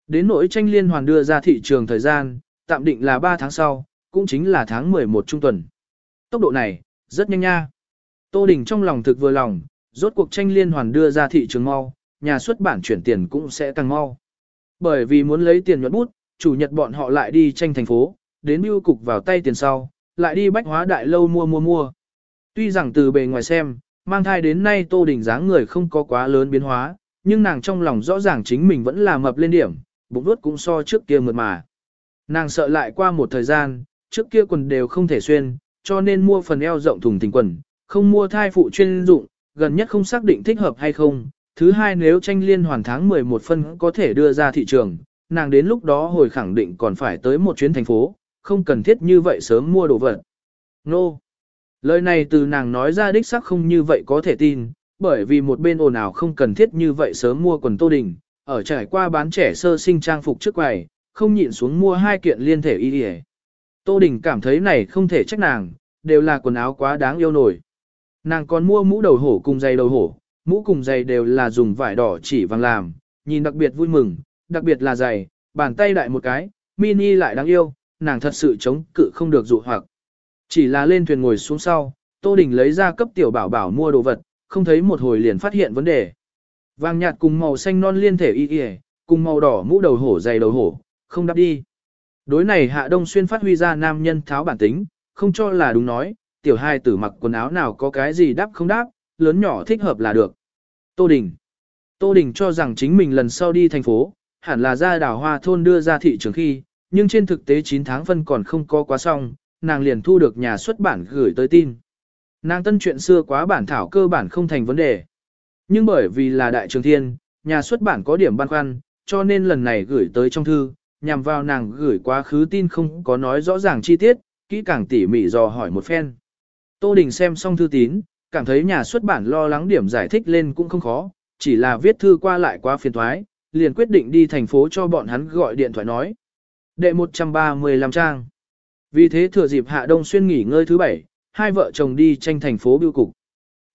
Đến nỗi tranh liên hoàn đưa ra thị trường thời gian, tạm định là 3 tháng sau, cũng chính là tháng 11 trung tuần. Tốc độ này, rất nhanh nha. Tô Đình trong lòng thực vừa lòng, rốt cuộc tranh liên hoàn đưa ra thị trường mau, nhà xuất bản chuyển tiền cũng sẽ tăng mau. Bởi vì muốn lấy tiền nhuận bút, chủ nhật bọn họ lại đi tranh thành phố, đến bưu cục vào tay tiền sau, lại đi bách hóa đại lâu mua mua mua. Tuy rằng từ bề ngoài xem, mang thai đến nay Tô đỉnh dáng người không có quá lớn biến hóa, nhưng nàng trong lòng rõ ràng chính mình vẫn là mập lên điểm, bụng đốt cũng so trước kia mượt mà. Nàng sợ lại qua một thời gian, trước kia quần đều không thể xuyên, cho nên mua phần eo rộng thùng thình quần, không mua thai phụ chuyên dụng, gần nhất không xác định thích hợp hay không. Thứ hai nếu tranh liên hoàn tháng 11 phân có thể đưa ra thị trường, nàng đến lúc đó hồi khẳng định còn phải tới một chuyến thành phố, không cần thiết như vậy sớm mua đồ vật. Nô! No. Lời này từ nàng nói ra đích xác không như vậy có thể tin, bởi vì một bên ồn ào không cần thiết như vậy sớm mua quần tô đình, ở trải qua bán trẻ sơ sinh trang phục trước quầy, không nhịn xuống mua hai kiện liên thể y đi Tô Đình cảm thấy này không thể trách nàng, đều là quần áo quá đáng yêu nổi. Nàng còn mua mũ đầu hổ cùng giày đầu hổ, mũ cùng giày đều là dùng vải đỏ chỉ vàng làm, nhìn đặc biệt vui mừng, đặc biệt là giày, bàn tay đại một cái, mini lại đáng yêu, nàng thật sự chống cự không được dụ hoặc. Chỉ là lên thuyền ngồi xuống sau, Tô Đình lấy ra cấp tiểu bảo bảo mua đồ vật, không thấy một hồi liền phát hiện vấn đề. Vàng nhạt cùng màu xanh non liên thể y y, cùng màu đỏ mũ đầu hổ dày đầu hổ, không đáp đi. Đối này Hạ Đông Xuyên phát huy ra nam nhân tháo bản tính, không cho là đúng nói, tiểu hai tử mặc quần áo nào có cái gì đáp không đáp, lớn nhỏ thích hợp là được. Tô Đình Tô Đình cho rằng chính mình lần sau đi thành phố, hẳn là ra đảo hoa thôn đưa ra thị trường khi, nhưng trên thực tế 9 tháng phân còn không có quá xong, nàng liền thu được nhà xuất bản gửi tới tin. Nàng tân chuyện xưa quá bản thảo cơ bản không thành vấn đề. Nhưng bởi vì là đại trường thiên, nhà xuất bản có điểm băn khoăn, cho nên lần này gửi tới trong thư, nhằm vào nàng gửi quá khứ tin không có nói rõ ràng chi tiết, kỹ càng tỉ mỉ dò hỏi một phen. Tô Đình xem xong thư tín, cảm thấy nhà xuất bản lo lắng điểm giải thích lên cũng không khó, chỉ là viết thư qua lại quá phiền thoái, liền quyết định đi thành phố cho bọn hắn gọi điện thoại nói. Đệ 135 trang. Vì thế thừa dịp Hạ Đông Xuyên nghỉ ngơi thứ bảy, hai vợ chồng đi tranh thành phố biêu cục.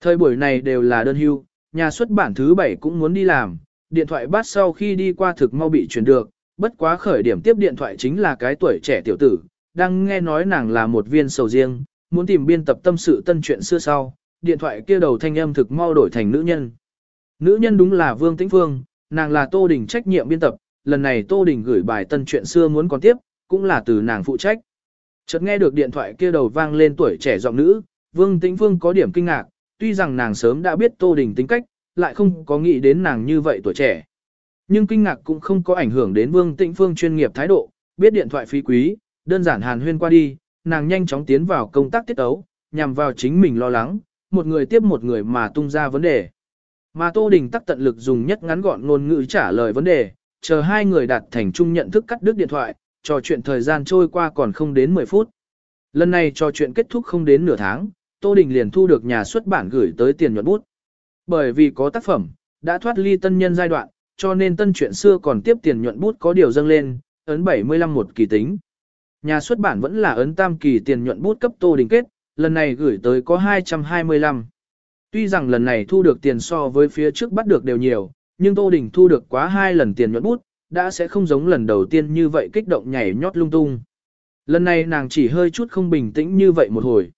Thời buổi này đều là đơn hưu, nhà xuất bản thứ bảy cũng muốn đi làm, điện thoại bắt sau khi đi qua thực mau bị chuyển được, bất quá khởi điểm tiếp điện thoại chính là cái tuổi trẻ tiểu tử, đang nghe nói nàng là một viên sầu riêng, muốn tìm biên tập tâm sự tân chuyện xưa sau, điện thoại kia đầu thanh âm thực mau đổi thành nữ nhân. Nữ nhân đúng là Vương Tĩnh Phương, nàng là Tô Đình trách nhiệm biên tập, lần này Tô Đình gửi bài tân chuyện xưa muốn còn tiếp, cũng là từ nàng phụ trách. Chợt nghe được điện thoại kia đầu vang lên tuổi trẻ giọng nữ, Vương Tĩnh Phương có điểm kinh ngạc, tuy rằng nàng sớm đã biết Tô Đình tính cách, lại không có nghĩ đến nàng như vậy tuổi trẻ. Nhưng kinh ngạc cũng không có ảnh hưởng đến Vương Tĩnh Phương chuyên nghiệp thái độ, biết điện thoại phí quý, đơn giản hàn huyên qua đi, nàng nhanh chóng tiến vào công tác tiết ấu, nhằm vào chính mình lo lắng, một người tiếp một người mà tung ra vấn đề. Mà Tô Đình tắc tận lực dùng nhất ngắn gọn ngôn ngữ trả lời vấn đề, chờ hai người đạt thành chung nhận thức cắt đứt điện thoại, trò chuyện thời gian trôi qua còn không đến 10 phút. Lần này trò chuyện kết thúc không đến nửa tháng, Tô Đình liền thu được nhà xuất bản gửi tới tiền nhuận bút. Bởi vì có tác phẩm, đã thoát ly tân nhân giai đoạn, cho nên tân chuyện xưa còn tiếp tiền nhuận bút có điều dâng lên, ấn 75 một kỳ tính. Nhà xuất bản vẫn là ấn tam kỳ tiền nhuận bút cấp Tô Đình kết, lần này gửi tới có 225. Tuy rằng lần này thu được tiền so với phía trước bắt được đều nhiều, nhưng Tô Đình thu được quá hai lần tiền nhuận bút, đã sẽ không giống lần đầu tiên như vậy kích động nhảy nhót lung tung. Lần này nàng chỉ hơi chút không bình tĩnh như vậy một hồi.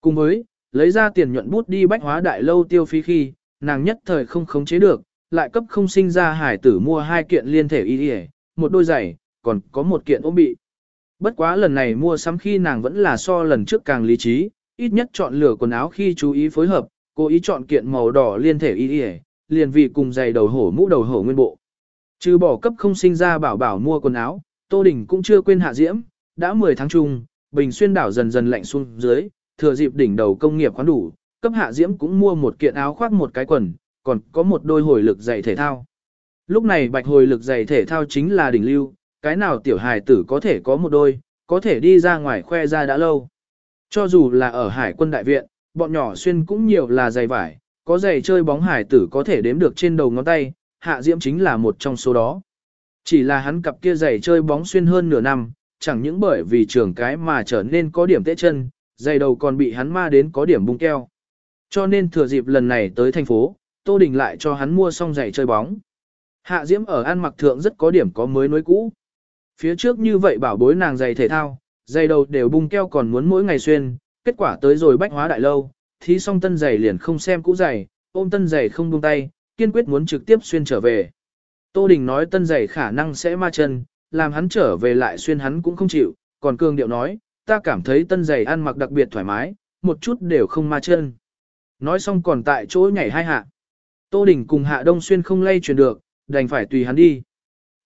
Cùng với, lấy ra tiền nhuận bút đi bách hóa đại lâu tiêu phí khi, nàng nhất thời không khống chế được, lại cấp không sinh ra hải tử mua hai kiện liên thể y y, một đôi giày, còn có một kiện ốm bị. Bất quá lần này mua sắm khi nàng vẫn là so lần trước càng lý trí, ít nhất chọn lựa quần áo khi chú ý phối hợp, cố ý chọn kiện màu đỏ liên thể y yề, liền vì cùng giày đầu hổ mũ đầu hổ nguyên bộ. Trừ bỏ cấp không sinh ra bảo bảo mua quần áo, Tô Đình cũng chưa quên hạ diễm, đã 10 tháng chung, bình xuyên đảo dần dần lạnh xuống dưới, thừa dịp đỉnh đầu công nghiệp khoán đủ, cấp hạ diễm cũng mua một kiện áo khoác một cái quần, còn có một đôi hồi lực giày thể thao. Lúc này bạch hồi lực giày thể thao chính là đỉnh lưu, cái nào tiểu hài tử có thể có một đôi, có thể đi ra ngoài khoe ra đã lâu. Cho dù là ở hải quân đại viện, bọn nhỏ xuyên cũng nhiều là giày vải, có giày chơi bóng hải tử có thể đếm được trên đầu ngón tay, hạ diễm chính là một trong số đó. Chỉ là hắn cặp kia giày chơi bóng xuyên hơn nửa năm, chẳng những bởi vì trường cái mà trở nên có điểm tệ chân, giày đầu còn bị hắn ma đến có điểm bung keo. Cho nên thừa dịp lần này tới thành phố, Tô Đình lại cho hắn mua xong giày chơi bóng. Hạ Diễm ở ăn mặc thượng rất có điểm có mới nối cũ. Phía trước như vậy bảo bối nàng giày thể thao, giày đầu đều bung keo còn muốn mỗi ngày xuyên, kết quả tới rồi bách hóa đại lâu, thí xong tân giày liền không xem cũ giày, ôm tân giày không buông tay, kiên quyết muốn trực tiếp xuyên trở về. Tô Đình nói tân giày khả năng sẽ ma chân, làm hắn trở về lại xuyên hắn cũng không chịu, còn cương điệu nói, ta cảm thấy tân giày ăn mặc đặc biệt thoải mái, một chút đều không ma chân. Nói xong còn tại chỗ nhảy hai hạ. Tô Đình cùng Hạ Đông Xuyên không lay chuyển được, đành phải tùy hắn đi.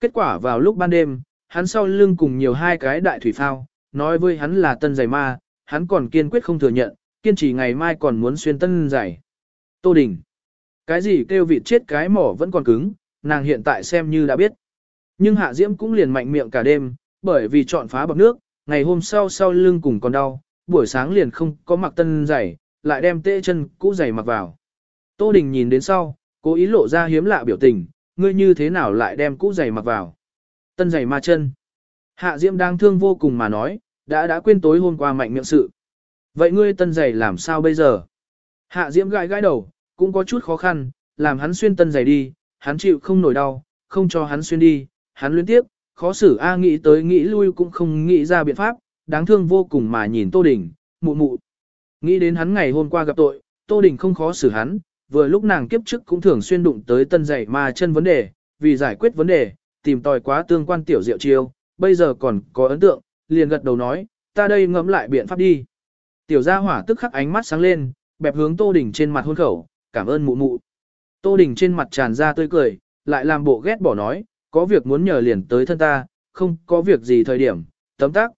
Kết quả vào lúc ban đêm, hắn sau lưng cùng nhiều hai cái đại thủy phao, nói với hắn là tân giày ma, hắn còn kiên quyết không thừa nhận, kiên trì ngày mai còn muốn xuyên tân giày. Tô Đình. Cái gì kêu vịt chết cái mỏ vẫn còn cứng, nàng hiện tại xem như đã biết. Nhưng Hạ Diễm cũng liền mạnh miệng cả đêm, bởi vì chọn phá bọc nước, ngày hôm sau sau lưng cùng còn đau, buổi sáng liền không có mặc tân giày, lại đem tê chân cũ giày mặc vào. Tô Đình nhìn đến sau, cố ý lộ ra hiếm lạ biểu tình, ngươi như thế nào lại đem cũ giày mặc vào. Tân giày ma chân. Hạ Diễm đang thương vô cùng mà nói, đã đã quên tối hôm qua mạnh miệng sự. Vậy ngươi tân giày làm sao bây giờ? Hạ Diễm gãi gãi đầu, cũng có chút khó khăn, làm hắn xuyên tân giày đi, hắn chịu không nổi đau, không cho hắn xuyên đi, hắn luyến tiếp, khó xử A nghĩ tới nghĩ lui cũng không nghĩ ra biện pháp, đáng thương vô cùng mà nhìn Tô Đình, mụ mụ. Nghĩ đến hắn ngày hôm qua gặp tội, Tô Đình không khó xử hắn, vừa lúc nàng kiếp trước cũng thường xuyên đụng tới tân giày ma chân vấn đề, vì giải quyết vấn đề, tìm tòi quá tương quan tiểu diệu chiêu, bây giờ còn có ấn tượng, liền gật đầu nói, ta đây ngẫm lại biện pháp đi. Tiểu gia hỏa tức khắc ánh mắt sáng lên, bẹp hướng Tô Đình trên mặt hôn khẩu, cảm ơn mụ mụ. Tô Đình trên mặt tràn ra tươi cười, lại làm bộ ghét bỏ nói, có việc muốn nhờ liền tới thân ta, không có việc gì thời điểm, tấm tắc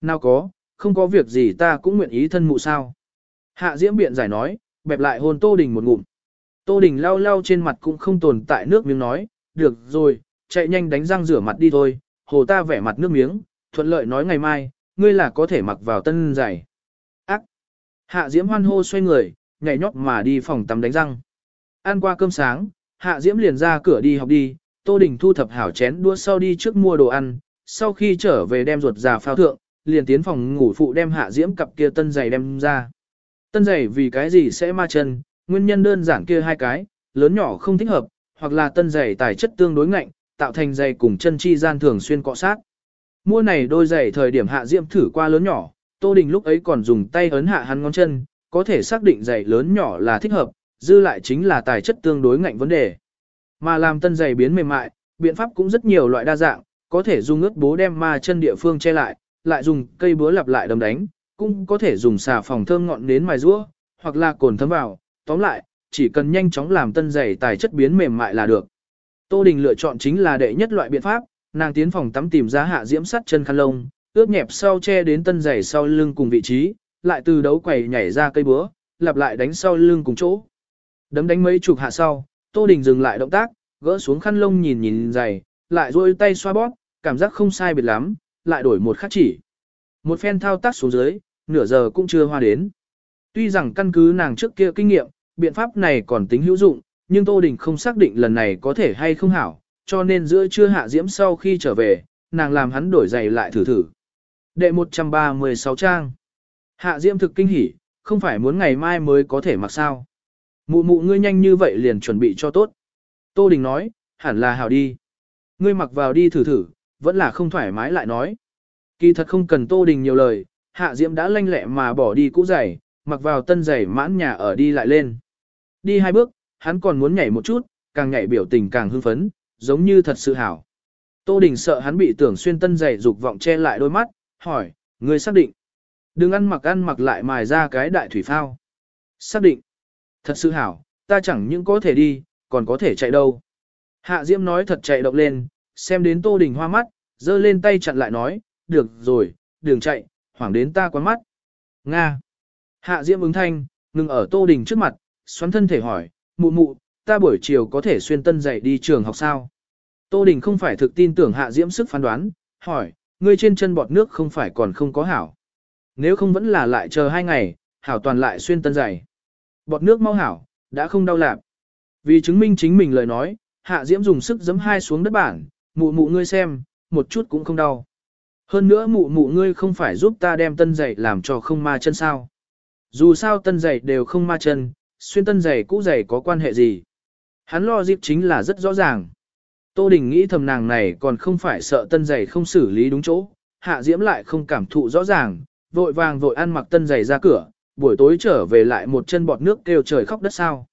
Nào có, không có việc gì ta cũng nguyện ý thân mụ sao. Hạ Diễm biện giải nói, bẹp lại hôn Tô Đình một ngụm. Tô Đình lau lau trên mặt cũng không tồn tại nước miếng nói, được rồi, chạy nhanh đánh răng rửa mặt đi thôi, hồ ta vẻ mặt nước miếng, thuận lợi nói ngày mai, ngươi là có thể mặc vào tân giày. Ác! Hạ Diễm hoan hô xoay người, nhảy nhót mà đi phòng tắm đánh răng. Ăn qua cơm sáng, Hạ Diễm liền ra cửa đi học đi, Tô Đình thu thập hảo chén đua sau đi trước mua đồ ăn, sau khi trở về đem ruột già phao thượng, liền tiến phòng ngủ phụ đem Hạ Diễm cặp kia tân giày đem ra. Tân giày vì cái gì sẽ ma chân, nguyên nhân đơn giản kia hai cái, lớn nhỏ không thích hợp, hoặc là tân giày tài chất tương đối ngạnh, tạo thành giày cùng chân chi gian thường xuyên cọ sát. Mua này đôi giày thời điểm Hạ Diễm thử qua lớn nhỏ, Tô Đình lúc ấy còn dùng tay ấn hạ hắn ngón chân, có thể xác định giày lớn nhỏ là thích hợp, dư lại chính là tài chất tương đối ngạnh vấn đề. Mà làm tân giày biến mềm mại, biện pháp cũng rất nhiều loại đa dạng, có thể dùng ướt bố đem ma chân địa phương che lại, lại dùng cây búa lặp lại đấm đánh, cũng có thể dùng xà phòng thơm ngọn đến mài rũa, hoặc là cồn thấm vào, tóm lại, chỉ cần nhanh chóng làm tân giày tài chất biến mềm mại là được. Tô Đình lựa chọn chính là đệ nhất loại biện pháp, nàng tiến phòng tắm tìm ra hạ diễm sắt chân khăn lông, ướt nhẹp sau che đến tân giày sau lưng cùng vị trí, lại từ đấu quầy nhảy ra cây búa, lặp lại đánh sau lưng cùng chỗ. Đấm đánh mấy chục hạ sau, Tô Đình dừng lại động tác, gỡ xuống khăn lông nhìn nhìn giày, lại duỗi tay xoa bóp, cảm giác không sai biệt lắm, lại đổi một khắc chỉ. Một phen thao tác xuống dưới, nửa giờ cũng chưa hoa đến. Tuy rằng căn cứ nàng trước kia kinh nghiệm, biện pháp này còn tính hữu dụng, nhưng Tô Đình không xác định lần này có thể hay không hảo, cho nên giữa trưa hạ diễm sau khi trở về, nàng làm hắn đổi giày lại thử thử. Đệ 136 trang. Hạ diễm thực kinh hỉ, không phải muốn ngày mai mới có thể mặc sao. Mụ mụ ngươi nhanh như vậy liền chuẩn bị cho tốt. Tô Đình nói, hẳn là hảo đi. Ngươi mặc vào đi thử thử, vẫn là không thoải mái lại nói. Kỳ thật không cần Tô Đình nhiều lời, Hạ Diễm đã lanh lẹ mà bỏ đi cũ giày, mặc vào tân giày mãn nhà ở đi lại lên. Đi hai bước, hắn còn muốn nhảy một chút, càng nhảy biểu tình càng hưng phấn, giống như thật sự hảo. Tô Đình sợ hắn bị tưởng xuyên tân dày dục vọng che lại đôi mắt, hỏi, ngươi xác định. Đừng ăn mặc ăn mặc lại mài ra cái đại thủy phao. Xác định. Thật sự hảo, ta chẳng những có thể đi, còn có thể chạy đâu. Hạ Diễm nói thật chạy động lên, xem đến Tô Đình hoa mắt, giơ lên tay chặn lại nói, được rồi, đường chạy, hoảng đến ta quán mắt. Nga. Hạ Diễm ứng thanh, ngừng ở Tô Đình trước mặt, xoắn thân thể hỏi, mụ mụ, ta buổi chiều có thể xuyên tân dạy đi trường học sao? Tô Đình không phải thực tin tưởng Hạ Diễm sức phán đoán, hỏi, ngươi trên chân bọt nước không phải còn không có hảo. Nếu không vẫn là lại chờ hai ngày, hảo toàn lại xuyên tân dày. Bọt nước mau hảo, đã không đau lạp. Vì chứng minh chính mình lời nói, Hạ Diễm dùng sức giấm hai xuống đất bản, mụ mụ ngươi xem, một chút cũng không đau. Hơn nữa mụ mụ ngươi không phải giúp ta đem tân giày làm cho không ma chân sao. Dù sao tân giày đều không ma chân, xuyên tân giày cũ giày có quan hệ gì. Hắn lo dịp chính là rất rõ ràng. Tô Đình nghĩ thầm nàng này còn không phải sợ tân giày không xử lý đúng chỗ, hạ diễm lại không cảm thụ rõ ràng, vội vàng vội ăn mặc tân giày ra cửa, buổi tối trở về lại một chân bọt nước kêu trời khóc đất sao.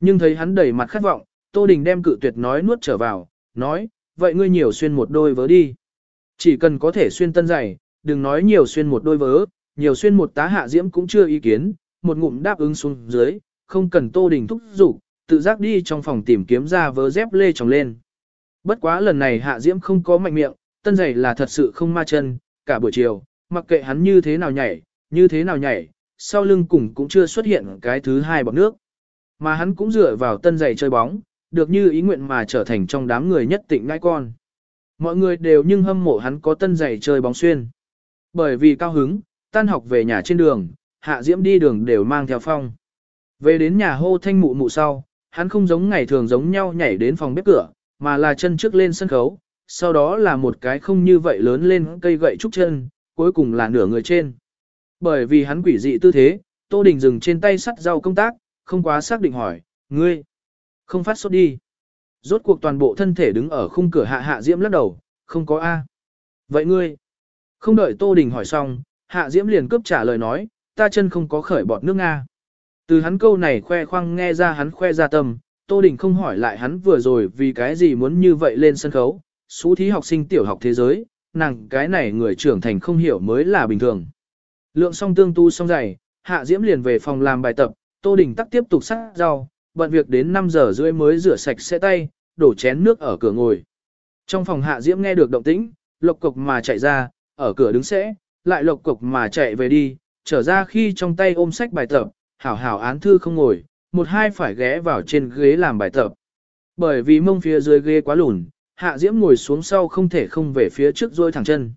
Nhưng thấy hắn đầy mặt khát vọng, Tô Đình đem cự tuyệt nói nuốt trở vào, nói, vậy ngươi nhiều xuyên một đôi vớ đi. Chỉ cần có thể xuyên tân giày, đừng nói nhiều xuyên một đôi vớ, nhiều xuyên một tá hạ diễm cũng chưa ý kiến, một ngụm đáp ứng xuống dưới, không cần Tô Đình thúc giục, tự giác đi trong phòng tìm kiếm ra vớ dép lê tròng lên. Bất quá lần này hạ diễm không có mạnh miệng, tân giày là thật sự không ma chân, cả buổi chiều, mặc kệ hắn như thế nào nhảy, như thế nào nhảy, sau lưng cùng cũng chưa xuất hiện cái thứ hai bọc nước. Mà hắn cũng dựa vào tân giày chơi bóng, được như ý nguyện mà trở thành trong đám người nhất tịnh ngai con. Mọi người đều nhưng hâm mộ hắn có tân giày chơi bóng xuyên. Bởi vì cao hứng, tan học về nhà trên đường, hạ diễm đi đường đều mang theo phong. Về đến nhà hô thanh mụ mụ sau, hắn không giống ngày thường giống nhau nhảy đến phòng bếp cửa, mà là chân trước lên sân khấu, sau đó là một cái không như vậy lớn lên cây gậy trúc chân, cuối cùng là nửa người trên. Bởi vì hắn quỷ dị tư thế, Tô Đình dừng trên tay sắt rau công tác, không quá xác định hỏi, ngươi, không phát sốt đi. Rốt cuộc toàn bộ thân thể đứng ở khung cửa hạ hạ diễm lắc đầu, không có A. Vậy ngươi, không đợi Tô Đình hỏi xong, hạ diễm liền cướp trả lời nói, ta chân không có khởi bọt nước Nga. Từ hắn câu này khoe khoang nghe ra hắn khoe ra tâm, Tô Đình không hỏi lại hắn vừa rồi vì cái gì muốn như vậy lên sân khấu, xú thí học sinh tiểu học thế giới, nàng cái này người trưởng thành không hiểu mới là bình thường. Lượng xong tương tu xong dày, Hạ Diễm liền về phòng làm bài tập, Tô Đình tắc tiếp tục sát rau, bận việc đến 5 giờ rưỡi mới rửa sạch sẽ tay, đổ chén nước ở cửa ngồi. Trong phòng Hạ Diễm nghe được động tĩnh, lộc cục mà chạy ra, ở cửa đứng sẽ, lại lộc cục mà chạy về đi, trở ra khi trong tay ôm sách bài tập, hảo hảo án thư không ngồi, một hai phải ghé vào trên ghế làm bài tập. Bởi vì mông phía dưới ghế quá lùn, Hạ Diễm ngồi xuống sau không thể không về phía trước dôi thẳng chân.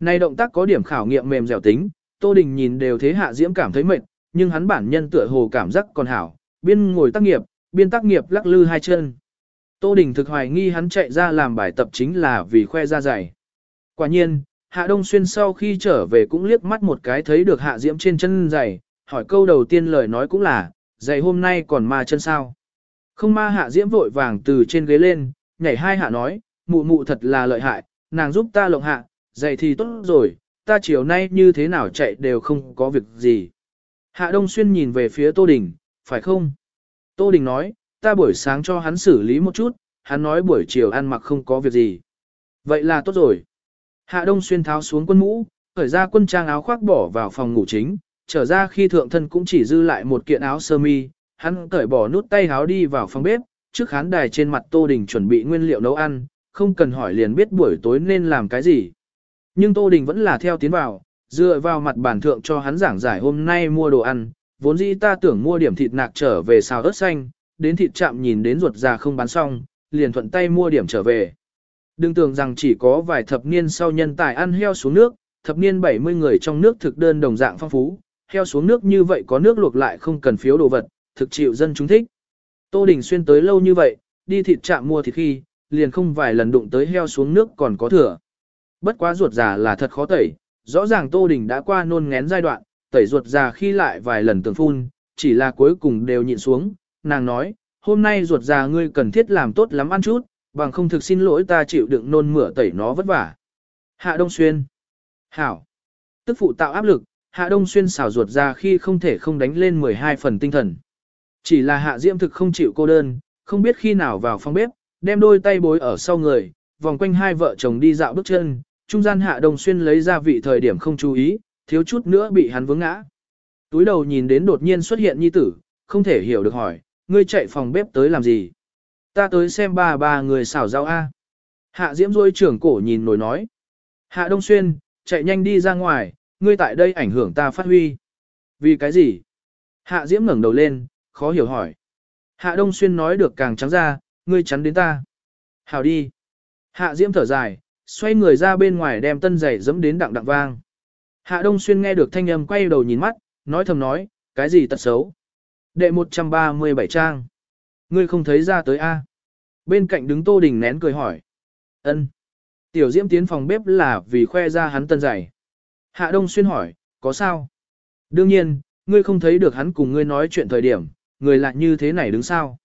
Này động tác có điểm khảo nghiệm mềm dẻo tính, Tô Đình nhìn đều thế Hạ Diễm cảm thấy mệt, nhưng hắn bản nhân tựa hồ cảm giác còn hảo, biên ngồi tác nghiệp, biên tác nghiệp lắc lư hai chân. Tô Đình thực hoài nghi hắn chạy ra làm bài tập chính là vì khoe ra dày. Quả nhiên, Hạ Đông Xuyên sau khi trở về cũng liếc mắt một cái thấy được Hạ Diễm trên chân dày, hỏi câu đầu tiên lời nói cũng là, giày hôm nay còn ma chân sao. Không ma Hạ Diễm vội vàng từ trên ghế lên, nhảy hai hạ nói, mụ mụ thật là lợi hại, nàng giúp ta lộng hạ, giày thì tốt rồi, ta chiều nay như thế nào chạy đều không có việc gì. Hạ Đông Xuyên nhìn về phía Tô Đình, phải không? Tô Đình nói, ta buổi sáng cho hắn xử lý một chút, hắn nói buổi chiều ăn mặc không có việc gì. Vậy là tốt rồi. Hạ Đông Xuyên tháo xuống quân mũ, khởi ra quân trang áo khoác bỏ vào phòng ngủ chính, trở ra khi thượng thân cũng chỉ dư lại một kiện áo sơ mi, hắn cởi bỏ nút tay áo đi vào phòng bếp, trước khán đài trên mặt Tô Đình chuẩn bị nguyên liệu nấu ăn, không cần hỏi liền biết buổi tối nên làm cái gì. Nhưng Tô Đình vẫn là theo tiến vào, dựa vào mặt bản thượng cho hắn giảng giải hôm nay mua đồ ăn, vốn dĩ ta tưởng mua điểm thịt nạc trở về xào ớt xanh, đến thịt chạm nhìn đến ruột già không bán xong, liền thuận tay mua điểm trở về. Đừng tưởng rằng chỉ có vài thập niên sau nhân tài ăn heo xuống nước, thập niên 70 người trong nước thực đơn đồng dạng phong phú, heo xuống nước như vậy có nước luộc lại không cần phiếu đồ vật, thực chịu dân chúng thích. Tô Đình Xuyên tới lâu như vậy, đi thịt chạm mua thịt khi, liền không vài lần đụng tới heo xuống nước còn có thừa. Bất quá ruột già là thật khó tẩy, rõ ràng Tô Đình đã qua nôn ngén giai đoạn, tẩy ruột già khi lại vài lần tưởng phun, chỉ là cuối cùng đều nhịn xuống, nàng nói, hôm nay ruột già ngươi cần thiết làm tốt lắm ăn chút, bằng không thực xin lỗi ta chịu đựng nôn mửa tẩy nó vất vả. Hạ Đông Xuyên Hảo Tức phụ tạo áp lực, Hạ Đông Xuyên xảo ruột ra khi không thể không đánh lên 12 phần tinh thần. Chỉ là Hạ Diễm thực không chịu cô đơn, không biết khi nào vào phòng bếp, đem đôi tay bối ở sau người, vòng quanh hai vợ chồng đi dạo bước chân, trung gian Hạ Đông Xuyên lấy ra vị thời điểm không chú ý, thiếu chút nữa bị hắn vướng ngã. Túi đầu nhìn đến đột nhiên xuất hiện nhi tử, không thể hiểu được hỏi, ngươi chạy phòng bếp tới làm gì? Ta tới xem ba ba người xảo rau A. Hạ Diễm rôi trưởng cổ nhìn nổi nói. Hạ Đông Xuyên, chạy nhanh đi ra ngoài, ngươi tại đây ảnh hưởng ta phát huy. Vì cái gì? Hạ Diễm ngẩng đầu lên, khó hiểu hỏi. Hạ Đông Xuyên nói được càng trắng ra, ngươi chắn đến ta. Hảo đi. Hạ Diễm thở dài, xoay người ra bên ngoài đem tân giày dẫm đến đặng đặng vang. Hạ Đông Xuyên nghe được thanh âm quay đầu nhìn mắt, nói thầm nói, cái gì tật xấu. Đệ 137 trang. Ngươi không thấy ra tới A. Bên cạnh đứng Tô Đình nén cười hỏi. ân Tiểu Diễm tiến phòng bếp là vì khoe ra hắn tân giày. Hạ Đông Xuyên hỏi, có sao? Đương nhiên, ngươi không thấy được hắn cùng ngươi nói chuyện thời điểm, người lại như thế này đứng sao?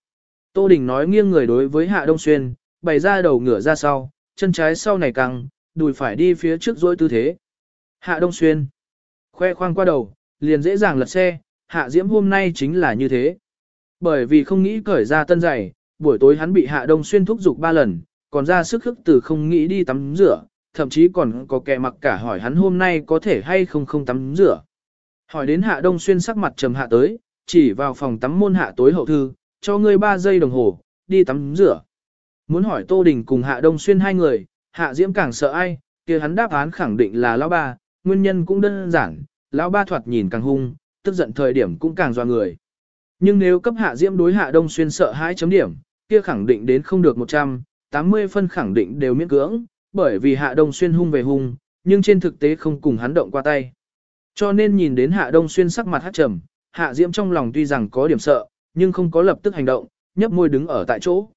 Tô Đình nói nghiêng người đối với Hạ Đông Xuyên, bày ra đầu ngửa ra sau, chân trái sau này căng, đùi phải đi phía trước dối tư thế. Hạ Đông Xuyên, khoe khoang qua đầu, liền dễ dàng lật xe, Hạ Diễm hôm nay chính là như thế. Bởi vì không nghĩ cởi ra tân giày, buổi tối hắn bị Hạ Đông Xuyên thúc giục ba lần, còn ra sức khức từ không nghĩ đi tắm rửa, thậm chí còn có kẻ mặc cả hỏi hắn hôm nay có thể hay không không tắm rửa. Hỏi đến Hạ Đông Xuyên sắc mặt trầm hạ tới, chỉ vào phòng tắm môn hạ tối hậu thư, cho ngươi 3 giây đồng hồ, đi tắm rửa. Muốn hỏi Tô Đình cùng Hạ Đông Xuyên hai người, Hạ Diễm càng sợ ai, kia hắn đáp án khẳng định là lão ba, nguyên nhân cũng đơn giản, lão ba thoạt nhìn càng hung, tức giận thời điểm cũng càng doa người. Nhưng nếu cấp Hạ Diễm đối Hạ Đông Xuyên sợ hai chấm điểm, kia khẳng định đến không được 100, 80 phân khẳng định đều miễn cưỡng, bởi vì Hạ Đông Xuyên hung về hung, nhưng trên thực tế không cùng hắn động qua tay. Cho nên nhìn đến Hạ Đông Xuyên sắc mặt hát trầm, Hạ Diễm trong lòng tuy rằng có điểm sợ, nhưng không có lập tức hành động, nhấp môi đứng ở tại chỗ.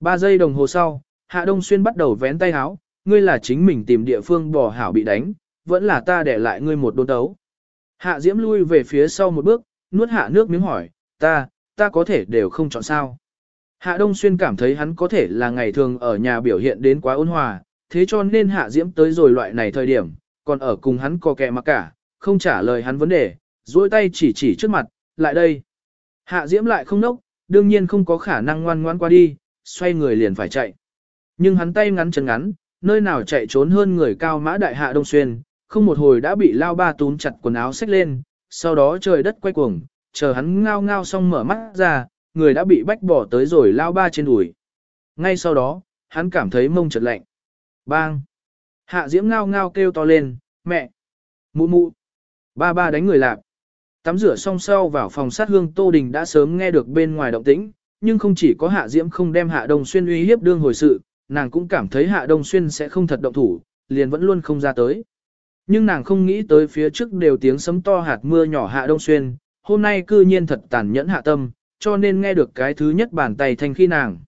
Ba giây đồng hồ sau, Hạ Đông Xuyên bắt đầu vén tay háo, ngươi là chính mình tìm địa phương bỏ hảo bị đánh, vẫn là ta để lại ngươi một đôn đấu. Hạ Diễm lui về phía sau một bước, nuốt hạ nước miếng hỏi, ta, ta có thể đều không chọn sao. Hạ Đông Xuyên cảm thấy hắn có thể là ngày thường ở nhà biểu hiện đến quá ôn hòa, thế cho nên Hạ Diễm tới rồi loại này thời điểm, còn ở cùng hắn co kẹ mặc cả, không trả lời hắn vấn đề, duỗi tay chỉ chỉ trước mặt, lại đây. Hạ Diễm lại không nốc, đương nhiên không có khả năng ngoan ngoan qua đi, xoay người liền phải chạy. Nhưng hắn tay ngắn chân ngắn, nơi nào chạy trốn hơn người cao mã đại Hạ Đông Xuyên, không một hồi đã bị lao ba túm chặt quần áo xách lên, sau đó trời đất quay cuồng, chờ hắn ngao ngao xong mở mắt ra, người đã bị bách bỏ tới rồi lao ba trên đùi. Ngay sau đó, hắn cảm thấy mông chật lạnh. Bang! Hạ Diễm ngao ngao kêu to lên, mẹ! Mụ mụ! Ba ba đánh người lạp. Tắm rửa xong sau vào phòng sát hương Tô Đình đã sớm nghe được bên ngoài động tĩnh, nhưng không chỉ có Hạ Diễm không đem Hạ Đông Xuyên uy hiếp đương hồi sự, nàng cũng cảm thấy Hạ Đông Xuyên sẽ không thật động thủ, liền vẫn luôn không ra tới. Nhưng nàng không nghĩ tới phía trước đều tiếng sấm to hạt mưa nhỏ Hạ Đông Xuyên, hôm nay cư nhiên thật tàn nhẫn hạ tâm, cho nên nghe được cái thứ nhất bàn tay thanh khi nàng.